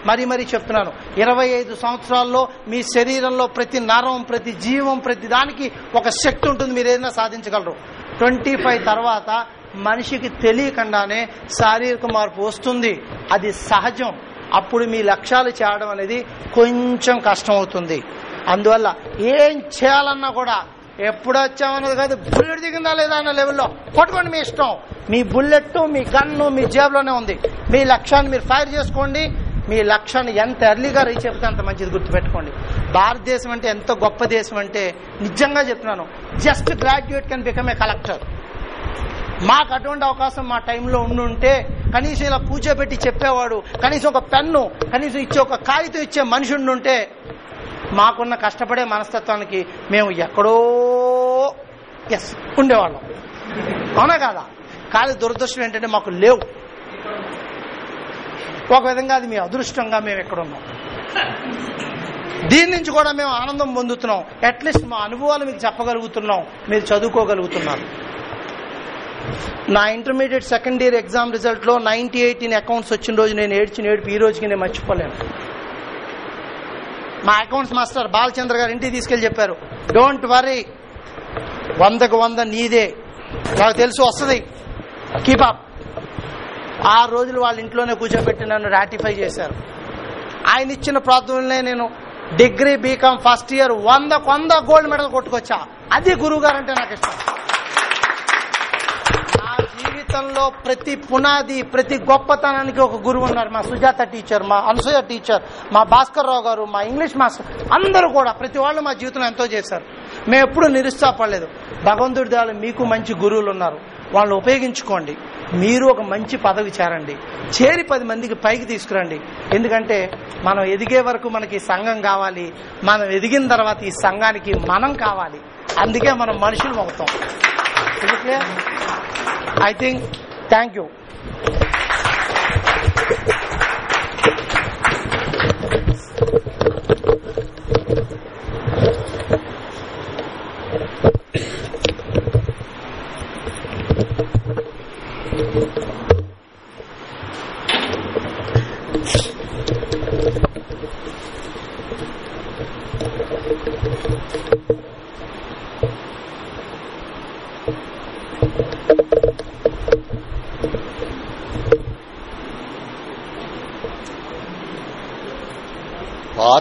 మరి మరి చెప్తున్నాను. ఇరవై ఐదు సంవత్సరాల్లో మీ శరీరంలో ప్రతి నరం ప్రతి జీవం ప్రతి దానికి ఒక శక్తి ఉంటుంది. మీరు ఏదైనా సాధించగలరు. ట్వంటీ ఫైవ్ తర్వాత మనిషికి తెలియకుండానే శారీరక మార్పు వస్తుంది. అది సహజం. అప్పుడు మీ లక్ష్యాలు చేయడం అనేది కొంచెం కష్టం అవుతుంది అందువల్ల ఏం చేయాలన్నా కూడా ఎప్పుడు వచ్చామన్నది కాదు బుల్లెట్ దిగిందా లేదా అన్న లెవెల్లో. కొట్టుకోండి మీ ఇష్టం. మీ బుల్లెట్ మీ గన్ను మీ జేబులోనే ఉంది. మీ లక్ష్యాన్ని మీరు ఫైర్ చేసుకోండి. మీ లక్ష్యాన్ని ఎంత ఎర్లీగా రీచ్ చెప్తే అంత మంచిది గుర్తుపెట్టుకోండి. భారతదేశం అంటే ఎంత గొప్ప దేశం అంటే నిజంగా చెప్తున్నాను. Just graduate can become a collector మాకు అటువంటి అవకాశం మా టైంలో ఉండుంటే కనీసం ఇలా కూర్చోబెట్టి చెప్పేవాడు కనీసం ఒక పెన్ను కనీసం ఇచ్చే ఒక కాగితం ఇచ్చే మనిషి ఉండుంటే మాకున్న కష్టపడే మనస్తత్వానికి మేము ఎక్కడో ఎస్ ఉండేవాళ్ళం. అవునా కాదా? కానీ దురదృష్టం ఏంటంటే మాకు లేవు. ఒక విధంగా అది మీ అదృష్టంగా మేము ఎక్కడ ఉన్నాం. దీని నుంచి కూడా మేము ఆనందం పొందుతున్నాం. అట్లీస్ట్ మా అనుభవాలు మీకు చెప్పగలుగుతున్నాం. మీరు చదువుకోగలుగుతున్నారు. నా ఇంటర్మీడియట్ సెకండ్ ఇయర్ ఎగ్జామ్ రిజల్ట్లో నైన్టీ ఎయిట్ ఇన్ అకౌంట్స్ వచ్చిన రోజు నేను ఏడ్చిన ఏడుపు ఈ రోజుకి నేను మర్చిపోలేను. మా అకౌంట్స్ మాస్టర్ బాలచంద్ర గారు ఇంటికి తీసుకెళ్ళి చెప్పారు డోంట్ వరీ వందకు వంద నీదే. నాకు తెలుసు వస్తుంది. కీప్ అప్ ఆ రోజులు వాళ్ళ ఇంట్లోనే కూర్చోబెట్టి నన్ను రాటిఫై చేశారు. ఆయన ఇచ్చిన ప్రార్థనలే నేను డిగ్రీ బీకామ్ ఫస్ట్ ఇయర్ వంద వంద గోల్డ్ మెడల్ కొట్టుకొచ్చా. అది గురువు అంటే నాకు ఇష్టం. నా జీవితంలో ప్రతి పునాది ప్రతి గొప్పతనానికి ఒక గురువు ఉన్నారు. మా సుజాత టీచర్ మా అనసూయ టీచర్ మా భాస్కర్ రావు గారు మా ఇంగ్లీష్ మాస్టర్ అందరూ కూడా ప్రతి వాళ్ళు మా జీవితంలో ఎంతో చేశారు. మేము ఎప్పుడు నిరుత్సాహపడలేదు. భగవంతుడి దాలు మీకు మంచి గురువులు ఉన్నారు. వాళ్ళని ఉపయోగించుకోండి. మీరు ఒక మంచి పదవి చేరండి. చేరి పది మందికి పైకి తీసుకురండి. ఎందుకంటే మనం ఎదిగే వరకు మనకి సంఘం కావాలి. మనం ఎదిగిన తర్వాత ఈ సంఘానికి మనం కావాలి. అందుకే మనం మనుషులు అవుతాం. ఐ థింక్ థ్యాంక్ యూ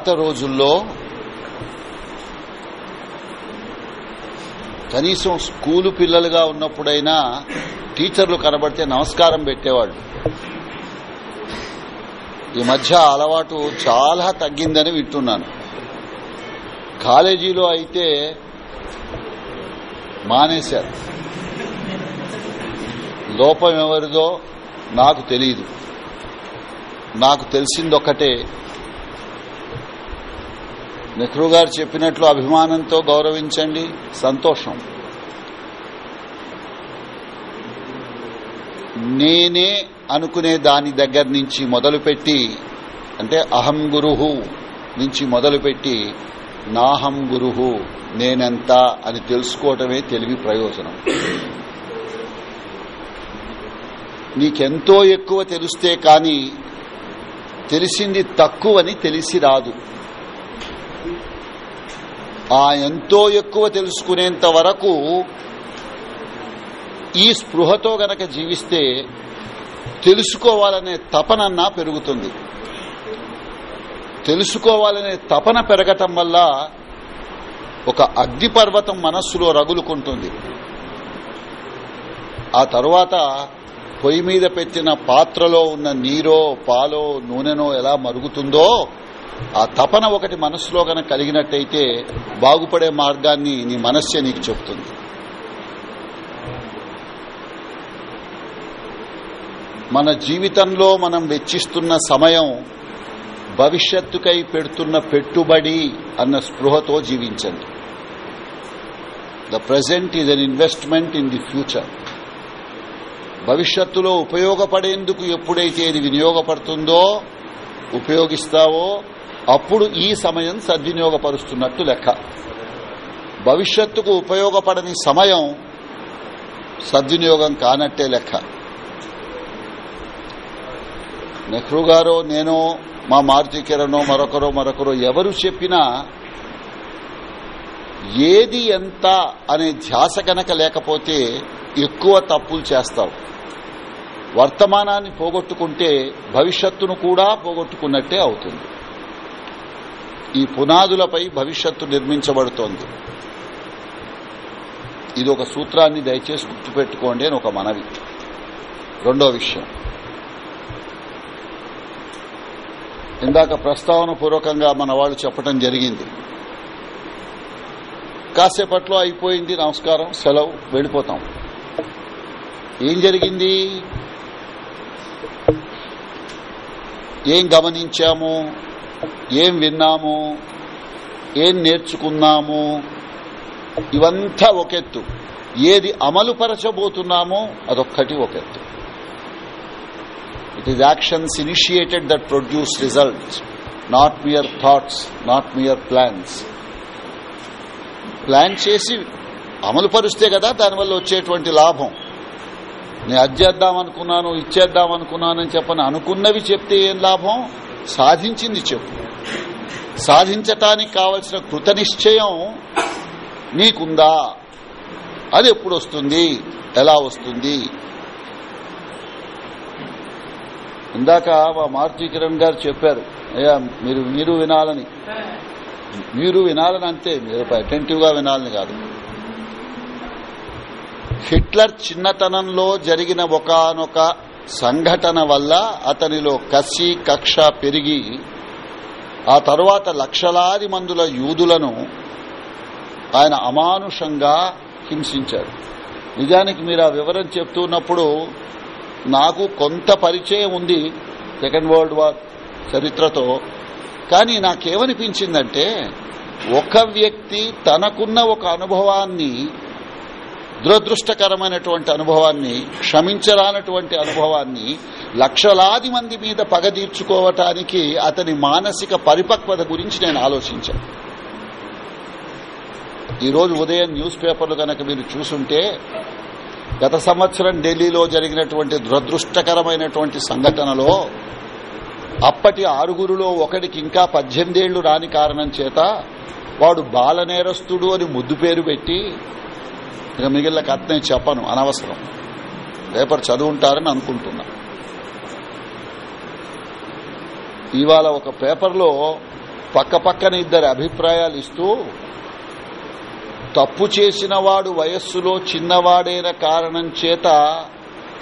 పాత రోజుల్లో కనీసం స్కూలు పిల్లలుగా ఉన్నప్పుడైనా టీచర్లు కనబడితే నమస్కారం పెట్టేవాళ్ళు. ఈ మధ్య అలవాటు చాలా తగ్గిందని వింటున్నాను. కాలేజీలో అయితే మానేశారు. లోపం ఎవరిదో నాకు తెలియదు నాకు తెలిసిందొక్కటే. నెహ్రూ గారు చెప్పినట్లు అభిమానంతో గౌరవించండి. సంతోషం. నేనే అనుకునే దాని దగ్గర నుంచి మొదలుపెట్టి అంటే అహం గురుహు నుంచి మొదలుపెట్టి నాహం గురుహు నేనెంత అని తెలుసుకోవటమే తెలివి ప్రయోజనం. నీకెంతో ఎక్కువ తెలిస్తే కాని తెలిసింది తక్కువని తెలిసి రాదు. ఆ ఎంతో ఎక్కువ తెలుసుకునేంత వరకు ఈ స్పృహతో గనక జీవిస్తే తెలుసుకోవాలనే తపనన్నా పెరుగుతుంది. తెలుసుకోవాలనే తపన పెరగటం వల్ల ఒక అగ్నిపర్వతం మనస్సులో రగులుకుంటుంది. ఆ తరువాత పొయ్యి మీద పెట్టిన పాత్రలో ఉన్న నీరో పాలో నూనెనో ఎలా మరుగుతుందో ఆ తపన ఒకటి మనస్సులో గనక కలిగినట్టయితే బాగుపడే మార్గాన్ని నీ మనస్సే నీకు చెప్తుంది మన జీవితంలో మనం వెచ్చిస్తున్న సమయం భవిష్యత్తుకై పెడుతున్న పెట్టుబడి అన్న స్పృహతో జీవించండి. The present is an investment in the future. భవిష్యత్తులో ఉపయోగపడేందుకు ఎప్పుడైతే ఇది వినియోగపడుతుందో ఉపయోగిస్తావో అప్పుడు ఈ సమయం సద్వినియోగపరుస్తున్నట్టు లెక్క. భవిష్యత్తుకు ఉపయోగపడని సమయం సద్వినియోగం కానట్టే లెక్క. నెహ్రూ గారో నేను మా మారుతి కిరణో మరొకరో మరొకరో ఎవరు చెప్పినా ఏది ఎంత అనే ధ్యాస గనక లేకపోతే ఎక్కువ తప్పులు చేస్తావు. వర్తమానాన్ని పోగొట్టుకుంటే భవిష్యత్తును కూడా పోగొట్టుకున్నట్టే అవుతుంది. ఈ పునాదులపై భవిష్యత్తు నిర్మించబడుతోంది. ఇది ఒక సూత్రాన్ని దయచేసి గుర్తుపెట్టుకోండి అని ఒక మనవి. రెండో విషయం. ఇందాక ప్రస్తావన పూర్వకంగా మన వాళ్ళు చెప్పడం జరిగింది. కాసేపట్లో అయిపోయింది నమస్కారం సెలవు వెళ్ళిపోతాం. ఏం జరిగింది? ఏం గమనించాము? ఏం విన్నాము? ఏం నేర్చుకున్నాము? ఇవంతా ఒకెత్తు. ఏది అమలు పరచబోతున్నామో అదొక్కటి ఒకెత్తు. It is actions initiated that produce results not mere thoughts not mere plans plan చేసి అమలు పరుస్తే కదా దానివల్ల వచ్చేటువంటి లాభం. నేను అది చేద్దామనుకున్నాను ఇచ్చేద్దామనుకున్నానని చెప్పని అనుకున్నవి చెప్తే ఏం లాభం? సాధించింది చెప్పు. సాధించటానికి కావలసిన కృత నిశ్చయం నీకుందా? అది ఎప్పుడు వస్తుంది ఎలా వస్తుంది? ఇందాక మా మారుతి కిరణ్ గారు చెప్పారు. అయ్యా మీరు మీరు వినాలని. మీరు వినాలని అంతే మీరు అటెంటివ్గా వినాలని కాదు. హిట్లర్ చిన్నతనంలో జరిగిన ఒకనొక సంఘటన వల్ల అతనిలో కసి కక్ష పెరిగి ఆ తర్వాత లక్షలాది మందుల యూదులను ఆయన అమానుషంగా హింసించాడు. నిజానికి మీరు ఆ వివరం చెప్తున్నప్పుడు నాకు కొంత పరిచయం ఉంది సెకండ్ వరల్డ్ వార్ చరిత్రతో. కానీ నాకేమనిపించిందంటే ఒక వ్యక్తి తనకున్న ఒక అనుభవాన్ని దురదృష్టకరమైనటువంటి అనుభవాన్ని క్షమించరానటువంటి అనుభవాన్ని లక్షలాది మంది మీద పగ తీర్చుకోవటానికి అతని మానసిక పరిపక్వత గురించి నేను ఆలోచించాను. ఈరోజు ఉదయం న్యూస్ పేపర్లు కనుక మీరు చూసుంటే గత సంవత్సరం ఢిల్లీలో జరిగినటువంటి దురదృష్టకరమైనటువంటి సంఘటనలో అప్పటి ఆరుగురులో ఒకడికి ఇంకా పద్దెనిమిదేళ్ళు రాని కారణం చేత వాడు బాల నేరస్తుడు అని ముద్దు పేరు పెట్టి ఇక మిగిలిన కథ నేను చెప్పను అనవసరం. రేపటి చదువుంటారని అనుకుంటున్నా. ఇవాళ ఒక పేపర్లో పక్క పక్కన ఇద్దరు అభిప్రాయాలు ఇస్తూ తప్పు చేసిన వాడు వయస్సులో చిన్నవాడైన కారణం చేత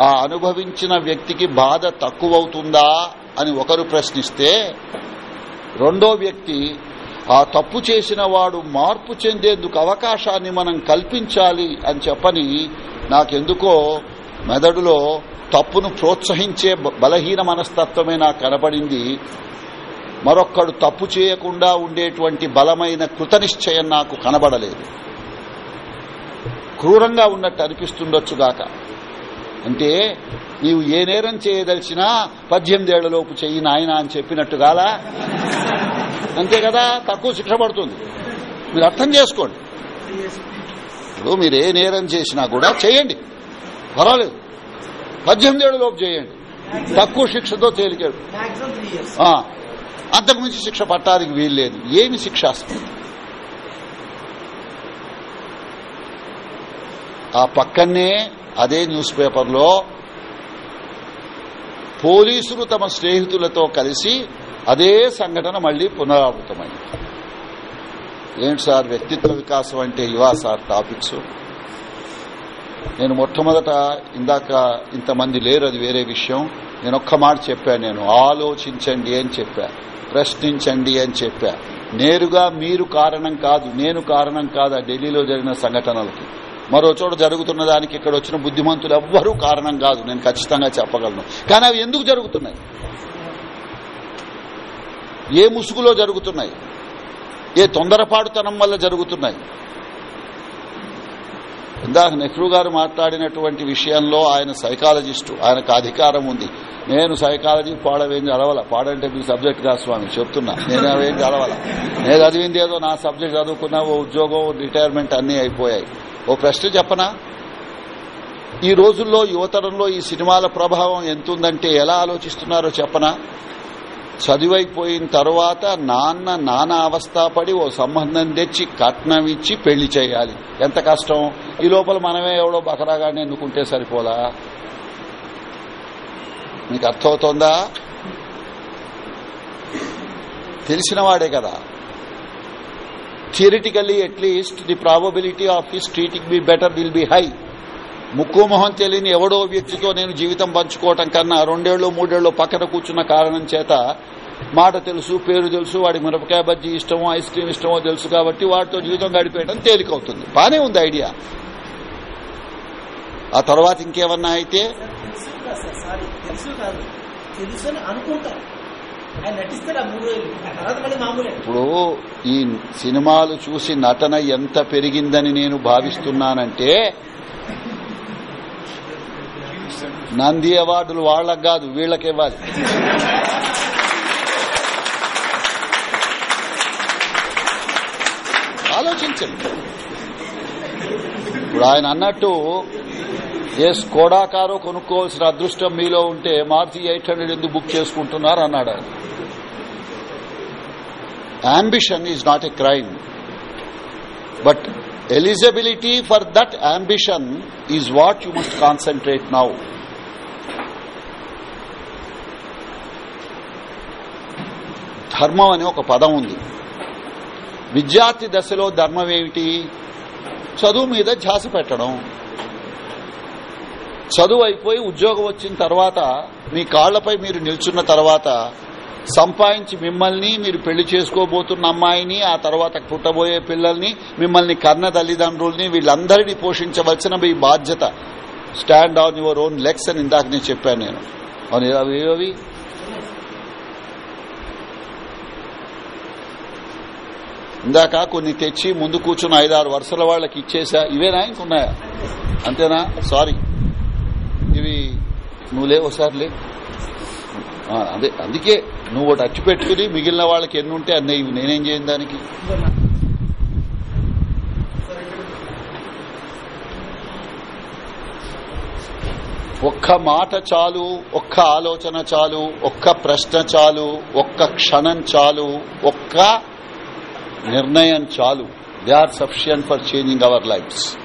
ఆ అనుభవించిన వ్యక్తికి బాధ తక్కువవుతుందా అని ఒకరు ప్రశ్నిస్తే రెండో వ్యక్తి ఆ తప్పు చేసిన వాడు మార్పు చెందేందుకు అవకాశాన్ని మనం కల్పించాలి అని చెప్పని నాకెందుకో మెదడులో తప్పును ప్రోత్సహించే బలహీన మనస్తత్వమే నాకు కనబడింది మరొక్కడు తప్పు చేయకుండా ఉండేటువంటి బలమైన కృతనిశ్చయం నాకు కనబడలేదు. క్రూరంగా ఉన్నట్టు అనిపిస్తుండొచ్చుగాక అంటే నీవు ఏ నేరం చేయదలిచినా పద్దెనిమిదేళ్ళలోపు చెయ్యి నాయన అని చెప్పినట్టుగాలా అంతే కదా? తక్కువ శిక్ష పడుతుంది. మీరు అర్థం చేసుకోండి. ఇప్పుడు మీరు ఏ నేరం చేసినా కూడా చేయండి. పర్వాలేదు. పద్దెనిమిదేళ్ళలోపు చేయండి. తక్కువ శిక్షతో తేలికాడు. అంతకుమించి శిక్ష పట్టానికి వీల్లేదు. ఏమి శిక్షాస్పదం ఆ పక్కనే అదే న్యూస్ పేపర్లో పోలీసులు తమ స్నేహితులతో కలిసి అదే సంఘటన మళ్ళీ పునరావృతమైంది. ఏంటి సార్ వ్యక్తిత్వ వికాసం అంటే ఇవా సార్ టాపిక్స్? నేను మొట్టమొదట ఇందాక ఇంతమంది లేరు అది వేరే విషయం. నేను ఒక్క మాట చెప్పాను నేను ఆలోచించండి అని చెప్పా ప్రశ్నించండి అని చెప్పా. నేరుగా మీరు కారణం కాదు నేను కారణం కాదు ఆ ఢిల్లీలో జరిగిన సంఘటనలకి. మరో చోట జరుగుతున్న దానికి ఇక్కడ వచ్చిన బుద్ధిమంతులు ఎవ్వరూ కారణం కాదు నేను ఖచ్చితంగా చెప్పగలను. కానీ అవి ఎందుకు జరుగుతున్నాయి? ఏ ముసుగులో జరుగుతున్నాయి? ఏ తొందరపాటుతనం వల్ల జరుగుతున్నాయి? ఇందాక నెహ్రూ గారు మాట్లాడినటువంటి విషయంలో ఆయన సైకాలజిస్టు ఆయనకు అధికారం ఉంది. నేను సైకాలజీ పాడవేం చదవాల పాడంటే మీ సబ్జెక్ట్ కాదు స్వామి చెప్తున్నా. నేను అవేం చదవాల నేను చదివింది ఏదో నా సబ్జెక్ట్ చదువుకున్నా ఓ ఉద్యోగం రిటైర్మెంట్ అన్నీ అయిపోయాయి. ఓ ప్రశ్న చెప్పనా? ఈ రోజుల్లో యువతరంలో ఈ సినిమాల ప్రభావం ఎంతుందంటే ఎలా ఆలోచిస్తున్నారో చెప్పనా? చదివైపోయిన తర్వాత నాన్న నానా అవస్థపడి ఓ సంబంధం తెచ్చి కట్నం ఇచ్చి పెళ్ళి చేయాలి. ఎంత కష్టం? ఈ లోపల మనమే ఎవడో బకరాగాడిని ఎన్నుకుంటే సరిపోదా మీకు అర్థమవుతోందా? తెలిసిన వాడే కదా theoretically at least the probability of his treating be better will be high ముక్కు మొహం తెలియని ఎవడో వ్యక్తితో నేను జీవితం పంచుకోవటం కన్నా రెండేళ్ళు మూడేళ్ళు పక్కన కూర్చున్న కారణం చేత మాట తెలుసు పేరు తెలుసు వాడి మిరపకాయ బజ్జీ ఇష్టమో ఐస్ క్రీమ్ ఇష్టమో తెలుసు కాబట్టి వాటితో జీవితం గడిపేయడం తేలికవుతుంది. బానే ఉంది ఐడియా. ఆ తర్వాత ఇంకేమన్నా అయితే? ఇప్పుడు ఈ సినిమాలు చూసి నటన ఎంత పెరిగిందని నేను భావిస్తున్నానంటే నంది అవార్డులు వాళ్ళకు కాదు వీళ్ళకి ఇవ్వాలి. ఆలోచించండి. ఇప్పుడు ఆయన అన్నట్టు ఏ స్కోడా కారో కొనుక్కోవాల్సిన అదృష్టం మీలో ఉంటే మారుతి ఎయిట్ హండ్రెడ్ ఎందుకు బుక్ చేసుకుంటున్నారు అన్నాడు ఆయన. Ambition is not a crime but eligibility for that ambition is what you must concentrate now ధర్మం అనే ఒక పదం ఉంది. విద్యార్థి దశలో ధర్మం ఏమిటి? చదువు మీద ధ్యాస పెట్టడం. చదువు అయిపోయి ఉద్యోగం వచ్చిన తర్వాత మీ కాళ్ళపై మీరు నిల్చున్న తర్వాత సంపాదించి మిమ్మల్ని మీరు పెళ్ళి చేసుకోబోతున్న అమ్మాయిని ఆ తర్వాత పుట్టబోయే పిల్లల్ని మిమ్మల్ని కన్న తల్లిదండ్రుల్ని వీళ్ళందరినీ పోషించవలసిన మీ బాధ్యత. Stand on your own legs అని ఇందాక నేను చెప్పాను నేను. అవును అవి ఏవి ఇందాక కొన్ని తెచ్చి ముందు కూర్చున్న ఐదారు వరుసల వాళ్ళకి ఇచ్చేసా. ఇవేనా ఇంకున్నాయా? అంతేనా? సారీ ఇవి నువ్వు లేవు ఒకసారి లే. అదే అందుకే నువ్వు ఒకటి అచ్చి పెట్టుకుని మిగిలిన వాళ్ళకి ఎన్ని ఉంటే అన్నీ ఇవి నేనేం చేయను దానికి? ఒక్క మాట చాలు ఒక్క ఆలోచన చాలు ఒక్క ప్రశ్న చాలు ఒక్క క్షణం చాలు ఒక్క నిర్ణయం చాలు. They are sufficient for changing our lives.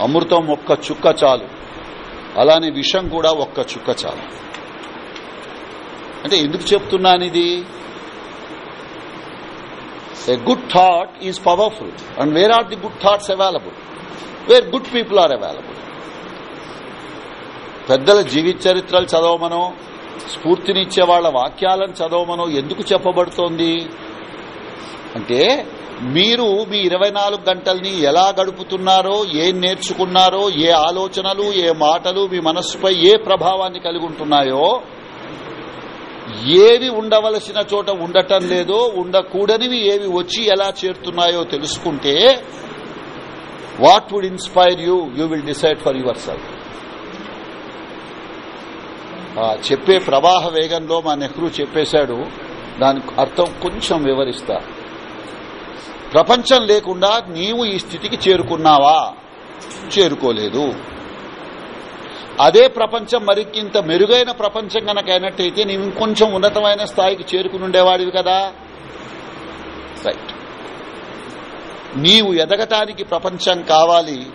అమృతం ఒక్క చుక్క చాలు. అలానే విషం కూడా ఒక్క చుక్క చాలు. అంటే ఎందుకు చెప్తున్నాను ఇది a good thought is powerful and where are the good thoughts available where good people are available పెద్దల జీవిత చరిత్రలు చదవమనో స్ఫూర్తినిచ్చే వాళ్ళ వాక్యాలను చదవమనో ఎందుకు చెప్పబడుతోంది? అంటే మీరు మీ ఇరవై నాలుగు గంటల్ని ఎలా గడుపుతున్నారో ఏం నేర్చుకున్నారో ఏ ఆలోచనలు ఏ మాటలు మీ మనస్సుపై ఏ ప్రభావాన్ని కలిగి ఉంటున్నాయో ఏవి ఉండవలసిన చోట ఉండటం లేదో ఉండకూడనివి ఏవి వచ్చి ఎలా చేరుతున్నాయో తెలుసుకుంటే what would inspire you you will decide for yourself చెప్పే ప్రవాహ వేగంలో మా నెహ్రూ చెప్పేశాడు దానికి అర్థం కొంచెం వివరిస్తారు ప్రపంచం లేకుండా నీవు ఈ స్థితికి చేరుకున్నావా? చేరుకోలేదు. అదే ప్రపంచం మరికింత మెరుగైన ప్రపంచం కనుక అయినట్టయితే నీవు ఇంకొంచెం ఉన్నతమైన స్థాయికి చేరుకుని ఉండేవాడివి కదా? రైట్ నీవు ఎదగటానికి ప్రపంచం కావాలి.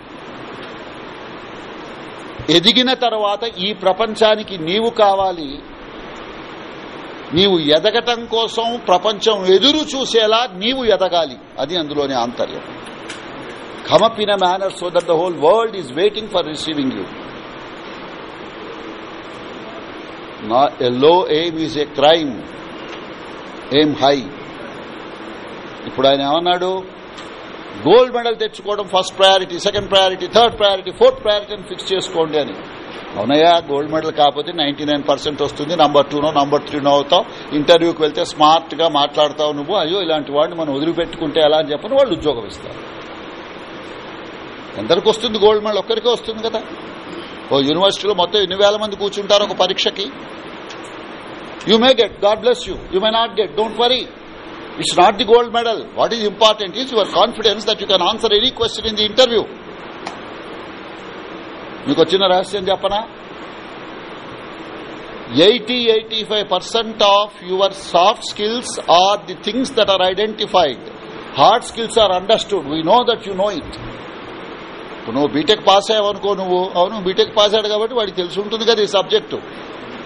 ఎదిగిన తర్వాత ఈ ప్రపంచానికి నీవు కావాలి. నీవు ఎదగటం కోసం ప్రపంచం ఎదురు చూసేలా నీవు ఎదగాలి. అది అందులోని ఆంతర్యం. Come up in a manner so that the whole world is waiting for receiving you నా a low aim is a crime aim high ఇప్పుడు ఆయన ఏమన్నాడు? గోల్డ్ మెడల్ తెచ్చుకోవడం first priority second priority third priority fourth priority అని fix చేసుకోండి అని. అవునయ్యా gold medal కాకపోతే నైన్టీ నైన్ పర్సెంట్ వస్తుంది నంబర్ టూనో నంబర్ త్రీనో అవుతావు. ఇంటర్వ్యూకి వెళ్తే స్మార్ట్గా మాట్లాడతావు నువ్వు. అయ్యో ఇలాంటి వాడిని మనం వదిలిపెట్టుకుంటే ఎలా అని చెప్పని వాళ్ళు ఉద్యోగం ఇస్తారు. ఎందరికి వస్తుంది గోల్డ్ మెడల్ ఒక్కరికే వస్తుంది కదా. ఓ యూనివర్సిటీలో మొత్తం ఎన్ని వేల మంది కూర్చుంటారు ఒక పరీక్షకి? You may get God bless you you may not get don't worry it's not the gold medal what is important is your confidence that you can answer any question in the interview మీకు వచ్చిన రహస్యం చెప్పనా? Eighty eighty five percent of your soft skills are the things that are identified. Hard skills are understood. We know that you know it ఇప్పుడు నువ్వు BTech pass అయ్యావనుకో నువ్వు అవును BTech pass అయ్యాడు కాబట్టి వాడికి తెలిసి ఉంటుంది కదా ఈ సబ్జెక్టు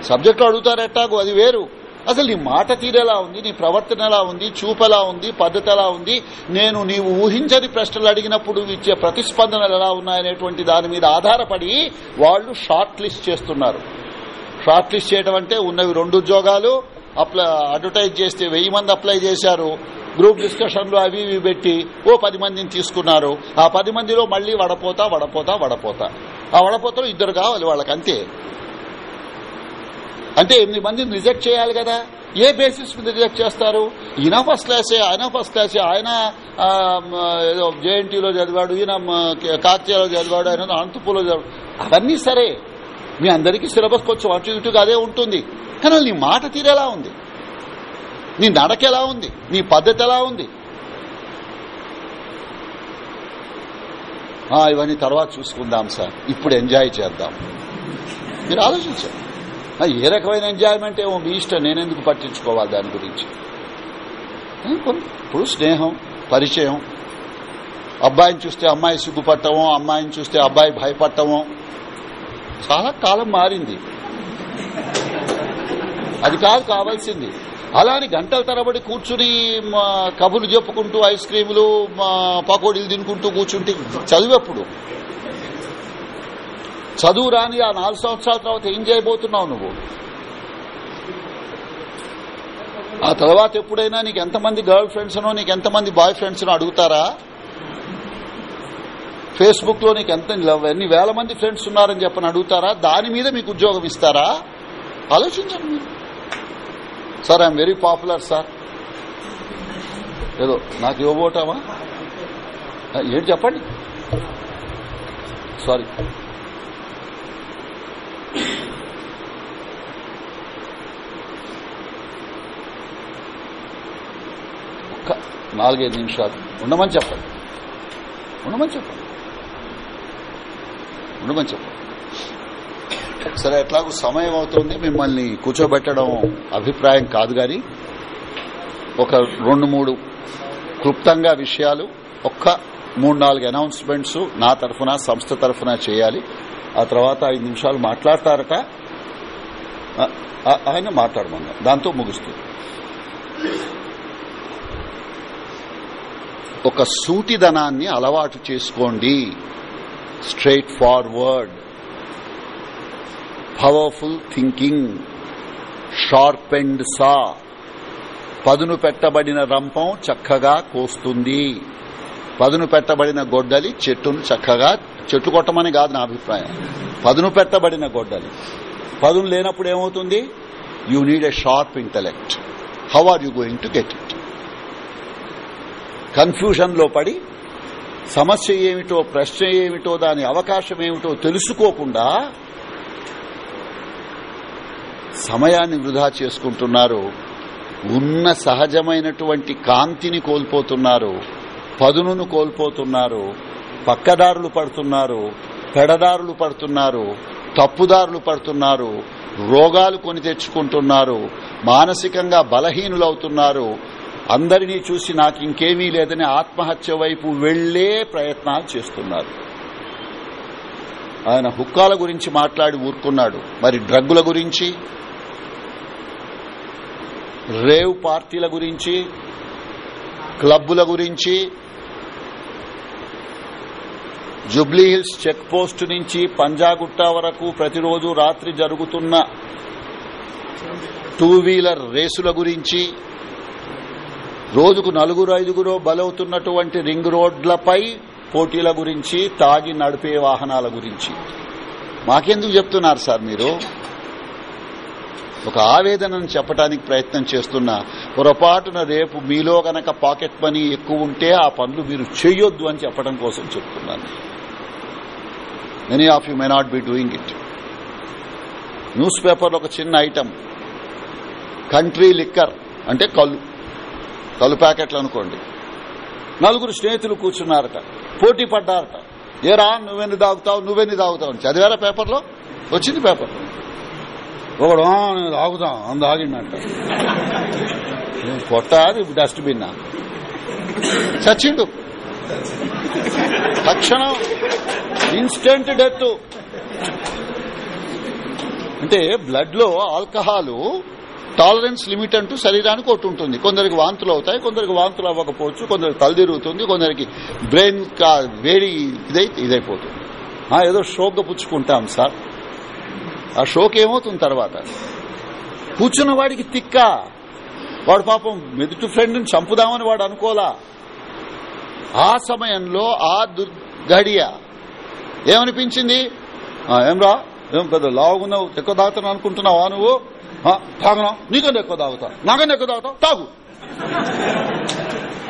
సబ్జెక్టు అడుగుతారట్టాకు అది వేరు. అసలు నీ మాట తీరేలా ఉంది నీ ప్రవర్తన ఎలా ఉంది చూపెలా ఉంది పద్ధతి ఎలా ఉంది? నేను నీవు ఊహించని ప్రశ్నలు అడిగినప్పుడు ఇచ్చే ప్రతిస్పందనలు ఎలా ఉన్నాయనేటువంటి దాని మీద ఆధారపడి వాళ్ళు షార్ట్ లిస్ట్ చేస్తున్నారు. షార్ట్ లిస్ట్ చేయడం అంటే ఉన్నవి రెండు ఉద్యోగాలు అప్లై అడ్వర్టైజ్ చేస్తే వెయ్యి మంది అప్లై చేశారు గ్రూప్ డిస్కషన్లు అవి ఇవి పెట్టి ఓ పది మందిని తీసుకున్నారు. ఆ పది మందిలో మళ్ళీ వడపోతా వడపోతా వడపోతా. ఆ వడపోతలో ఇద్దరు కావాలి వాళ్ళకి అంతే అంటే ఎనిమిది మందిని రిజెక్ట్ చేయాలి కదా. ఏ బేసిస్ మీద రిజెక్ట్ చేస్తారు? ఈయన ఫస్ట్ క్లాసే ఆయన ఫస్ట్ క్లాసే ఆయన ఏదో జేఎన్టీలో చదివాడు ఈయన కాకతీయలో చదివాడు ఆయన అనంతపూర్లో చదివాడు. అవన్నీ సరే. మీ అందరికీ సిలబస్ కొంచెం అటు ఇటుగా అదే ఉంటుంది. కానీ నీ మాట తీరేలా ఉంది. నీ నడక ఎలా ఉంది? నీ పద్ధతి ఎలా ఉంది? ఇవన్నీ తర్వాత చూసుకుందాం సార్. ఇప్పుడు ఎంజాయ్ చేద్దాం. మీరు ఆలోచించారు ఏ రకమైన ఎంజాయ్మెంట్ ఏమో మీ ఇష్టం నేనెందుకు పట్టించుకోవాలి దాని గురించి? ఇప్పుడు స్నేహం పరిచయం. అబ్బాయిని చూస్తే అమ్మాయి సిగ్గుపట్టము అమ్మాయిని చూస్తే అబ్బాయి భయపడటము చాలా కాలం మారింది. అది కాదు కావాల్సింది. అలాని గంటల తరబడి కూర్చుని కబుర్లు చెప్పుకుంటూ ఐస్ క్రీములు పకోడీలు తినుకుంటూ కూర్చుంటే చదివేప్పుడు చదువు రాని ఆ నాలుగు సంవత్సరాల తర్వాత ఏం చేయబోతున్నావు నువ్వు? ఆ తర్వాత ఎప్పుడైనా నీకు ఎంతమంది గర్ల్ ఫ్రెండ్స్నో నీకు ఎంతమంది బాయ్ ఫ్రెండ్స్నో అడుగుతారా? ఫేస్బుక్లో నీకు ఎంత ఎన్ని వేల మంది ఫ్రెండ్స్ ఉన్నారని చెప్పని అడుగుతారా? దాని మీద మీకు ఉద్యోగం ఇస్తారా? ఆలోచించండి మీరు. Sir I'm very popular sir. ఏదో నాకు ఇవ్వబోటామా ఏంటి చెప్పండి? సారీ. ఒక్క నాలుగైదు నిమిషాలు. ఉండమని చెప్పండి. ఉండమని చెప్పండి. ఉండమని చెప్పండి. సరే ఎట్లాగూ సమయం అవుతుంది. మిమ్మల్ని కూర్చోబెట్టడం అభిప్రాయం కాదు గాని ఒక రెండు మూడు క్లుప్తంగా విషయాలు ఒక్క మూడు నాలుగు అనౌన్స్మెంట్స్ నా తరఫున సంస్థ తరఫున చేయాలి. ఆ తర్వాత ఐదు నిమిషాలు మాట్లాడతారట. ఆయన మాట్లాడమన్నా దాంతో ముగుస్తుంది. ఒక సూటిదనాన్ని అలవాటు చేసుకోండి. Straight forward. Powerful thinking. Sharp and saw. పదును పెట్టబడిన రంపం చక్కగా కోస్తుంది. పదును పెట్టబడిన గొడ్డలి చెట్టును చక్కగా చెట్టు కొట్టమని కాదు నా అభిప్రాయం. పదును పెట్టబడిన గొడ్డలి. పదును లేనప్పుడు ఏమవుతుంది? You need a sharp intellect how are you going to get it కన్ఫ్యూజన్లో పడి సమస్య ఏమిటో ప్రశ్న ఏమిటో దాని అవకాశం ఏమిటో తెలుసుకోకుండా సమయాన్ని వృధా చేసుకుంటున్నారు. ఉన్న సహజమైనటువంటి కాంతిని కోల్పోతున్నారు. పదునును కోల్పోతున్నారు. పక్కదారులు పడుతున్నారు పెడదారులు పడుతున్నారు తప్పుదారులు పడుతున్నారు రోగాలు కొని తెచ్చుకుంటున్నారు మానసికంగా బలహీనులవుతున్నారు. అందరినీ చూసి నాకు ఇంకేమీ లేదని ఆత్మహత్య వైపు వెళ్ళే ప్రయత్నాలు చేస్తున్నారు. ఆయన హుక్కాల గురించి మాట్లాడి ఊరుకున్నాడు. మరి డ్రగ్గుల గురించి? రేవ్ పార్టీల గురించి? క్లబ్బుల గురించి? జుబ్లీహిల్స్ చెక్ పోస్ట్ నుంచి పంజాగుట్ట వరకు ప్రతిరోజు రాత్రి జరుగుతున్న టూ వీలర్ రేసుల గురించి రోజుకు నలుగురు ఐదుగురు బలవుతున్నటువంటి రింగ్ రోడ్లపై పోటీల గురించి తాగి నడిపే వాహనాల గురించి. మాకెందుకు చెప్తున్నారు సార్ మీరు? ఒక ఆవేదనను చెప్పడానికి ప్రయత్నం చేస్తున్నా పొరపాటున రేపు మీలో గనక పాకెట్ మనీ ఎక్కువ ఉంటే ఆ పనులు మీరు చేయొద్దు అని చెప్పడం కోసం చెప్తున్నాను. Many of you may not be doing it news పేపర్లో ఒక చిన్న ఐటమ్ కంట్రీ లిక్కర్ అంటే కళ్ళు. కళ్ళు ప్యాకెట్లు అనుకోండి. నలుగురు స్నేహితులు కూర్చున్నారట. పోటీ పడ్డారట. ఏరా నువ్వెన్ని తాగుతావు నువ్వెన్ని తాగుతావు చదివారా పేపర్లో? వచ్చింది పేపర్లో ఒకడు "ఆ, నేను తాగుతా అందు ఆగిండంట కొట్టాది డస్ట్బిన్ చచ్చిండు. తక్షణం ఇన్స్టెంట్ డెత్ అంటే బ్లడ్లో ఆల్కహాల్ టాలరెన్స్ లిమిట్ అంటూ శరీరానికి ఒకటి ఉంటుంది. కొందరికి వాంతులు అవుతాయి కొందరికి వాంతులు అవ్వకపోవచ్చు కొందరికి తల తిరుగుతుంది కొందరికి బ్రెయిన్ వేడి ఇదై ఇదైపోతుంది. ఏదో షోగ్గా పుచ్చుకుంటాం సార్. ఆ షోక్ ఏమవుతుంది తర్వాత కూర్చున్న వాడికి తిక్క. వాడు పాపం మెదుటి ఫ్రెండ్ని చంపుదామని వాడు అనుకోలా. ఆ సమయంలో ఆ దుర్గడియ ఏమనిపించింది? ఏమ్రా? ఏం పెద్ద లావుగున్నావు? ఎక్కువ తాగుతాను అనుకుంటున్నావా నువ్వు? తాగనా? నీకన్నా ఎక్కువ తాగుతా? నాకన్నా ఎక్కువ తాగుతావు? తాగు.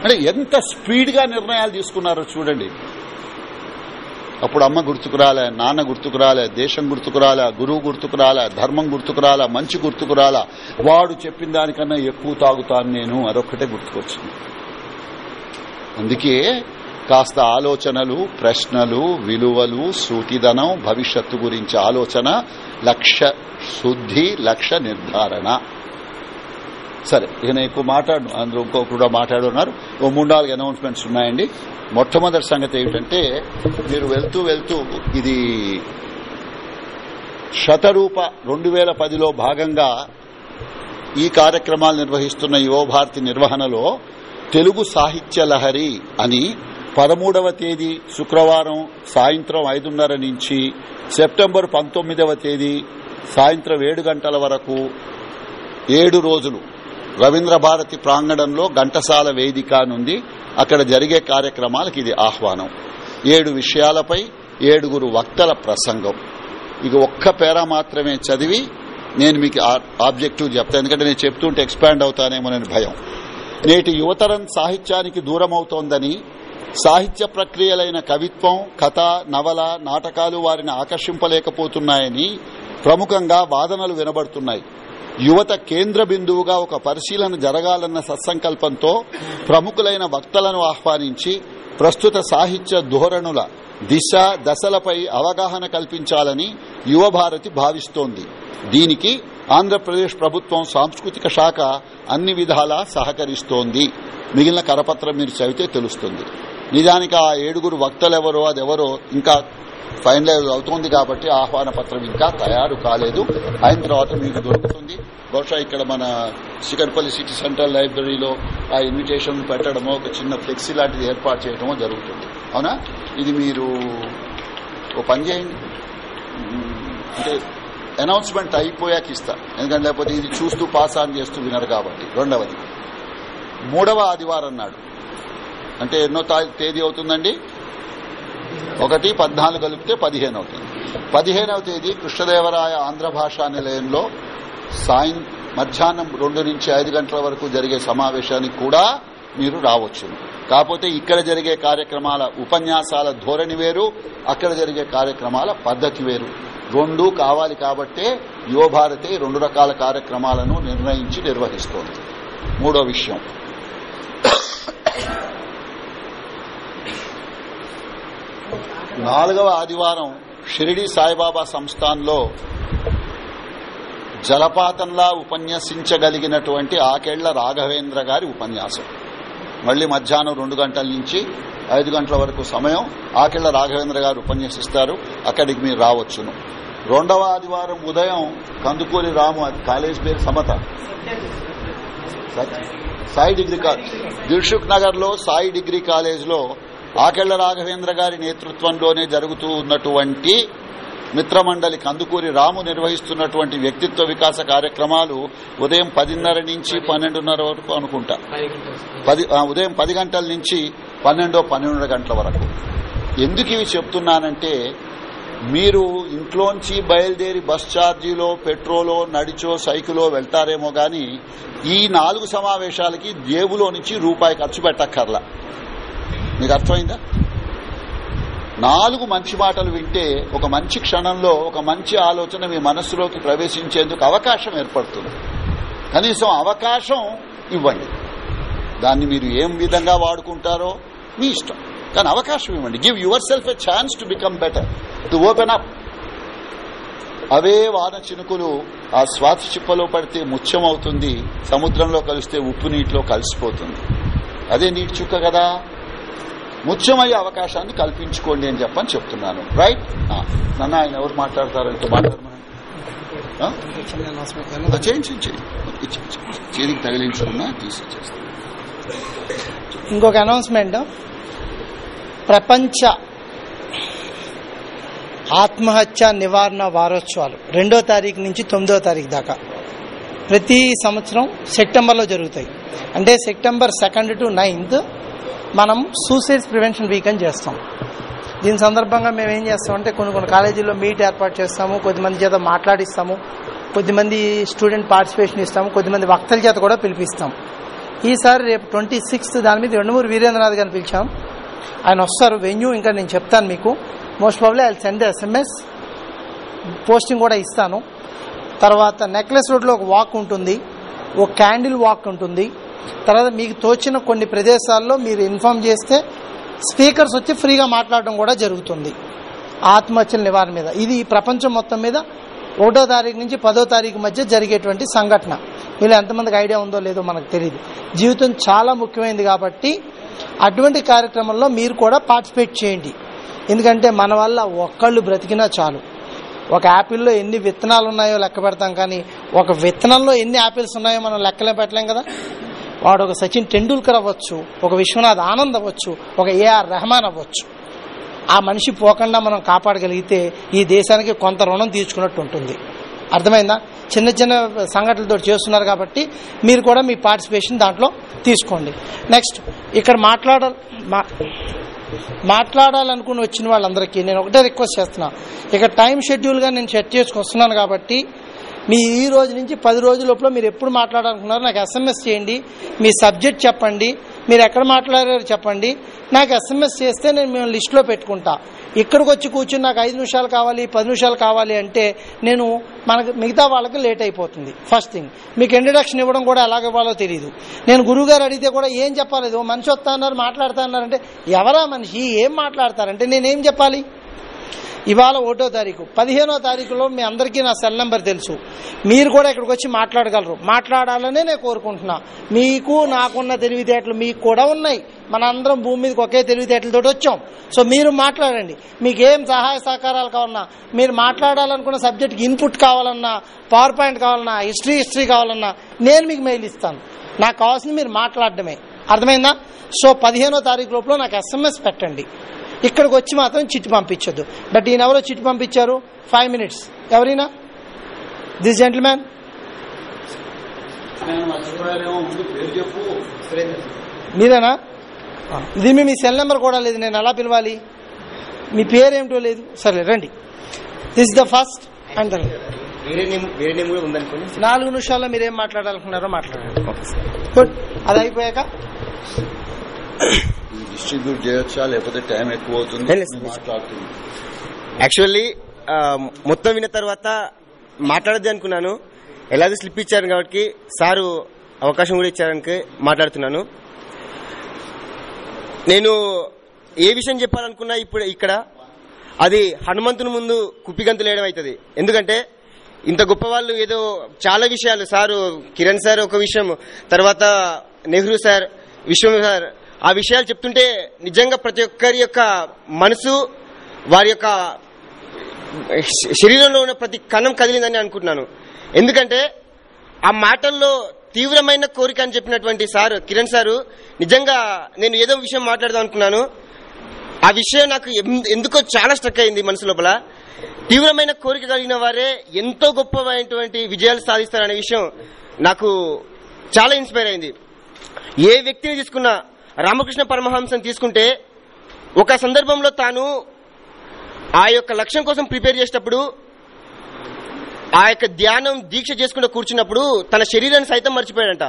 అంటే ఎంత స్పీడ్గా నిర్ణయాలు తీసుకున్నారో చూడండి. అప్పుడు అమ్మ గుర్తుకురాలే నాన్న గుర్తుకురాలే దేశం గుర్తుకురాలే గురువు గుర్తుకురాలే ధర్మం గుర్తుకురాలా మంచి గుర్తుకురాలా. వాడు చెప్పిన దానికన్నా ఎక్కువ తాగుతాను నేను అదొక్కటే గుర్తుకొచ్చింది. అందుకే కాస్త ఆలోచనలు ప్రశ్నలు విలువలు సూటిదనం భవిష్యత్తు గురించి ఆలోచన లక్ష్య శుద్ధి లక్ష్య నిర్ధారణ. సరే ఇక నేను ఎక్కువ మాట్లాడు అందరూ ఇంకొకరు కూడా మాట్లాడున్నారు. ఓ మూడు నాలుగు అనౌన్స్మెంట్స్ ఉన్నాయండి. మొట్టమొదటి సంగతి ఏమిటంటే మీరు వెళ్తూ వెళ్తూ ఇది శతరూప రెండు వేల పదిలో భాగంగా ఈ కార్యక్రమాలు నిర్వహిస్తున్న యువభారతి నిర్వహణలో తెలుగు సాహిత్య లహరి అని పదమూడవ తేదీ శుక్రవారం సాయంత్రం ఐదున్నర నుంచి సెప్టెంబర్ పంతొమ్మిదవ తేదీ సాయంత్రం ఏడు గంటల వరకు ఏడు రోజులు రవీంద్ర భారతి ప్రాంగణంలో ఘంటసాల వేదిక నుండి అక్కడ జరిగే కార్యక్రమాలకు ఇది ఆహ్వానం. ఏడు విషయాలపై ఏడుగురు వక్తల ప్రసంగం. ఇక ఒక్క పేరా మాత్రమే చదివి నేను మీకు ఆబ్జెక్టివ్ చెప్తాను ఎందుకంటే నేను చెప్తుంటే ఎక్స్పాండ్ అవుతానేమోనని భయం. నేటి యువతరం సాహిత్యానికి దూరమవుతోందని సాహిత్య ప్రక్రియలైన కవిత్వం కథ నవల నాటకాలు వారిని ఆకర్షింపలేకపోతున్నాయని ప్రముఖంగా వాదనలు వినబడుతున్నాయి. యువత కేంద్ర బిందువుగా ఒక పరిశీలన జరగాలన్న సత్సంకల్పంతో ప్రముఖులైన వక్తలను ఆహ్వానించి ప్రస్తుత సాహిత్య ధోరణుల దిశ దశలపై అవగాహన కల్పించాలని యువభారతి భావిస్తోంది. దీనికి ఆంధ్రప్రదేశ్ ప్రభుత్వం సాంస్కృతిక శాఖ అన్ని విధాలా సహకరిస్తోంది. మిగిలిన కరపత్రం మీరు చదివితే తెలుస్తుంది. నిజానికి ఆ ఏడుగురు వక్తలెవరో అదెవరో ఇంకా ఫైనలైజ్ అవుతోంది కాబట్టి ఆహ్వాన పత్రం ఇంకా తయారు కాలేదు. అయిన తర్వాత మీకు దొరుకుతుంది. బహుశా ఇక్కడ మన చికన్పల్లి సిటీ సెంట్రల్ లైబ్రరీలో ఆ ఇన్విటేషన్ పెట్టడమో ఒక చిన్న ఫ్లెక్సీ లాంటిది ఏర్పాటు చేయడమో జరుగుతుంది. అవునా? ఇది మీరు ఓ పని చేయండి. అంటే అనౌన్స్మెంట్ అయిపోయాక ఇస్తా. ఎందుకంటే లేకపోతే ఇది చూస్తూ పాస్ ఆన్ చేస్తూ వినరు కాబట్టి. రెండవది మూడవ ఆదివారం నాడు. అంటే ఎన్నో తేదీ అవుతుందండి? ఒకటి పద్నాలుగు కలిపితే పదిహేను అవుతుంది. పదిహేనవ తేదీ కృష్ణదేవరాయ ఆంధ్ర భాషా నిలయంలో సాయం మధ్యాహ్నం రెండు నుంచి ఐదు గంటల వరకు జరిగే సమావేశానికి కూడా మీరు రావచ్చును కాకపోతే ఇక్కడ జరిగే కార్యక్రమాల ఉపన్యాసాల ధోరణి వేరు అక్కడ జరిగే కార్యక్రమాల పద్ధతి వేరు. రెండు కావాలి కాబట్టే యువభారతి రెండు రకాల కార్యక్రమాలను నిర్ణయించి నిర్వహిస్తోంది. మూడో విషయం. నాలుగవ ఆదివారం షిరిడి సాయిబాబా సంస్థాన్లో జలపాతంలా ఉపన్యసించగలిగినటువంటి ఆకేళ్ళ రాఘవేంద్ర గారి ఉపన్యాసం. మళ్ళీ మధ్యాహ్నం రెండు గంటల నుంచి ఐదు గంటల వరకు సమయం ఆకేళ్ళ రాఘవేంద్ర గారు ఉపన్యసిస్తారు. అక్కడికి మీరు రావచ్చును. రెండవ ఆదివారం ఉదయం కందుకూరి రాము అది కాలేజ్ పేరు Samata. Sai degree college. Dilsukh నగర్లో సాయి డిగ్రీ కాలేజ్లో ఆకెళ్ళ రాఘవేంద్ర గారి నేతృత్వంలోనే జరుగుతూ ఉన్నటువంటి మిత్రమండలి కందుకూరి రాము నిర్వహిస్తున్నటువంటి వ్యక్తిత్వ వికాస కార్యక్రమాలు ఉదయం పదిన్నర నుంచి పన్నెండున్నర వరకు అనుకుంటా. పది ఉదయం పది గంటల నుంచి పన్నెండో పన్నెండు గంటల వరకు. ఎందుకు ఇవి చెప్తున్నానంటే మీరు ఇంట్లోంచి బయలుదేరి బస్ ఛార్జీలో పెట్రోలో నడిచో సైకిలో వెళ్తారేమో గాని ఈ నాలుగు సమావేశాలకి జేబులో నుంచి రూపాయి ఖర్చు పెట్టక్కర్లా. మీకు అర్థమైందా? నాలుగు మంచి మాటలు వింటే ఒక మంచి క్షణంలో ఒక మంచి ఆలోచన మీ మనస్సులోకి ప్రవేశించేందుకు అవకాశం ఏర్పడుతుంది. కనీసం అవకాశం ఇవ్వండి. దాన్ని మీరు ఏం విధంగా వాడుకుంటారో మీ ఇష్టం. కానీ అవకాశం ఇవ్వండి. Give yourself a chance to become better to open up అవే వాన చినుకులు ఆ స్వాతి చిప్పలో పడితే ముత్యం అవుతుంది సముద్రంలో కలిస్తే ఉప్పు నీటిలో కలిసిపోతుంది. అదే నీటి చుక్క కదా? ముత్యమయ్యే అవకాశాన్ని కల్పించుకోండి అని చెప్పని చెప్తున్నాను. రైట్ నన్ను ఆయన ఎవరు మాట్లాడతారు? ఇంత మాట్లాడమని. చేతికి తగిలించుకున్నా తీసి ఇచ్చేస్తాను. ఇంకొక అనౌన్స్మెంట్. ప్రపంచ ఆత్మహత్య నివారణ వారోత్సవాలు. రెండో తారీఖు నుంచి తొమ్మిదో తారీఖు దాకా. ప్రతి సంవత్సరం సెప్టెంబర్లో జరుగుతాయి. అంటే సెప్టెంబర్ సెకండ్ టు నైన్త్ మనం సూసైడ్స్ ప్రివెన్షన్ వీక్ అని చేస్తాం. దీని సందర్భంగా మేము ఏం చేస్తామంటే కొన్ని కొన్ని కాలేజీల్లో మీట్ ఏర్పాటు చేస్తాము కొద్దిమంది చేత మాట్లాడిస్తాము కొద్దిమంది స్టూడెంట్ పార్టిసిపేషన్ ఇస్తాము కొద్దిమంది వక్తల చేత కూడా పిలిపిస్తాం. ఈసారి రేపు ట్వంటీ సిక్స్త్ దాని మీద రెండు మూడు వీరేంద్రనాథ్ గారిని పిలిచాం. ఆయన వస్తారు వెన్యూ ఇంకా నేను చెప్తాను మీకు. Most probably I send SMS posting కూడా ఇస్తాను. తర్వాత నెక్లెస్ రోడ్లో ఒక వాక్ ఉంటుంది ఒక క్యాండిల్ వాక్ ఉంటుంది. తర్వాత మీకు తోచిన కొన్ని ప్రదేశాల్లో మీరు ఇన్ఫార్మ్ చేస్తే స్పీకర్స్ వచ్చి ఫ్రీగా మాట్లాడడం కూడా జరుగుతుంది. ఆత్మహత్యల నివారణ మీద. ఇది ప్రపంచం మొత్తం మీద ఒకటో తారీఖు నుంచి పదో తారీఖు మధ్య జరిగేటువంటి సంఘటన. వీళ్ళు ఎంతమందికి ఐడియా ఉందో లేదో మనకు తెలియదు జీవితం చాలా ముఖ్యమైనది కాబట్టి అటువంటి కార్యక్రమంలో మీరు కూడా పార్టిసిపేట్ చేయండి. ఎందుకంటే మన వల్ల ఒక్కళ్ళు బ్రతికినా చాలు. ఒక యాపిల్లో ఎన్ని విత్తనాలు ఉన్నాయో లెక్క పెడతాం కానీ ఒక విత్తనంలో ఎన్ని యాపిల్స్ ఉన్నాయో మనం లెక్కలే పెట్టలేం కదా. వాడు ఒక సచిన్ టెండూల్కర్ అవ్వచ్చు ఒక విశ్వనాథ్ ఆనంద్ అవ్వచ్చు ఒక ఏఆర్ రెహమాన్ అవ్వచ్చు. ఆ మనిషి పోకుండా మనం కాపాడగలిగితే ఈ దేశానికి కొంత రుణం తీర్చుకున్నట్టు ఉంటుంది. అర్థమైందా? చిన్న చిన్న సంఘటనలతో చేస్తున్నారు కాబట్టి మీరు కూడా మీ పార్టిసిపేషన్ దాంట్లో తీసుకోండి. నెక్స్ట్ ఇక్కడ మాట్లాడ మా మాట్లాడాలనుకుని వచ్చిన వాళ్ళందరికీ నేను ఒకటే రిక్వెస్ట్ చేస్తున్నా. ఇక టైం షెడ్యూల్గా నేను సెట్ చేసుకొస్తున్నాను కాబట్టి మీ ఈ రోజు నుంచి పది రోజుల లోపల మీరు ఎప్పుడు మాట్లాడాలనుకున్నారో నాకు ఎస్ఎంఎస్ చేయండి. మీ సబ్జెక్ట్ చెప్పండి. మీరు ఎక్కడ మాట్లాడారో చెప్పండి. నాకు ఎస్ఎంఎస్ చేస్తే నేను మేము లిస్ట్లో పెట్టుకుంటా. ఇక్కడికి వచ్చి కూర్చుని నాకు ఐదు నిమిషాలు కావాలి పది నిమిషాలు కావాలి అంటే నేను మనకు మిగతా వాళ్ళకి లేట్ అయిపోతుంది. ఫస్ట్ థింగ్ మీకు ఇంట్రడక్షన్ ఇవ్వడం కూడా ఎలాగ ఇవ్వాలో తెలియదు నేను గురువుగారు అడిగితే కూడా ఏం చెప్పాలి? ఓ మనిషి వస్తా అన్నారు మాట్లాడుతా అన్నారంటే ఎవరా మనిషి? ఏం మాట్లాడతారంటే నేనేం చెప్పాలి? ఇవాళ ఒకటో తారీఖు. పదిహేనో తారీఖులో మీ అందరికీ నా సెల్ నెంబర్ తెలుసు. మీరు కూడా ఇక్కడికి వచ్చి మాట్లాడగలరు. మాట్లాడాలనే నేను కోరుకుంటున్నా. మీకు నాకున్న తెలివితేటలు మీకు కూడా ఉన్నాయి. మన అందరం భూమి మీదకి ఒకే తెలివితేటలతో వచ్చాం. సో మీరు మాట్లాడండి. మీకు ఏం సహాయ సహకారాలు కావాలన్నా మీరు మాట్లాడాలనుకున్న సబ్జెక్ట్కి ఇన్పుట్ కావాలన్నా పవర్ పాయింట్ కావాలన్నా హిస్టరీ హిస్టరీ కావాలన్నా నేను మీకు మెయిల్ ఇస్తాను. నాకు కావాల్సింది మీరు మాట్లాడడమే. అర్థమైందా? సో పదిహేనో తారీఖు లోపల నాకు ఎస్ఎంఎస్ పెట్టండి. ఇక్కడికి వచ్చి మాత్రం చిట్టి పంపించొద్దు. బట్ ఈయన ఎవరో చిట్టి పంపించారు? ఫైవ్ మినిట్స్ ఎవరైనా? దిస్ జెంటిల్మ్యాన్ మీరేనా ఆ, ఇది మీ సెల్ నెంబర్ కూడా లేదు. నేను ఎలా పిలవాలి? మీ పేరేమిటో లేదు. సరే రండి. This the first and the వేరే నేమ్ వేరే నేమ్ కూడా ఉందనుకోండి. నాలుగు నిమిషాల్లో మీరు ఏం మాట్లాడాలనుకున్నారో మాట్లాడండి. గుడ్ అది అయిపోయాక? డిస్ట్రిబ్యూట్ చేయొచ్చా? లేకపోతే టైం ఎక్కువ అవుతుంది. మాట్లాడుతుంది. యాక్చువల్లీ మొత్తం విన్న తర్వాత మాట్లాడద్దు అనుకున్నాను. ఎలాగో స్లిప్ ఇచ్చారు కాబట్టి సారు అవకాశం కూడా ఇచ్చారనికి మాట్లాడుతున్నాను. నేను ఏ విషయం చెప్పాలనుకున్నా ఇప్పుడు ఇక్కడ అది హనుమంతుని ముందు కుప్పిగంతులు వేయడం అవుతుంది. ఎందుకంటే ఇంత గొప్ప వాళ్ళు ఏదో చాలా విషయాలు. సారు కిరణ్ సార్ ఒక విషయం తర్వాత నెహ్రూ సార్ విశ్వం సార్ ఆ విషయాలు చెప్తుంటే నిజంగా ప్రతి ఒక్కరి యొక్క మనసు వారి యొక్క శరీరంలో ఉన్న ప్రతి కణం కదిలిందని అనుకుంటున్నాను. ఎందుకంటే ఆ మాటల్లో తీవ్రమైన కోరిక అని చెప్పినటువంటి సారు కిరణ్ సారు నిజంగా నేను ఏదో విషయం మాట్లాడదాం అనుకున్నాను. ఆ విషయం నాకు ఎందుకో చాలా స్ట్రక్ అయింది మనసు లోపల. తీవ్రమైన కోరిక కలిగిన వారే ఎంతో గొప్పమైనటువంటి విజయాలు సాధిస్తారనే విషయం నాకు చాలా ఇన్స్పైర్ అయింది. ఏ వ్యక్తిని తీసుకున్నా రామకృష్ణ పరమహంసం తీసుకుంటే ఒక సందర్భంలో తాను ఆ యొక్క లక్ష్యం కోసం ప్రిపేర్ చేసేటప్పుడు ఆ యొక్క ధ్యానం దీక్ష చేసుకుంటూ కూర్చున్నప్పుడు తన శరీరాన్ని సైతం మర్చిపోయాడంట.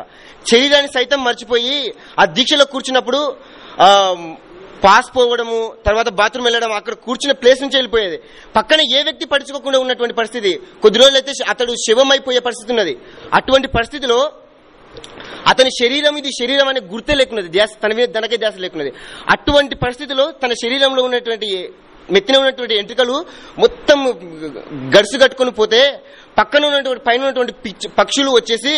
శరీరాన్ని సైతం మర్చిపోయి ఆ దీక్షలో కూర్చున్నప్పుడు పాస్ పోవడము తర్వాత బాత్రూమ్ వెళ్ళడం అక్కడ కూర్చున్న ప్లేస్ నుంచి వెళ్ళిపోయేది. పక్కన ఏ వ్యక్తి పడుచుకోకుండా ఉన్నటువంటి పరిస్థితి. కొద్ది రోజులైతే అతడు శివమైపోయే పరిస్థితి ఉన్నది. అటువంటి పరిస్థితిలో అతని శరీరం ఇది శరీరం అనే గుర్తే లేకున్నది ధ్యాస తన మీద తనకే ధ్యాస లేకున్నది. అటువంటి పరిస్థితిలో తన శరీరంలో ఉన్నటువంటి మెత్తిన ఉన్నటువంటి ఎంట్రికలు మొత్తం గడుసు కట్టుకుని పోతే పక్కన ఉన్నటువంటి పైన ఉన్నటువంటి పక్షులు వచ్చేసి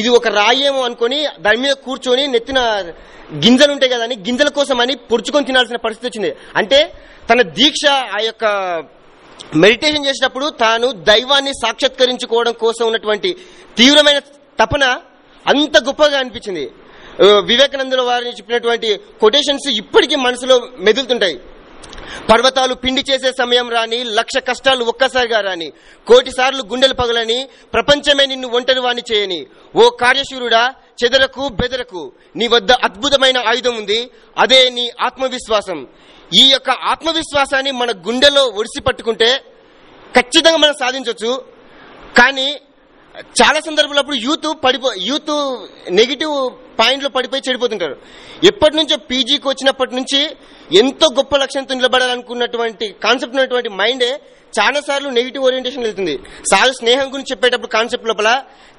ఇది ఒక రాయేమో అనుకొని దాని మీద కూర్చొని నెత్తిన గింజలు ఉంటాయి కదా అని గింజల కోసం అని పొడుచుకొని తినాల్సిన పరిస్థితి వచ్చింది. అంటే తన దీక్ష ఆ యొక్క మెడిటేషన్ చేసినప్పుడు తాను దైవాన్ని సాక్షాత్కరించుకోవడం కోసం ఉన్నటువంటి తీవ్రమైన తపన అంత గొప్పగా అనిపించింది. వివేకానందుల వారిని చెప్పినటువంటి కొటేషన్స్ ఇప్పటికీ మనసులో మెదులుతుంటాయి. పర్వతాలు పిండి చేసే సమయం రాని లక్ష కష్టాలు ఒక్కసారిగా రాని కోటి సార్లు గుండెలు పగలని ప్రపంచమే నిన్ను ఒంటరి వాణి చేయని. ఓ కార్యశూరుడా చెదరకు బెదరకు నీ వద్ద అద్భుతమైన ఆయుధం ఉంది అదే నీ ఆత్మవిశ్వాసం. ఈ యొక్క ఆత్మవిశ్వాసాన్ని మన గుండెలో ఒడిసి పట్టుకుంటే ఖచ్చితంగా మనం సాధించవచ్చు కానీ చాలా సందర్భాలప్పుడు యూత్ పడిపో యూత్ నెగిటివ్ పాయింట్లో పడిపోయి చెడిపోతుంటారు. ఎప్పటి నుంచో పీజీకి వచ్చినప్పటి నుంచి ఎంతో గొప్ప లక్ష్యంతో నిలబడాలనుకున్నటువంటి కాన్సెప్ట్ ఉన్నటువంటి మైండే చాలా సార్లు నెగిటివ్ ఓరియంటేషన్ వెళ్తుంది. సార్ స్నేహం గురించి చెప్పేటప్పుడు కాన్సెప్ట్ లోపల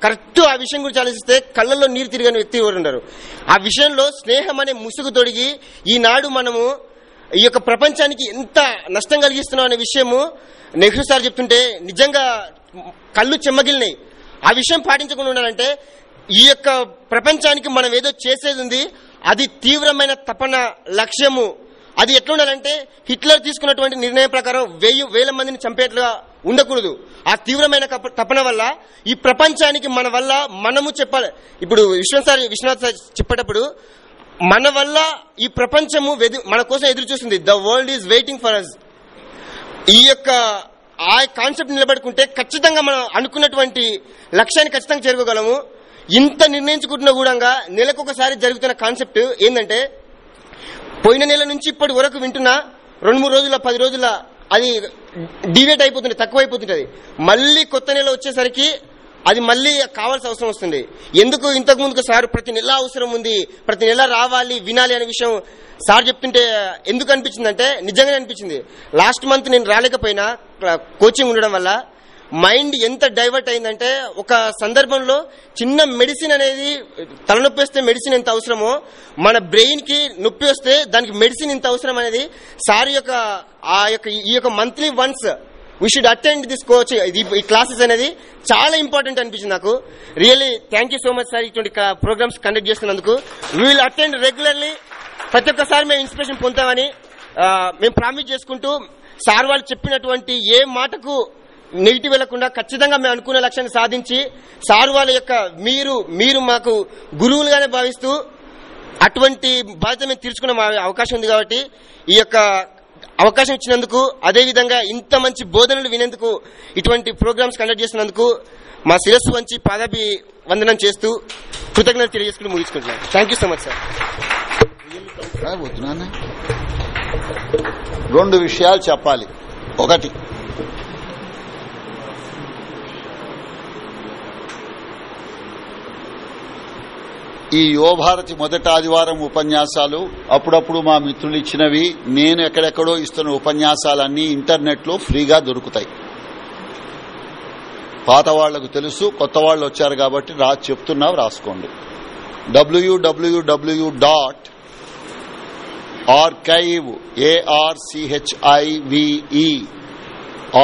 కరెక్ట్ ఆ విషయం గురించి ఆలోచిస్తే కళ్ళల్లో నీరు తిరిగిన వ్యక్తి ఎవరు ఉండరు. ఆ విషయంలో స్నేహం అనే ముసుగు తొడిగి ఈనాడు మనము ఈ యొక్క ప్రపంచానికి ఎంత నష్టం కలిగిస్తున్నాం అనే విషయము నెహ్రూ సార్ చెప్తుంటే నిజంగా కళ్ళు చెమ్మగిలినాయి. ఆ విషయం పాటించకుండా ఉండాలంటే ఈ యొక్క ప్రపంచానికి మనం ఏదో చేసేది ఉంది అది తీవ్రమైన తపన లక్ష్యము. అది ఎట్లుండాలంటే హిట్లర్ తీసుకున్నటువంటి నిర్ణయం ప్రకారం వెయ్యి వేల మందిని చంపేట్లుగా ఉండకూడదు. ఆ తీవ్రమైన తపన వల్ల ఈ ప్రపంచానికి మన వల్ల మనము చెప్పాలి. ఇప్పుడు విశ్వనాథ్ సార్ విశ్వనాథ్ సార్ చెప్పేటప్పుడు మన వల్ల ఈ ప్రపంచము వెదు- మన కోసం ఎదురు చూస్తుంది the world is waiting for us ఈ యొక్క ఆ కాన్సెప్ట్ నిలబెట్టుకుంటే ఖచ్చితంగా మనం అనుకున్నటువంటి లక్ష్యాన్ని ఖచ్చితంగా చేరుకోగలము. ఇంత నిర్ణయించుకుంటున్న కూడా నెలకొకసారి జరుగుతున్న కాన్సెప్ట్ ఏంటంటే పోయిన నెల నుంచి ఇప్పటి వరకు వింటున్నా రెండు మూడు రోజుల పది రోజుల అది డివేట్ అయిపోతుంది తక్కువ అయిపోతుంటది మళ్ళీ కొత్త నెల వచ్చేసరికి అది మళ్ళీ కావాల్సిన అవసరం వస్తుంది. ఎందుకు ఇంతకు ముందుకు సార్ ప్రతి నెల అవసరం ఉంది ప్రతి నెల రావాలి వినాలి అనే విషయం సార్ చెప్తుంటే ఎందుకు అనిపించిందంటే నిజంగానే అనిపించింది. లాస్ట్ మంత్ నేను రాలేకపోయినా కోచింగ్ ఉండడం వల్ల మైండ్ ఎంత డైవర్ట్ అయిందంటే ఒక సందర్భంలో చిన్న మెడిసిన్ అనేది తలనొప్పి వస్తే మెడిసిన్ ఎంత అవసరమో మన బ్రెయిన్కి నొప్పి వస్తే దానికి మెడిసిన్ ఎంత అవసరం అనేది సార్ యొక్క ఆ యొక్క ఈ యొక్క monthly once we should attend this coach ఈ క్లాసెస్ అనేది చాలా ఇంపార్టెంట్ అనిపించింది నాకు. Really thank you so much sir ఇటువంటి ప్రోగ్రామ్స్ కండక్ట్ చేస్తున్నందుకు. వీ విల్ అటెండ్ రెగ్యులర్లీ ప్రతి ఒక్కసారి మేము ఇన్స్పిరేషన్ పొందామని మేము ప్రామిస్ చేసుకుంటూ సార్ వాళ్ళు చెప్పినటువంటి ఏ మాటకు నెగిటివ్ వెళ్ళకుండా ఖచ్చితంగా మేము అనుకున్న లక్ష్యాన్ని సాధించి సార్ వాళ్ళ యొక్క మీరు మీరు మాకు గురువులుగానే భావిస్తూ అటువంటి బాధ్యత మేము తీర్చుకునే మా అవకాశం ఉంది కాబట్టి ఈ యొక్క అవకాశం ఇచ్చినందుకు అదేవిధంగా ఇంత మంచి బోధనలు వినేందుకు ఇటువంటి ప్రోగ్రామ్స్ కండక్ట్ చేసినందుకు మా శిరస్సు వంచి పాదాభి వందనం చేస్తూ కృతజ్ఞత తెలియజేసుకుని ముగించుకుంటున్నాను. Thank you so much sir రెండు విషయాలు చెప్పాలి. ఒకటి ఈ యువభారతి మొదటి ఆదివారం ఉపన్యాసాలు. అప్పుడప్పుడు మా మిత్రులు ఇచ్చినవి. నేను ఎక్కడెక్కడో ఇస్తున్న ఉపన్యాసాలన్నీ ఇంటర్నెట్లో ఫ్రీగా దొరుకుతాయి. పాత వాళ్ళకు తెలుసు కొత్త వాళ్ళు వచ్చారు కాబట్టి రా చెప్తున్నావు రాసుకోండి డబ్ల్యూడబ్ల్యూడబ్ల్యూ dot archive ARCHIVE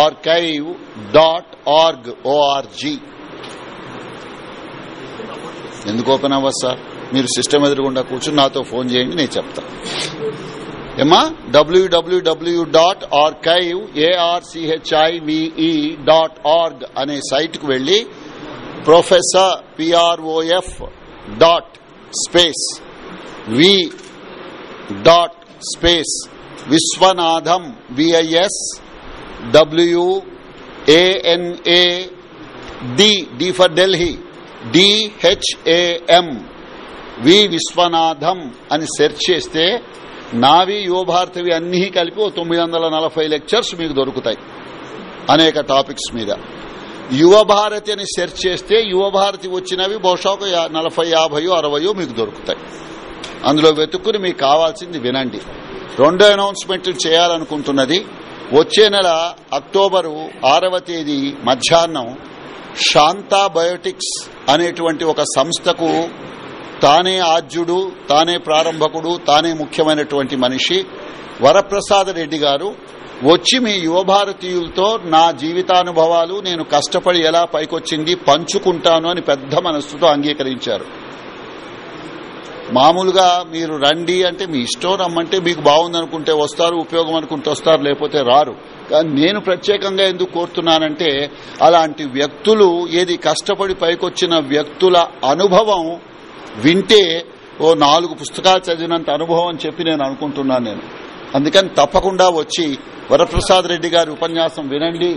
archive dot org ORG ఎందుకు ఓపెన్ అవ్వదు సార్? మీరు సిస్టమ్ ఎదురుగుండా కూర్చుని నాతో ఫోన్ చేయండి నేను చెప్తా. ఏమా డబ్ల్యూడబ్ల్యూడబ్ల్యూ dot archive ARCHIVE dot org అనే సైట్కు వెళ్ళి professor P R O F dot space V dot space Viswanatham V I S W A N A D D for Delhi D H A M V Viswanatham అని సెర్చ్ చేస్తే నావి యువభారతివి అన్నీ కలిపి ఓ తొమ్మిది వందల నలభై లెక్చర్స్ మీకు దొరుకుతాయి. అనేక టాపిక్స్ మీద. యువభారతి అని సెర్చ్ చేస్తే యువభారతి వచ్చినవి బహుశా ఒక నలభై యాభయో అరవయో మీకు దొరుకుతాయి. అందులో వెతుక్కుని మీకు కావాల్సింది వినండి. రెండో అనౌన్స్మెంట్ చేయాలనుకుంటున్నది. వచ్చే నెల అక్టోబరు ఆరవ తేదీ మధ్యాహ్నం శాంతా బయోటిక్స్ అనేటువంటి ఒక సంస్థకు తానే ఆద్యుడు తానే ప్రారంభకుడు తానే ముఖ్యమైనటువంటి మనిషి. వరప్రసాద రెడ్డి గారు వచ్చి మీ యువభారతీయులతో నా జీవితానుభవాలు నేను కష్టపడి ఎలా పైకొచ్చింది పంచుకుంటాను అని పెద్ద మనస్సుతో అంగీకరించారు. మామూలుగా మీరు రండి అంటే మీ ఇష్టం రమ్మంటే మీకు బాగుందనుకుంటే వస్తారు ఉపయోగం అనుకుంటే వస్తారు లేకపోతే రారు. కానీ నేను ప్రత్యేకంగా ఎందుకు కోరుతున్నానంటే అలాంటి వ్యక్తులు ఏది కష్టపడి పైకొచ్చిన వ్యక్తుల అనుభవం వింటే ఓ నాలుగు పుస్తకాలు చదివినంత అనుభవం అని చెప్పి నేను అనుకుంటున్నాను నేను. అందుకని తప్పకుండా వచ్చి వరప్రసాద్ రెడ్డి గారి ఉపన్యాసం వినండి.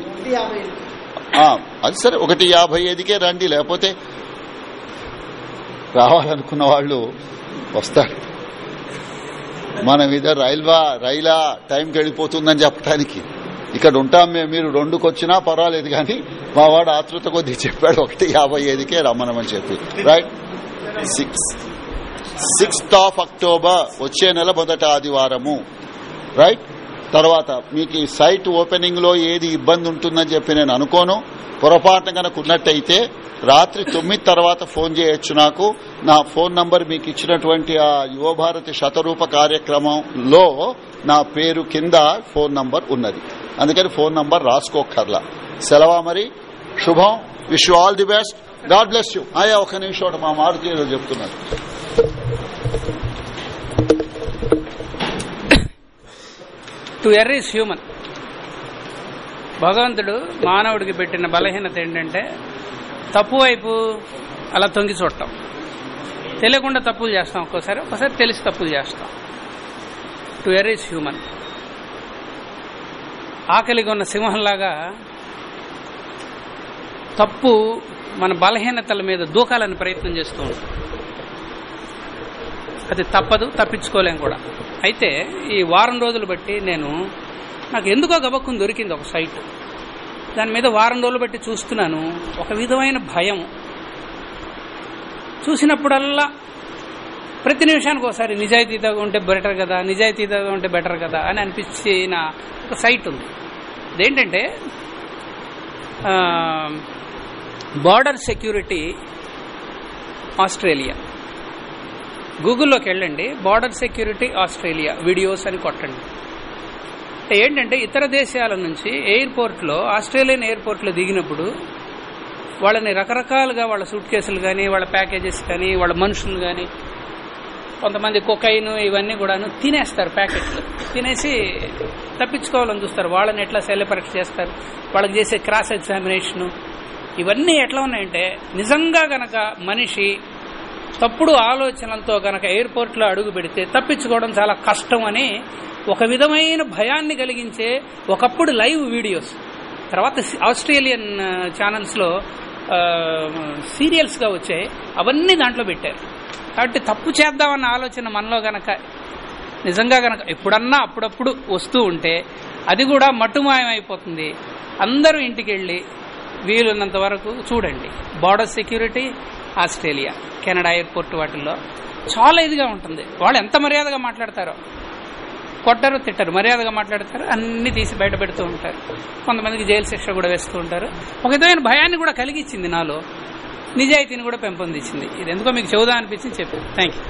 అది సరే ఒకటి యాభై ఐదుకే రండి లేకపోతే రావాలనుకున్న వాళ్ళు వస్తాడు మనం ఇదే రైల్వా రైలా టైంకి వెళ్ళిపోతుందని చెప్పడానికి ఇక్కడ ఉంటాం మేము మీరు రెండుకి వచ్చినా పర్వాలేదు కానీ మా వాడు ఆతృత కొద్దీ చెప్పాడు ఒకటి యాభై ఐదుకే రమ్మనమని చెప్పి. Right six sixth of October వచ్చే నెల మొదట ఆదివారము. రైట్ తర్వాత మీకు ఈ సైట్ ఓపెనింగ్లో ఏది ఇబ్బంది ఉంటుందని చెప్పి నేను అనుకోను. పొరపాటున కనుక ఉన్నట్టయితే రాత్రి తొమ్మిది తర్వాత ఫోన్ చేయొచ్చు నాకు. నా ఫోన్ నంబర్ మీకు ఇచ్చినటువంటి ఆ యువభారతి శతరూప కార్యక్రమంలో నా పేరు కింద ఫోన్ నంబర్ ఉన్నది. అందుకని ఫోన్ నంబర్ రాసుకోకర్లా సెలవా మరి? శుభం. Wish all the best. God bless you. అయ్యా ఒక నిమిషం మా మారుతి ఏదో చెప్తున్నారు. టు ఎర్ర ఈస్ హ్యూమన్ భగవంతుడు మానవుడికి పెట్టిన బలహీనత ఏంటంటే తప్పు వైపు అలా తొంగి చూడటం. తెలియకుండా తప్పులు చేస్తాం ఒక్కోసారి ఒకసారి తెలిసి తప్పులు చేస్తాం. టు ఎర్ ఈస్ హ్యూమన్ ఆకలిగా ఉన్న సింహంలాగా తప్పు మన బలహీనతల మీద దూకాలని ప్రయత్నం చేస్తూ ఉంటాం. అది తప్పదు తప్పించుకోలేం కూడా. అయితే ఈ వారం రోజులు బట్టి నేను నాకు ఎందుకో గబక్కుని దొరికింది ఒక సైట్. దాని మీద వారం రోజులు బట్టి చూస్తున్నాను. ఒక విధమైన భయం. చూసినప్పుడల్లా ప్రతి నిమిషానికి ఒకసారి నిజాయితీగా ఉంటే బెటర్ కదా నిజాయితీగా ఉంటే బెటర్ కదా అని అనిపించిన ఒక సైట్ ఉంది. అదేంటంటే బార్డర్ సెక్యూరిటీ ఆస్ట్రేలియా గూగుల్లోకి వెళ్ళండి. బార్డర్ సెక్యూరిటీ ఆస్ట్రేలియా వీడియోస్ అని కొట్టండి. ఏంటంటే ఇతర దేశాల నుంచి ఎయిర్పోర్ట్లో ఆస్ట్రేలియన్ ఎయిర్పోర్ట్లో దిగినప్పుడు వాళ్ళని రకరకాలుగా వాళ్ళ సూట్ కేసులు కానీ వాళ్ళ ప్యాకేజెస్ కానీ వాళ్ళ మనుషులు కానీ కొంతమంది కొకైన్ ఇవన్నీ కూడాను తినేస్తారు ప్యాకెట్లు. తినేసి తప్పించుకోవాలని చూస్తారు. వాళ్ళని ఎట్లా శల్య పరీక్ష చేస్తారు? వాళ్ళకి చేసే క్రాస్ ఎగ్జామినేషను ఇవన్నీ ఎట్లా ఉన్నాయంటే నిజంగా గనక మనిషి తప్పుడు ఆలోచనలతో గనక ఎయిర్పోర్ట్లో అడుగు పెడితే తప్పించుకోవడం చాలా కష్టం అని ఒక విధమైన భయాన్ని కలిగించే ఒకప్పుడు లైవ్ వీడియోస్ తర్వాత ఆస్ట్రేలియన్ ఛానల్స్లో సీరియల్స్గా వచ్చాయి. అవన్నీ దాంట్లో పెట్టారు. కాబట్టి తప్పు చేద్దామన్న ఆలోచన మనలో గనక నిజంగా గనక ఎప్పుడన్నా అప్పుడప్పుడు వస్తూ ఉంటే అది కూడా మట్టుమాయమైపోతుంది అయిపోతుంది అందరూ ఇంటికి వెళ్ళి వీలున్నంత వరకు చూడండి. Border security Australia Canada airport వాటిల్లో చాలా ఇదిగా ఉంటుంది. వాళ్ళు ఎంత మర్యాదగా మాట్లాడతారో. కొట్టరు తిట్టరు మర్యాదగా మాట్లాడతారు అన్ని తీసి బయట పెడుతూ ఉంటారు. కొంతమందికి జైలు శిక్ష కూడా వేస్తూ ఉంటారు. ఒక విధమైన భయాన్ని కూడా కలిగించింది నాలో. నిజాయితీని కూడా పెంపొందించింది. ఇది ఎందుకో మీకు చౌదా అనిపించింది చెప్పి. Thank you